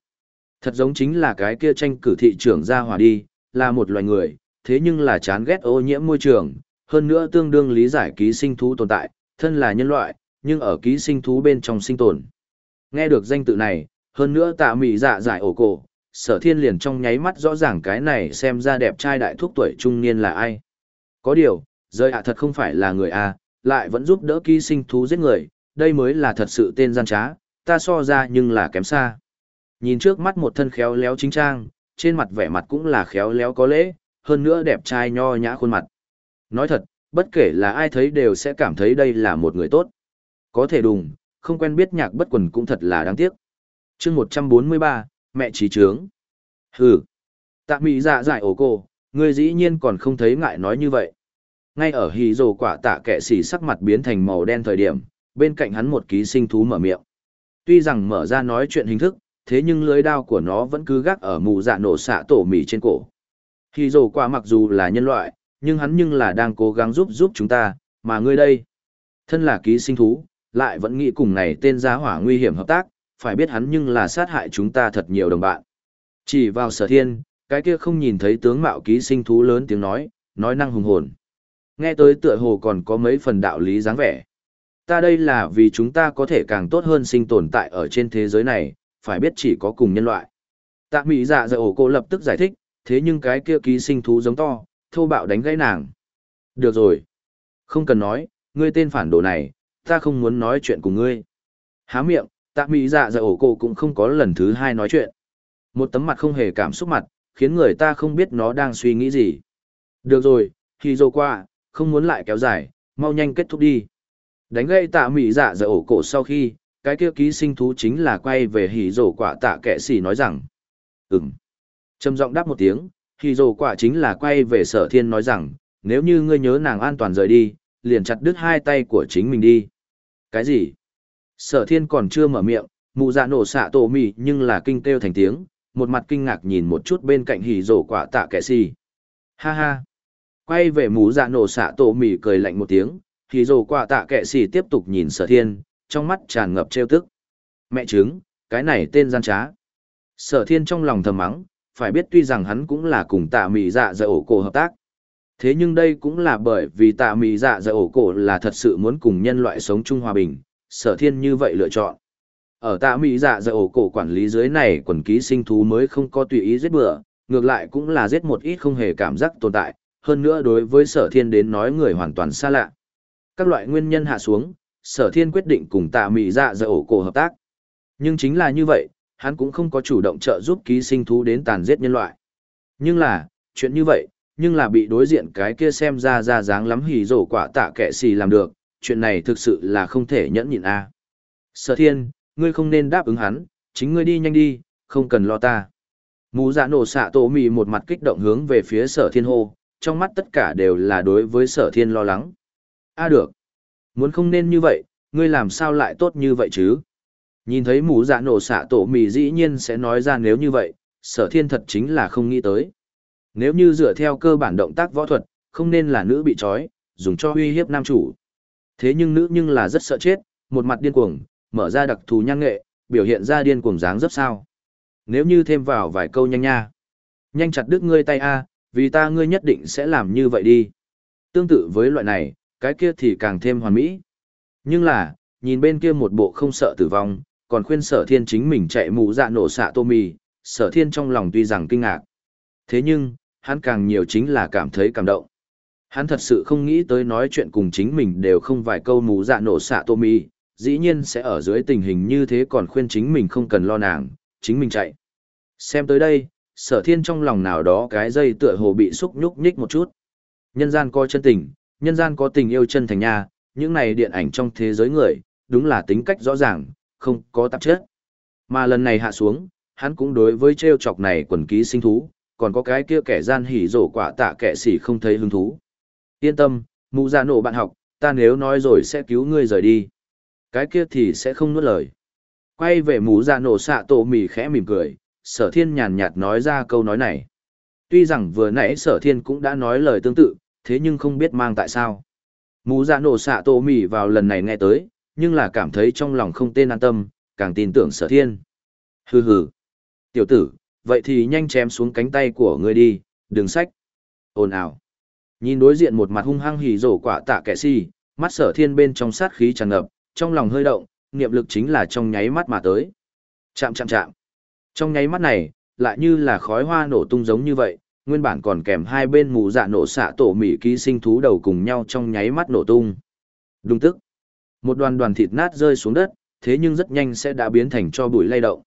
Thật giống chính là cái kia tranh cử thị trưởng ra hòa đi, là một loài người, thế nhưng là chán ghét ô nhiễm môi trường, hơn nữa tương đương lý giải ký sinh thú tồn tại, thân là nhân loại, nhưng ở ký sinh thú bên trong sinh tồn. Nghe được danh tự này, hơn nữa tạ mị dạ giải ổ cổ, sở thiên liền trong nháy mắt rõ ràng cái này xem ra đẹp trai đại thúc tuổi trung niên là ai. Có điều, rơi ạ thật không phải là người A, lại vẫn giúp đỡ ký sinh thú giết người, đây mới là thật sự tên gian trá, ta so ra nhưng là kém xa. Nhìn trước mắt một thân khéo léo chính trang, trên mặt vẻ mặt cũng là khéo léo có lễ, hơn nữa đẹp trai nho nhã khuôn mặt. Nói thật, bất kể là ai thấy đều sẽ cảm thấy đây là một người tốt. Có thể đùng, không quen biết nhạc bất quần cũng thật là đáng tiếc. chương 143, mẹ trí trướng. Hừ. Tạ mỹ dạ dại ổ cô, người dĩ nhiên còn không thấy ngại nói như vậy. Ngay ở hì rồ quả tạ kệ xỉ sắc mặt biến thành màu đen thời điểm, bên cạnh hắn một ký sinh thú mở miệng. Tuy rằng mở ra nói chuyện hình thức, thế nhưng lưới đao của nó vẫn cứ gác ở mù dạ nổ xạ tổ mì trên cổ. khi rồ quả mặc dù là nhân loại, nhưng hắn nhưng là đang cố gắng giúp giúp chúng ta, mà ngươi đây. Thân là ký sinh thú, lại vẫn nghĩ cùng này tên giá hỏa nguy hiểm hợp tác, phải biết hắn nhưng là sát hại chúng ta thật nhiều đồng bạn. Chỉ vào sở thiên, cái kia không nhìn thấy tướng mạo ký sinh thú lớn tiếng nói, nói năng hùng hồn. Nghe tới tựa hồ còn có mấy phần đạo lý dáng vẻ. Ta đây là vì chúng ta có thể càng tốt hơn sinh tồn tại ở trên thế giới này, phải biết chỉ có cùng nhân loại. Tạ mỹ dạ dạ ổ cô lập tức giải thích, thế nhưng cái kia ký sinh thú giống to, thô bạo đánh gãy nàng. Được rồi. Không cần nói, ngươi tên phản đồ này, ta không muốn nói chuyện cùng ngươi. Há miệng, tạ mỹ dạ dạ ổ cô cũng không có lần thứ hai nói chuyện. Một tấm mặt không hề cảm xúc mặt, khiến người ta không biết nó đang suy nghĩ gì. Được rồi, khi dâu qua, không muốn lại kéo dài, mau nhanh kết thúc đi. Đánh gây tạ mỹ dạ dạ ổ cổ sau khi, cái kia ký sinh thú chính là quay về hỉ rổ quả tạ kệ xỉ nói rằng. Ừm. Trầm giọng đáp một tiếng, hỉ rổ quả chính là quay về sở thiên nói rằng, nếu như ngươi nhớ nàng an toàn rời đi, liền chặt đứt hai tay của chính mình đi. Cái gì? Sở thiên còn chưa mở miệng, mụ dạ nổ xạ tổ mị nhưng là kinh kêu thành tiếng, một mặt kinh ngạc nhìn một chút bên cạnh hỉ rổ quả tạ kệ xỉ. Ha ha. Quay về mụ dạ nổ xạ tổ mị cười lạnh một tiếng, hỉ rổ quả tạ kệ xỉ tiếp tục nhìn sở thiên, trong mắt tràn ngập trêu tức. Mẹ trứng, cái này tên gian trá. Sở thiên trong lòng thầm mắng, phải biết tuy rằng hắn cũng là cùng tạ mì dạ dạ ổ cổ hợp tác. Thế nhưng đây cũng là bởi vì tạ mì dạ dạ ổ cổ là thật sự muốn cùng nhân loại sống chung hòa bình, sở thiên như vậy lựa chọn. Ở tạ mì dạ dạ ổ cổ quản lý dưới này quần ký sinh thú mới không có tùy ý giết bừa, ngược lại cũng là giết một ít không hề cảm giác tồn tại, hơn nữa đối với sở thiên đến nói người hoàn toàn xa lạ. Các loại nguyên nhân hạ xuống, sở thiên quyết định cùng tạ mị dạ dạ ổ cổ hợp tác. Nhưng chính là như vậy, hắn cũng không có chủ động trợ giúp ký sinh thú đến tàn giết nhân loại. Nhưng là, chuyện như vậy, nhưng là bị đối diện cái kia xem ra ra dáng lắm hỉ rổ quả tạ kệ xì làm được, chuyện này thực sự là không thể nhẫn nhịn a. Sở thiên, ngươi không nên đáp ứng hắn, chính ngươi đi nhanh đi, không cần lo ta. Mù dạ nổ xạ tổ mì một mặt kích động hướng về phía sở thiên hô, trong mắt tất cả đều là đối với sở thiên lo lắng. A được. Muốn không nên như vậy, ngươi làm sao lại tốt như vậy chứ? Nhìn thấy mũ dạ nổ xạ tổ mì dĩ nhiên sẽ nói ra nếu như vậy, sở thiên thật chính là không nghĩ tới. Nếu như dựa theo cơ bản động tác võ thuật, không nên là nữ bị trói, dùng cho uy hiếp nam chủ. Thế nhưng nữ nhưng là rất sợ chết, một mặt điên cuồng, mở ra đặc thù nhang nghệ, biểu hiện ra điên cuồng dáng dấp sao. Nếu như thêm vào vài câu nhanh nha. Nhanh chặt đứt ngươi tay A, vì ta ngươi nhất định sẽ làm như vậy đi. Tương tự với loại này, cái kia thì càng thêm hoàn mỹ. Nhưng là, nhìn bên kia một bộ không sợ tử vong, còn khuyên sở thiên chính mình chạy mũ dạ nổ xạ tô mì, sở thiên trong lòng tuy rằng kinh ngạc. Thế nhưng, hắn càng nhiều chính là cảm thấy cảm động. Hắn thật sự không nghĩ tới nói chuyện cùng chính mình đều không vài câu mũ dạ nổ xạ tô mì, dĩ nhiên sẽ ở dưới tình hình như thế còn khuyên chính mình không cần lo nàng, chính mình chạy. Xem tới đây, sở thiên trong lòng nào đó cái dây tựa hồ bị xúc nhúc nhích một chút. Nhân gian coi chân tình, nhân gian có tình yêu chân thành nha, những này điện ảnh trong thế giới người, đúng là tính cách rõ ràng, không có tạp chất. Mà lần này hạ xuống, hắn cũng đối với treo chọc này quần ký sinh thú, còn có cái kia kẻ gian hỉ rổ quả tạ kẻ xỉ không thấy hứng thú. Yên tâm, mụ già nổ bạn học, ta nếu nói rồi sẽ cứu ngươi rời đi. Cái kia thì sẽ không nuốt lời. Quay về mụ già nổ xạ tổ mì khẽ mỉm cười, sở thiên nhàn nhạt nói ra câu nói này. Tuy rằng vừa nãy sở thiên cũng đã nói lời tương tự, thế nhưng không biết mang tại sao. Mù dạ nổ xạ tổ mỉ vào lần này nghe tới, nhưng là cảm thấy trong lòng không tên an tâm, càng tin tưởng sở thiên. Hừ hừ. Tiểu tử, vậy thì nhanh chém xuống cánh tay của ngươi đi, đừng sách. Ồn ào. Nhìn đối diện một mặt hung hăng hỉ rổ quả tạ kẻ si, mắt sở thiên bên trong sát khí tràn ngập, trong lòng hơi động, niệm lực chính là trong nháy mắt mà tới. Chạm chạm chạm. Trong nháy mắt này, lại như là khói hoa nổ tung giống như vậy, nguyên bản còn kèm hai bên mù dạ nổ xạ tổ mỉ ký sinh thú đầu cùng nhau trong nháy mắt nổ tung. Đúng tức. Một đoàn đoàn thịt nát rơi xuống đất, thế nhưng rất nhanh sẽ đã biến thành cho bụi lay động.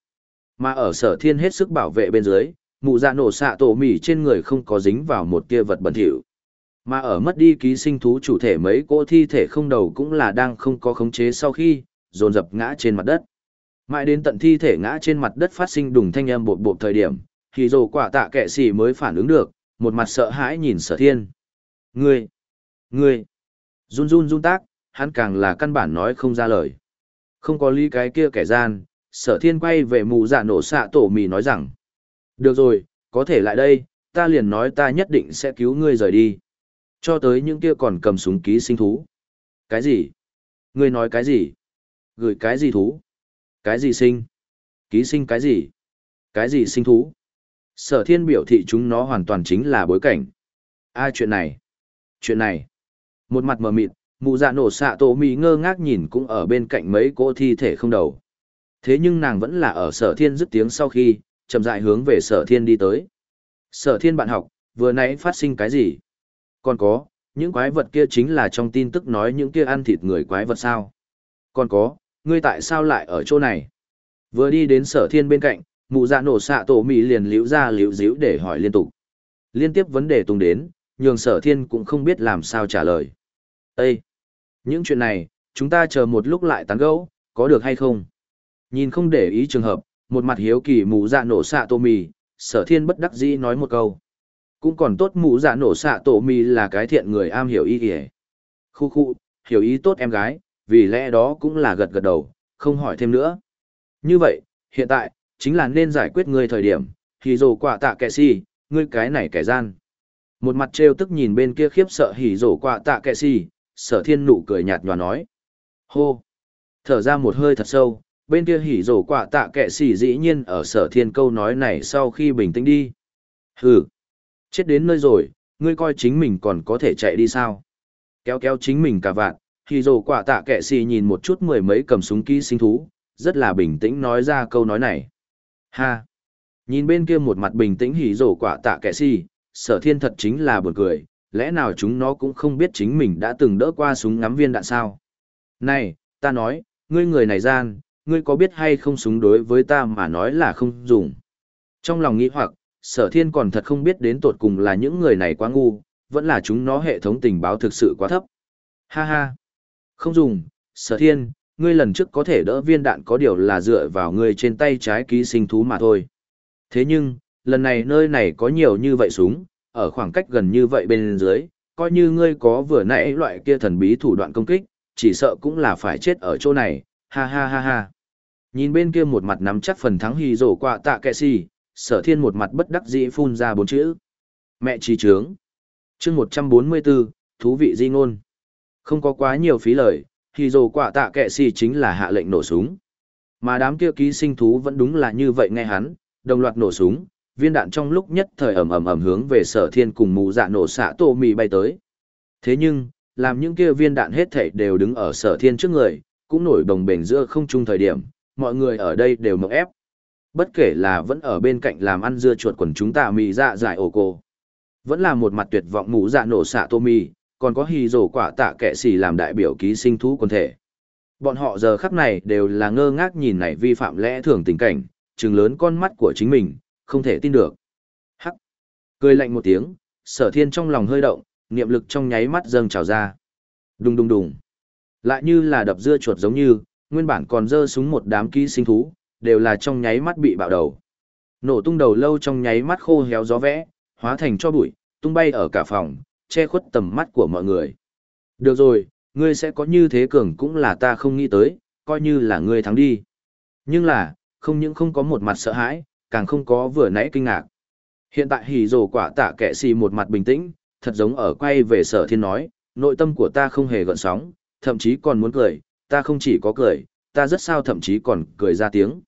Mà ở sở thiên hết sức bảo vệ bên dưới, mù dạ nổ xạ tổ mỉ trên người không có dính vào một tia vật bẩn thỉu. Mà ở mất đi ký sinh thú chủ thể mấy cỗ thi thể không đầu cũng là đang không có khống chế sau khi, dồn dập ngã trên mặt đất. Mãi đến tận thi thể ngã trên mặt đất phát sinh đùng thanh âm bột bột thời điểm, thì dồ quả tạ kệ xỉ mới phản ứng được, một mặt sợ hãi nhìn sở thiên. Ngươi! Ngươi! Run run run tác, hắn càng là căn bản nói không ra lời. Không có ly cái kia kẻ gian, sở thiên quay về mù giả nổ xạ tổ mì nói rằng. Được rồi, có thể lại đây, ta liền nói ta nhất định sẽ cứu ngươi rời đi. Cho tới những kia còn cầm súng ký sinh thú. Cái gì? Ngươi nói cái gì? Gửi cái gì thú? Cái gì sinh? Ký sinh cái gì? Cái gì sinh thú? Sở thiên biểu thị chúng nó hoàn toàn chính là bối cảnh. A chuyện này? Chuyện này? Một mặt mờ mịt, mụ dạ nổ xạ tổ mì ngơ ngác nhìn cũng ở bên cạnh mấy cỗ thi thể không đầu. Thế nhưng nàng vẫn là ở sở thiên dứt tiếng sau khi, chậm dại hướng về sở thiên đi tới. Sở thiên bạn học, vừa nãy phát sinh cái gì? Còn có, những quái vật kia chính là trong tin tức nói những kia ăn thịt người quái vật sao? Còn có, ngươi tại sao lại ở chỗ này? Vừa đi đến sở thiên bên cạnh, mụ dạ nổ xạ tổ mì liền liễu ra liễu díu để hỏi liên tục. Liên tiếp vấn đề tung đến, nhường sở thiên cũng không biết làm sao trả lời. Ê! Những chuyện này, chúng ta chờ một lúc lại tán gẫu, có được hay không? Nhìn không để ý trường hợp, một mặt hiếu kỳ mụ dạ nổ xạ tổ mì, sở thiên bất đắc dĩ nói một câu. Cũng còn tốt mụ dạ nổ xạ tổ mì là cái thiện người am hiểu ý kìa. Khu khu, hiểu ý tốt em gái, vì lẽ đó cũng là gật gật đầu, không hỏi thêm nữa. Như vậy, hiện tại, chính là nên giải quyết ngươi thời điểm, hỉ rổ quả tạ kẻ si, ngươi cái này kẻ gian. Một mặt trêu tức nhìn bên kia khiếp sợ hỉ rổ quả tạ kẻ si, sở thiên nụ cười nhạt nhòa nói. Hô! Thở ra một hơi thật sâu, bên kia hỉ rổ quả tạ kẻ si dĩ nhiên ở sở thiên câu nói này sau khi bình tĩnh đi. Hừ! Chết đến nơi rồi, ngươi coi chính mình còn có thể chạy đi sao? Kéo kéo chính mình cả vạn, hỉ rổ quả tạ kẻ si nhìn một chút mười mấy cầm súng ký sinh thú, rất là bình tĩnh nói ra câu nói này. Ha! Nhìn bên kia một mặt bình tĩnh hỉ rổ quả tạ kẻ si, sở thiên thật chính là buồn cười, lẽ nào chúng nó cũng không biết chính mình đã từng đỡ qua súng ngắm viên đạn sao? Này, ta nói, ngươi người này gian, ngươi có biết hay không súng đối với ta mà nói là không dùng. Trong lòng nghĩ hoặc, sở thiên còn thật không biết đến tột cùng là những người này quá ngu, vẫn là chúng nó hệ thống tình báo thực sự quá thấp. Ha ha! Không dùng, sở thiên, ngươi lần trước có thể đỡ viên đạn có điều là dựa vào ngươi trên tay trái ký sinh thú mà thôi. Thế nhưng, lần này nơi này có nhiều như vậy súng, ở khoảng cách gần như vậy bên dưới, coi như ngươi có vừa nãy loại kia thần bí thủ đoạn công kích, chỉ sợ cũng là phải chết ở chỗ này, ha ha ha ha. Nhìn bên kia một mặt nắm chắc phần thắng hì rổ quạ tạ kẹ si, sở thiên một mặt bất đắc dĩ phun ra bốn chữ. Mẹ trí trướng. chương 144, thú vị di ngôn. Không có quá nhiều phí lời, thì dồ quả tạ kệ xì chính là hạ lệnh nổ súng. Mà đám kia ký sinh thú vẫn đúng là như vậy nghe hắn, đồng loạt nổ súng, viên đạn trong lúc nhất thời ầm ầm ầm hướng về sở thiên cùng mù dạ nổ xạ tô mì bay tới. Thế nhưng, làm những kia viên đạn hết thảy đều đứng ở sở thiên trước người, cũng nổi đồng bền giữa không chung thời điểm, mọi người ở đây đều mộng ép. Bất kể là vẫn ở bên cạnh làm ăn dưa chuột quần chúng ta mì dạ giải ổ cổ. Vẫn là một mặt tuyệt vọng mù dạ nổ xạ tô mì, còn có hì rổ quả tạ kệ xì làm đại biểu ký sinh thú quần thể. Bọn họ giờ khắc này đều là ngơ ngác nhìn này vi phạm lẽ thường tình cảnh, trừng lớn con mắt của chính mình, không thể tin được. Hắc! Cười lạnh một tiếng, sở thiên trong lòng hơi động, niệm lực trong nháy mắt dâng trào ra. Đùng đùng đùng. Lại như là đập dưa chuột giống như, nguyên bản còn dơ súng một đám ký sinh thú, đều là trong nháy mắt bị bạo đầu. Nổ tung đầu lâu trong nháy mắt khô héo gió vẽ, hóa thành cho bụi, tung bay ở cả phòng, che khuất tầm mắt của mọi người. Được rồi, ngươi sẽ có như thế cường cũng là ta không nghĩ tới, coi như là ngươi thắng đi. Nhưng là, không những không có một mặt sợ hãi, càng không có vừa nãy kinh ngạc. Hiện tại hỉ rồ quả tạ kệ xì một mặt bình tĩnh, thật giống ở quay về sở thiên nói, nội tâm của ta không hề gợn sóng, thậm chí còn muốn cười, ta không chỉ có cười, ta rất sao thậm chí còn cười ra tiếng.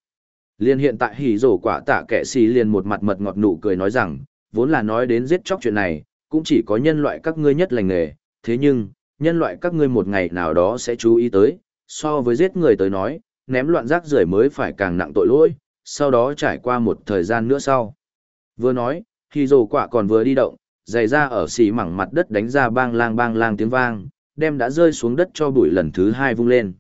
Liên hiện tại hỉ rổ quả tạ kẻ xì liền một mặt mật ngọt nụ cười nói rằng, vốn là nói đến giết chóc chuyện này, cũng chỉ có nhân loại các ngươi nhất lành nghề, thế nhưng, nhân loại các ngươi một ngày nào đó sẽ chú ý tới, so với giết người tới nói, ném loạn rác rưởi mới phải càng nặng tội lỗi, sau đó trải qua một thời gian nữa sau. Vừa nói, khi rồ quả còn vừa đi động, giày ra ở xì mẳng mặt đất đánh ra bang lang bang lang tiếng vang, đem đã rơi xuống đất cho bụi lần thứ hai vung lên.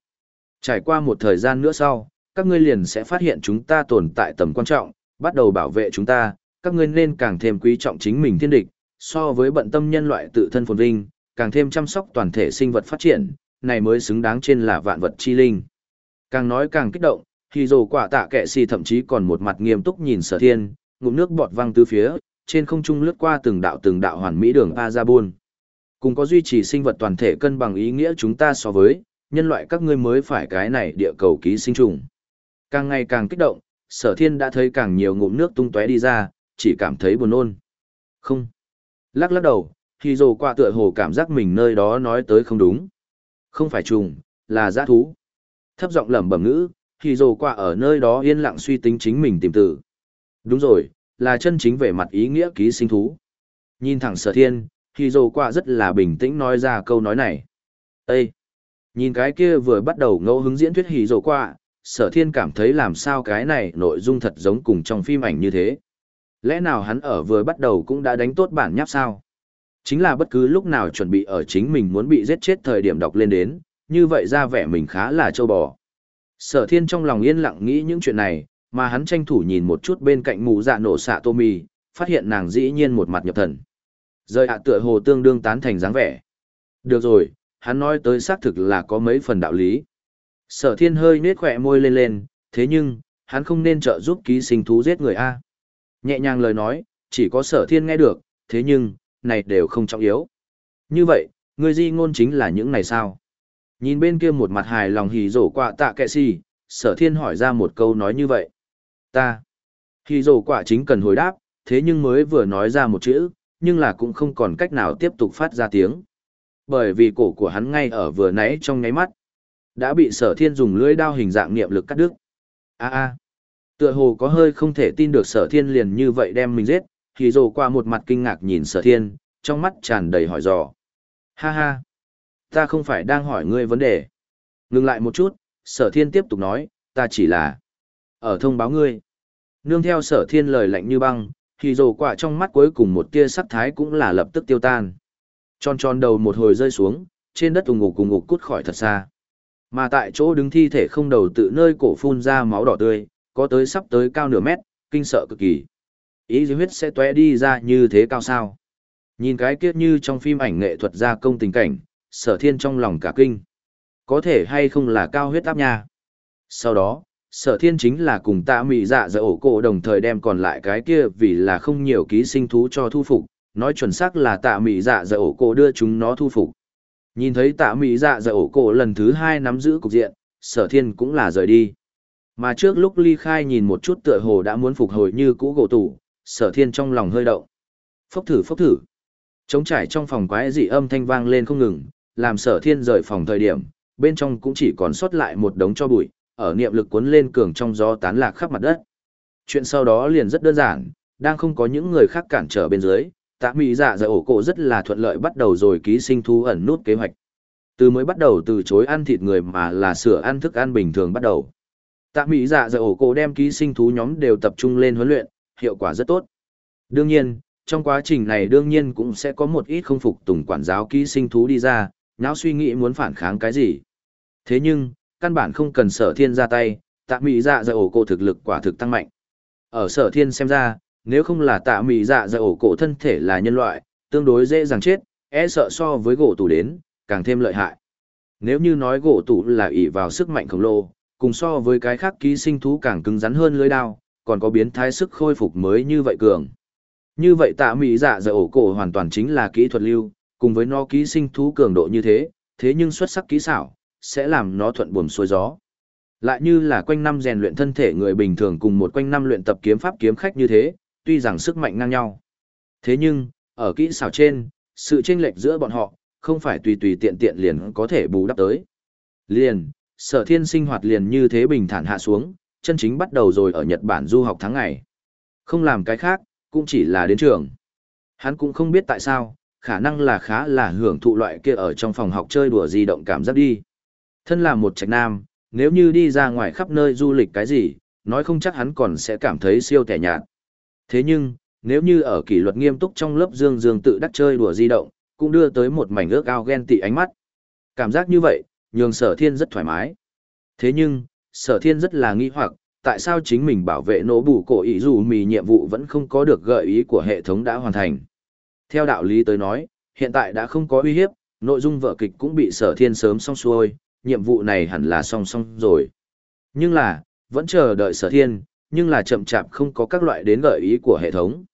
Trải qua một thời gian nữa sau, các ngươi liền sẽ phát hiện chúng ta tồn tại tầm quan trọng, bắt đầu bảo vệ chúng ta, các ngươi nên càng thêm quý trọng chính mình thiên địch, so với bận tâm nhân loại tự thân phồn vinh, càng thêm chăm sóc toàn thể sinh vật phát triển, này mới xứng đáng trên là vạn vật chi linh. Càng nói càng kích động, thì dồ quả tạ kệ si thậm chí còn một mặt nghiêm túc nhìn sở thiên, ngụm nước bọt văng từ phía, trên không trung lướt qua từng đạo từng đạo hoàn mỹ đường A Ra Bôn. Cùng có duy trì sinh vật toàn thể cân bằng ý nghĩa chúng ta so với, nhân loại các ngươi mới phải cái này địa cầu ký sinh trùng. Càng ngày càng kích động, sở thiên đã thấy càng nhiều ngụm nước tung tóe đi ra, chỉ cảm thấy buồn nôn. Không. Lắc lắc đầu, khi dồ qua tựa hồ cảm giác mình nơi đó nói tới không đúng. Không phải trùng, là giã thú. Thấp giọng lẩm bẩm ngữ, khi dồ qua ở nơi đó yên lặng suy tính chính mình tìm từ. Đúng rồi, là chân chính về mặt ý nghĩa ký sinh thú. Nhìn thẳng sở thiên, khi dồ qua rất là bình tĩnh nói ra câu nói này. Ê! Nhìn cái kia vừa bắt đầu ngẫu hứng diễn thuyết hì dồ qua, sở thiên cảm thấy làm sao cái này nội dung thật giống cùng trong phim ảnh như thế. Lẽ nào hắn ở vừa bắt đầu cũng đã đánh tốt bản nháp sao? Chính là bất cứ lúc nào chuẩn bị ở chính mình muốn bị giết chết thời điểm đọc lên đến, như vậy ra vẻ mình khá là trâu bò. Sở thiên trong lòng yên lặng nghĩ những chuyện này, mà hắn tranh thủ nhìn một chút bên cạnh mù dạ nổ xạ tô mì, phát hiện nàng dĩ nhiên một mặt nhập thần. Rơi ạ tựa hồ tương đương tán thành dáng vẻ. Được rồi, hắn nói tới xác thực là có mấy phần đạo lý. Sở thiên hơi nết khỏe môi lên lên, thế nhưng, hắn không nên trợ giúp ký sinh thú giết người A. Nhẹ nhàng lời nói, chỉ có sở thiên nghe được, thế nhưng, này đều không trọng yếu. Như vậy, người di ngôn chính là những này sao? Nhìn bên kia một mặt hài lòng hì rổ quạ tạ kệ si, sở thiên hỏi ra một câu nói như vậy. Ta. Hì rổ quạ chính cần hồi đáp, thế nhưng mới vừa nói ra một chữ, nhưng là cũng không còn cách nào tiếp tục phát ra tiếng. Bởi vì cổ của hắn ngay ở vừa nãy trong ngáy mắt, đã bị sở thiên dùng lưỡi đao hình dạng niệm lực cắt đứt. A a. Tựa hồ có hơi không thể tin được sở thiên liền như vậy đem mình giết, thì rồ qua một mặt kinh ngạc nhìn sở thiên, trong mắt tràn đầy hỏi dò. Ha ha. Ta không phải đang hỏi ngươi vấn đề. Ngừng lại một chút, sở thiên tiếp tục nói, ta chỉ là ở thông báo ngươi. Nương theo sở thiên lời lạnh như băng, thì rồ quả trong mắt cuối cùng một tia sắc thái cũng là lập tức tiêu tan. Tròn tròn đầu một hồi rơi xuống, trên đất ùng ngục cùng ngục cút khỏi thật xa. Mà tại chỗ đứng thi thể không đầu tự nơi cổ phun ra máu đỏ tươi, có tới sắp tới cao nửa mét, kinh sợ cực kỳ. Ý huyết sẽ tóe đi ra như thế cao sao. Nhìn cái kiết như trong phim ảnh nghệ thuật gia công tình cảnh, sở thiên trong lòng cả kinh. Có thể hay không là cao huyết áp nha. Sau đó, sở thiên chính là cùng tạ mị dạ dở ổ cổ đồng thời đem còn lại cái kia vì là không nhiều ký sinh thú cho thu phục, nói chuẩn xác là tạ mị dạ dở ổ cổ đưa chúng nó thu phục. Nhìn thấy tạ mỹ dạ dở ổ cổ lần thứ hai nắm giữ cục diện, sở thiên cũng là rời đi. Mà trước lúc ly khai nhìn một chút tựa hồ đã muốn phục hồi như cũ gỗ tủ, sở thiên trong lòng hơi động. Phốc thử phốc thử. Trống trải trong phòng quái dị âm thanh vang lên không ngừng, làm sở thiên rời phòng thời điểm, bên trong cũng chỉ còn sót lại một đống cho bụi, ở niệm lực cuốn lên cường trong gió tán lạc khắp mặt đất. Chuyện sau đó liền rất đơn giản, đang không có những người khác cản trở bên dưới, tạ mỹ dạ dạ ổ cổ rất là thuận lợi bắt đầu rồi ký sinh thu ẩn nút kế hoạch từ mới bắt đầu từ chối ăn thịt người mà là sửa ăn thức ăn bình thường bắt đầu tạ mỹ dạ dạy ổ cổ đem ký sinh thú nhóm đều tập trung lên huấn luyện hiệu quả rất tốt. Đương nhiên trong quá trình này đương nhiên cũng sẽ có một ít không phục tùng quản giáo ký sinh thú đi ra nháo suy nghĩ muốn phản kháng cái gì. Thế nhưng căn bản không cần sở thiên ra tay tạ mỹ dạ dạy ổ cổ thực lực quả thực tăng mạnh. Ở sở thiên xem ra nếu không là tạ Mỹ dạ dạ ổ cổ thân thể là nhân loại, tương đối dễ dàng chết, e sợ so với gỗ tủ đến, càng thêm lợi hại. Nếu như nói gỗ tủ là ỷ vào sức mạnh khổng lồ, cùng so với cái khác ký sinh thú càng cứng rắn hơn lưới đao, còn có biến thái sức khôi phục mới như vậy cường. Như vậy tạ mỹ dạ dạ ổ cổ hoàn toàn chính là kỹ thuật lưu, cùng với nó ký sinh thú cường độ như thế, thế nhưng xuất sắc kỹ xảo, sẽ làm nó thuận buồm xuôi gió. Lại như là quanh năm rèn luyện thân thể người bình thường cùng một quanh năm luyện tập kiếm pháp kiếm khách như thế, tuy rằng sức mạnh ngang nhau. Thế nhưng, ở kỹ xảo trên, sự chênh lệch giữa bọn họ, không phải tùy tùy tiện tiện liền có thể bù đắp tới. Liền, sở thiên sinh hoạt liền như thế bình thản hạ xuống, chân chính bắt đầu rồi ở Nhật Bản du học tháng ngày. Không làm cái khác, cũng chỉ là đến trường. Hắn cũng không biết tại sao, khả năng là khá là hưởng thụ loại kia ở trong phòng học chơi đùa di động cảm giác đi. Thân là một trạch nam, nếu như đi ra ngoài khắp nơi du lịch cái gì, nói không chắc hắn còn sẽ cảm thấy siêu tẻ nhạt. Thế nhưng, nếu như ở kỷ luật nghiêm túc trong lớp dương dương tự đắc chơi đùa di động, cũng đưa tới một mảnh ước ao ghen tị ánh mắt. Cảm giác như vậy, nhường sở thiên rất thoải mái. Thế nhưng, sở thiên rất là nghi hoặc, tại sao chính mình bảo vệ nổ bù cổ ý dù mì nhiệm vụ vẫn không có được gợi ý của hệ thống đã hoàn thành. Theo đạo lý tới nói, hiện tại đã không có uy hiếp, nội dung vở kịch cũng bị sở thiên sớm xong xuôi, nhiệm vụ này hẳn là xong xong rồi. Nhưng là, vẫn chờ đợi sở thiên, nhưng là chậm chạp không có các loại đến gợi ý của hệ thống.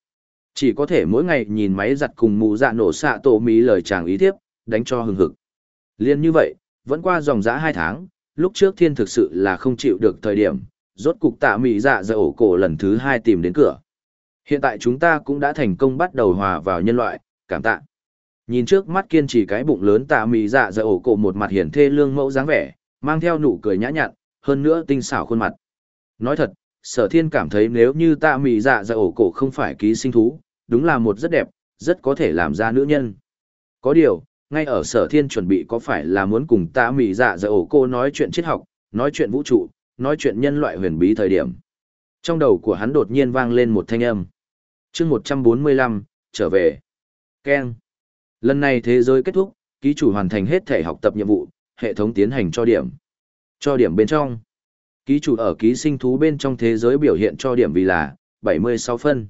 Chỉ có thể mỗi ngày nhìn máy giặt cùng mù dạ nổ xạ tổ mì lời chàng ý tiếp, đánh cho hừng hực. Liên như vậy, vẫn qua dòng dã hai tháng, lúc trước thiên thực sự là không chịu được thời điểm, rốt cục tạ mị dạ dạ ổ cổ lần thứ hai tìm đến cửa. Hiện tại chúng ta cũng đã thành công bắt đầu hòa vào nhân loại, cảm tạ. Nhìn trước mắt kiên trì cái bụng lớn tạ mị dạ dạ ổ cổ một mặt hiển thê lương mẫu dáng vẻ, mang theo nụ cười nhã nhặn, hơn nữa tinh xảo khuôn mặt. Nói thật, sở thiên cảm thấy nếu như tạ mị dạ dạ ổ cổ không phải ký sinh thú, đúng là một rất đẹp, rất có thể làm ra nữ nhân. Có điều, ngay ở sở thiên chuẩn bị có phải là muốn cùng tạ mỹ dạ dạ ổ cô nói chuyện triết học, nói chuyện vũ trụ, nói chuyện nhân loại huyền bí thời điểm. Trong đầu của hắn đột nhiên vang lên một thanh âm. chương 145, trở về. Keng. Lần này thế giới kết thúc, ký chủ hoàn thành hết thể học tập nhiệm vụ, hệ thống tiến hành cho điểm. Cho điểm bên trong. Ký chủ ở ký sinh thú bên trong thế giới biểu hiện cho điểm vì là 76 phân.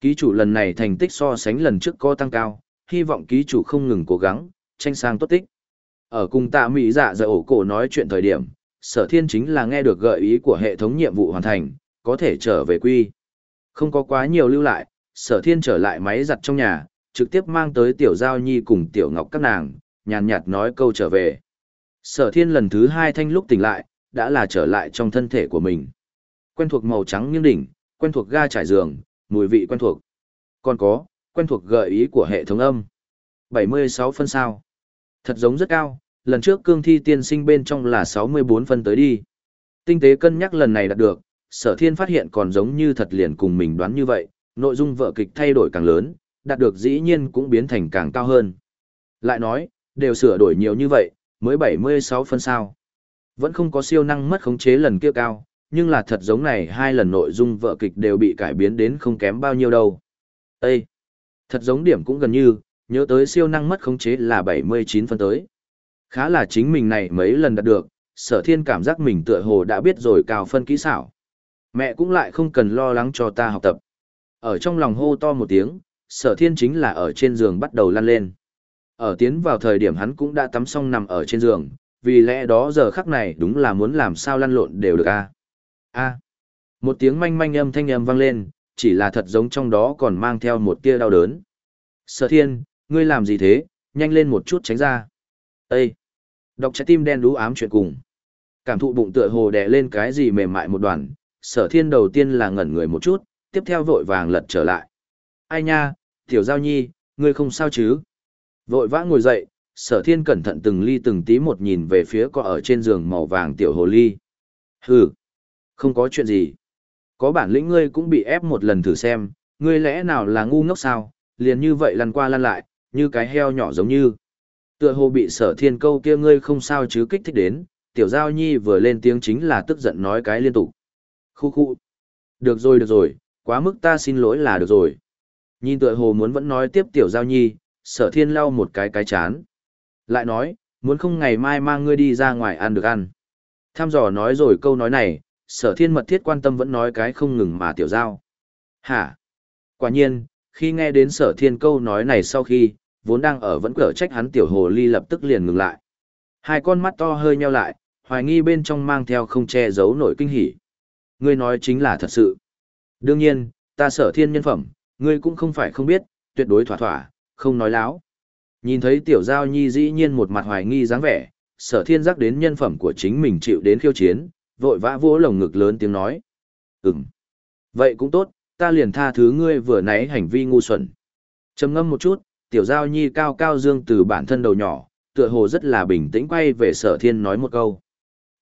Ký chủ lần này thành tích so sánh lần trước có tăng cao, hy vọng ký chủ không ngừng cố gắng, tranh sang tốt tích. Ở cùng tạ mỹ dạ dạ ổ cổ nói chuyện thời điểm, sở thiên chính là nghe được gợi ý của hệ thống nhiệm vụ hoàn thành, có thể trở về quy. Không có quá nhiều lưu lại, sở thiên trở lại máy giặt trong nhà, trực tiếp mang tới tiểu giao nhi cùng tiểu ngọc các nàng, nhàn nhạt nói câu trở về. Sở thiên lần thứ hai thanh lúc tỉnh lại, đã là trở lại trong thân thể của mình. Quen thuộc màu trắng nghiêng đỉnh, quen thuộc ga trải giường, mùi vị quen thuộc. Còn có, quen thuộc gợi ý của hệ thống âm. 76 phân sao. Thật giống rất cao, lần trước cương thi tiên sinh bên trong là 64 phân tới đi. Tinh tế cân nhắc lần này đạt được, sở thiên phát hiện còn giống như thật liền cùng mình đoán như vậy, nội dung vợ kịch thay đổi càng lớn, đạt được dĩ nhiên cũng biến thành càng cao hơn. Lại nói, đều sửa đổi nhiều như vậy, mới 76 phân sao. Vẫn không có siêu năng mất khống chế lần kia cao, nhưng là thật giống này hai lần nội dung vợ kịch đều bị cải biến đến không kém bao nhiêu đâu. Ê! Thật giống điểm cũng gần như, nhớ tới siêu năng mất khống chế là 79 phân tới. Khá là chính mình này mấy lần đạt được, sở thiên cảm giác mình tựa hồ đã biết rồi cao phân kỹ xảo. Mẹ cũng lại không cần lo lắng cho ta học tập. Ở trong lòng hô to một tiếng, sở thiên chính là ở trên giường bắt đầu lăn lên. Ở tiến vào thời điểm hắn cũng đã tắm xong nằm ở trên giường, vì lẽ đó giờ khắc này đúng là muốn làm sao lăn lộn đều được a a Một tiếng manh manh âm thanh âm vang lên, chỉ là thật giống trong đó còn mang theo một tia đau đớn. Sở thiên, ngươi làm gì thế, nhanh lên một chút tránh ra. Ê! Đọc trái tim đen đú ám chuyện cùng. Cảm thụ bụng tựa hồ đè lên cái gì mềm mại một đoàn, sở thiên đầu tiên là ngẩn người một chút, tiếp theo vội vàng lật trở lại. Ai nha, tiểu giao nhi, ngươi không sao chứ? Vội vã ngồi dậy, sở thiên cẩn thận từng ly từng tí một nhìn về phía cọ ở trên giường màu vàng tiểu hồ ly. Hừ, không có chuyện gì. Có bản lĩnh ngươi cũng bị ép một lần thử xem, ngươi lẽ nào là ngu ngốc sao, liền như vậy lăn qua lăn lại, như cái heo nhỏ giống như. Tựa hồ bị sở thiên câu kia ngươi không sao chứ kích thích đến, tiểu giao nhi vừa lên tiếng chính là tức giận nói cái liên tục. Khu khu. Được rồi được rồi, quá mức ta xin lỗi là được rồi. Nhìn tựa hồ muốn vẫn nói tiếp tiểu giao nhi, sở thiên lau một cái cái chán. Lại nói, muốn không ngày mai mang ngươi đi ra ngoài ăn được ăn. Tham dò nói rồi câu nói này, sở thiên mật thiết quan tâm vẫn nói cái không ngừng mà tiểu giao. Hả? Quả nhiên, khi nghe đến sở thiên câu nói này sau khi, vốn đang ở vẫn cở trách hắn tiểu hồ ly lập tức liền ngừng lại. Hai con mắt to hơi nheo lại, hoài nghi bên trong mang theo không che giấu nổi kinh hỉ. Ngươi nói chính là thật sự. Đương nhiên, ta sở thiên nhân phẩm, ngươi cũng không phải không biết, tuyệt đối thỏa thỏa, không nói láo. Nhìn thấy tiểu giao nhi dĩ nhiên một mặt hoài nghi dáng vẻ, sở thiên giác đến nhân phẩm của chính mình chịu đến khiêu chiến, vội vã vỗ lồng ngực lớn tiếng nói. Ừm. Vậy cũng tốt, ta liền tha thứ ngươi vừa nãy hành vi ngu xuẩn. trầm ngâm một chút, tiểu giao nhi cao cao dương từ bản thân đầu nhỏ, tựa hồ rất là bình tĩnh quay về sở thiên nói một câu.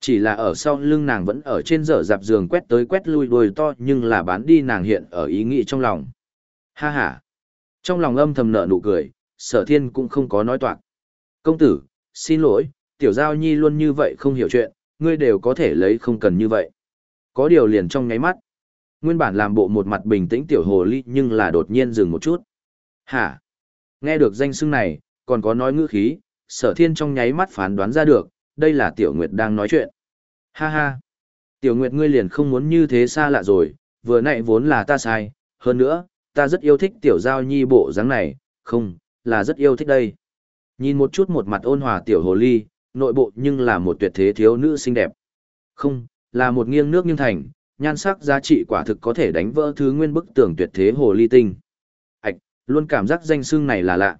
Chỉ là ở sau lưng nàng vẫn ở trên dở dạp giường quét tới quét lui đuôi to nhưng là bán đi nàng hiện ở ý nghĩ trong lòng. Ha ha. Trong lòng âm thầm nở nụ cười, sở thiên cũng không có nói toạc. Công tử, xin lỗi, tiểu giao nhi luôn như vậy không hiểu chuyện, ngươi đều có thể lấy không cần như vậy. Có điều liền trong nháy mắt. Nguyên bản làm bộ một mặt bình tĩnh tiểu hồ ly nhưng là đột nhiên dừng một chút. Hả? Nghe được danh xưng này, còn có nói ngữ khí, sở thiên trong nháy mắt phán đoán ra được, đây là tiểu nguyệt đang nói chuyện. Ha ha! Tiểu nguyệt ngươi liền không muốn như thế xa lạ rồi, vừa nãy vốn là ta sai, hơn nữa, ta rất yêu thích tiểu giao nhi bộ dáng này, không, là rất yêu thích đây. Nhìn một chút một mặt ôn hòa tiểu hồ ly, nội bộ nhưng là một tuyệt thế thiếu nữ xinh đẹp. Không, là một nghiêng nước nghiêng thành, nhan sắc giá trị quả thực có thể đánh vỡ thứ nguyên bức tường tuyệt thế hồ ly tinh. Ảch, luôn cảm giác danh xưng này là lạ.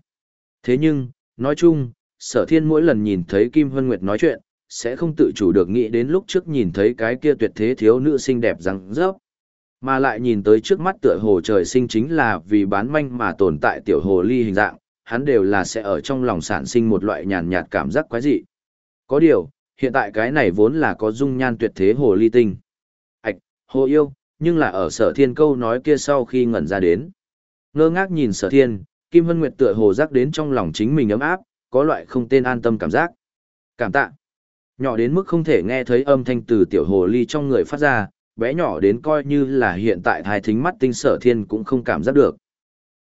Thế nhưng, nói chung, sở thiên mỗi lần nhìn thấy Kim Hân Nguyệt nói chuyện, sẽ không tự chủ được nghĩ đến lúc trước nhìn thấy cái kia tuyệt thế thiếu nữ xinh đẹp răng rớp. Mà lại nhìn tới trước mắt tựa hồ trời sinh chính là vì bán manh mà tồn tại tiểu hồ ly hình dạng, hắn đều là sẽ ở trong lòng sản sinh một loại nhàn nhạt cảm giác quái dị. Có điều, hiện tại cái này vốn là có dung nhan tuyệt thế hồ ly tinh. Ảch, hồ yêu, nhưng là ở sở thiên câu nói kia sau khi ngẩn ra đến. Ngơ ngác nhìn sở thiên, Kim Hân Nguyệt tựa hồ giác đến trong lòng chính mình ấm áp, có loại không tên an tâm cảm giác. Cảm tạ. Nhỏ đến mức không thể nghe thấy âm thanh từ tiểu hồ ly trong người phát ra, bé nhỏ đến coi như là hiện tại thai thính mắt tinh sở thiên cũng không cảm giác được.